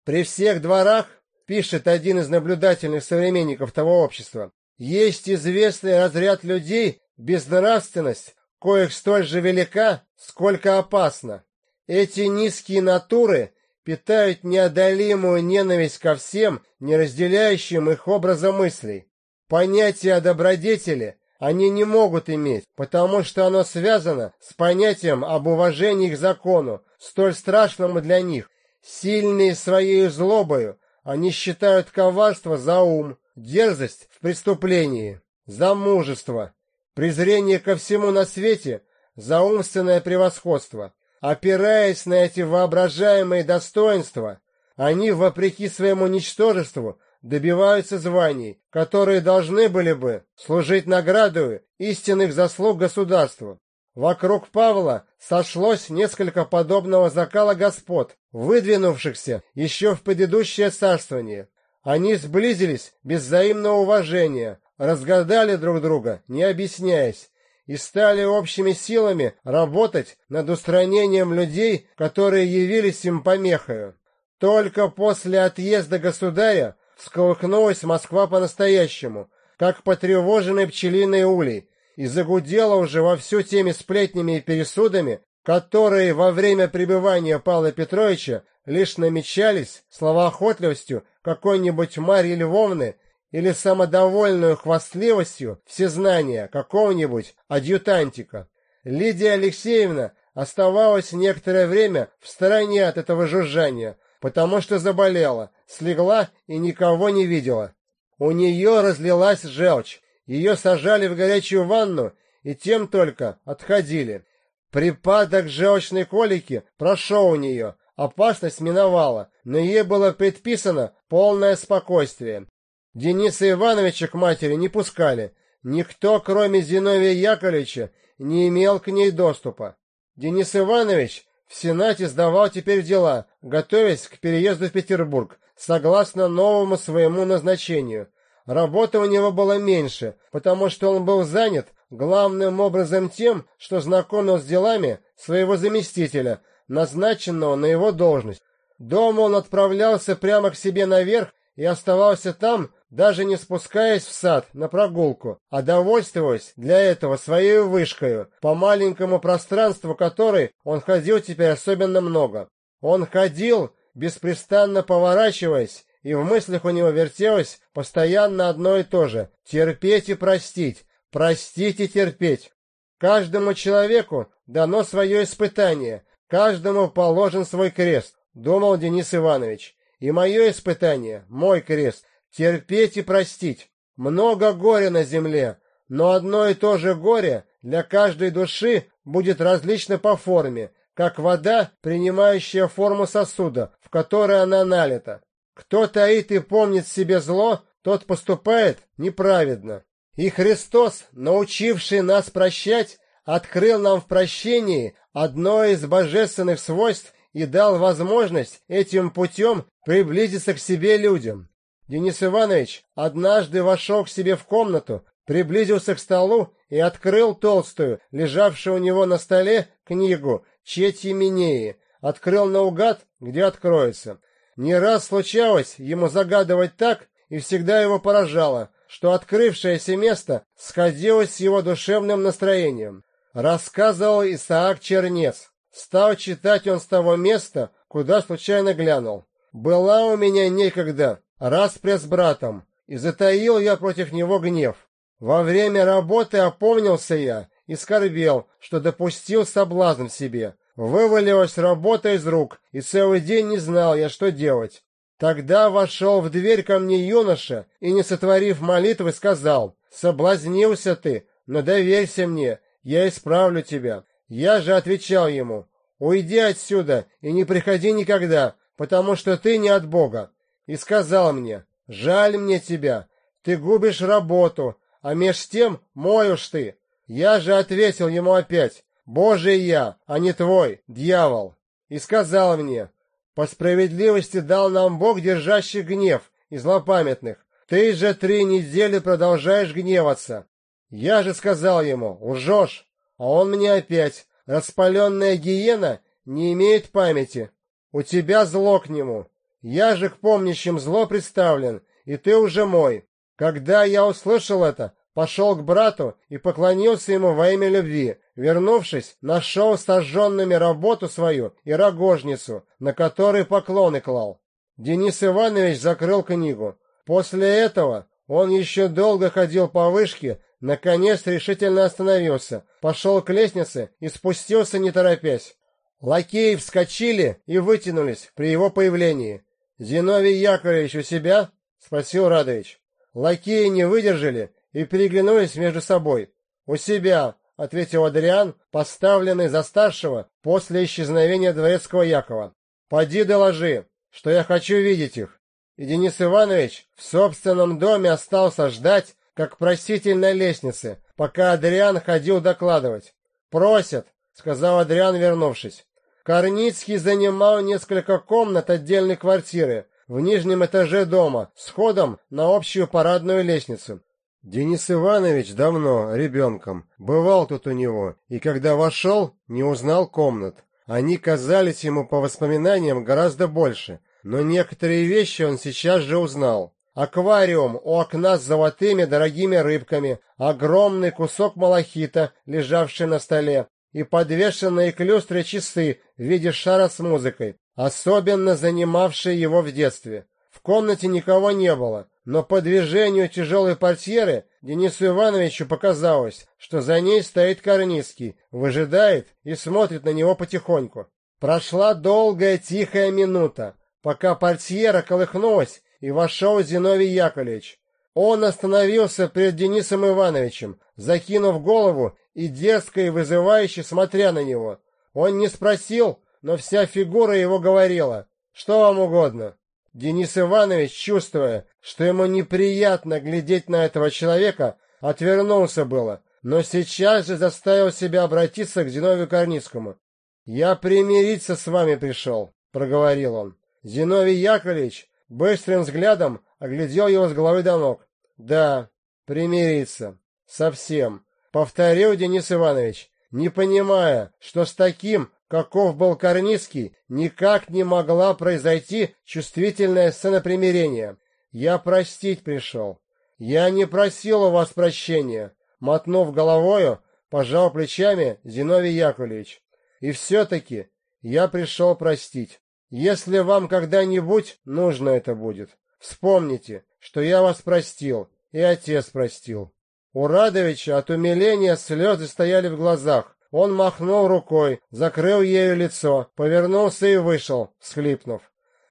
При всех дворах, пишет один из наблюдательных современников того общества, есть известный разряд людей, безнравственность, коих столь же велика, сколько опасна. Эти низкие натуры питают неодолимую ненависть ко всем, не разделяющим их образа мыслей. Понятие о добродетели они не могут иметь, потому что оно связано с понятием об уважении к закону, столь страшному для них. Сильные своей злобою, они считают коварство за ум, дерзость в преступлении, за мужество, презрение ко всему на свете, за умственное превосходство. Опираясь на эти воображаемые достоинства, они, вопреки своему ничтожеству, добиваются званий, которые должны были бы служить наградой истинных заслуг государству. Вокруг Павла сошлось несколько подобного закала господ, выдвинувшихся еще в предыдущее царствование. Они сблизились без взаимного уважения, разгадали друг друга, не объясняясь, и стали общими силами работать над устранением людей, которые явились им помехою. Только после отъезда государя всколыхнулась Москва по-настоящему, как потревоженный пчелиный улей, и загудела уже вовсю теми сплетнями и пересудами, которые во время пребывания Павла Петровича лишь намечались словоохотливостью какой-нибудь Марьи Львовны или самодовольную хвастливостью всезнания какого-нибудь адъютантика. Лидия Алексеевна оставалась некоторое время в стороне от этого жужжания, потому что заболела, слегла и никого не видела. У нее разлилась желчь, ее сажали в горячую ванну и тем только отходили. Припадок желчной колики прошел у нее, опасность миновала, но ей было предписано полное спокойствие. Дениса Ивановича к матери не пускали. Никто, кроме Зиновия Яковлевича, не имел к ней доступа. Денис Иванович в Сенате сдавал теперь дела, готовясь к переезду в Петербург, согласно новому своему назначению. Работы у него было меньше, потому что он был занят главным образом тем, что знакомил с делами своего заместителя, назначенного на его должность. Дома он отправлялся прямо к себе наверх и оставался там, даже не спускаясь в сад на прогулку, а довольствуясь для этого своей вышкою, по маленькому пространству которой он ходил теперь особенно много. Он ходил, беспрестанно поворачиваясь, и в мыслях у него вертелось постоянно одно и то же — терпеть и простить, простить и терпеть. Каждому человеку дано свое испытание, каждому положен свой крест, думал Денис Иванович. И мое испытание, мой крест, терпеть и простить. Много горя на земле, но одно и то же горе для каждой души будет различно по форме, как вода, принимающая форму сосуда, в который она налита. Кто таит и помнит себе зло, тот поступает неправедно. И Христос, научивший нас прощать, открыл нам в прощении одно из божественных свойств и дал возможность этим путем приблизиться к себе людям. Денис Иванович однажды вошел к себе в комнату, приблизился к столу и открыл толстую, лежавшую у него на столе, книгу Четьи Минеи. Открыл наугад, где откроется. Не раз случалось ему загадывать так, и всегда его поражало, что открывшееся место сходилось с его душевным настроением. Рассказывал Исаак Чернец. Стал читать он с того места, куда случайно глянул. «Была у меня некогда распря с братом, и затаил я против него гнев. Во время работы опомнился я и скорбел, что допустил соблазн себе. Вывалилась работа из рук, и целый день не знал я, что делать. Тогда вошел в дверь ко мне юноша и, не сотворив молитвы, сказал, «Соблазнился ты, но доверься мне, я исправлю тебя». Я же отвечал ему, «Уйди отсюда и не приходи никогда, потому что ты не от Бога и сказал мне, «Жаль мне тебя, ты губишь работу, а меж тем моешь ты». Я же ответил ему опять, «Божий я, а не твой, дьявол». И сказал мне, «По справедливости дал нам Бог, держащий гнев и злопамятных. Ты же три недели продолжаешь гневаться». Я же сказал ему, «Лжешь». А он мне опять, «Распаленная гиена не имеет памяти. У тебя зло к нему, я же к помнящим зло представлен, и ты уже мой. Когда я услышал это, пошел к брату и поклонился ему во имя любви. Вернувшись, нашел сожженными работу свою и рогожницу, на которой поклоны клал. Денис Иванович закрыл книгу. После этого он еще долго ходил по вышке, наконец решительно остановился, пошел к лестнице и спустился не торопясь. Лакеи вскочили и вытянулись при его появлении. «Зиновий Яковлевич у себя?» — спросил Радович. Лакеи не выдержали и переглянулись между собой. «У себя», — ответил Адриан, поставленный за старшего после исчезновения дворецкого Якова. «Поди доложи, что я хочу видеть их». И Денис Иванович в собственном доме остался ждать, как проситель на лестнице, пока Адриан ходил докладывать. «Просят», — сказал Адриан, вернувшись. Корницкий занимал несколько комнат отдельной квартиры. в нижнем этаже дома, с ходом на общую парадную лестницу. Денис Иванович давно, ребенком, бывал тут у него, и когда вошел, не узнал комнат. Они казались ему по воспоминаниям гораздо больше, но некоторые вещи он сейчас же узнал. Аквариум у окна с золотыми дорогими рыбками, огромный кусок малахита, лежавший на столе, и подвешенные к люстре часы в виде шара с музыкой, особенно занимавшие его в детстве. В комнате никого не было, но по движению тяжелой портьеры Денису Ивановичу показалось, что за ней стоит Корницкий, выжидает и смотрит на него потихоньку. Прошла долгая тихая минута, пока портьера колыхнулась, и вошел Зиновий Яковлевич. Он остановился перед Денисом Ивановичем, закинув голову и дерзко и вызывающе смотря на него. Он не спросил, но вся фигура его говорила. «Что вам угодно?» Денис Иванович, чувствуя, что ему неприятно глядеть на этого человека, отвернулся было, но сейчас же заставил себя обратиться к Зиновию Корницкому. «Я примириться с вами пришел», — проговорил он. Зиновий Яковлевич быстрым взглядом оглядел его с головы до ног. «Да, примириться. Совсем», — повторил Денис Иванович, не понимая, что с таким, каков был Корницкий, никак не могла произойти чувствительная сцена примирения. «Я простить пришел. Я не просил у вас прощения», — мотнув головою, пожал плечами Зиновий Яковлевич. «И все-таки я пришел простить. Если вам когда-нибудь нужно это будет, вспомните, что я вас простил, и отец простил». У Радовича от умиления слезы стояли в глазах. Он махнул рукой, закрыл ею лицо, повернулся и вышел, схлипнув.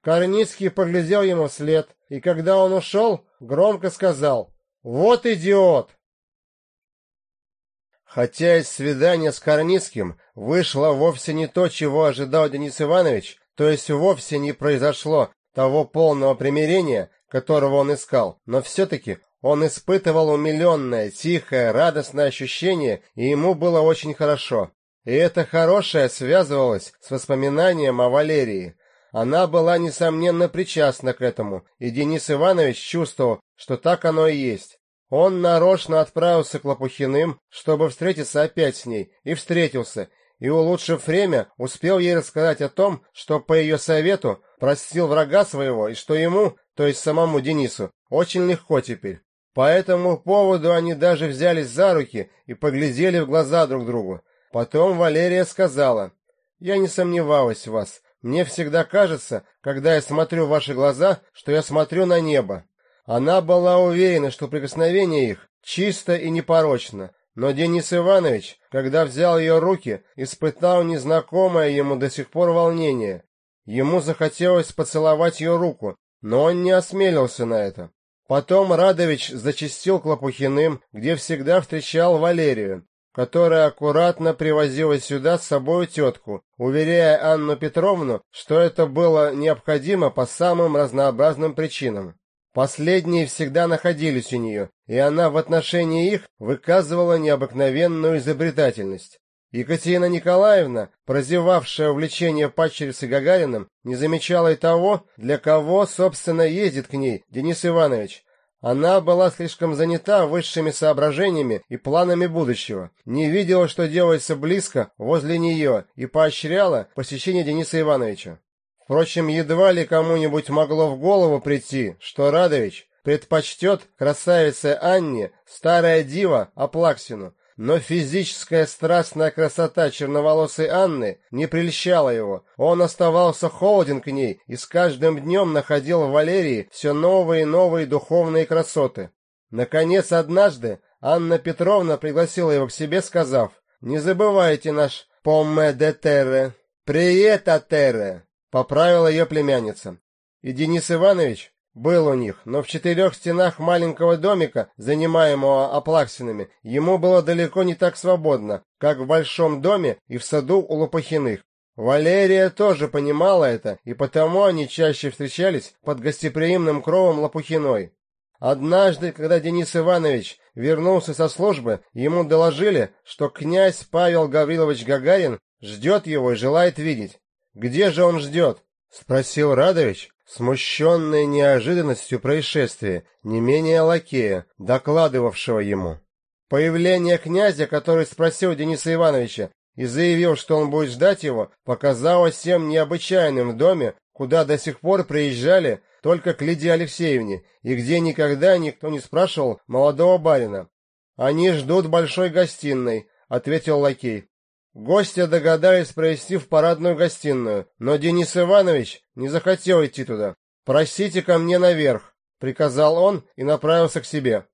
Корницкий поглядел ему вслед, и когда он ушел, громко сказал «Вот идиот!». Хотя из свидания с Корницким вышло вовсе не то, чего ожидал Денис Иванович, то есть вовсе не произошло того полного примирения, которого он искал, но все-таки он испытывал умиленное, тихое, радостное ощущение, и ему было очень хорошо. И это хорошее связывалось с воспоминанием о Валерии. Она была, несомненно, причастна к этому, и Денис Иванович чувствовал, что так оно и есть. Он нарочно отправился к Лопухиным, чтобы встретиться опять с ней, и встретился, и, улучшив время, успел ей рассказать о том, что по ее совету простил врага своего, и что ему, то есть самому Денису, очень легко теперь. По этому поводу они даже взялись за руки и поглядели в глаза друг другу. Потом Валерия сказала, «Я не сомневалась в вас. Мне всегда кажется, когда я смотрю в ваши глаза, что я смотрю на небо». Она была уверена, что прикосновение их чисто и непорочно, но Денис Иванович, когда взял ее руки, испытал незнакомое ему до сих пор волнение. Ему захотелось поцеловать ее руку, но он не осмелился на это. Потом Радович зачастил к Лопухиным, где всегда встречал Валерию, которая аккуратно привозила сюда с собой тетку, уверяя Анну Петровну, что это было необходимо по самым разнообразным причинам. Последние всегда находились у нее, и она в отношении их выказывала необыкновенную изобретательность. Екатерина Николаевна, прозевавшая увлечение падчерицы Гагариным, не замечала и того, для кого, собственно, ездит к ней Денис Иванович. Она была слишком занята высшими соображениями и планами будущего, не видела, что делается близко, возле нее, и поощряла посещение Дениса Ивановича. Впрочем, едва ли кому-нибудь могло в голову прийти, что Радович предпочтет красавице Анне старая дива Аплаксину, но физическая страстная красота черноволосой Анны не прельщала его. Он оставался холоден к ней и с каждым днем находил в Валерии все новые и новые духовные красоты. Наконец, однажды Анна Петровна пригласила его к себе, сказав, «Не забывайте наш «помме де терре», «приета терре», — поправила ее племянница. И Денис Иванович был у них, но в четырех стенах маленького домика, занимаемого Аплаксинами, ему было далеко не так свободно, как в большом доме и в саду у Лопахиных. Валерия тоже понимала это, и потому они чаще встречались под гостеприимным кровом Лопухиной. Однажды, когда Денис Иванович вернулся со службы, ему доложили, что князь Павел Гаврилович Гагарин ждет его и желает видеть. «Где же он ждет?» — спросил Радович, смущенный неожиданностью происшествия, не менее лакея, докладывавшего ему. Появление князя, который спросил Дениса Ивановича и заявил, что он будет ждать его, показалось всем необычайным в доме, куда до сих пор приезжали только к Лидии Алексеевне, и где никогда никто не спрашивал молодого барина. «Они ждут большой гостиной», — ответил лакей. Гости догадались провести в парадную гостиную, но Денис Иванович не захотел идти туда. «Просите ко мне наверх», — приказал он и направился к себе.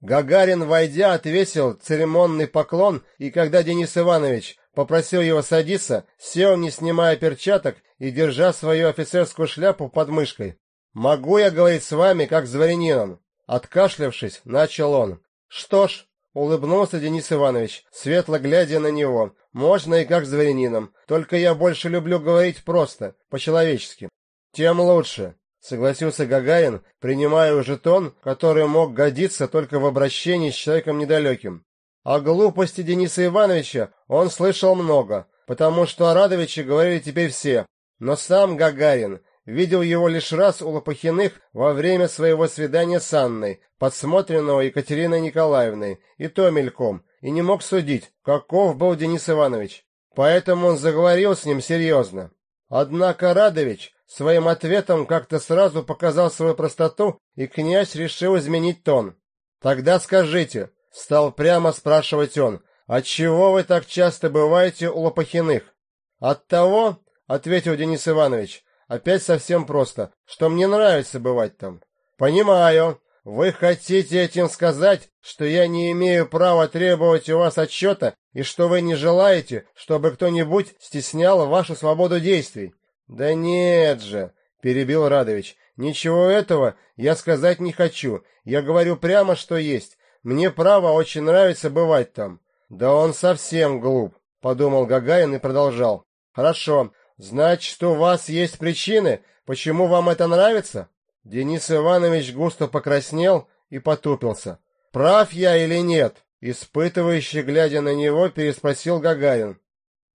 Гагарин, войдя, отвесил церемонный поклон, и когда Денис Иванович попросил его садиться, сел, не снимая перчаток и держа свою офицерскую шляпу под мышкой. «Могу я говорить с вами, как с дворянином?» Откашлявшись, начал он. «Что ж», — улыбнулся Денис Иванович, светло глядя на него, «можно и как с дворянином, только я больше люблю говорить просто, по-человечески». «Тем лучше», — согласился Гагарин, принимая уже тон, который мог годиться только в обращении с человеком недалеким. О глупости Дениса Ивановича он слышал много, потому что о Радовиче говорили теперь все, но сам Гагарин видел его лишь раз у Лопахиных во время своего свидания с Анной, подсмотренного Екатериной Николаевной, и то мельком, и не мог судить, каков был Денис Иванович. Поэтому он заговорил с ним серьезно. Однако Радович своим ответом как-то сразу показал свою простоту, и князь решил изменить тон. «Тогда скажите», — стал прямо спрашивать он, «отчего вы так часто бываете у Лопахиных?» «От того», — ответил Денис Иванович, Опять совсем просто, что мне нравится бывать там. Понимаю. Вы хотите этим сказать, что я не имею права требовать у вас отчета и что вы не желаете, чтобы кто-нибудь стеснял вашу свободу действий? Да нет же, перебил Радович. Ничего этого я сказать не хочу. Я говорю прямо, что есть. Мне право очень нравится бывать там. Да он совсем глуп, подумал Гагарин и продолжал. Хорошо, Значит, у вас есть причины, почему вам это нравится? Денис Иванович густо покраснел и потупился. Прав я или нет? Испытывающий, глядя на него, переспросил Гагарин.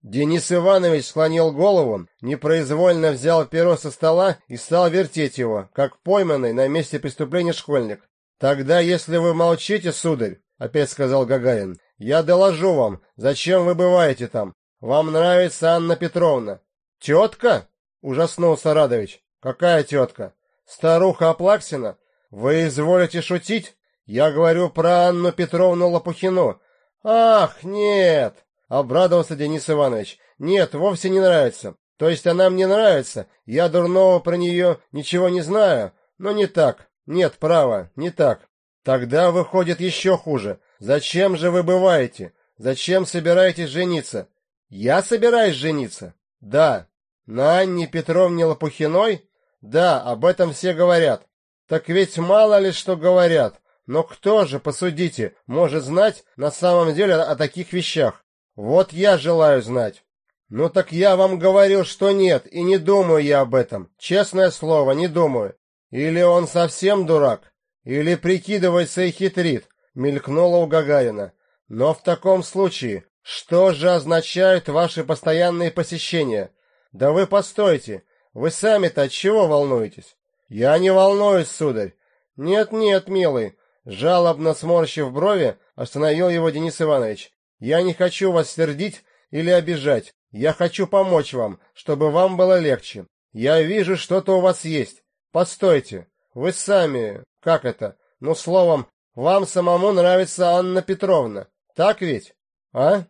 Денис Иванович склонил голову, непроизвольно взял перо со стола и стал вертеть его, как пойманный на месте преступления школьник. «Тогда, если вы молчите, сударь, — опять сказал Гагарин, — я доложу вам, зачем вы бываете там. Вам нравится Анна Петровна. «Тетка?» — ужаснулся Радович. «Какая тетка? Старуха Аплаксина? Вы изволите шутить? Я говорю про Анну Петровну Лопухину». «Ах, нет!» — обрадовался Денис Иванович. «Нет, вовсе не нравится. То есть она мне нравится. Я дурного про нее ничего не знаю. Но не так. Нет, право, не так. Тогда выходит еще хуже. Зачем же вы бываете? Зачем собираетесь жениться? Я собираюсь жениться? Да. На Анне Петровне Лопухиной? Да, об этом все говорят. Так ведь мало ли что говорят. Но кто же, посудите, может знать на самом деле о таких вещах? Вот я желаю знать. Ну так я вам говорю, что нет, и не думаю я об этом. Честное слово, не думаю. Или он совсем дурак, или прикидывается и хитрит, мелькнуло у Гагарина. Но в таком случае, что же означают ваши постоянные посещения? Да вы постойте, вы сами-то от чего волнуетесь? Я не волнуюсь, сударь. Нет-нет, милый, жалобно сморщив брови, остановил его Денис Иванович. Я не хочу вас сердить или обижать. Я хочу помочь вам, чтобы вам было легче. Я вижу, что-то у вас есть. Постойте. Вы сами, как это? Ну, словом, вам самому нравится Анна Петровна. Так ведь? А?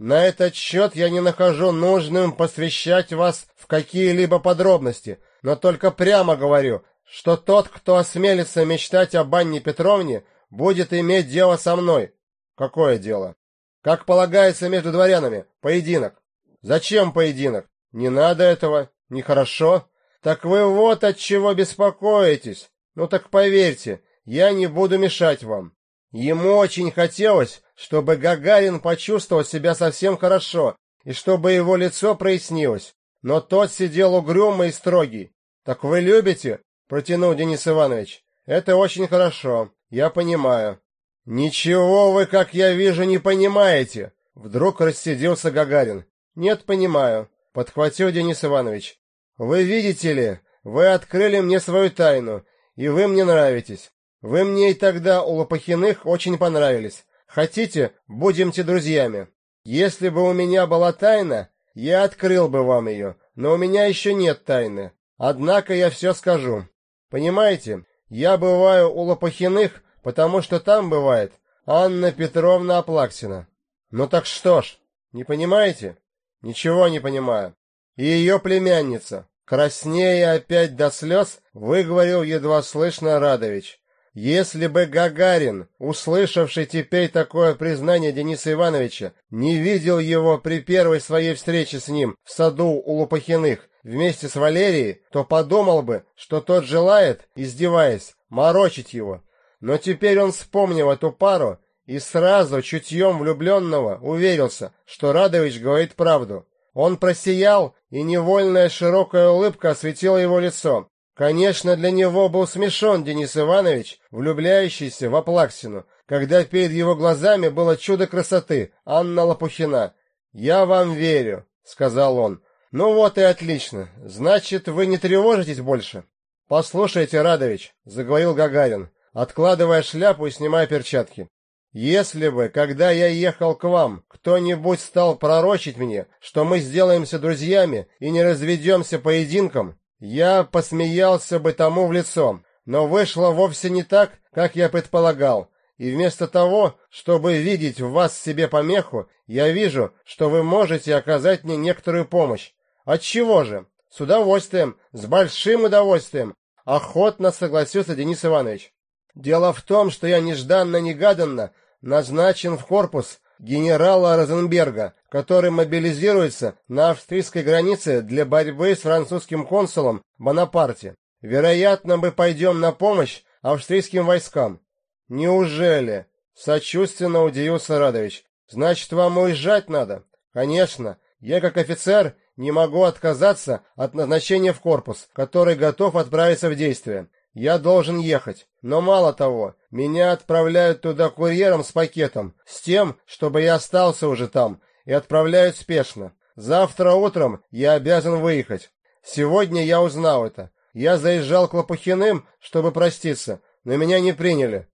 На этот счет я не нахожу нужным посвящать вас в какие-либо подробности, но только прямо говорю, что тот, кто осмелится мечтать об Анне Петровне, будет иметь дело со мной. Какое дело? Как полагается между дворянами, поединок. Зачем поединок? Не надо этого, нехорошо. Так вы вот от чего беспокоитесь. Ну так поверьте, я не буду мешать вам. Ему очень хотелось, чтобы Гагарин почувствовал себя совсем хорошо и чтобы его лицо прояснилось. Но тот сидел угрюмый и строгий. «Так вы любите?» — протянул Денис Иванович. «Это очень хорошо, я понимаю». «Ничего вы, как я вижу, не понимаете!» Вдруг рассиделся Гагарин. «Нет, понимаю», — подхватил Денис Иванович. «Вы видите ли, Вы открыли мне свою тайну, и вы мне нравитесь. Вы мне и тогда у Лопахиных очень понравились. Хотите, будемте друзьями. Если бы у меня была тайна, я открыл бы вам ее, но у меня еще нет тайны. Однако я все скажу. Понимаете, я бываю у Лопахиных, потому что там бывает Анна Петровна Аплаксина. Ну так что ж, не понимаете? Ничего не понимаю. И ее племянница, краснея опять до слез, выговорил едва слышно Радович. Если бы Гагарин, услышавший теперь такое признание Дениса Ивановича, не видел его при первой своей встрече с ним в саду у Лупахиных вместе с Валерией, то подумал бы, что тот желает, издеваясь, морочить его. Но теперь он вспомнил эту пару и сразу чутьем влюбленного уверился, что Радович говорит правду. Он просиял, и невольная широкая улыбка осветила его лицо. Конечно, для него был смешон Денис Иванович, влюбляющийся в Аплаксину, когда перед его глазами было чудо красоты, Анна Лопухина. «Я вам верю», — сказал он. «Ну вот и отлично. Значит, вы не тревожитесь больше?» «Послушайте, Радович», — заговорил Гагарин, откладывая шляпу и снимая перчатки. «Если бы, когда я ехал к вам, кто-нибудь стал пророчить мне, что мы сделаемся друзьями и не разведемся поединком, я посмеялся бы тому в лицо, но вышло вовсе не так, как я предполагал, и вместо того, чтобы видеть в вас себе помеху, я вижу, что вы можете оказать мне некоторую помощь. Отчего же? С удовольствием, с большим удовольствием, охотно согласился Денис Иванович. Дело в том, что я нежданно-негаданно назначен в корпус генерала Розенберга, который мобилизируется на австрийской границе для борьбы с французским консулом Бонапарте. Вероятно, мы пойдем на помощь австрийским войскам. Неужели? Сочувственно удивился Радович. Значит, вам уезжать надо? Конечно. Я, как офицер, не могу отказаться от назначения в корпус, который готов отправиться в действие. Я должен ехать. Но мало того, меня отправляют туда курьером с пакетом, с тем, чтобы я остался уже там, и отправляют спешно. Завтра утром я обязан выехать. Сегодня я узнал это. Я заезжал к Лопухиным, чтобы проститься, но меня не приняли.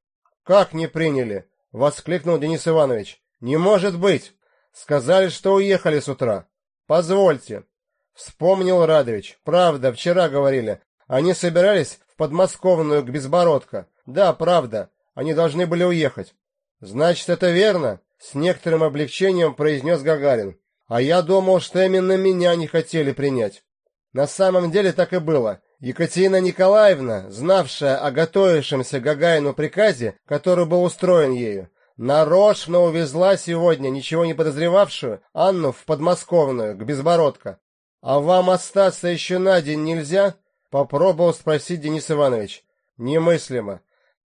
Как не приняли? воскликнул Денис Иванович. Не может быть. Сказали, что уехали с утра. Позвольте. Вспомнил Радович. Правда, вчера говорили. Они собирались подмосковную к Безбородко. Да, правда. Они должны были уехать. Значит, это верно? С некоторым облегчением произнес Гагарин. А я думал, что именно меня не хотели принять. На самом деле так и было. Екатерина Николаевна, знавшая о готовившемся Гагарину приказе, который был устроен ею, нарочно увезла сегодня ничего не подозревавшую Анну в подмосковную, к Безбородко. А вам остаться еще на день нельзя? Попробовал спросить Денис Иванович. Немыслимо.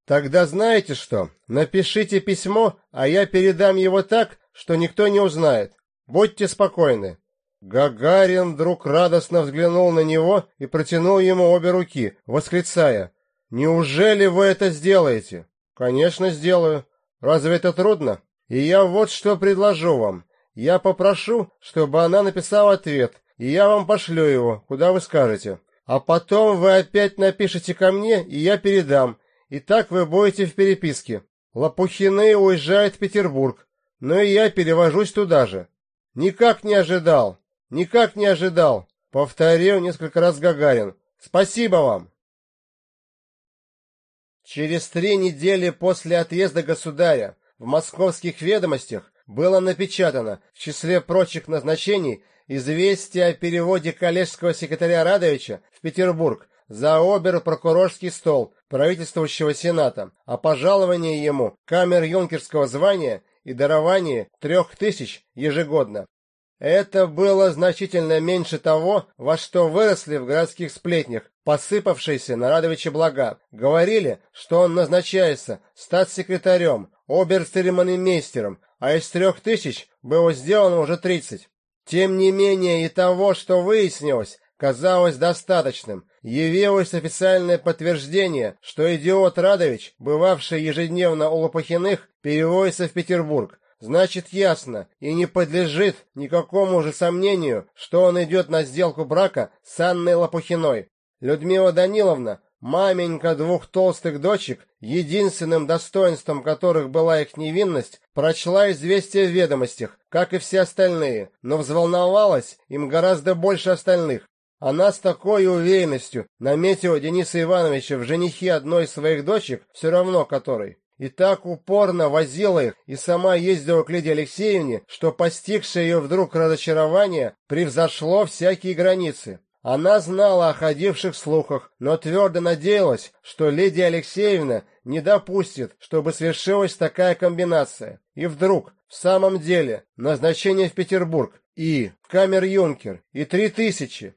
Тогда знаете что? Напишите письмо, а я передам его так, что никто не узнает. Будьте спокойны. Гагарин вдруг радостно взглянул на него и протянул ему обе руки, восклицая: "Неужели вы это сделаете?" "Конечно, сделаю. Разве это трудно? И я вот что предложу вам. Я попрошу, чтобы она написала ответ, и я вам пошлю его, куда вы скажете. А потом вы опять напишите ко мне, и я передам, и так вы будете в переписке. Лопухины уезжает в Петербург, но и я перевожусь туда же. Никак не ожидал, никак не ожидал, повторил несколько раз Гагарин. Спасибо вам. Через три недели после отъезда государя в московских ведомостях было напечатано в числе прочих назначений известие о переводе коллежского секретаря Радовича в Петербург за обер-прокурорский стол правительствующего Сената о пожаловании ему камер-юнкерского звания и даровании трех тысяч ежегодно. Это было значительно меньше того, во что выросли в городских сплетнях посыпавшиеся на Радовича блага. Говорили, что он назначается статс-секретарем, обер-церемонимейстером, а из трех тысяч было сделано уже тридцать. Тем не менее и того, что выяснилось, казалось достаточным. Явилось официальное подтверждение, что идиот Радович, бывавший ежедневно у Лопахиных, переводится в Петербург. Значит, ясно и не подлежит никакому же сомнению, что он идет на сделку брака с Анной Лопухиной. Людмила Даниловна, маменька двух толстых дочек, единственным достоинством которых была их невинность, прочла известие в ведомостях, как и все остальные, но взволновалась им гораздо больше остальных. Она с такой уверенностью наметила Дениса Ивановича в женихе одной из своих дочек, все равно которой, и так упорно возила их и сама ездила к Лидии Алексеевне, что постигшее ее вдруг разочарование превзошло всякие границы. Она знала о ходивших слухах, но твердо надеялась, что Лидия Алексеевна не допустит, чтобы свершилась такая комбинация. И вдруг, в самом деле, назначение в Петербург и камер-юнкер, и три тысячи.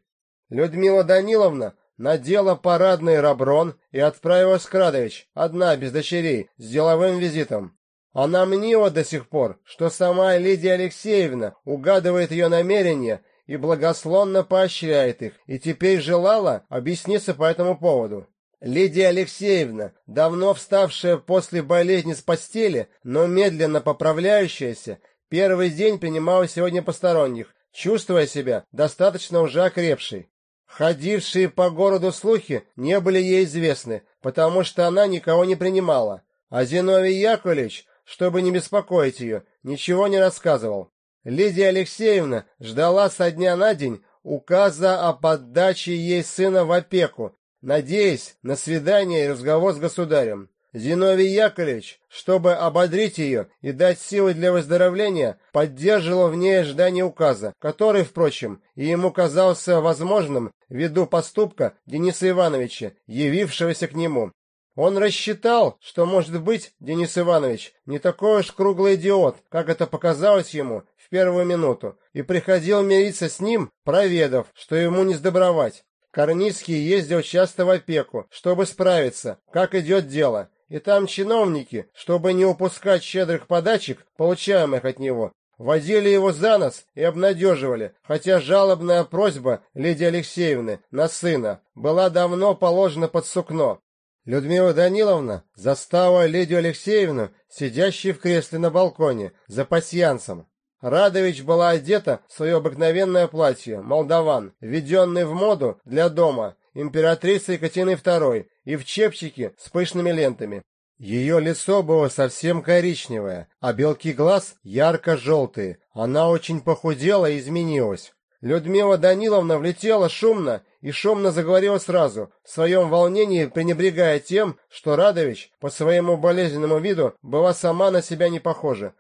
Людмила Даниловна надела парадный раброн и отправилась к Радович, одна, без дочерей, с деловым визитом. Она мнила до сих пор, что сама Лидия Алексеевна угадывает ее намерения и благословно поощряет их, и теперь желала объясниться по этому поводу. Лидия Алексеевна, давно вставшая после болезни с постели, но медленно поправляющаяся, первый день принимала сегодня посторонних, чувствуя себя достаточно уже окрепшей. Ходившие по городу слухи не были ей известны, потому что она никого не принимала. А Зиновий Яковлевич, чтобы не беспокоить ее, ничего не рассказывал. Лидия Алексеевна ждала со дня на день указа о поддаче ей сына в опеку, надеясь на свидание и разговор с государем. Зиновий Яковлевич, чтобы ободрить ее и дать силы для выздоровления, поддерживал в ней ожидание указа, который, впрочем, и ему казался возможным ввиду поступка Дениса Ивановича, явившегося к нему. Он рассчитал, что, может быть, Денис Иванович не такой уж круглый идиот, как это показалось ему в первую минуту, и приходил мириться с ним, проведав, что ему не сдобровать. Корницкий ездил часто в опеку, чтобы справиться, как идет дело, и там чиновники, чтобы не упускать щедрых подачек, получаемых от него, водили его за нос и обнадеживали, хотя жалобная просьба Лидии Алексеевны на сына была давно положена под сукно. Людмила Даниловна застала Лидию Алексеевну, сидящей в кресле на балконе, за пасьянсом. Радович была одета в свое обыкновенное платье, молдаван, введенный в моду для дома, императрицы Екатерины II и в чепчике с пышными лентами. Ее лицо было совсем коричневое, а белки глаз ярко-желтые. Она очень похудела и изменилась. Людмила Даниловна влетела шумно и шумно заговорила сразу, в своем волнении пренебрегая тем, что Радович по своему болезненному виду была сама на себя не похожа.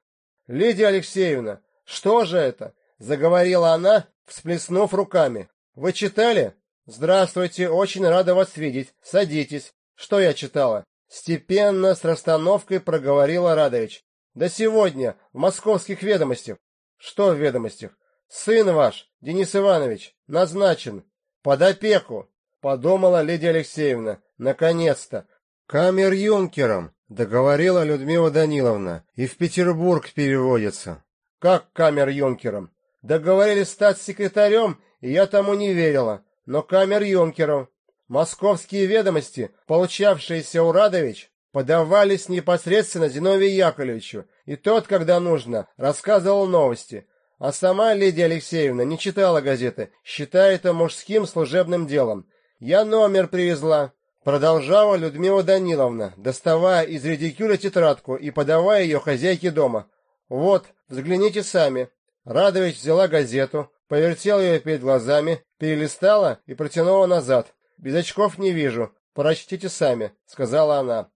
«Лидия Алексеевна, что же это?» — заговорила она, всплеснув руками. «Вы читали?» «Здравствуйте, очень рада вас видеть. Садитесь. Что я читала?» Степенно, с расстановкой проговорила Радович. «Да сегодня, в московских ведомостях». «Что в ведомостях?» «Сын ваш, Денис Иванович, назначен. Под опеку», — подумала Лидия Алексеевна. «Наконец-то! Камер-юнкером!» — договорила Людмила Даниловна. «И в Петербург переводится». «Как камер-юнкером?» «Договорились стать секретарем, и я тому не верила но камер-юнкеров. Московские ведомости, получавшиеся у Радович, подавались непосредственно Зиновию Яковлевичу, и тот, когда нужно, рассказывал новости. А сама Лидия Алексеевна не читала газеты, считая это мужским служебным делом. «Я номер привезла», — продолжала Людмила Даниловна, доставая из редикюля тетрадку и подавая ее хозяйке дома. «Вот, взгляните сами». Радович взяла газету, повертела ее перед глазами, перелистала и протянула назад. «Без очков не вижу. Прочтите сами», — сказала она.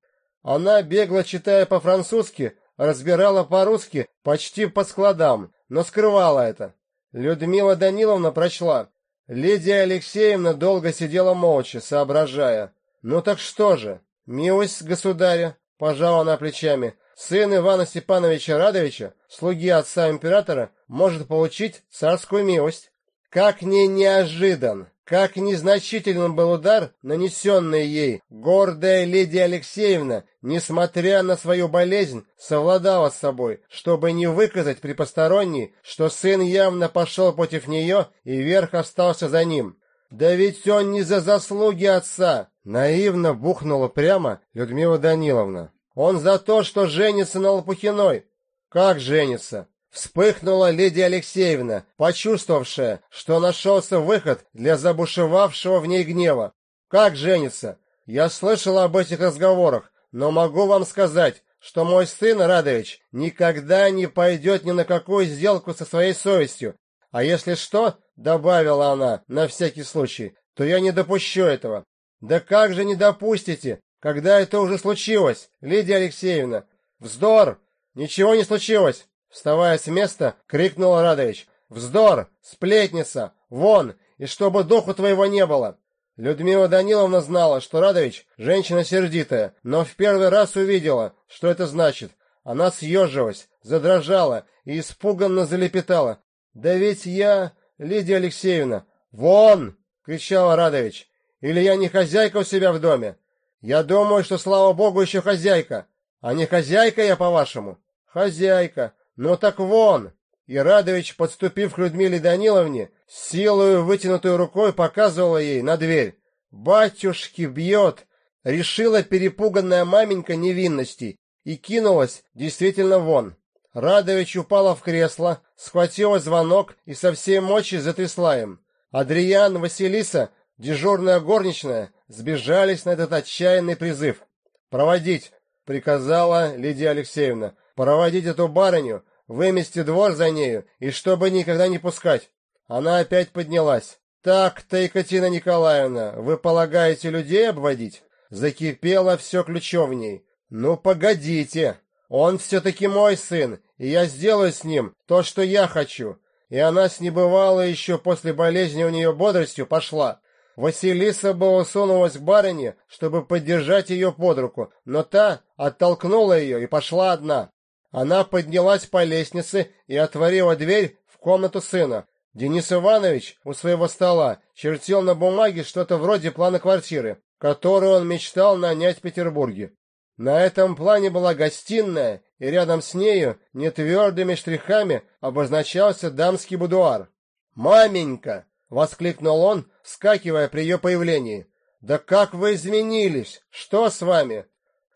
Она, бегло читая по-французски, разбирала по-русски почти по складам, но скрывала это. Людмила Даниловна прочла. Лидия Алексеевна долго сидела молча, соображая. «Ну так что же? Милость государя?» — пожала она плечами. «Сын Ивана Степановича Радовича, слуги отца императора, может получить царскую милость». Как не неожидан, как незначителен был удар, нанесенный ей, гордая Лидия Алексеевна, несмотря на свою болезнь, совладала с собой, чтобы не выказать при посторонней, что сын явно пошел против нее и верх остался за ним. «Да ведь он не за заслуги отца!» — наивно бухнула прямо Людмила Даниловна. «Он за то, что женится на Лопухиной». «Как женится? Вспыхнула Лидия Алексеевна, почувствовавшая, что нашелся выход для забушевавшего в ней гнева. Как женится? Я слышал об этих разговорах, но могу вам сказать, что мой сын Радович никогда не пойдет ни на какую сделку со своей совестью. А если что, добавила она на всякий случай, то я не допущу этого. Да как же не допустите, когда это уже случилось, Лидия Алексеевна? Вздор! Ничего не случилось! Вставая с места, крикнул Радович. Вздор! Сплетница! Вон! И чтобы духу твоего не было! Людмила Даниловна знала, что Радович – женщина сердитая, но в первый раз увидела, что это значит. Она съежилась, задрожала и испуганно залепетала. «Да ведь я, Лидия Алексеевна...» «Вон!» — кричала Радович. «Или я не хозяйка у себя в доме? Я думаю, что, слава богу, еще хозяйка. А не хозяйка я, по-вашему?» «Хозяйка. Ну так вон!» И Радович, подступив к Людмиле Даниловне, силою вытянутой рукой показывала ей на дверь. «Батюшки бьет!» Решила перепуганная маменька невинности и кинулась действительно вон. Радович упала в кресло, схватила звонок и со всей мочи затрясла им. Адриан, Василиса, дежурная горничная, сбежались на этот отчаянный призыв. «Проводить!» — приказала Лидия Алексеевна. «Проводить эту барыню, Вымести двор за нею, и чтобы никогда не пускать. Она опять поднялась. Так-то, Екатерина Николаевна, вы полагаете людей обводить? Закипело все ключом в ней. Ну, погодите. Он все-таки мой сын, и я сделаю с ним то, что я хочу. И она с небывалой еще после болезни у нее бодростью пошла. Василиса была сунулась к барыне, чтобы поддержать ее под руку, но та оттолкнула ее и пошла одна. Она поднялась по лестнице и отворила дверь в комнату сына. Денис Иванович у своего стола чертил на бумаге что-то вроде плана квартиры, которую он мечтал нанять в Петербурге. На этом плане была гостиная, и рядом с нею нетвердыми штрихами обозначался дамский будуар. «Маменька!» — воскликнул он, вскакивая при ее появлении. «Да как вы изменились! Что с вами?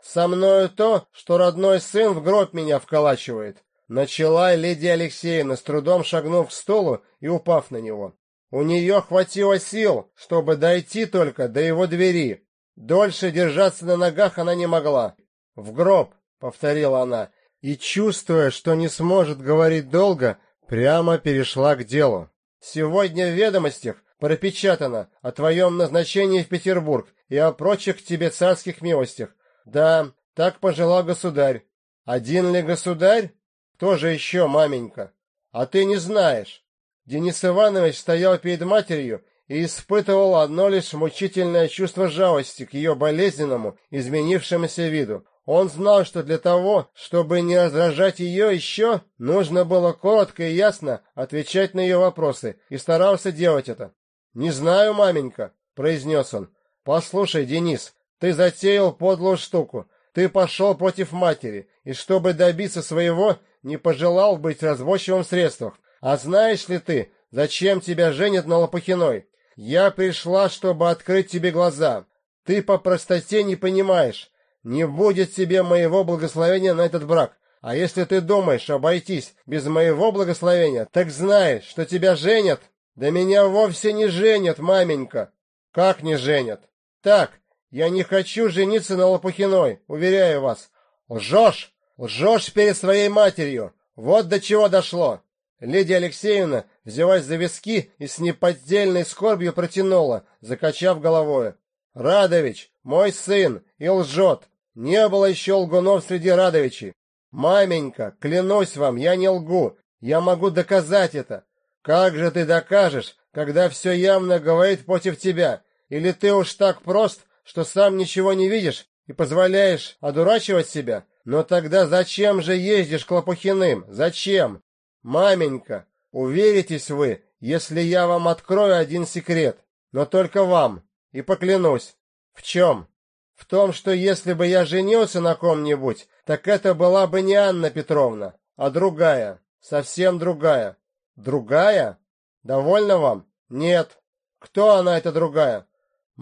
Со мною то, что родной сын в гроб меня вколачивает. Начала Лидия Алексеевна, с трудом шагнув к столу и упав на него. У нее хватило сил, чтобы дойти только до его двери. Дольше держаться на ногах она не могла. «В гроб», — повторила она, и, чувствуя, что не сможет говорить долго, прямо перешла к делу. «Сегодня в ведомостях пропечатано о твоем назначении в Петербург и о прочих тебе царских милостях. Да, так пожелал государь. Один ли государь? Кто же еще, маменька? А ты не знаешь. Денис Иванович стоял перед матерью и испытывал одно лишь мучительное чувство жалости к ее болезненному, изменившемуся виду. Он знал, что для того, чтобы не раздражать ее еще, нужно было коротко и ясно отвечать на ее вопросы, и старался делать это. «Не знаю, маменька», — произнес он. «Послушай, Денис, ты затеял подлую штуку. Ты пошел против матери, и чтобы добиться своего, не пожелал быть разводчивым в средствах. А знаешь ли ты, зачем тебя женят на Лопухиной? Я пришла, чтобы открыть тебе глаза. Ты по простоте не понимаешь. Не будет тебе моего благословения на этот брак. А если ты думаешь обойтись без моего благословения, так знай, что тебя женят. Да меня вовсе не женят, маменька. Как не женят? Так, я не хочу жениться на Лопухиной, уверяю вас. Лжешь! Лжешь перед своей матерью! Вот до чего дошло!» Леди Алексеевна взялась за виски и с неподдельной скорбью протянула, закачав головой. «Радович, мой сын, и лжет! Не было еще лгунов среди Радовичей! Маменька, клянусь вам, я не лгу, я могу доказать это! Как же ты докажешь, когда все явно говорит против тебя? Или ты уж так прост, что сам ничего не видишь и позволяешь одурачивать себя? Но тогда зачем же ездишь к Лопухиным? Зачем? Маменька, уверитесь вы, если я вам открою один секрет, но только вам, и поклянусь. В чем? В том, что если бы я женился на ком-нибудь, так это была бы не Анна Петровна, а другая, совсем другая. Другая? Довольно вам? Нет. Кто она, эта другая?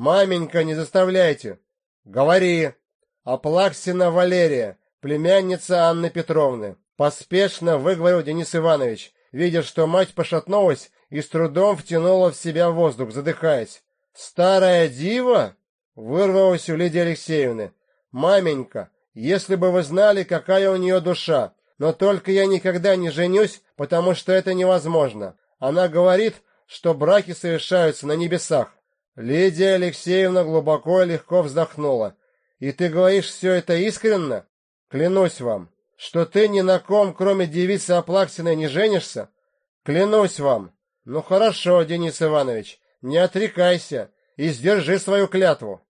Маменька, не заставляйте. Говори. Аплаксина Валерия, племянница Анны Петровны. Поспешно выговорил Денис Иванович, видя, что мать пошатнулась и с трудом втянула в себя воздух, задыхаясь. Старая дива? вырвалось у Лидии Алексеевны. «Маменька, если бы вы знали, какая у нее душа, но только я никогда не женюсь, потому что это невозможно. Она говорит, что браки совершаются на небесах». Лидия Алексеевна глубоко и легко вздохнула. «И ты говоришь все это искренно? Клянусь вам, что ты ни на ком, кроме девицы Аплаксиной, не женишься? Клянусь вам. Ну хорошо, Денис Иванович, не отрекайся и сдержи свою клятву».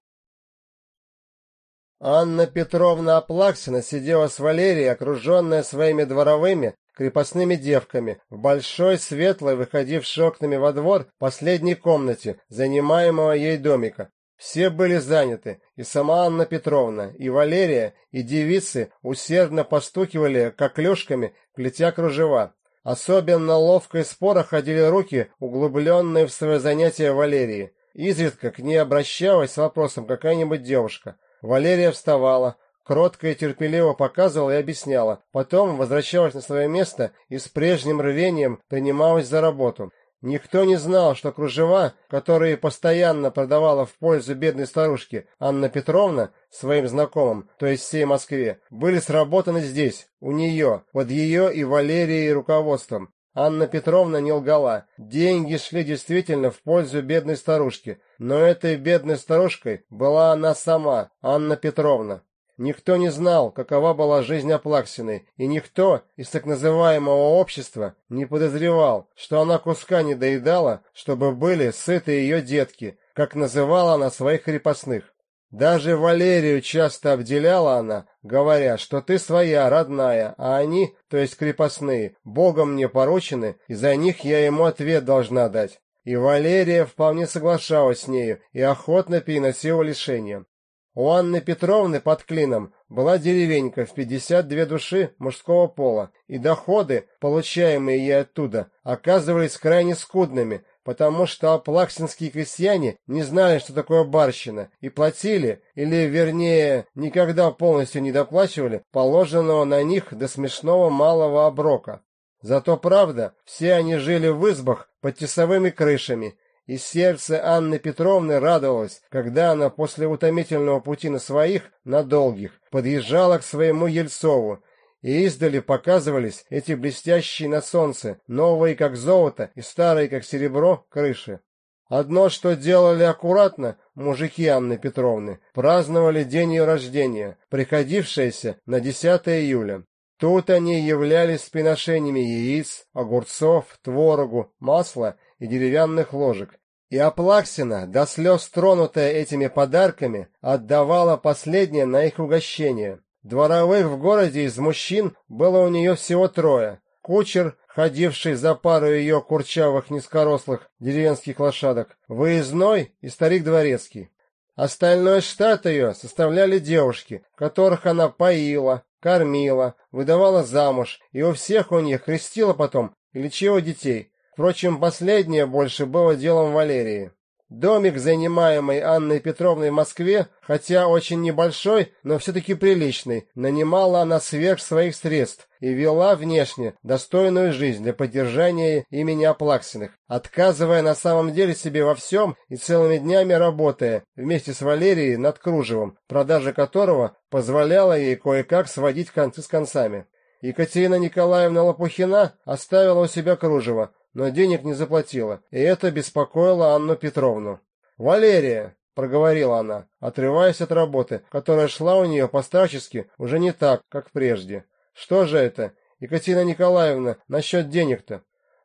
Анна Петровна Аплаксина сидела с Валерией, окруженная своими дворовыми крепостными девками, в большой, светлой, выходившей окнами во двор, последней комнате, занимаемого ей домика. Все были заняты, и сама Анна Петровна, и Валерия, и девицы усердно постукивали коклюшками, плетя кружева. Особенно ловко и споро ходили руки, углубленные в свое занятие Валерии. Изредка к ней обращалась с вопросом какая-нибудь девушка. Валерия вставала, кротко и терпеливо показывала и объясняла, потом возвращалась на свое место и с прежним рвением принималась за работу. Никто не знал, что кружева, которые постоянно продавала в пользу бедной старушки Анна Петровна своим знакомым, то есть всей Москве, были сработаны здесь, у нее, под ее и Валерией руководством. Анна Петровна не лгала. Деньги шли действительно в пользу бедной старушки, но этой бедной старушкой была она сама, Анна Петровна. Никто не знал, какова была жизнь Аплаксиной, и никто из так называемого общества не подозревал, что она куска не доедала, чтобы были сыты ее детки, как называла она своих крепостных. Даже Валерию часто обделяла она, говоря, что ты своя, родная, а они, то есть крепостные, Богом мне поручены, и за них я ему ответ должна дать. И Валерия вполне соглашалась с нею и охотно переносила лишения. У Анны Петровны под клином была деревенька в 52 души мужского пола, и доходы, получаемые ей оттуда, оказывались крайне скудными, потому что аплаксинские крестьяне не знали, что такое барщина, и платили, или, вернее, никогда полностью не доплачивали положенного на них до смешного малого оброка. Зато, правда, все они жили в избах под тесовыми крышами, и сердце Анны Петровны радовалось, когда она после утомительного пути на своих, на долгих, подъезжала к своему Ельцову, и издали показывались эти блестящие на солнце, новые как золото и старые как серебро, крыши. Одно, что делали аккуратно, мужики Анны Петровны, праздновали день ее рождения, приходившееся на 10 июля. Тут они являлись с приношениями яиц, огурцов, творогу, масла и деревянных ложек. И Аплаксина, до слез тронутая этими подарками, отдавала последнее на их угощение. Дворовых в городе из мужчин было у нее всего трое. Кучер, ходивший за пару ее курчавых низкорослых деревенских лошадок, выездной и старик дворецкий. Остальной штат ее составляли девушки, которых она поила, кормила, выдавала замуж, и у всех у них крестила потом и лечила детей. Впрочем, последнее больше было делом Валерии. Домик, занимаемый Анной Петровной в Москве, хотя очень небольшой, но все-таки приличный, нанимала она сверх своих средств и вела внешне достойную жизнь для поддержания имени Аплаксиных, отказывая на самом деле себе во всем и целыми днями работая вместе с Валерией над кружевом, продажа которого позволяла ей кое-как сводить концы с концами. Екатерина Николаевна Лопухина оставила у себя кружево, но денег не заплатила, и это беспокоило Анну Петровну. «Валерия!» — проговорила она, отрываясь от работы, которая шла у нее постарчески уже не так, как прежде. «Что же это, Екатерина Николаевна, насчет денег-то?»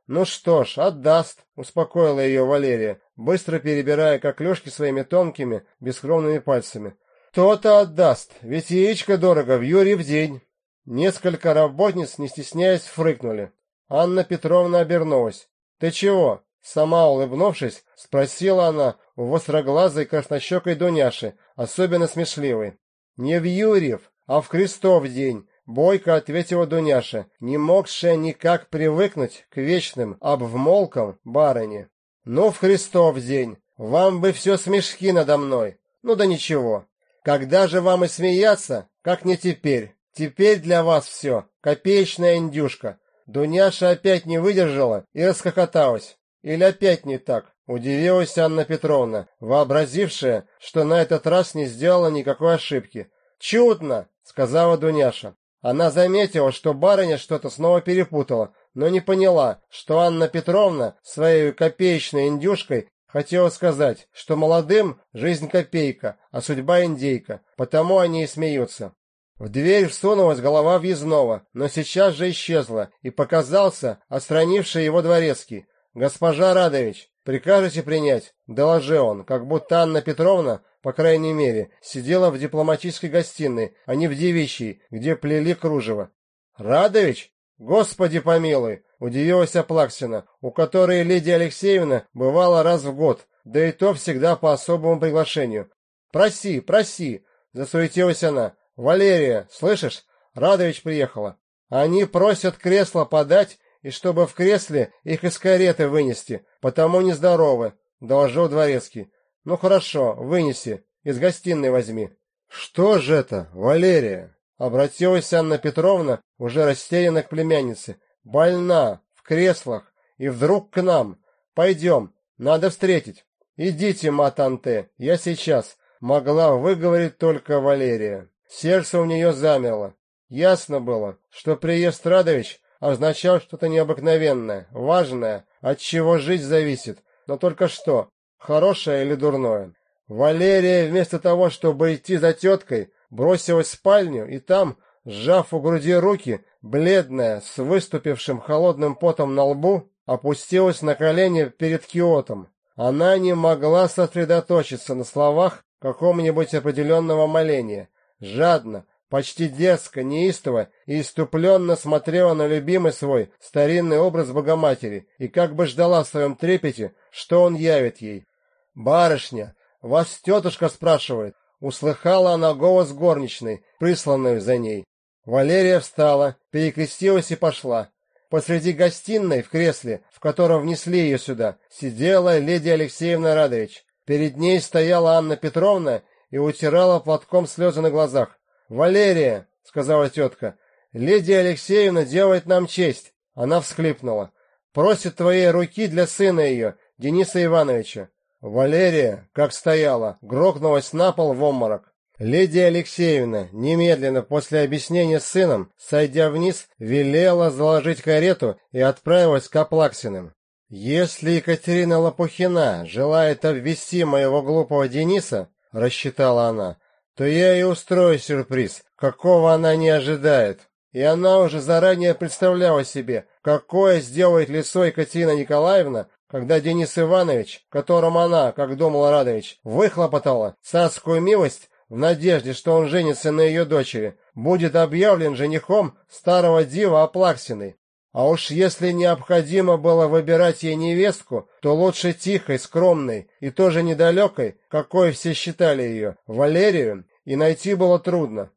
«Ну что ж, отдаст», — успокоила ее Валерия, быстро перебирая коклюшки своими тонкими, бескровными пальцами. «То-то отдаст, ведь яичко дорого в Юрий в день». Несколько работниц, не стесняясь, фрыкнули. Анна Петровна обернулась. «Ты чего?» Сама улыбнувшись, спросила она у востроглазой краснощекой Дуняши, особенно смешливой. «Не в Юрьев, а в Крестов день», — бойко ответила Дуняша, не могшая никак привыкнуть к вечным обвмолкам барыни. «Ну, в Христов день, вам бы все смешки надо мной. Ну да ничего. Когда же вам и смеяться, как не теперь? Теперь для вас все, копеечная индюшка. Дуняша опять не выдержала и расхохоталась. Или опять не так? Удивилась Анна Петровна, вообразившая, что на этот раз не сделала никакой ошибки. «Чудно!» — сказала Дуняша. Она заметила, что барыня что-то снова перепутала, но не поняла, что Анна Петровна своей копеечной индюшкой хотела сказать, что молодым жизнь копейка, а судьба индейка, потому они и смеются. В дверь всунулась голова въездного, но сейчас же исчезла, и показался отстранивший его дворецкий. «Госпожа Радович, прикажете принять?» — доложил он, как будто Анна Петровна, по крайней мере, сидела в дипломатической гостиной, а не в девичьей, где плели кружево. «Радович? Господи помилуй!» — удивилась Аплаксина, у которой Лидия Алексеевна бывала раз в год, да и то всегда по особому приглашению. «Проси, проси!» — засуетилась она. «Валерия, слышишь? Радович приехала. Они просят кресло подать и чтобы в кресле их из кареты вынести, потому нездоровы, — доложил дворецкий. — Ну хорошо, вынеси, из гостиной возьми. — Что же это, Валерия? — обратилась Анна Петровна, уже растерянно к племяннице. — Больна, в креслах, и вдруг к нам. Пойдем, надо встретить. Идите, матанте, я сейчас. Могла выговорить только Валерия. Сердце у нее замерло. Ясно было, что приезд Радович означал что-то необыкновенное, важное, от чего жизнь зависит, но только что, хорошее или дурное. Валерия вместо того, чтобы идти за теткой, бросилась в спальню и там, сжав у груди руки, бледная, с выступившим холодным потом на лбу, опустилась на колени перед Киотом. Она не могла сосредоточиться на словах какого-нибудь определенного моления. Жадно, почти дерзко, неистово и иступленно смотрела на любимый свой старинный образ Богоматери и как бы ждала в своем трепете, что он явит ей. «Барышня, вас тетушка спрашивает», — услыхала она голос горничной, присланную за ней. Валерия встала, перекрестилась и пошла. Посреди гостиной, в кресле, в котором внесли ее сюда, сидела леди Алексеевна Радович. Перед ней стояла Анна Петровна и утирала платком слезы на глазах. «Валерия!» — сказала тетка. «Леди Алексеевна делает нам честь!» Она всхлипнула. «Просит твоей руки для сына ее, Дениса Ивановича». Валерия, как стояла, грохнулась на пол в обморок. Леди Алексеевна, немедленно после объяснения с сыном, сойдя вниз, велела заложить карету и отправилась к Аплаксиным. «Если Екатерина Лопухина желает обвести моего глупого Дениса, — рассчитала она, то я и устрою сюрприз, какого она не ожидает. И она уже заранее представляла себе, какое сделает лицо Екатерина Николаевна, когда Денис Иванович, которому она, как думала Радович, выхлопотала царскую милость в надежде, что он женится на ее дочери, будет объявлен женихом старого дива Аплаксиной. А уж если необходимо было выбирать ей невестку, то лучше тихой, скромной и тоже недалекой, какой все считали ее, Валерию, и найти было трудно.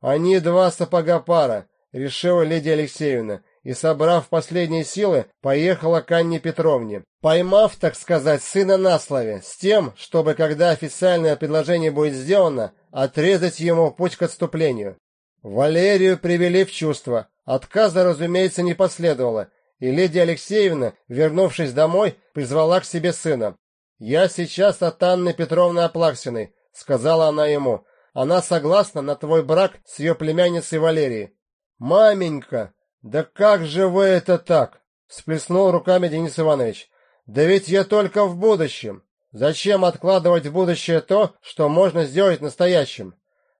Они два сапога пара, решила леди Алексеевна, и, собрав последние силы, поехала к Анне Петровне, поймав, так сказать, сына на слове, с тем, чтобы, когда официальное предложение будет сделано, отрезать ему путь к отступлению. Валерию привели в чувство, Отказа, разумеется, не последовало, и леди Алексеевна, вернувшись домой, призвала к себе сына. «Я сейчас от Анны Петровны Аплаксиной», — сказала она ему. «Она согласна на твой брак с ее племянницей Валерией». «Маменька, да как же вы это так?» — всплеснул руками Денис Иванович. «Да ведь я только в будущем. Зачем откладывать в будущее то, что можно сделать настоящим?»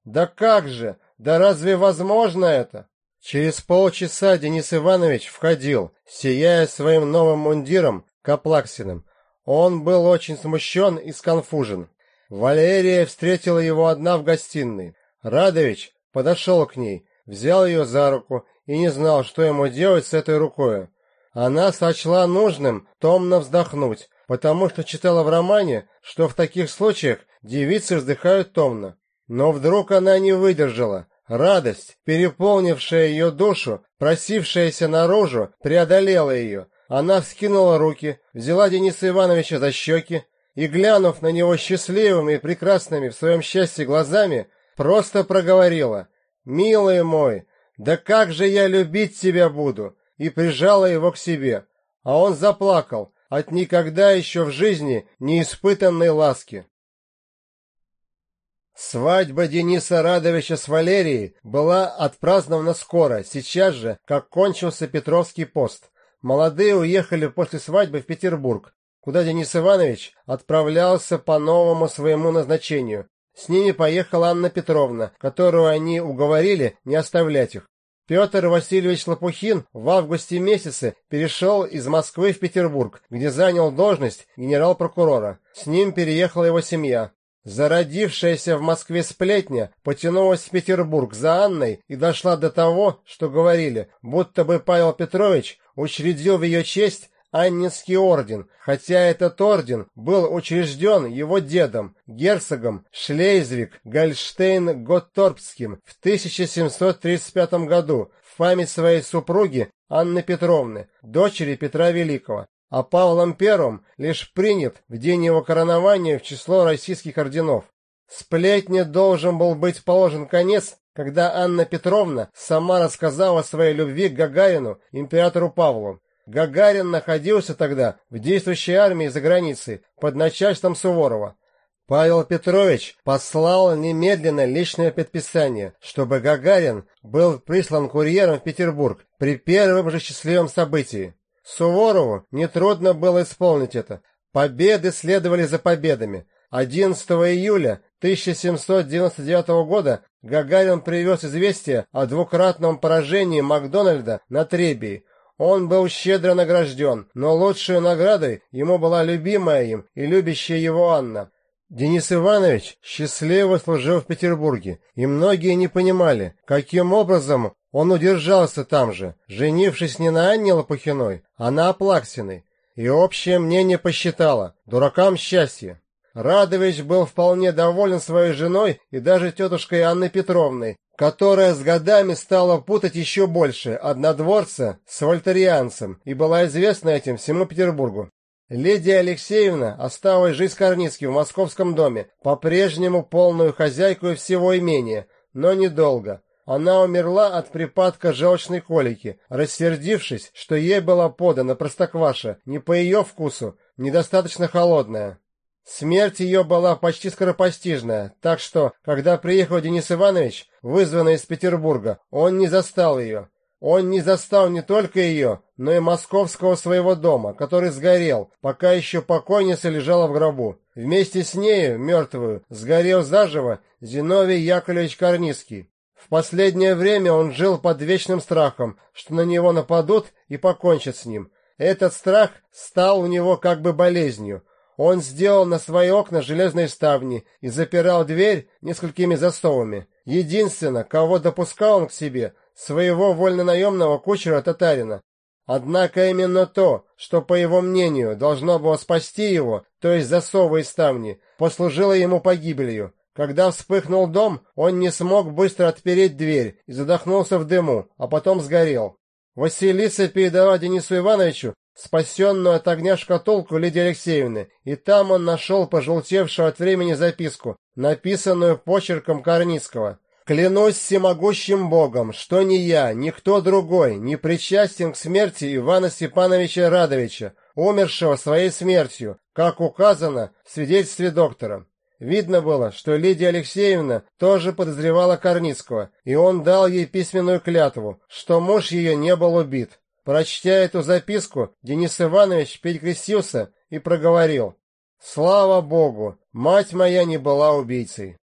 «Да как же? Да разве возможно это?» Через полчаса Денис Иванович входил, сияя своим новым мундиром, Каплаксиным. Он был очень смущен и сконфужен. Валерия встретила его одна в гостиной. Радович подошел к ней, взял ее за руку и не знал, что ему делать с этой рукой. Она сочла нужным томно вздохнуть, потому что читала в романе, что в таких случаях девицы вздыхают томно. Но вдруг она не выдержала, Радость, переполнившая ее душу, просившаяся наружу, преодолела ее. Она вскинула руки, взяла Дениса Ивановича за щеки и, глянув на него счастливыми и прекрасными в своем счастье глазами, просто проговорила «Милый мой, да как же я любить тебя буду!» и прижала его к себе. А он заплакал, от никогда еще в жизни не испытанной ласки. Свадьба Дениса Радовича с Валерией была отпразднована скоро, сейчас же, как кончился Петровский пост. Молодые уехали после свадьбы в Петербург, куда Денис Иванович отправлялся по новому своему назначению. С ними поехала Анна Петровна, которую они уговорили не оставлять их. Петр Васильевич Лопухин в августе месяце перешел из Москвы в Петербург, где занял должность генерал-прокурора. С ним переехала его семья. Зародившаяся в Москве сплетня потянулась в Петербург за Анной и дошла до того, что говорили, будто бы Павел Петрович учредил в ее честь Аннинский орден, хотя этот орден был учрежден его дедом, герцогом Шлейзвиг-Гольштейн-Готторпским в 1735 году в память своей супруги Анны Петровны, дочери Петра Великого а Павлом I лишь принят в день его коронования в число российских орденов. Сплетне должен был быть положен конец, когда Анна Петровна сама рассказала о своей любви к Гагарину, императору Павлу. Гагарин находился тогда в действующей армии за границей под начальством Суворова. Павел Петрович послал немедленно личное предписание, чтобы Гагарин был прислан курьером в Петербург при первом же счастливом событии. Суворову нетрудно было исполнить это. Победы следовали за победами. 11 июля 1799 года Гагарин привез известие о двукратном поражении Макдональда на Требии. Он был щедро награжден, но лучшей наградой ему была любимая им и любящая его Анна. Денис Иванович счастливо служил в Петербурге, и многие не понимали, каким образом он удержался там же, женившись не на Анне Лопухиной, а на Аплаксиной, и общее мнение посчитало дуракам счастье. Радович был вполне доволен своей женой и даже тетушкой Анной Петровной, которая с годами стала путать еще больше однодворца с вольтерианцем и была известна этим всему Петербургу. Лидия Алексеевна осталась жить с в московском доме, по-прежнему полную хозяйку всего имения, но недолго. Она умерла от припадка желчной колики, рассердившись, что ей была подана простокваша не по ее вкусу, недостаточно холодная. Смерть ее была почти скоропостижная, так что, когда приехал Денис Иванович, вызванный из Петербурга, он не застал ее. Он не застал не только ее, но и московского своего дома, который сгорел, пока еще покойница лежала в гробу. Вместе с нею, мертвую, сгорел заживо Зиновий Яковлевич Корницкий. В последнее время он жил под вечным страхом, что на него нападут и покончат с ним. Этот страх стал у него как бы болезнью. Он сделал на свои окна железные ставни и запирал дверь несколькими засовами. Единственно, кого допускал он к себе, своего вольнонаемного кучера-татарина. Однако именно то, что, по его мнению, должно было спасти его, то есть засовы и ставни, послужило ему погибелью. Когда вспыхнул дом, он не смог быстро отпереть дверь и задохнулся в дыму, а потом сгорел. Василиса передала Денису Ивановичу спасенную от огня шкатулку Лидии Алексеевны, и там он нашел пожелтевшую от времени записку, написанную почерком Корницкого. «Клянусь всемогущим Богом, что ни я, ни кто другой не причастен к смерти Ивана Степановича Радовича, умершего своей смертью, как указано в свидетельстве доктора. Видно было, что Лидия Алексеевна тоже подозревала Корницкого, и он дал ей письменную клятву, что муж ее не был убит. Прочтя эту записку, Денис Иванович перекрестился и проговорил. «Слава Богу, мать моя не была убийцей».